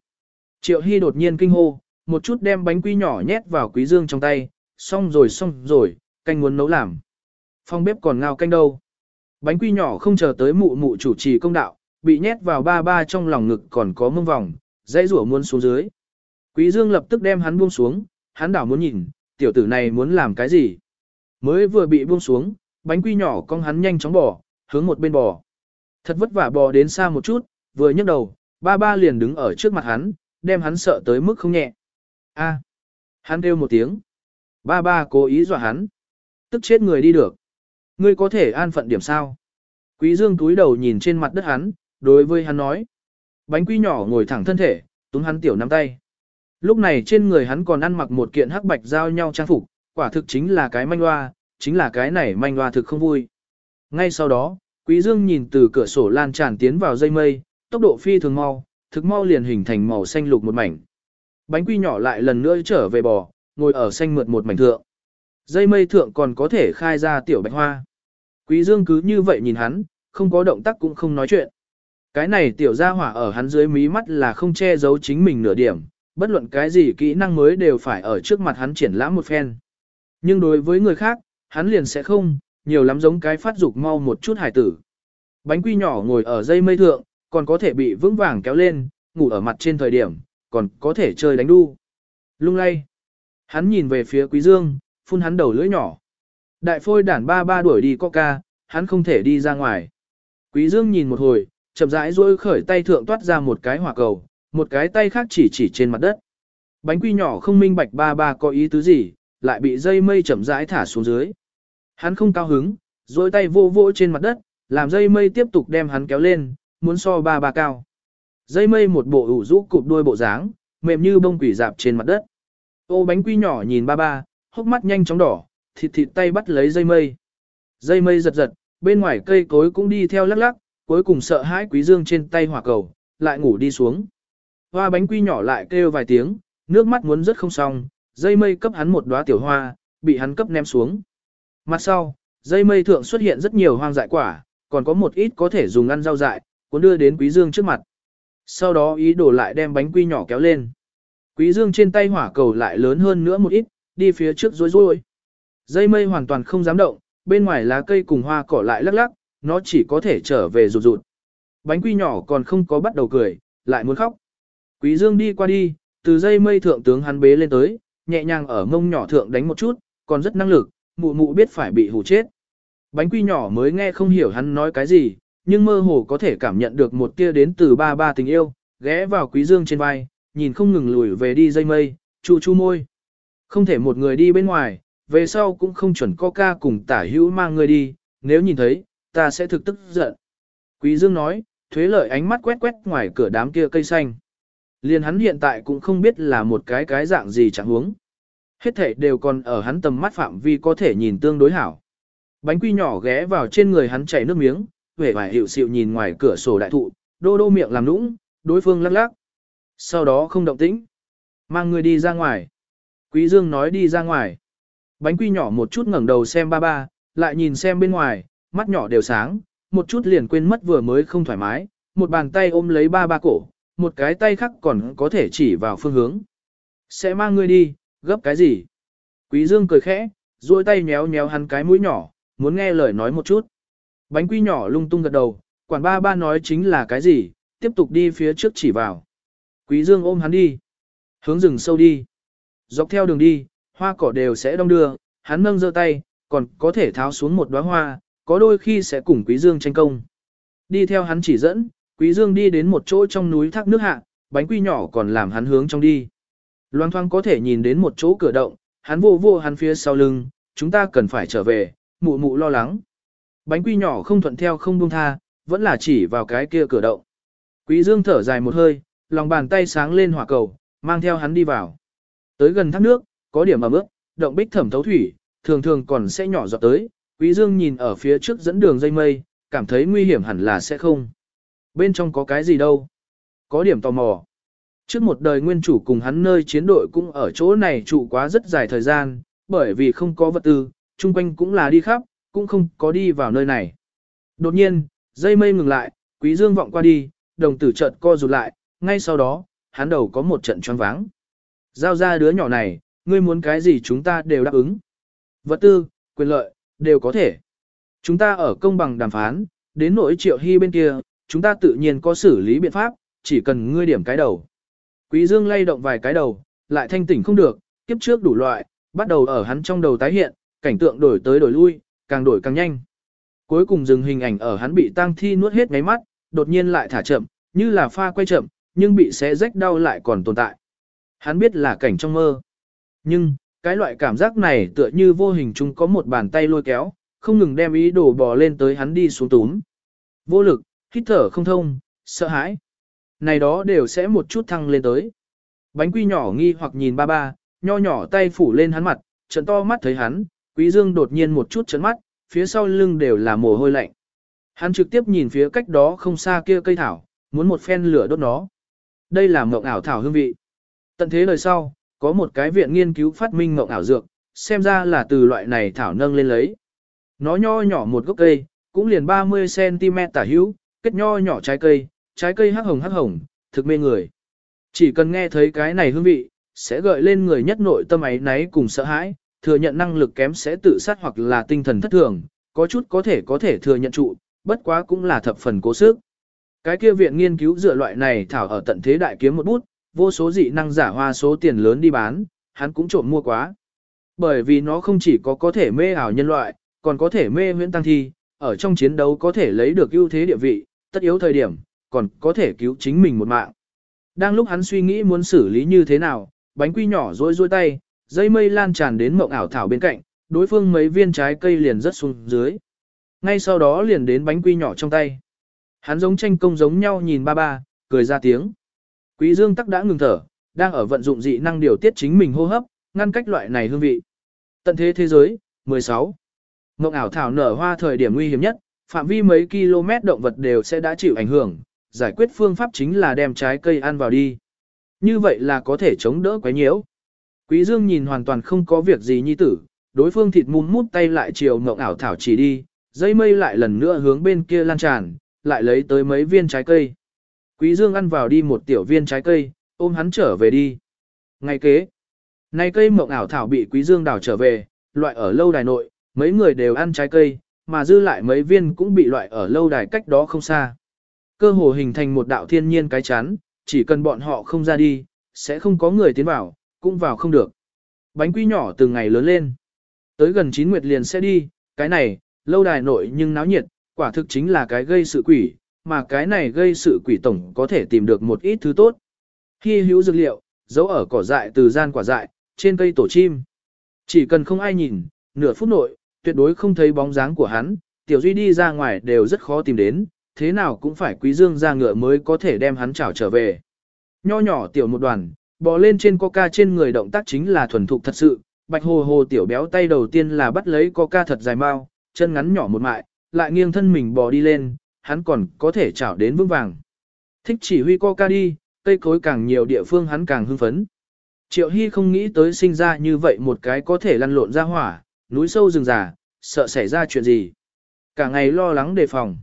A: Triệu Hy đột nhiên kinh hô, một chút đem bánh quy nhỏ nhét vào quý dương trong tay, xong rồi xong rồi, canh muốn nấu làm. phòng bếp còn ngao canh đâu. Bánh quy nhỏ không chờ tới mụ mụ chủ trì công đạo, bị nhét vào ba ba trong lòng ngực còn có mông vòng, dãy rủa muốn xuống dưới. Quý dương lập tức đem hắn buông xuống, hắn đảo muốn nhìn, tiểu tử này muốn làm cái gì. Mới vừa bị buông xuống, bánh quy nhỏ con hắn nhanh chóng bỏ, hướng một bên bò. Thật vất vả bò đến xa một chút, vừa nhấc đầu, ba ba liền đứng ở trước mặt hắn, đem hắn sợ tới mức không nhẹ. A. Hắn kêu một tiếng. Ba ba cố ý dọa hắn. Tức chết người đi được. Ngươi có thể an phận điểm sao? Quý dương túi đầu nhìn trên mặt đất hắn, đối với hắn nói. Bánh quy nhỏ ngồi thẳng thân thể, túm hắn tiểu nắm tay. Lúc này trên người hắn còn ăn mặc một kiện hắc bạch giao nhau trang phục, quả thực chính là cái manh hoa, chính là cái này manh hoa thực không vui. Ngay sau đó, Quý Dương nhìn từ cửa sổ lan tràn tiến vào dây mây, tốc độ phi thường mau, thực mau liền hình thành màu xanh lục một mảnh. Bánh quy nhỏ lại lần nữa trở về bò, ngồi ở xanh mượt một mảnh thượng. Dây mây thượng còn có thể khai ra tiểu bạch hoa. Quý Dương cứ như vậy nhìn hắn, không có động tác cũng không nói chuyện. Cái này tiểu gia hỏa ở hắn dưới mí mắt là không che giấu chính mình nửa điểm, bất luận cái gì kỹ năng mới đều phải ở trước mặt hắn triển lãm một phen. Nhưng đối với người khác, hắn liền sẽ không, nhiều lắm giống cái phát dục mau một chút hải tử. Bánh quy nhỏ ngồi ở dây mây thượng, còn có thể bị vững vàng kéo lên, ngủ ở mặt trên thời điểm, còn có thể chơi đánh đu. Lung lay. Hắn nhìn về phía quý dương, phun hắn đầu lưỡi nhỏ. Đại phôi đản ba ba đuổi đi coca, hắn không thể đi ra ngoài. Quý dương nhìn một hồi, chậm rãi duỗi khởi tay thượng toát ra một cái hỏa cầu, một cái tay khác chỉ chỉ trên mặt đất. Bánh quy nhỏ không minh bạch ba ba có ý tứ gì, lại bị dây mây chậm rãi thả xuống dưới. Hắn không cao hứng, duỗi tay vô vỗ trên mặt đất, làm dây mây tiếp tục đem hắn kéo lên, muốn so ba ba cao. Dây mây một bộ ủ rũ cụp đuôi bộ dáng, mềm như bông quỷ dạp trên mặt đất. Ô bánh quy nhỏ nhìn ba ba, hốc mắt nhanh chóng đỏ, thịt thịt tay bắt lấy dây mây. Dây mây giật giật, bên ngoài cây cối cũng đi theo lắc lắc, cuối cùng sợ hãi quý dương trên tay hỏa cầu, lại ngủ đi xuống. Hoa bánh quy nhỏ lại kêu vài tiếng, nước mắt muốn rất không xong, dây mây cấp hắn một đóa tiểu hoa, bị hắn cấp ném xuống. Mặt sau, dây mây thượng xuất hiện rất nhiều hoang dại quả, còn có một ít có thể dùng ăn rau dại, cuốn đưa đến quý dương trước mặt. Sau đó ý đồ lại đem bánh quy nhỏ kéo lên. Quý dương trên tay hỏa cầu lại lớn hơn nữa một ít, đi phía trước rối rối. Dây mây hoàn toàn không dám động, bên ngoài lá cây cùng hoa cỏ lại lắc lắc, nó chỉ có thể trở về rụt rụt. Bánh quy nhỏ còn không có bắt đầu cười, lại muốn khóc. Quý dương đi qua đi, từ dây mây thượng tướng hắn bế lên tới, nhẹ nhàng ở mông nhỏ thượng đánh một chút, còn rất năng lực, mụ mụ biết phải bị hù chết. Bánh quy nhỏ mới nghe không hiểu hắn nói cái gì, nhưng mơ hồ có thể cảm nhận được một tia đến từ ba ba tình yêu, ghé vào quý dương trên vai, nhìn không ngừng lùi về đi dây mây, chu chu môi. Không thể một người đi bên ngoài, về sau cũng không chuẩn coca cùng tả hữu mang người đi, nếu nhìn thấy, ta sẽ thực tức giận. Quý dương nói, thuế lợi ánh mắt quét quét ngoài cửa đám kia cây xanh. Liên hắn hiện tại cũng không biết là một cái cái dạng gì chẳng huống. Hết thể đều còn ở hắn tầm mắt phạm vi có thể nhìn tương đối hảo. Bánh quy nhỏ ghé vào trên người hắn chảy nước miếng, vẻ vải hiệu xịu nhìn ngoài cửa sổ đại thụ, đô đô miệng làm nũng, đối phương lắc lắc. Sau đó không động tĩnh. Mang người đi ra ngoài. Quý Dương nói đi ra ngoài. Bánh quy nhỏ một chút ngẩng đầu xem ba ba, lại nhìn xem bên ngoài, mắt nhỏ đều sáng, một chút liền quên mất vừa mới không thoải mái, một bàn tay ôm lấy ba ba cổ, một cái tay khác còn có thể chỉ vào phương hướng. Sẽ mang ngươi đi, gấp cái gì? Quý Dương cười khẽ, duỗi tay nhéo nhéo hắn cái mũi nhỏ, muốn nghe lời nói một chút. Bánh quy nhỏ lung tung gật đầu, quản ba ba nói chính là cái gì, tiếp tục đi phía trước chỉ vào. Quý Dương ôm hắn đi, hướng rừng sâu đi. Dọc theo đường đi, hoa cỏ đều sẽ đông đưa, hắn nâng giơ tay, còn có thể tháo xuống một đóa hoa, có đôi khi sẽ cùng Quý Dương tranh công. Đi theo hắn chỉ dẫn, Quý Dương đi đến một chỗ trong núi thác nước hạ, bánh quy nhỏ còn làm hắn hướng trong đi. Loan thoang có thể nhìn đến một chỗ cửa động, hắn vô vô hắn phía sau lưng, chúng ta cần phải trở về, mụ mụ lo lắng. Bánh quy nhỏ không thuận theo không buông tha, vẫn là chỉ vào cái kia cửa động. Quý Dương thở dài một hơi, lòng bàn tay sáng lên hỏa cầu, mang theo hắn đi vào. Tới gần thác nước, có điểm ẩm ướt, động bích thẩm thấu thủy, thường thường còn sẽ nhỏ giọt tới. Quý Dương nhìn ở phía trước dẫn đường dây mây, cảm thấy nguy hiểm hẳn là sẽ không. Bên trong có cái gì đâu? Có điểm tò mò. Trước một đời nguyên chủ cùng hắn nơi chiến đội cũng ở chỗ này trụ quá rất dài thời gian, bởi vì không có vật tư, chung quanh cũng là đi khắp, cũng không có đi vào nơi này. Đột nhiên, dây mây ngừng lại, quý dương vọng qua đi, đồng tử chợt co rụt lại, ngay sau đó, hắn đầu có một trận choáng váng. Giao ra đứa nhỏ này, ngươi muốn cái gì chúng ta đều đáp ứng. Vật tư, quyền lợi, đều có thể. Chúng ta ở công bằng đàm phán, đến nỗi triệu hy bên kia, chúng ta tự nhiên có xử lý biện pháp, chỉ cần ngươi điểm cái đầu. Quý Dương lay động vài cái đầu, lại thanh tỉnh không được, kiếp trước đủ loại, bắt đầu ở hắn trong đầu tái hiện, cảnh tượng đổi tới đổi lui, càng đổi càng nhanh. Cuối cùng dừng hình ảnh ở hắn bị tang thi nuốt hết ngáy mắt, đột nhiên lại thả chậm, như là pha quay chậm, nhưng bị xé rách đau lại còn tồn tại. Hắn biết là cảnh trong mơ. Nhưng, cái loại cảm giác này tựa như vô hình chung có một bàn tay lôi kéo, không ngừng đem ý đồ bò lên tới hắn đi xuống túm. Vô lực, hít thở không thông, sợ hãi. Này đó đều sẽ một chút thăng lên tới. Bánh quy nhỏ nghi hoặc nhìn ba ba, nho nhỏ tay phủ lên hắn mặt, trận to mắt thấy hắn, quý dương đột nhiên một chút trận mắt, phía sau lưng đều là mồ hôi lạnh. Hắn trực tiếp nhìn phía cách đó không xa kia cây thảo, muốn một phen lửa đốt nó. Đây là mộng ảo thảo hương vị. Tận thế lời sau, có một cái viện nghiên cứu phát minh mộng ảo dược, xem ra là từ loại này thảo nâng lên lấy. Nó nho nhỏ một gốc cây, cũng liền 30cm tả hữu, kết nho nhỏ trái cây, trái cây hắc hồng hắc hồng, thực mê người. Chỉ cần nghe thấy cái này hương vị, sẽ gợi lên người nhất nội tâm ấy náy cùng sợ hãi, thừa nhận năng lực kém sẽ tự sát hoặc là tinh thần thất thường, có chút có thể có thể thừa nhận trụ, bất quá cũng là thập phần cố sức. Cái kia viện nghiên cứu dựa loại này thảo ở tận thế đại kiếm một bút, vô số dị năng giả hoa số tiền lớn đi bán, hắn cũng trộm mua quá. Bởi vì nó không chỉ có có thể mê ảo nhân loại, còn có thể mê huyễn tăng thi, ở trong chiến đấu có thể lấy được ưu thế địa vị, tất yếu thời điểm, còn có thể cứu chính mình một mạng. Đang lúc hắn suy nghĩ muốn xử lý như thế nào, bánh quy nhỏ rối rối tay, dây mây lan tràn đến mộng ảo thảo bên cạnh, đối phương mấy viên trái cây liền rất xuống dưới. Ngay sau đó liền đến bánh quy nhỏ trong tay. Hắn giống tranh công giống nhau nhìn ba ba, cười ra tiếng. Quý Dương tắc đã ngừng thở, đang ở vận dụng dị năng điều tiết chính mình hô hấp, ngăn cách loại này hương vị. Tận thế thế giới, 16. Mộng ảo thảo nở hoa thời điểm nguy hiểm nhất, phạm vi mấy km động vật đều sẽ đã chịu ảnh hưởng, giải quyết phương pháp chính là đem trái cây ăn vào đi. Như vậy là có thể chống đỡ quái nhiễu. Quý Dương nhìn hoàn toàn không có việc gì nhi tử, đối phương thịt mum mút tay lại chiều mộng ảo thảo chỉ đi, dây mây lại lần nữa hướng bên kia lan tràn, lại lấy tới mấy viên trái cây. Quý Dương ăn vào đi một tiểu viên trái cây, ôm hắn trở về đi. Ngày kế, nay cây mộng ảo thảo bị Quý Dương đào trở về, loại ở lâu đài nội, mấy người đều ăn trái cây, mà dư lại mấy viên cũng bị loại ở lâu đài cách đó không xa. Cơ hồ hình thành một đạo thiên nhiên cái chắn, chỉ cần bọn họ không ra đi, sẽ không có người tiến vào, cũng vào không được. Bánh quy nhỏ từng ngày lớn lên. Tới gần chín nguyệt liền sẽ đi, cái này, lâu đài nội nhưng náo nhiệt, quả thực chính là cái gây sự quỷ, mà cái này gây sự quỷ tổng có thể tìm được một ít thứ tốt. Khi hữu dược liệu, giấu ở cỏ dại từ gian quả dại, trên cây tổ chim. Chỉ cần không ai nhìn, nửa phút nội, tuyệt đối không thấy bóng dáng của hắn, tiểu duy đi ra ngoài đều rất khó tìm đến, thế nào cũng phải quý dương ra ngựa mới có thể đem hắn chảo trở về. Nho nhỏ tiểu một đoàn, bò lên trên coca trên người động tác chính là thuần thục thật sự, bạch hồ hồ tiểu béo tay đầu tiên là bắt lấy coca thật dài mau, chân ngắn nhỏ một mại, lại nghiêng thân mình bò đi lên, hắn còn có thể chảo đến vững vàng. Thích chỉ huy coca đi, cây cối càng nhiều địa phương hắn càng hưng phấn. Triệu Hy không nghĩ tới sinh ra như vậy một cái có thể lăn lộn ra hỏa, núi sâu rừng già, sợ xảy ra chuyện gì. Cả ngày lo lắng đề phòng.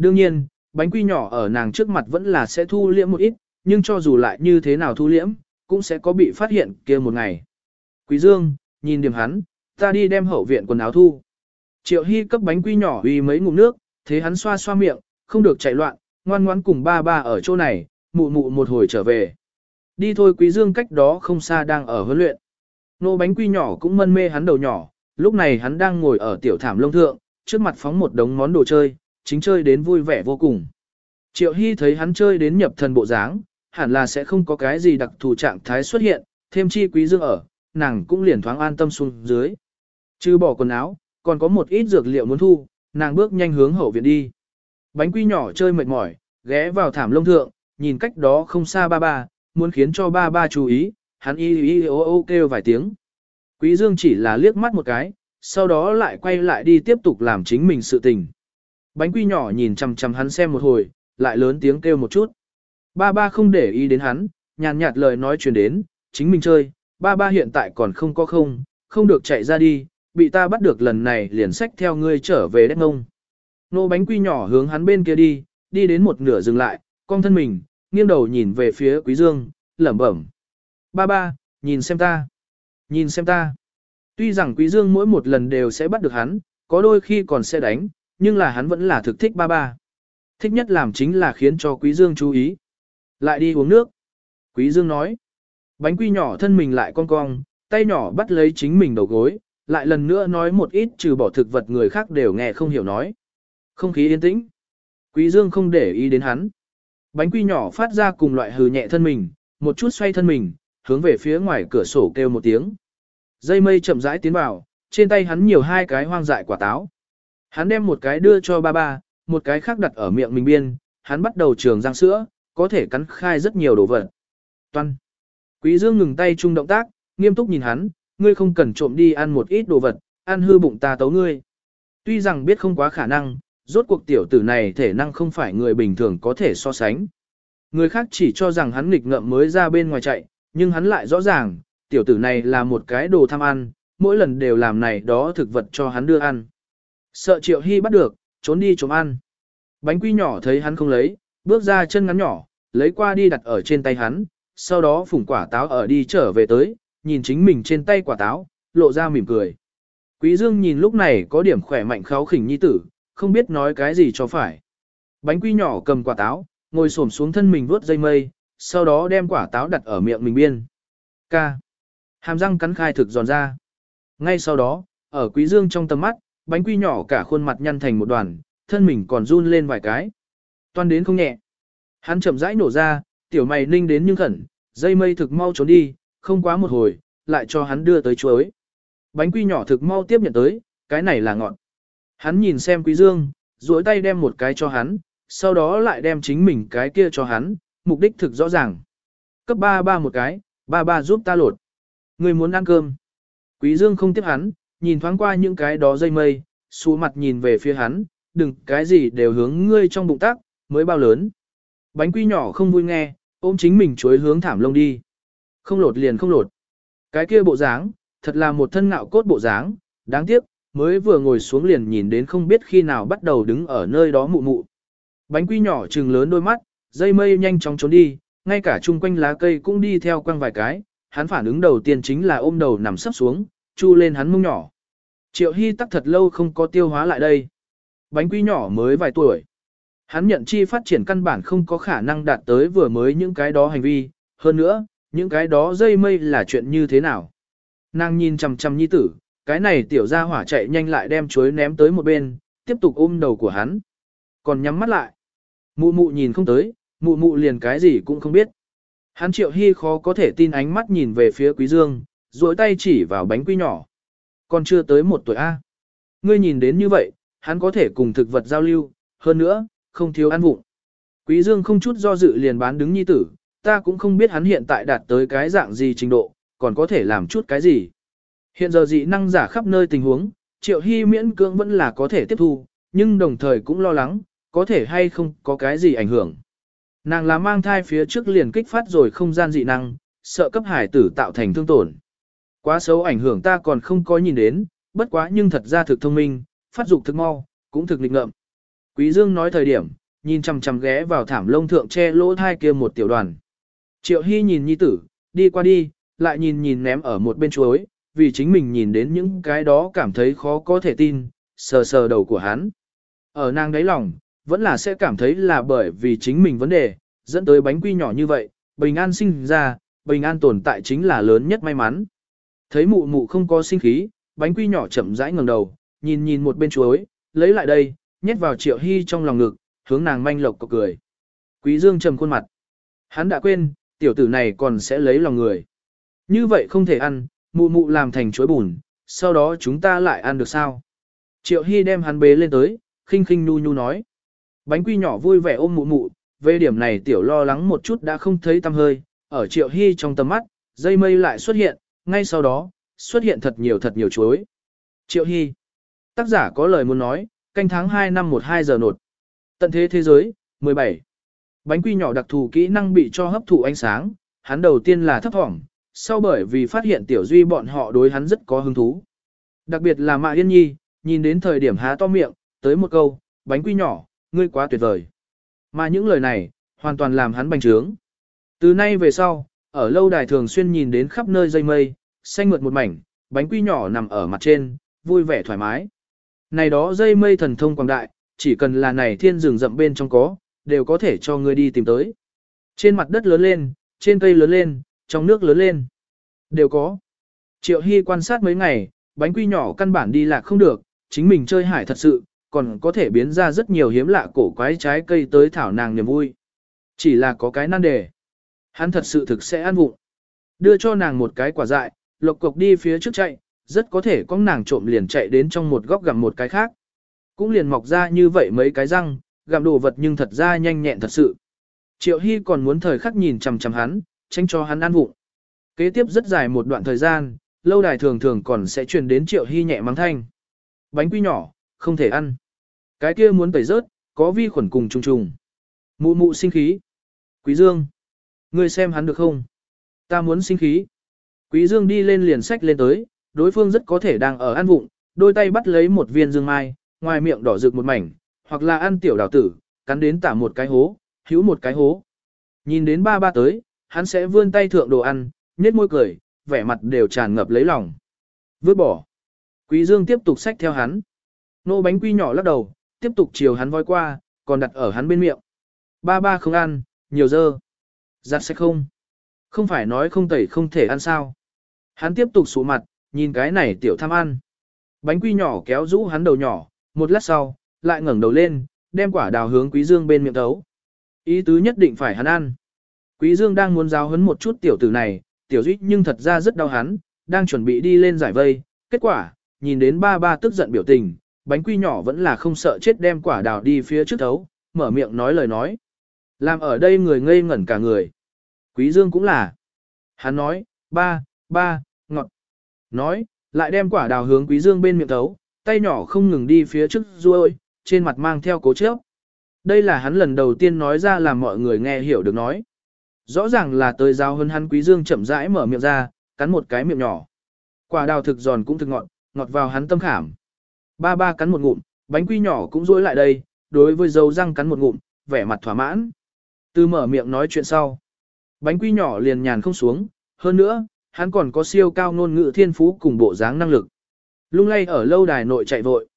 A: Đương nhiên, bánh quy nhỏ ở nàng trước mặt vẫn là sẽ thu liễm một ít, nhưng cho dù lại như thế nào thu liễm, cũng sẽ có bị phát hiện kia một ngày. Quý Dương, nhìn điểm hắn, ta đi đem hậu viện quần áo thu. Triệu Hy cấp bánh quy nhỏ uy mấy ngụm nước, thế hắn xoa xoa miệng, không được chạy loạn, ngoan ngoãn cùng ba ba ở chỗ này, mụ mụ một hồi trở về. Đi thôi Quý Dương cách đó không xa đang ở huấn luyện. Nô bánh quy nhỏ cũng mân mê hắn đầu nhỏ, lúc này hắn đang ngồi ở tiểu thảm lông thượng, trước mặt phóng một đống món đồ chơi, chính chơi đến vui vẻ vô cùng. Triệu Hy thấy hắn chơi đến nhập thần bộ dáng, hẳn là sẽ không có cái gì đặc thù trạng thái xuất hiện, thêm chi quý dương ở, nàng cũng liền thoáng an tâm xuống dưới. Chứ bỏ quần áo, còn có một ít dược liệu muốn thu, nàng bước nhanh hướng hậu viện đi. Bánh quy nhỏ chơi mệt mỏi, ghé vào thảm lông thượng, nhìn cách đó không xa ba ba, muốn khiến cho ba ba chú ý, hắn y y ô ô kêu vài tiếng. Quý dương chỉ là liếc mắt một cái, sau đó lại quay lại đi tiếp tục làm chính mình sự tình. Bánh quy nhỏ nhìn chằm chằm hắn xem một hồi, lại lớn tiếng kêu một chút. Ba ba không để ý đến hắn, nhàn nhạt lời nói truyền đến, chính mình chơi, ba ba hiện tại còn không có không, không được chạy ra đi, bị ta bắt được lần này liền sách theo ngươi trở về đất ngông. Nô bánh quy nhỏ hướng hắn bên kia đi, đi đến một nửa dừng lại, con thân mình, nghiêng đầu nhìn về phía quý dương, lẩm bẩm. Ba ba, nhìn xem ta, nhìn xem ta. Tuy rằng quý dương mỗi một lần đều sẽ bắt được hắn, có đôi khi còn sẽ đánh, nhưng là hắn vẫn là thực thích ba ba. Thích nhất làm chính là khiến cho quý dương chú ý. Lại đi uống nước. Quý Dương nói. Bánh quy nhỏ thân mình lại cong cong, tay nhỏ bắt lấy chính mình đầu gối, lại lần nữa nói một ít trừ bỏ thực vật người khác đều nghe không hiểu nói. Không khí yên tĩnh. Quý Dương không để ý đến hắn. Bánh quy nhỏ phát ra cùng loại hừ nhẹ thân mình, một chút xoay thân mình, hướng về phía ngoài cửa sổ kêu một tiếng. Dây mây chậm rãi tiến vào, trên tay hắn nhiều hai cái hoang dại quả táo. Hắn đem một cái đưa cho ba ba, một cái khác đặt ở miệng mình biên, hắn bắt đầu trường răng sữa, có thể cắn khai rất nhiều đồ vật. Toan. Quý Dương ngừng tay chung động tác, nghiêm túc nhìn hắn, ngươi không cần trộm đi ăn một ít đồ vật, ăn hư bụng ta tấu ngươi. Tuy rằng biết không quá khả năng, rốt cuộc tiểu tử này thể năng không phải người bình thường có thể so sánh. Người khác chỉ cho rằng hắn nghịch ngợm mới ra bên ngoài chạy, nhưng hắn lại rõ ràng, tiểu tử này là một cái đồ tham ăn, mỗi lần đều làm này đó thực vật cho hắn đưa ăn. Sợ triệu hy bắt được, trốn đi trốn ăn. Bánh quy nhỏ thấy hắn không lấy, bước ra chân ngắn nhỏ, lấy qua đi đặt ở trên tay hắn, sau đó phủng quả táo ở đi trở về tới, nhìn chính mình trên tay quả táo, lộ ra mỉm cười. Quý Dương nhìn lúc này có điểm khỏe mạnh kháo khỉnh nhi tử, không biết nói cái gì cho phải. Bánh quy nhỏ cầm quả táo, ngồi xổm xuống thân mình vuốt dây mây, sau đó đem quả táo đặt ở miệng mình biên. Ca. Hàm răng cắn khai thực giòn ra. Ngay sau đó, ở quý dương trong tầm mắt, bánh quy nhỏ cả khuôn mặt nhăn thành một đoàn, thân mình còn run lên vài cái. Toan đến không nhẹ. Hắn chậm rãi nổ ra, tiểu mày ninh đến nhưng khẩn, dây mây thực mau trốn đi, không quá một hồi, lại cho hắn đưa tới chuối. Bánh quy nhỏ thực mau tiếp nhận tới, cái này là ngọn. Hắn nhìn xem quý dương, duỗi tay đem một cái cho hắn, sau đó lại đem chính mình cái kia cho hắn, mục đích thực rõ ràng. Cấp ba ba một cái, ba ba giúp ta lột. Người muốn ăn cơm. Quý Dương không tiếp hắn, nhìn thoáng qua những cái đó dây mây, xuống mặt nhìn về phía hắn, đừng cái gì đều hướng ngươi trong bụng tắc, mới bao lớn. Bánh quy nhỏ không vui nghe, ôm chính mình chuối hướng thảm lông đi. Không lột liền không lột. Cái kia bộ dáng, thật là một thân ngạo cốt bộ dáng, đáng tiếc, mới vừa ngồi xuống liền nhìn đến không biết khi nào bắt đầu đứng ở nơi đó mụ mụ. Bánh quy nhỏ trừng lớn đôi mắt, dây mây nhanh chóng trốn đi, ngay cả chung quanh lá cây cũng đi theo quăng vài cái, hắn phản ứng đầu tiên chính là ôm đầu nằm sấp xuống, chu lên hắn mông nhỏ. Triệu Hy tắc thật lâu không có tiêu hóa lại đây. Bánh quy nhỏ mới vài tuổi. Hắn nhận chi phát triển căn bản không có khả năng đạt tới vừa mới những cái đó hành vi, hơn nữa, những cái đó dây mây là chuyện như thế nào. Nàng nhìn chằm chằm nhi tử, cái này tiểu gia hỏa chạy nhanh lại đem chuối ném tới một bên, tiếp tục ôm đầu của hắn. Còn nhắm mắt lại. Mụ mụ nhìn không tới, mụ mụ liền cái gì cũng không biết. Hắn triệu hy khó có thể tin ánh mắt nhìn về phía quý dương, duỗi tay chỉ vào bánh quy nhỏ. Còn chưa tới một tuổi A. Ngươi nhìn đến như vậy, hắn có thể cùng thực vật giao lưu, hơn nữa, không thiếu ăn vụng. Quý dương không chút do dự liền bán đứng nhi tử, ta cũng không biết hắn hiện tại đạt tới cái dạng gì trình độ, còn có thể làm chút cái gì. Hiện giờ dị năng giả khắp nơi tình huống, triệu hy miễn cưỡng vẫn là có thể tiếp thu, nhưng đồng thời cũng lo lắng, có thể hay không có cái gì ảnh hưởng. Nàng là mang thai phía trước liền kích phát rồi không gian dị năng, sợ cấp hải tử tạo thành thương tổn. Quá xấu ảnh hưởng ta còn không có nhìn đến, bất quá nhưng thật ra thực thông minh, phát dục thực mau, cũng thực lịch ngợm. Quý Dương nói thời điểm, nhìn chằm chằm ghé vào thảm lông thượng che lỗ thai kia một tiểu đoàn. Triệu Hy nhìn nhi tử, đi qua đi, lại nhìn nhìn ném ở một bên chuối, vì chính mình nhìn đến những cái đó cảm thấy khó có thể tin, sờ sờ đầu của hắn. Ở nàng đáy lòng, vẫn là sẽ cảm thấy là bởi vì chính mình vấn đề, dẫn tới bánh quy nhỏ như vậy, bình an sinh ra, bình an tồn tại chính là lớn nhất may mắn. Thấy mụ mụ không có sinh khí, bánh quy nhỏ chậm rãi ngẩng đầu, nhìn nhìn một bên chuối, lấy lại đây, nhét vào triệu hy trong lòng ngực, hướng nàng manh lộc cọc cười. Quý dương trầm khuôn mặt. Hắn đã quên, tiểu tử này còn sẽ lấy lòng người. Như vậy không thể ăn, mụ mụ làm thành chuối bùn, sau đó chúng ta lại ăn được sao? Triệu Hy đem hắn bế lên tới, khinh khinh nu nu nói. Bánh quy nhỏ vui vẻ ôm mụ mụ, về điểm này tiểu lo lắng một chút đã không thấy tâm hơi, ở Triệu Hy trong tầm mắt, dây mây lại xuất hiện, ngay sau đó, xuất hiện thật nhiều thật nhiều chuối. Triệu Hy. Tác giả có lời muốn nói, canh tháng 2 năm 12 giờ nột. Tận thế thế giới, 17. Bánh quy nhỏ đặc thù kỹ năng bị cho hấp thụ ánh sáng, hắn đầu tiên là thấp thỏm, sau bởi vì phát hiện tiểu duy bọn họ đối hắn rất có hứng thú. Đặc biệt là Mạ Yên Nhi, nhìn đến thời điểm há to miệng, tới một câu, bánh quy nhỏ, ngươi quá tuyệt vời. Mà những lời này, hoàn toàn làm hắn bành trướng. Từ nay về sau, ở lâu đài thường xuyên nhìn đến khắp nơi dây mây, xanh mượt một mảnh, bánh quy nhỏ nằm ở mặt trên, vui vẻ thoải mái. Này đó dây mây thần thông quảng đại, chỉ cần là này thiên rừng rậm bên trong có, đều có thể cho ngươi đi tìm tới. Trên mặt đất lớn lên, trên cây lớn lên, trong nước lớn lên. Đều có. Triệu Hy quan sát mấy ngày, bánh quy nhỏ căn bản đi lạc không được, chính mình chơi hải thật sự, còn có thể biến ra rất nhiều hiếm lạ cổ quái trái cây tới thảo nàng niềm vui. Chỉ là có cái nan đề. Hắn thật sự thực sẽ ăn vụng. Đưa cho nàng một cái quả dại, lộc cục đi phía trước chạy, rất có thể con nàng trộm liền chạy đến trong một góc gặm một cái khác. Cũng liền mọc ra như vậy mấy cái răng, gặm đồ vật nhưng thật ra nhanh nhẹn thật sự. Triệu Hy còn muốn thời khắc nhìn chằm chằm hắn, tránh cho hắn ăn vụng. Kế tiếp rất dài một đoạn thời gian, lâu đài thường thường còn sẽ truyền đến Triệu Hy nhẹ mắng thanh. Bánh quy nhỏ, không thể ăn. Cái kia muốn tẩy rớt, có vi khuẩn cùng trùng trùng. Mụ mụ sinh khí. Quý Dương. Ngươi xem hắn được không? Ta muốn sinh khí. Quý Dương đi lên liền sách lên tới, đối phương rất có thể đang ở ăn vụng, đôi tay bắt lấy một viên dương mai, ngoài miệng đỏ rực một mảnh, hoặc là ăn tiểu đào tử, cắn đến tả một cái hố, hữu một cái hố. Nhìn đến ba ba tới, hắn sẽ vươn tay thượng đồ ăn, nhếch môi cười, vẻ mặt đều tràn ngập lấy lòng. Vứt bỏ. Quý Dương tiếp tục xách theo hắn. Nô bánh quy nhỏ lắc đầu, tiếp tục chiều hắn voi qua, còn đặt ở hắn bên miệng. Ba ba không ăn, nhiều dơ. Giặt sẽ không. Không phải nói không tẩy không thể ăn sao. Hắn tiếp tục sụ mặt, nhìn cái này tiểu tham ăn. Bánh quy nhỏ kéo rũ hắn đầu nhỏ, một lát sau, lại ngẩng đầu lên, đem quả đào hướng Quý Dương bên miệng tấu. Ý tứ nhất định phải hắn ăn. Quý Dương đang muốn giáo huấn một chút tiểu tử này, tiểu duy nhưng thật ra rất đau hắn, đang chuẩn bị đi lên giải vây. Kết quả, nhìn đến ba ba tức giận biểu tình, bánh quy nhỏ vẫn là không sợ chết đem quả đào đi phía trước thấu, mở miệng nói lời nói. Làm ở đây người ngây ngẩn cả người. Quý Dương cũng là. Hắn nói, ba, ba, ngọt. Nói, lại đem quả đào hướng Quý Dương bên miệng tấu, tay nhỏ không ngừng đi phía trước ruôi, trên mặt mang theo cố chấp. Đây là hắn lần đầu tiên nói ra làm mọi người nghe hiểu được nói. Rõ ràng là tới giao hơn hắn Quý Dương chậm rãi mở miệng ra, cắn một cái miệng nhỏ. Quả đào thực giòn cũng thực ngọt, ngọt vào hắn tâm khảm. Ba ba cắn một ngụm, bánh quy nhỏ cũng rối lại đây, đối với dấu răng cắn một ngụm, vẻ mặt thỏa mãn. Từ mở miệng nói chuyện sau. Bánh quy nhỏ liền nhàn không xuống, hơn nữa, hắn còn có siêu cao ngôn ngữ thiên phú cùng bộ dáng năng lực. Lung lay ở lâu đài nội chạy vội.